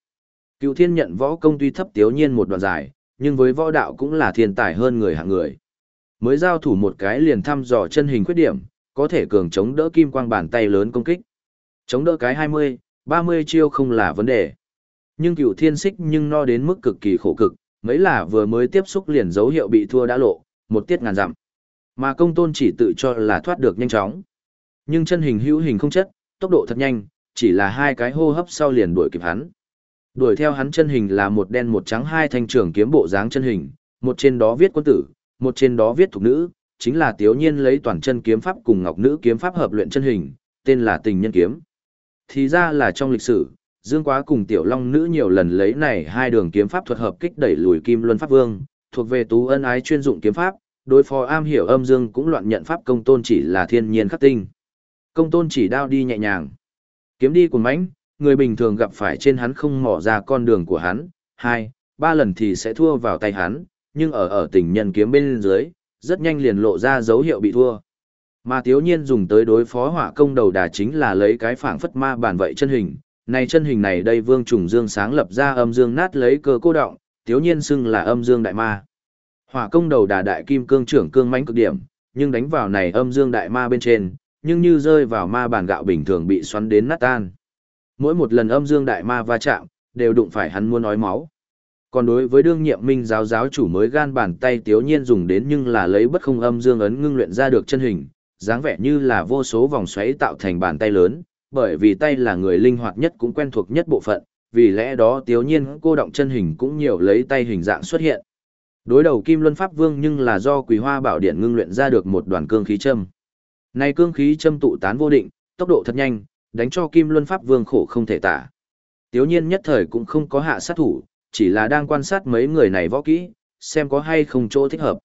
Cựu thiên nhận võ công tuy thấp tiếu nhiên một đoạn dài, nhưng với võ đạo cũng là thiên tài hơn người hạng người. Mới giao thủ một cái liền thăm dò chân hình khuyết điểm, có thể cường chống đỡ kim quang bàn tay lớn công kích. Chống đỡ cái 20, 30 chiêu không là vấn đề. Nhưng cựu thiên xích nhưng no đến mức cực kỳ khổ cực, mấy là vừa mới tiếp xúc liền dấu hiệu bị thua đã lộ, một tiết ngàn dặm. Mà công tôn chỉ tự cho là thoát được nhanh chóng. Nhưng chân hình hữu hình không chất, tốc độ thật nhanh, chỉ là hai cái hô hấp sau liền đuổi kịp hắn. Đuổi theo hắn chân hình là một đen một trắng hai thanh trưởng kiếm bộ dáng chân hình, một trên đó viết quân tử, một trên đó viết thuộc nữ, chính là Tiếu Nhiên lấy toàn chân kiếm pháp cùng ngọc nữ kiếm pháp hợp luyện chân hình, tên là Tình Nhân kiếm. Thì ra là trong lịch sử, Dương Quá cùng Tiểu Long nữ nhiều lần lấy này hai đường kiếm pháp thuật hợp kích đẩy lùi Kim Luân Pháp Vương, thuộc về tú ân ái chuyên dụng kiếm pháp, đối phó am hiểu âm dương cũng loạn nhận pháp công tôn chỉ là thiên nhiên khắc tinh. Công tôn chỉ đao đi nhẹ nhàng, kiếm đi cuồng mãnh, người bình thường gặp phải trên hắn không mò ra con đường của hắn, hai, ba lần thì sẽ thua vào tay hắn, nhưng ở ở tình nhân kiếm bên dưới, rất nhanh liền lộ ra dấu hiệu bị thua. Mà thiếu nhiên dùng tới đối phó hỏa công đầu đà chính là lấy cái phảng phất ma bản vậy chân hình, này chân hình này đây vương trùng dương sáng lập ra âm dương nát lấy cơ cô động, tiếu nhiên xưng là âm dương đại ma. Hỏa công đầu đà đại kim cương trưởng cương mãnh cực điểm, nhưng đánh vào này âm dương đại ma bên trên, nhưng như rơi vào ma bản gạo bình thường bị xoắn đến nát tan. Mỗi một lần âm dương đại ma va chạm, đều đụng phải hắn muốn nói máu. Còn đối với đương nhiệm minh giáo giáo chủ mới gan bàn tay tiếu nhiên dùng đến nhưng là lấy bất không âm dương ấn ngưng luyện ra được chân hình, dáng vẻ như là vô số vòng xoáy tạo thành bàn tay lớn, bởi vì tay là người linh hoạt nhất cũng quen thuộc nhất bộ phận, vì lẽ đó tiếu nhiên cô động chân hình cũng nhiều lấy tay hình dạng xuất hiện. Đối đầu Kim Luân Pháp Vương nhưng là do Quỳ Hoa Bảo Điện ngưng luyện ra được một đoàn cương khí châm. Này cương khí châm tụ tán vô định, tốc độ thật nhanh, đánh cho Kim Luân Pháp Vương khổ không thể tả. Tiếu nhiên nhất thời cũng không có hạ sát thủ, chỉ là đang quan sát mấy người này võ kỹ, xem có hay không chỗ thích hợp.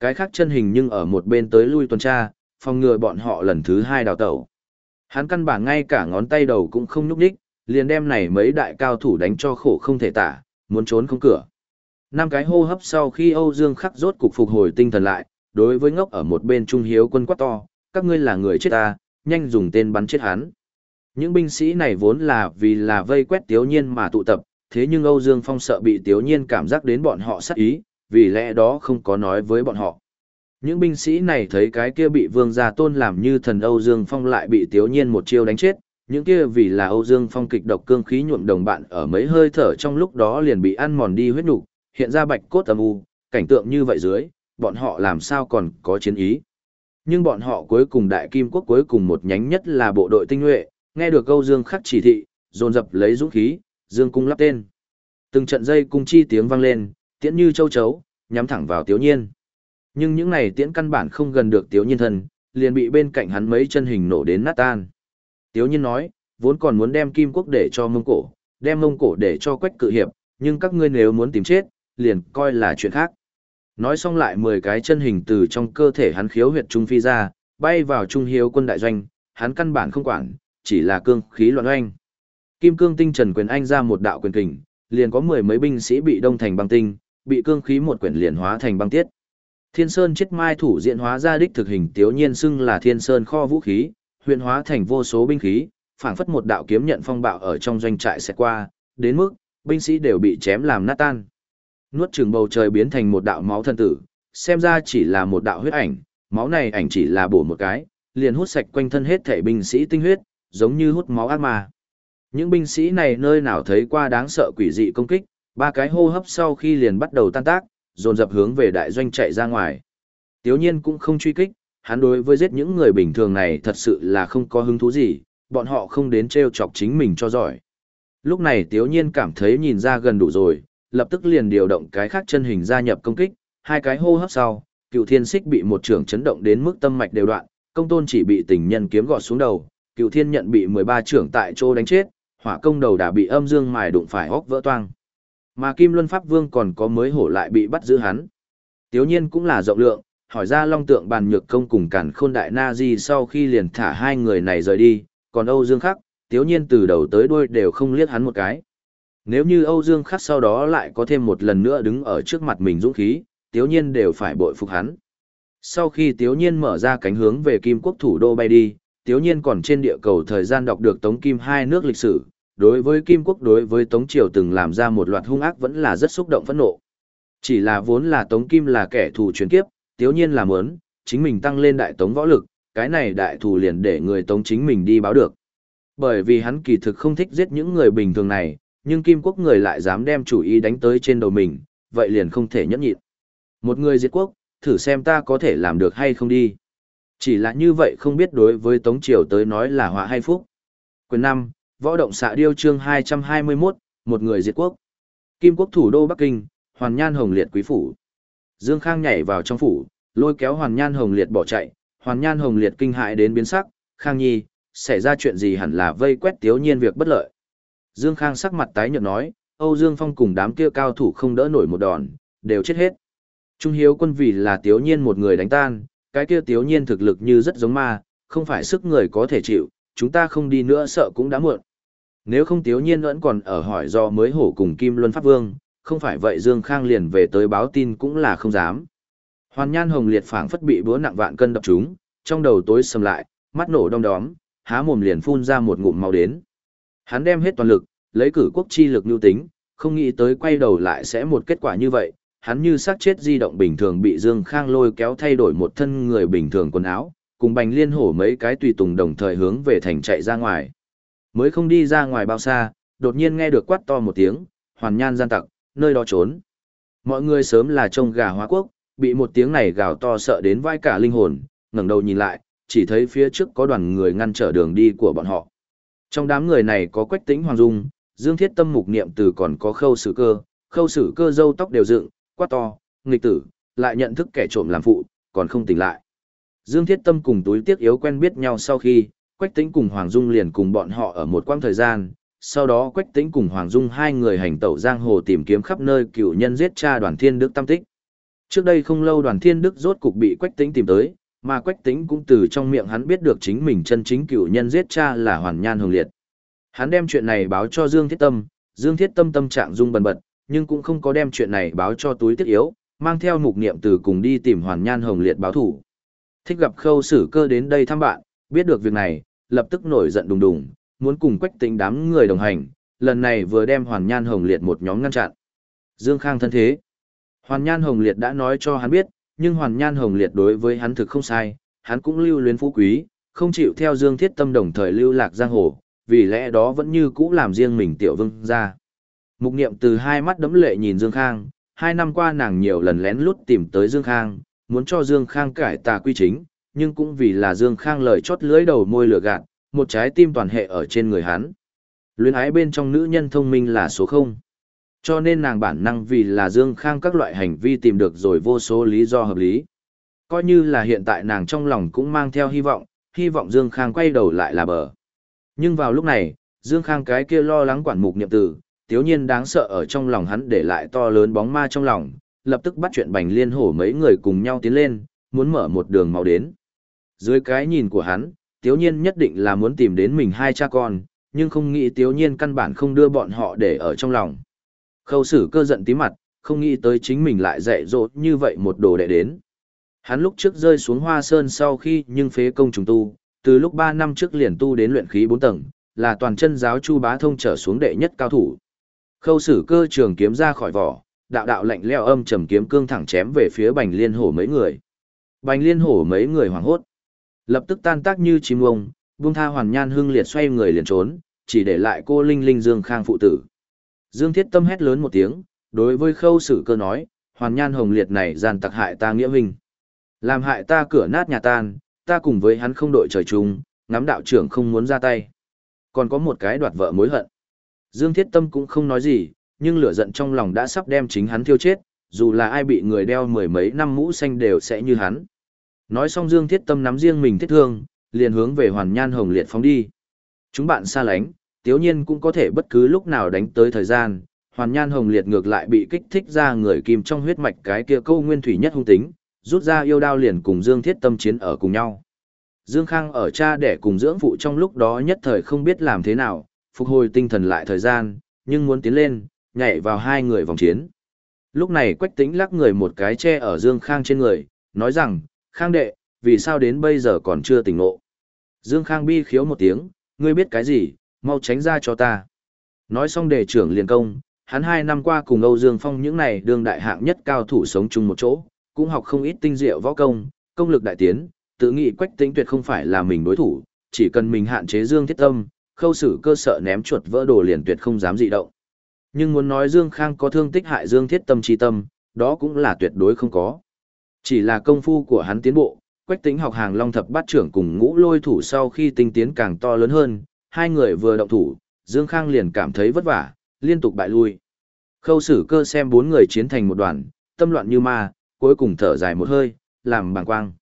Cái khác chân hình nhưng ở một bên tới lui tuần tra, phòng ngừa bọn họ lần thứ hai đào tẩu. Hắn căn bản ngay cả ngón tay đầu cũng không nhúc đích, liền đem này mấy đại cao thủ đánh cho khổ không thể tả, muốn trốn không cửa. Năm cái hô hấp sau khi Âu Dương khắc rốt cục phục hồi tinh thần lại, đối với ngốc ở một bên trung hiếu quân quát to, các ngươi là người chết ta, nhanh dùng tên bắn chết hắn. Những binh sĩ này vốn là vì là vây quét tiếu nhiên mà tụ tập, thế nhưng Âu Dương Phong sợ bị tiếu nhiên cảm giác đến bọn họ sát ý, vì lẽ đó không có nói với bọn họ. Những binh sĩ này thấy cái kia bị vương gia tôn làm như thần Âu Dương Phong lại bị tiếu nhiên một chiêu đánh chết, những kia vì là Âu Dương Phong kịch độc cương khí nhuộm đồng bạn ở mấy hơi thở trong lúc đó liền bị ăn mòn đi huyết nục, hiện ra bạch cốt âm u, cảnh tượng như vậy dưới, bọn họ làm sao còn có chiến ý. Nhưng bọn họ cuối cùng đại kim quốc cuối cùng một nhánh nhất là bộ đội tinh nhuệ, nghe được Âu Dương khắc chỉ thị, dồn dập lấy dũng khí, Dương cung lắp tên. Từng trận dây cung chi tiếng vang lên, tiễn như châu chấu, nhắm thẳng vào Tiếu Nhiên. Nhưng những này tiễn căn bản không gần được Tiếu Nhiên thân, liền bị bên cạnh hắn mấy chân hình nổ đến nát tan. Tiếu Nhiên nói, vốn còn muốn đem Kim Quốc để cho Mông Cổ, đem Mông Cổ để cho Quách Cự Hiệp, nhưng các ngươi nếu muốn tìm chết, liền coi là chuyện khác. Nói xong lại 10 cái chân hình từ trong cơ thể hắn khiếu huyệt trung phi ra, bay vào trung hiếu quân đại doanh, hắn căn bản không quản, chỉ là cương khí loạn oanh. Kim cương tinh trần quyền anh ra một đạo quyền kình, liền có mười mấy binh sĩ bị đông thành băng tinh, bị cương khí một quyển liền hóa thành băng tiết. Thiên Sơn chết mai thủ diện hóa ra đích thực hình tiếu nhiên xưng là Thiên Sơn kho vũ khí, huyện hóa thành vô số binh khí, phảng phất một đạo kiếm nhận phong bạo ở trong doanh trại sẽ qua, đến mức binh sĩ đều bị chém làm nát tan. Nuốt trường bầu trời biến thành một đạo máu thân tử, xem ra chỉ là một đạo huyết ảnh, máu này ảnh chỉ là bổ một cái, liền hút sạch quanh thân hết thể binh sĩ tinh huyết, giống như hút máu ác ma. Những binh sĩ này nơi nào thấy qua đáng sợ quỷ dị công kích, ba cái hô hấp sau khi liền bắt đầu tan tác, dồn dập hướng về đại doanh chạy ra ngoài. Tiếu nhiên cũng không truy kích, hắn đối với giết những người bình thường này thật sự là không có hứng thú gì, bọn họ không đến treo chọc chính mình cho giỏi. Lúc này Tiếu nhiên cảm thấy nhìn ra gần đủ rồi, lập tức liền điều động cái khác chân hình gia nhập công kích, hai cái hô hấp sau, cựu thiên xích bị một trường chấn động đến mức tâm mạch đều đoạn, công tôn chỉ bị tình nhân kiếm gọt xuống đầu, cựu thiên nhận bị 13 trưởng tại chỗ đánh chết, hỏa công đầu đã bị âm dương mài đụng phải hốc vỡ toang. Mà Kim Luân Pháp Vương còn có mới hổ lại bị bắt giữ hắn. Tiếu nhiên cũng là rộng lượng, hỏi ra long tượng bàn nhược công cùng cản khôn đại na di sau khi liền thả hai người này rời đi, còn Âu Dương Khắc, tiếu nhiên từ đầu tới đuôi đều không liếc hắn một cái. Nếu như Âu Dương Khắc sau đó lại có thêm một lần nữa đứng ở trước mặt mình dũng khí, tiếu nhiên đều phải bội phục hắn. Sau khi tiếu nhiên mở ra cánh hướng về Kim Quốc thủ đô bay đi, tiếu nhiên còn trên địa cầu thời gian đọc được Tống Kim hai nước lịch sử, đối với Kim Quốc đối với Tống Triều từng làm ra một loạt hung ác vẫn là rất xúc động phẫn nộ. Chỉ là vốn là Tống Kim là kẻ thù truyền kiếp, tiếu nhiên là ớn, chính mình tăng lên đại Tống võ lực, cái này đại thù liền để người Tống chính mình đi báo được. Bởi vì hắn kỳ thực không thích giết những người bình thường này, nhưng Kim Quốc người lại dám đem chủ ý đánh tới trên đầu mình, vậy liền không thể nhẫn nhịn. Một người diệt quốc, thử xem ta có thể làm được hay không đi. Chỉ là như vậy không biết đối với Tống Triều tới nói là họa hay phúc. Quyền 5, Võ động xạ điêu chương 221, một người diệt quốc. Kim quốc thủ đô Bắc Kinh, Hoàn Nhan Hồng Liệt quý phủ. Dương Khang nhảy vào trong phủ, lôi kéo Hoàn Nhan Hồng Liệt bỏ chạy, Hoàn Nhan Hồng Liệt kinh hại đến biến sắc, Khang Nhi, xảy ra chuyện gì hẳn là vây quét tiếu nhiên việc bất lợi. Dương Khang sắc mặt tái nhợt nói, Âu Dương Phong cùng đám kia cao thủ không đỡ nổi một đòn, đều chết hết. Trung hiếu quân vì là tiếu nhiên một người đánh tan, cái kia tiếu nhiên thực lực như rất giống ma, không phải sức người có thể chịu, chúng ta không đi nữa sợ cũng đã muộn. Nếu không tiếu nhiên vẫn còn ở hỏi do mới hổ cùng Kim Luân Pháp Vương, không phải vậy Dương Khang liền về tới báo tin cũng là không dám. Hoàn nhan hồng liệt phảng phất bị búa nặng vạn cân đập trúng, trong đầu tối sầm lại, mắt nổ đong đóm, há mồm liền phun ra một ngụm máu đến. Hắn đem hết toàn lực, lấy cử quốc chi lực nhu tính, không nghĩ tới quay đầu lại sẽ một kết quả như vậy, hắn như xác chết di động bình thường bị Dương Khang lôi kéo thay đổi một thân người bình thường quần áo, cùng bành liên hổ mấy cái tùy tùng đồng thời hướng về thành chạy ra ngoài. Mới không đi ra ngoài bao xa, đột nhiên nghe được quát to một tiếng, hoàn nhan gian tặc, nơi đó trốn. Mọi người sớm là trông gà hóa quốc, bị một tiếng này gào to sợ đến vai cả linh hồn, ngẩng đầu nhìn lại, chỉ thấy phía trước có đoàn người ngăn trở đường đi của bọn họ. Trong đám người này có Quách Tĩnh Hoàng Dung, Dương Thiết Tâm mục niệm từ còn có Khâu Sử Cơ, Khâu Sử Cơ râu tóc đều dựng, quát to, nghịch tử, lại nhận thức kẻ trộm làm phụ, còn không tỉnh lại. Dương Thiết Tâm cùng túi tiếc yếu quen biết nhau sau khi, Quách Tĩnh cùng Hoàng Dung liền cùng bọn họ ở một quãng thời gian, sau đó Quách Tĩnh cùng Hoàng Dung hai người hành tẩu giang hồ tìm kiếm khắp nơi cựu nhân giết cha đoàn thiên đức tam tích. Trước đây không lâu đoàn thiên đức rốt cục bị Quách Tĩnh tìm tới, mà Quách Tĩnh cũng từ trong miệng hắn biết được chính mình chân chính cựu nhân giết cha là Hoàn Nhan Hồng Liệt. Hắn đem chuyện này báo cho Dương Thiết Tâm, Dương Thiết Tâm tâm trạng rung bần bật, nhưng cũng không có đem chuyện này báo cho túi tiết yếu, mang theo mục niệm từ cùng đi tìm Hoàn Nhan Hồng Liệt báo thủ. Thích gặp khâu sử cơ đến đây thăm bạn, biết được việc này, lập tức nổi giận đùng đùng, muốn cùng quách tính đám người đồng hành, lần này vừa đem Hoàn Nhan Hồng Liệt một nhóm ngăn chặn. Dương Khang thân thế. Hoàn Nhan Hồng Liệt đã nói cho hắn biết, nhưng Hoàn Nhan Hồng Liệt đối với hắn thực không sai, hắn cũng lưu luyến phú quý, không chịu theo Dương Thiết Tâm đồng thời lưu lạc giang hồ, vì lẽ đó vẫn như cũ làm riêng mình tiểu vương ra. Mục niệm từ hai mắt đấm lệ nhìn Dương Khang, hai năm qua nàng nhiều lần lén lút tìm tới Dương Khang, muốn cho Dương Khang cải tà quy chính, nhưng cũng vì là Dương Khang lời chót lưỡi đầu môi lửa gạt, một trái tim toàn hệ ở trên người hắn. Luyến ái bên trong nữ nhân thông minh là số không. Cho nên nàng bản năng vì là Dương Khang các loại hành vi tìm được rồi vô số lý do hợp lý. Coi như là hiện tại nàng trong lòng cũng mang theo hy vọng, hy vọng Dương Khang quay đầu lại là bờ. Nhưng vào lúc này, Dương Khang cái kia lo lắng quản mục niệm tử, tiếu nhiên đáng sợ ở trong lòng hắn để lại to lớn bóng ma trong lòng, lập tức bắt chuyện bành liên hổ mấy người cùng nhau tiến lên, muốn mở một đường màu đến. Dưới cái nhìn của hắn, tiếu nhiên nhất định là muốn tìm đến mình hai cha con, nhưng không nghĩ tiếu nhiên căn bản không đưa bọn họ để ở trong lòng. Khâu sử cơ giận tí mặt, không nghĩ tới chính mình lại dạy dỗ như vậy một đồ đệ đến. Hắn lúc trước rơi xuống hoa sơn sau khi nhưng phế công trùng tu, từ lúc 3 năm trước liền tu đến luyện khí 4 tầng, là toàn chân giáo chu bá thông trở xuống đệ nhất cao thủ. Khâu sử cơ trường kiếm ra khỏi vỏ, đạo đạo lạnh leo âm trầm kiếm cương thẳng chém về phía bành liên hổ mấy người. Bành liên hổ mấy người hoảng hốt. Lập tức tan tác như chim ông, buông tha hoàn nhan hưng liệt xoay người liền trốn, chỉ để lại cô Linh Linh Dương Khang phụ tử. Dương Thiết Tâm hét lớn một tiếng, đối với khâu sử cơ nói, hoàn nhan hồng liệt này gian tặc hại ta nghĩa huynh. Làm hại ta cửa nát nhà tan, ta cùng với hắn không đội trời chung, ngắm đạo trưởng không muốn ra tay. Còn có một cái đoạt vợ mối hận. Dương Thiết Tâm cũng không nói gì, nhưng lửa giận trong lòng đã sắp đem chính hắn thiêu chết, dù là ai bị người đeo mười mấy năm mũ xanh đều sẽ như hắn. Nói xong Dương Thiết Tâm nắm riêng mình thiết thương, liền hướng về Hoàn Nhan Hồng Liệt phóng đi. Chúng bạn xa lánh, tiếu nhiên cũng có thể bất cứ lúc nào đánh tới thời gian, hoàn nhan hồng liệt ngược lại bị kích thích ra người kim trong huyết mạch cái kia câu nguyên thủy nhất hung tính, rút ra yêu đao liền cùng Dương Thiết Tâm chiến ở cùng nhau. Dương Khang ở cha đẻ cùng dưỡng phụ trong lúc đó nhất thời không biết làm thế nào, phục hồi tinh thần lại thời gian, nhưng muốn tiến lên, nhảy vào hai người vòng chiến. Lúc này Quách Tĩnh lắc người một cái che ở Dương Khang trên người, nói rằng, Khang đệ, vì sao đến bây giờ còn chưa tỉnh ngộ. Dương Khang bi khiếu một tiếng, ngươi biết cái gì, mau tránh ra cho ta. Nói xong đề trưởng liền công, hắn hai năm qua cùng Âu Dương Phong những này đương đại hạng nhất cao thủ sống chung một chỗ, cũng học không ít tinh diệu võ công, công lực đại tiến, tự nghĩ quách tính tuyệt không phải là mình đối thủ, chỉ cần mình hạn chế Dương Thiết Tâm, khâu xử cơ sở ném chuột vỡ đồ liền tuyệt không dám dị động. Nhưng muốn nói Dương Khang có thương tích hại Dương Thiết Tâm chi tâm, đó cũng là tuyệt đối không có. Chỉ là công phu của hắn tiến bộ, quách tính học hàng long thập bát trưởng cùng ngũ lôi thủ sau khi tinh tiến càng to lớn hơn, hai người vừa động thủ, Dương Khang liền cảm thấy vất vả, liên tục bại lui. Khâu sử cơ xem bốn người chiến thành một đoàn, tâm loạn như ma, cuối cùng thở dài một hơi, làm bàng quang.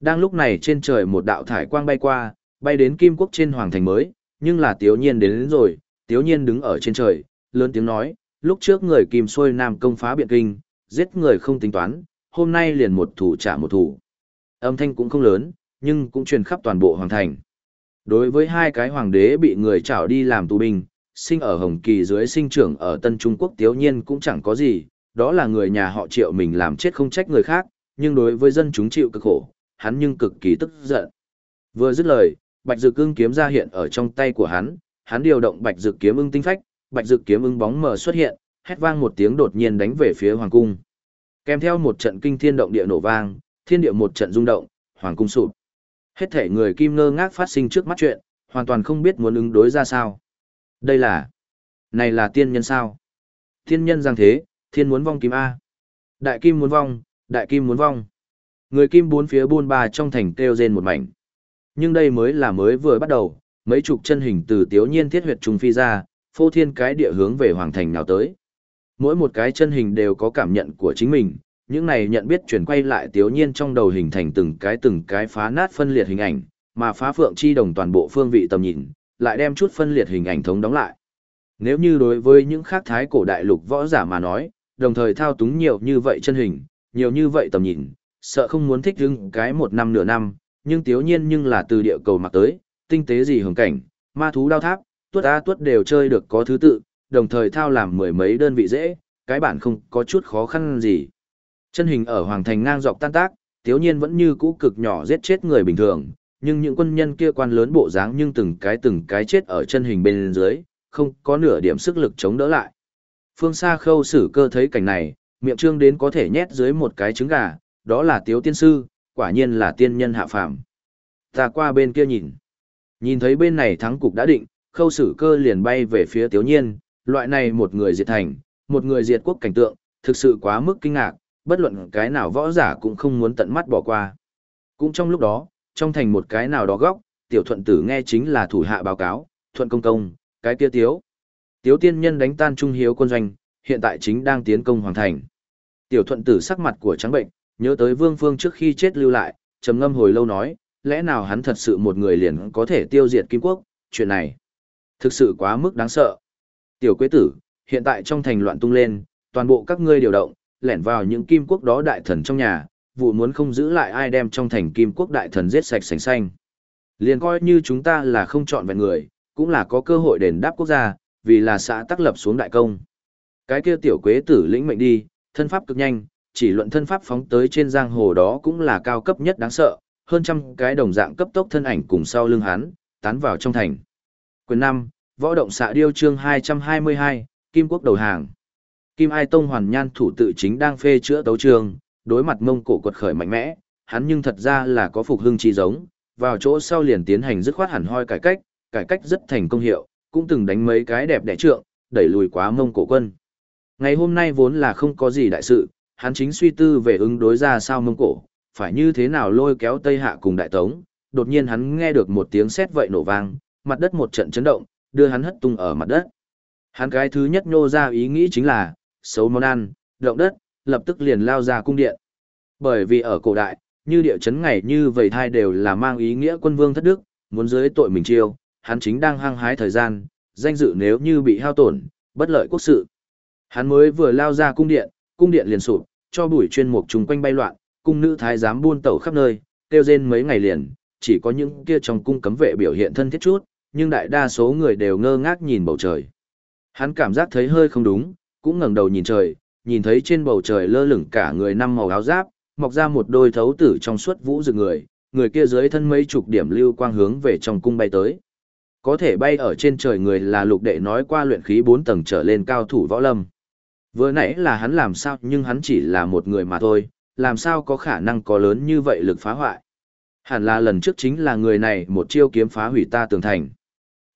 Đang lúc này trên trời một đạo thải quang bay qua, bay đến kim quốc trên hoàng thành mới, nhưng là tiếu nhiên đến, đến rồi, tiếu nhiên đứng ở trên trời, lớn tiếng nói, lúc trước người kim xuôi nam công phá biện kinh, giết người không tính toán, hôm nay liền một thủ trả một thủ. Âm thanh cũng không lớn, nhưng cũng truyền khắp toàn bộ hoàng thành. Đối với hai cái hoàng đế bị người trảo đi làm tù binh, sinh ở Hồng Kỳ dưới sinh trưởng ở Tân Trung Quốc tiếu nhiên cũng chẳng có gì, đó là người nhà họ triệu mình làm chết không trách người khác, nhưng đối với dân chúng chịu cực khổ, hắn nhưng cực kỳ tức giận. Vừa dứt lời, Bạch Dực cương kiếm ra hiện ở trong tay của hắn, hắn điều động Bạch Dực kiếm ưng tinh phách, Bạch Dực kiếm ưng bóng mờ xuất hiện, hét vang một tiếng đột nhiên đánh về phía hoàng cung. Kèm theo một trận kinh thiên động địa nổ vang, thiên địa một trận rung động, hoàng cung sụp. Hết thể người kim ngơ ngác phát sinh trước mắt chuyện, hoàn toàn không biết muốn ứng đối ra sao. Đây là... Này là tiên nhân sao? Tiên nhân giang thế, thiên muốn vong kim A. Đại kim muốn vong, đại kim muốn vong. Người kim bốn phía buôn ba trong thành kêu rên một mảnh. Nhưng đây mới là mới vừa bắt đầu, mấy chục chân hình từ tiếu nhiên thiết huyệt trùng phi ra, phô thiên cái địa hướng về hoàng thành nào tới. Mỗi một cái chân hình đều có cảm nhận của chính mình, những này nhận biết chuyển quay lại tiếu nhiên trong đầu hình thành từng cái từng cái phá nát phân liệt hình ảnh, mà phá phượng chi đồng toàn bộ phương vị tầm nhìn, lại đem chút phân liệt hình ảnh thống đóng lại. Nếu như đối với những khác thái cổ đại lục võ giả mà nói, đồng thời thao túng nhiều như vậy chân hình, nhiều như vậy tầm nhìn, sợ không muốn thích hứng cái một năm nửa năm, nhưng tiếu nhiên nhưng là từ địa cầu mặt tới, tinh tế gì hưởng cảnh, ma thú đao tháp, tuất a tuất đều chơi được có thứ tự, đồng thời thao làm mười mấy đơn vị dễ, cái bản không có chút khó khăn gì. Chân hình ở Hoàng Thành ngang dọc tan tác, tiếu nhiên vẫn như cũ cực nhỏ giết chết người bình thường, nhưng những quân nhân kia quan lớn bộ dáng nhưng từng cái từng cái chết ở chân hình bên dưới, không có nửa điểm sức lực chống đỡ lại. Phương xa khâu sử cơ thấy cảnh này, miệng trương đến có thể nhét dưới một cái trứng gà, đó là tiếu tiên sư, quả nhiên là tiên nhân hạ phàm. Ta qua bên kia nhìn. Nhìn thấy bên này thắng cục đã định, khâu sử cơ liền bay về phía tiếu nhiên, loại này một người diệt thành, một người diệt quốc cảnh tượng, thực sự quá mức kinh ngạc, bất luận cái nào võ giả cũng không muốn tận mắt bỏ qua. Cũng trong lúc đó, trong thành một cái nào đó góc, tiểu thuận tử nghe chính là thủ hạ báo cáo, thuận công công, cái kia tiếu. Tiếu tiên nhân đánh tan trung hiếu quân doanh, hiện tại chính đang tiến công hoàng thành. Tiểu thuận tử sắc mặt của trắng bệnh, nhớ tới vương phương trước khi chết lưu lại, trầm ngâm hồi lâu nói, lẽ nào hắn thật sự một người liền có thể tiêu diệt kim quốc, chuyện này. Thực sự quá mức đáng sợ. Tiểu quế tử, hiện tại trong thành loạn tung lên, toàn bộ các ngươi điều động, lẻn vào những kim quốc đó đại thần trong nhà, vụ muốn không giữ lại ai đem trong thành kim quốc đại thần giết sạch sành xanh. Liền coi như chúng ta là không chọn vẹn người, cũng là có cơ hội đền đáp quốc gia, vì là xã tác lập xuống đại công. Cái kia tiểu quế tử lĩnh mệnh đi, thân pháp cực nhanh, chỉ luận thân pháp phóng tới trên giang hồ đó cũng là cao cấp nhất đáng sợ, hơn trăm cái đồng dạng cấp tốc thân ảnh cùng sau lưng hắn, tán vào trong thành. Quyền 5, Võ động xạ điêu chương 222, Kim quốc đầu hàng. Kim Ai Tông Hoàn Nhan thủ tự chính đang phê chữa tấu trường, đối mặt mông cổ quật khởi mạnh mẽ, hắn nhưng thật ra là có phục hưng chi giống, vào chỗ sau liền tiến hành dứt khoát hẳn hoi cải cách, cải cách rất thành công hiệu, cũng từng đánh mấy cái đẹp đẽ trượng, đẩy lùi quá mông cổ quân. Ngày hôm nay vốn là không có gì đại sự, hắn chính suy tư về ứng đối ra sao mông cổ, phải như thế nào lôi kéo Tây Hạ cùng đại tống, đột nhiên hắn nghe được một tiếng sét vậy nổ vang, mặt đất một trận chấn động, đưa hắn hất tung ở mặt đất. Hắn cái thứ nhất nô ra ý nghĩ chính là, xấu món ăn, động đất, lập tức liền lao ra cung điện. Bởi vì ở cổ đại, như địa chấn ngày như vậy thai đều là mang ý nghĩa quân vương thất đức, muốn dưới tội mình chiêu, hắn chính đang hăng hái thời gian, danh dự nếu như bị hao tổn, bất lợi quốc sự. Hắn mới vừa lao ra cung điện, cung điện liền sụp, cho bụi chuyên mục trùng quanh bay loạn, cung nữ thái giám buôn tẩu khắp nơi, tiêu rên mấy ngày liền, chỉ có những kia trong cung cấm vệ biểu hiện thân thiết chút, nhưng đại đa số người đều ngơ ngác nhìn bầu trời. Hắn cảm giác thấy hơi không đúng, cũng ngẩng đầu nhìn trời, nhìn thấy trên bầu trời lơ lửng cả người năm màu áo giáp, mọc ra một đôi thấu tử trong suốt vũ rực người, người kia dưới thân mấy chục điểm lưu quang hướng về trong cung bay tới. Có thể bay ở trên trời người là lục đệ nói qua luyện khí 4 tầng trở lên cao thủ võ lâm. Vừa nãy là hắn làm sao nhưng hắn chỉ là một người mà thôi, làm sao có khả năng có lớn như vậy lực phá hoại. Hẳn là lần trước chính là người này một chiêu kiếm phá hủy ta tường thành.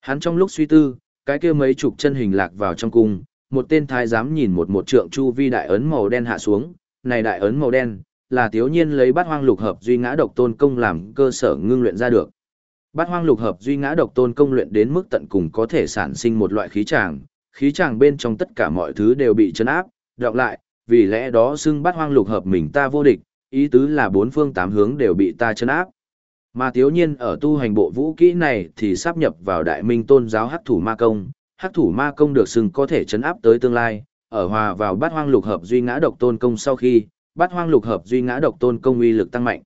Hắn trong lúc suy tư, cái kia mấy chục chân hình lạc vào trong cung, một tên thái giám nhìn một một trượng chu vi đại ấn màu đen hạ xuống, này đại ấn màu đen, là thiếu nhiên lấy bát hoang lục hợp duy ngã độc tôn công làm cơ sở ngưng luyện ra được. Bát hoang lục hợp duy ngã độc tôn công luyện đến mức tận cùng có thể sản sinh một loại khí tràng, khí tràng bên trong tất cả mọi thứ đều bị chấn áp, đọc lại, vì lẽ đó xưng bát hoang lục hợp mình ta vô địch, ý tứ là bốn phương tám hướng đều bị ta chấn áp. Mà thiếu nhiên ở tu hành bộ vũ kỹ này thì sắp nhập vào đại minh tôn giáo hắc thủ ma công, hắc thủ ma công được xưng có thể chấn áp tới tương lai, ở hòa vào bát hoang lục hợp duy ngã độc tôn công sau khi, bát hoang lục hợp duy ngã độc tôn công uy lực tăng mạnh.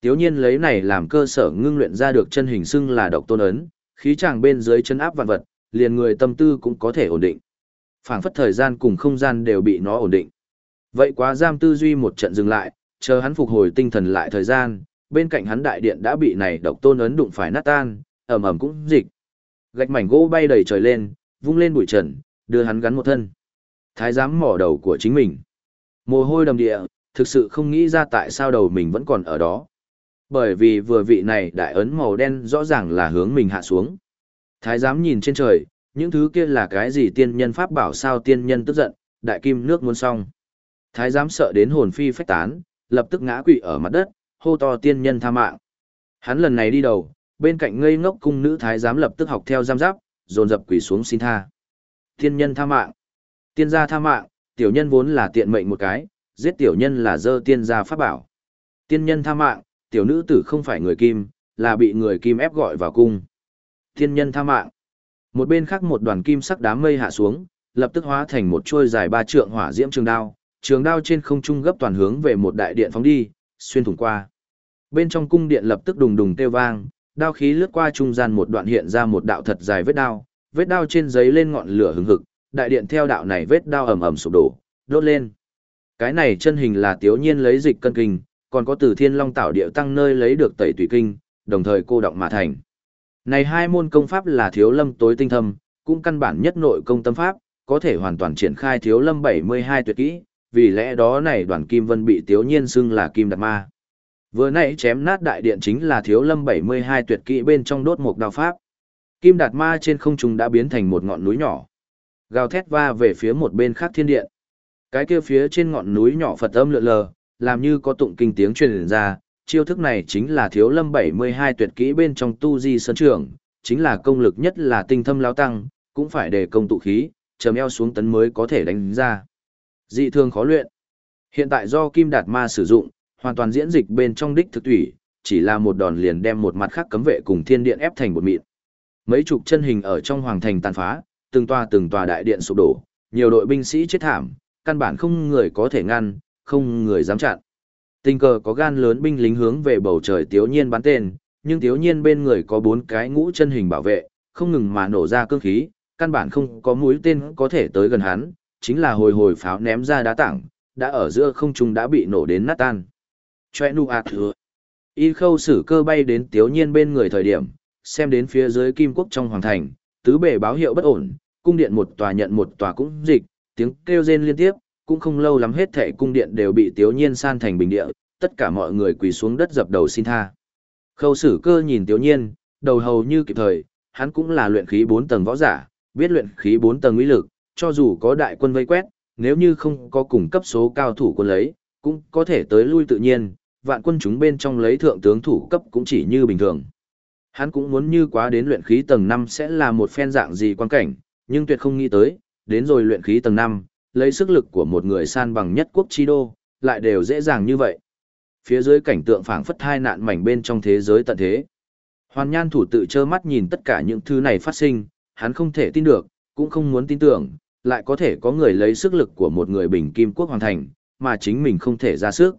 Tiếu nhiên lấy này làm cơ sở ngưng luyện ra được chân hình xưng là độc tôn ấn, khí tràng bên dưới chân áp vạn vật, liền người tâm tư cũng có thể ổn định. phảng phất thời gian cùng không gian đều bị nó ổn định. Vậy quá giam tư duy một trận dừng lại, chờ hắn phục hồi tinh thần lại thời gian, bên cạnh hắn đại điện đã bị này độc tôn ấn đụng phải nát tan, ầm ầm cũng dịch. Gạch mảnh gỗ bay đầy trời lên, vung lên bụi trần, đưa hắn gắn một thân. Thái giám mỏ đầu của chính mình. Mồ hôi đầm địa, thực sự không nghĩ ra tại sao đầu mình vẫn còn ở đó. Bởi vì vừa vị này đại ấn màu đen rõ ràng là hướng mình hạ xuống. Thái giám nhìn trên trời, những thứ kia là cái gì tiên nhân pháp bảo sao tiên nhân tức giận, đại kim nước muốn xong. Thái giám sợ đến hồn phi phách tán, lập tức ngã quỵ ở mặt đất, hô to tiên nhân tha mạng. Hắn lần này đi đầu, bên cạnh ngây ngốc cung nữ thái giám lập tức học theo giam giáp, dồn dập quỳ xuống xin tha. Tiên nhân tha mạng. Tiên gia tha mạng, tiểu nhân vốn là tiện mệnh một cái, giết tiểu nhân là dơ tiên gia pháp bảo. Tiên nhân tha mạng, tiểu nữ tử không phải người kim, là bị người kim ép gọi vào cung. Tiên nhân tha mạng. Một bên khác một đoàn kim sắc đám mây hạ xuống, lập tức hóa thành một chuôi dài ba trượng hỏa diễm trường đao, trường đao trên không trung gấp toàn hướng về một đại điện phóng đi, xuyên thủng qua. Bên trong cung điện lập tức đùng đùng kêu vang, đao khí lướt qua trung gian một đoạn hiện ra một đạo thật dài vết đao, vết đao trên giấy lên ngọn lửa hừng hực, đại điện theo đạo này vết đao ầm ầm sụp đổ, đốt lên. Cái này chân hình là Tiếu Nhiên lấy dịch cân kinh, còn có từ Thiên Long tạo địa tăng nơi lấy được tẩy tùy kinh, đồng thời cô động mà thành. Này hai môn công pháp là Thiếu Lâm tối tinh thâm, cũng căn bản nhất nội công tâm pháp, có thể hoàn toàn triển khai Thiếu Lâm 72 tuyệt kỹ, vì lẽ đó này đoàn Kim Vân bị Tiếu Nhiên xưng là Kim Đạt Ma. Vừa nãy chém nát đại điện chính là Thiếu Lâm 72 tuyệt kỹ bên trong đốt một đào pháp. Kim Đạt Ma trên không trung đã biến thành một ngọn núi nhỏ. Gào thét va về phía một bên khác thiên điện. Cái kia phía trên ngọn núi nhỏ Phật âm lượn lờ, làm như có tụng kinh tiếng truyền ra, chiêu thức này chính là Thiếu Lâm 72 tuyệt kỹ bên trong tu di sơn trường, chính là công lực nhất là tinh thâm lao tăng, cũng phải để công tụ khí, chấm eo xuống tấn mới có thể đánh ra. Dị thường khó luyện. Hiện tại do Kim Đạt Ma sử dụng, hoàn toàn diễn dịch bên trong đích thực thủy, chỉ là một đòn liền đem một mặt khác cấm vệ cùng thiên điện ép thành một mịn. Mấy chục chân hình ở trong hoàng thành tàn phá, từng tòa từng tòa đại điện sụp đổ, nhiều đội binh sĩ chết thảm, căn bản không người có thể ngăn, không người dám chặn. Tình cờ có gan lớn binh lính hướng về bầu trời tiếu nhiên bắn tên, nhưng tiếu nhiên bên người có bốn cái ngũ chân hình bảo vệ, không ngừng mà nổ ra cương khí, căn bản không có mũi tên có thể tới gần hắn, chính là hồi hồi pháo ném ra đá tảng, đã ở giữa không trung đã bị nổ đến nát tan. Choe nu ạt thừa. Y khâu sử cơ bay đến tiếu nhiên bên người thời điểm, xem đến phía dưới kim quốc trong hoàng thành, tứ bề báo hiệu bất ổn, cung điện một tòa nhận một tòa cũng dịch, tiếng kêu rên liên tiếp, cũng không lâu lắm hết thệ cung điện đều bị tiếu nhiên san thành bình địa, tất cả mọi người quỳ xuống đất dập đầu xin tha. Khâu sử cơ nhìn tiếu nhiên, đầu hầu như kịp thời, hắn cũng là luyện khí 4 tầng võ giả, biết luyện khí 4 tầng uy lực, cho dù có đại quân vây quét, nếu như không có cùng cấp số cao thủ quân lấy, cũng có thể tới lui tự nhiên, vạn quân chúng bên trong lấy thượng tướng thủ cấp cũng chỉ như bình thường. Hắn cũng muốn như quá đến luyện khí tầng 5 sẽ là một phen dạng gì quan cảnh, nhưng tuyệt không nghĩ tới, đến rồi luyện khí tầng 5, lấy sức lực của một người san bằng nhất quốc chi đô, lại đều dễ dàng như vậy. Phía dưới cảnh tượng phảng phất hai nạn mảnh bên trong thế giới tận thế. Hoàn Nhan thủ tự trơ mắt nhìn tất cả những thứ này phát sinh, hắn không thể tin được, cũng không muốn tin tưởng, lại có thể có người lấy sức lực của một người bình kim quốc hoàn thành, mà chính mình không thể ra sức.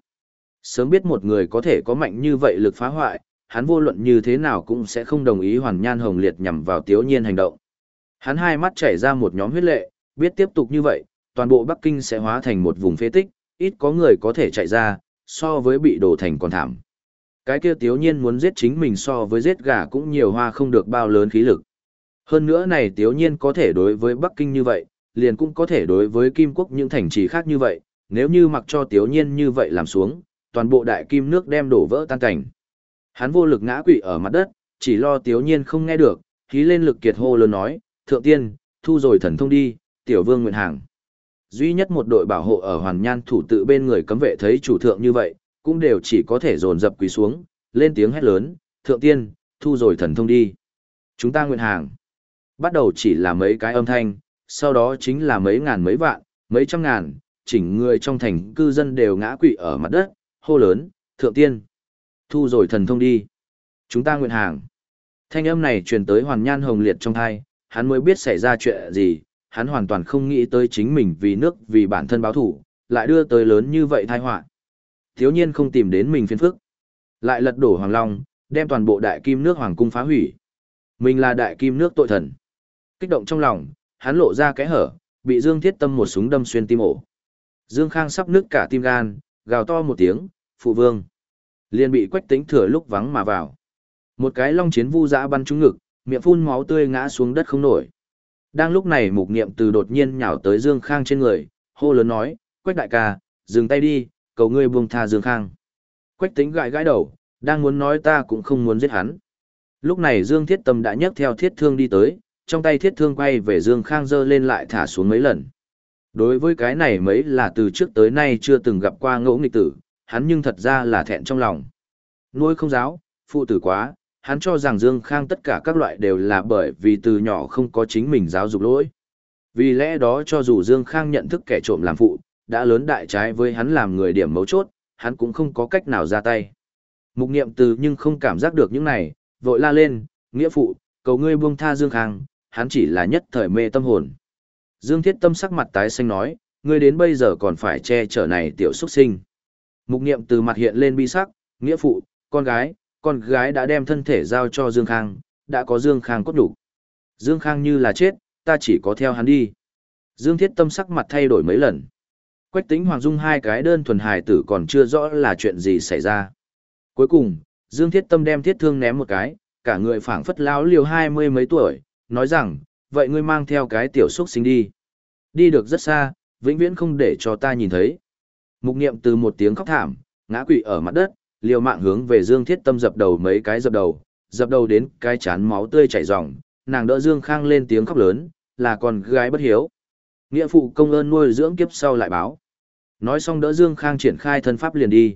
Sớm biết một người có thể có mạnh như vậy lực phá hoại, hắn vô luận như thế nào cũng sẽ không đồng ý hoàn nhan hồng liệt nhằm vào tiếu nhiên hành động. Hắn hai mắt chảy ra một nhóm huyết lệ, biết tiếp tục như vậy, toàn bộ Bắc Kinh sẽ hóa thành một vùng phế tích, ít có người có thể chạy ra, so với bị đổ thành còn thảm. Cái kia tiếu nhiên muốn giết chính mình so với giết gà cũng nhiều hoa không được bao lớn khí lực. Hơn nữa này tiếu nhiên có thể đối với Bắc Kinh như vậy, liền cũng có thể đối với Kim Quốc những thành trì khác như vậy, nếu như mặc cho tiếu nhiên như vậy làm xuống, toàn bộ đại kim nước đem đổ vỡ tan cảnh. Hắn vô lực ngã quỵ ở mặt đất, chỉ lo tiếu nhiên không nghe được, khí lên lực kiệt hô lớn nói, thượng tiên, thu rồi thần thông đi, tiểu vương nguyện hàng. Duy nhất một đội bảo hộ ở hoàn nhan thủ tự bên người cấm vệ thấy chủ thượng như vậy, cũng đều chỉ có thể dồn dập quỳ xuống, lên tiếng hét lớn, thượng tiên, thu rồi thần thông đi. Chúng ta nguyện hàng. Bắt đầu chỉ là mấy cái âm thanh, sau đó chính là mấy ngàn mấy vạn, mấy trăm ngàn, chỉnh người trong thành cư dân đều ngã quỵ ở mặt đất, hô lớn, thượng tiên. Thu rồi thần thông đi. Chúng ta nguyện hàng. Thanh âm này truyền tới hoàn nhan hồng liệt trong thai, hắn mới biết xảy ra chuyện gì, hắn hoàn toàn không nghĩ tới chính mình vì nước vì bản thân báo thủ, lại đưa tới lớn như vậy tai họa. Thiếu nhiên không tìm đến mình phiền phức. Lại lật đổ Hoàng Long, đem toàn bộ đại kim nước Hoàng cung phá hủy. Mình là đại kim nước tội thần. Kích động trong lòng, hắn lộ ra cái hở, bị Dương Thiết Tâm một súng đâm xuyên tim ổ. Dương Khang sắp nứt cả tim gan, gào to một tiếng, phụ vương. Liền bị quách tính thừa lúc vắng mà vào. Một cái long chiến vu dã bắn trúng ngực, miệng phun máu tươi ngã xuống đất không nổi. Đang lúc này mục niệm từ đột nhiên nhào tới Dương Khang trên người, hô lớn nói, quách đại ca, dừng tay đi, cầu ngươi buông tha Dương Khang. Quách tính gãi gãi đầu, đang muốn nói ta cũng không muốn giết hắn. Lúc này Dương Thiết Tâm đã nhấc theo thiết thương đi tới, trong tay thiết thương quay về Dương Khang giơ lên lại thả xuống mấy lần. Đối với cái này mấy là từ trước tới nay chưa từng gặp qua ngỗ nghịch tử, hắn nhưng thật ra là thẹn trong lòng. Nuôi không giáo, phụ tử quá, hắn cho rằng Dương Khang tất cả các loại đều là bởi vì từ nhỏ không có chính mình giáo dục lỗi. Vì lẽ đó cho dù Dương Khang nhận thức kẻ trộm làm phụ, đã lớn đại trái với hắn làm người điểm mấu chốt, hắn cũng không có cách nào ra tay. Mục niệm từ nhưng không cảm giác được những này, vội la lên, nghĩa phụ, cầu ngươi buông tha Dương Khang, hắn chỉ là nhất thời mê tâm hồn. Dương Thiết Tâm sắc mặt tái xanh nói, ngươi đến bây giờ còn phải che chở này tiểu xuất sinh. Mục niệm từ mặt hiện lên bi sắc, nghĩa phụ, con gái, con gái đã đem thân thể giao cho Dương Khang, đã có Dương Khang cốt đủ. Dương Khang như là chết, ta chỉ có theo hắn đi. Dương Thiết Tâm sắc mặt thay đổi mấy lần. Quách tính Hoàng Dung hai cái đơn thuần hài tử còn chưa rõ là chuyện gì xảy ra. Cuối cùng, Dương Thiết Tâm đem thiết thương ném một cái, cả người phảng phất lão liều hai mươi mấy tuổi, nói rằng, vậy ngươi mang theo cái tiểu xúc sinh đi. Đi được rất xa, vĩnh viễn không để cho ta nhìn thấy. Mục niệm từ một tiếng khóc thảm, ngã quỵ ở mặt đất, liều mạng hướng về Dương Thiết Tâm dập đầu mấy cái dập đầu, dập đầu đến cái chán máu tươi chảy ròng, nàng đỡ Dương Khang lên tiếng khóc lớn, là con gái bất hiếu. Nghĩa phụ công ơn nuôi dưỡng kiếp sau lại báo. Nói xong đỡ Dương Khang triển khai thân pháp liền đi.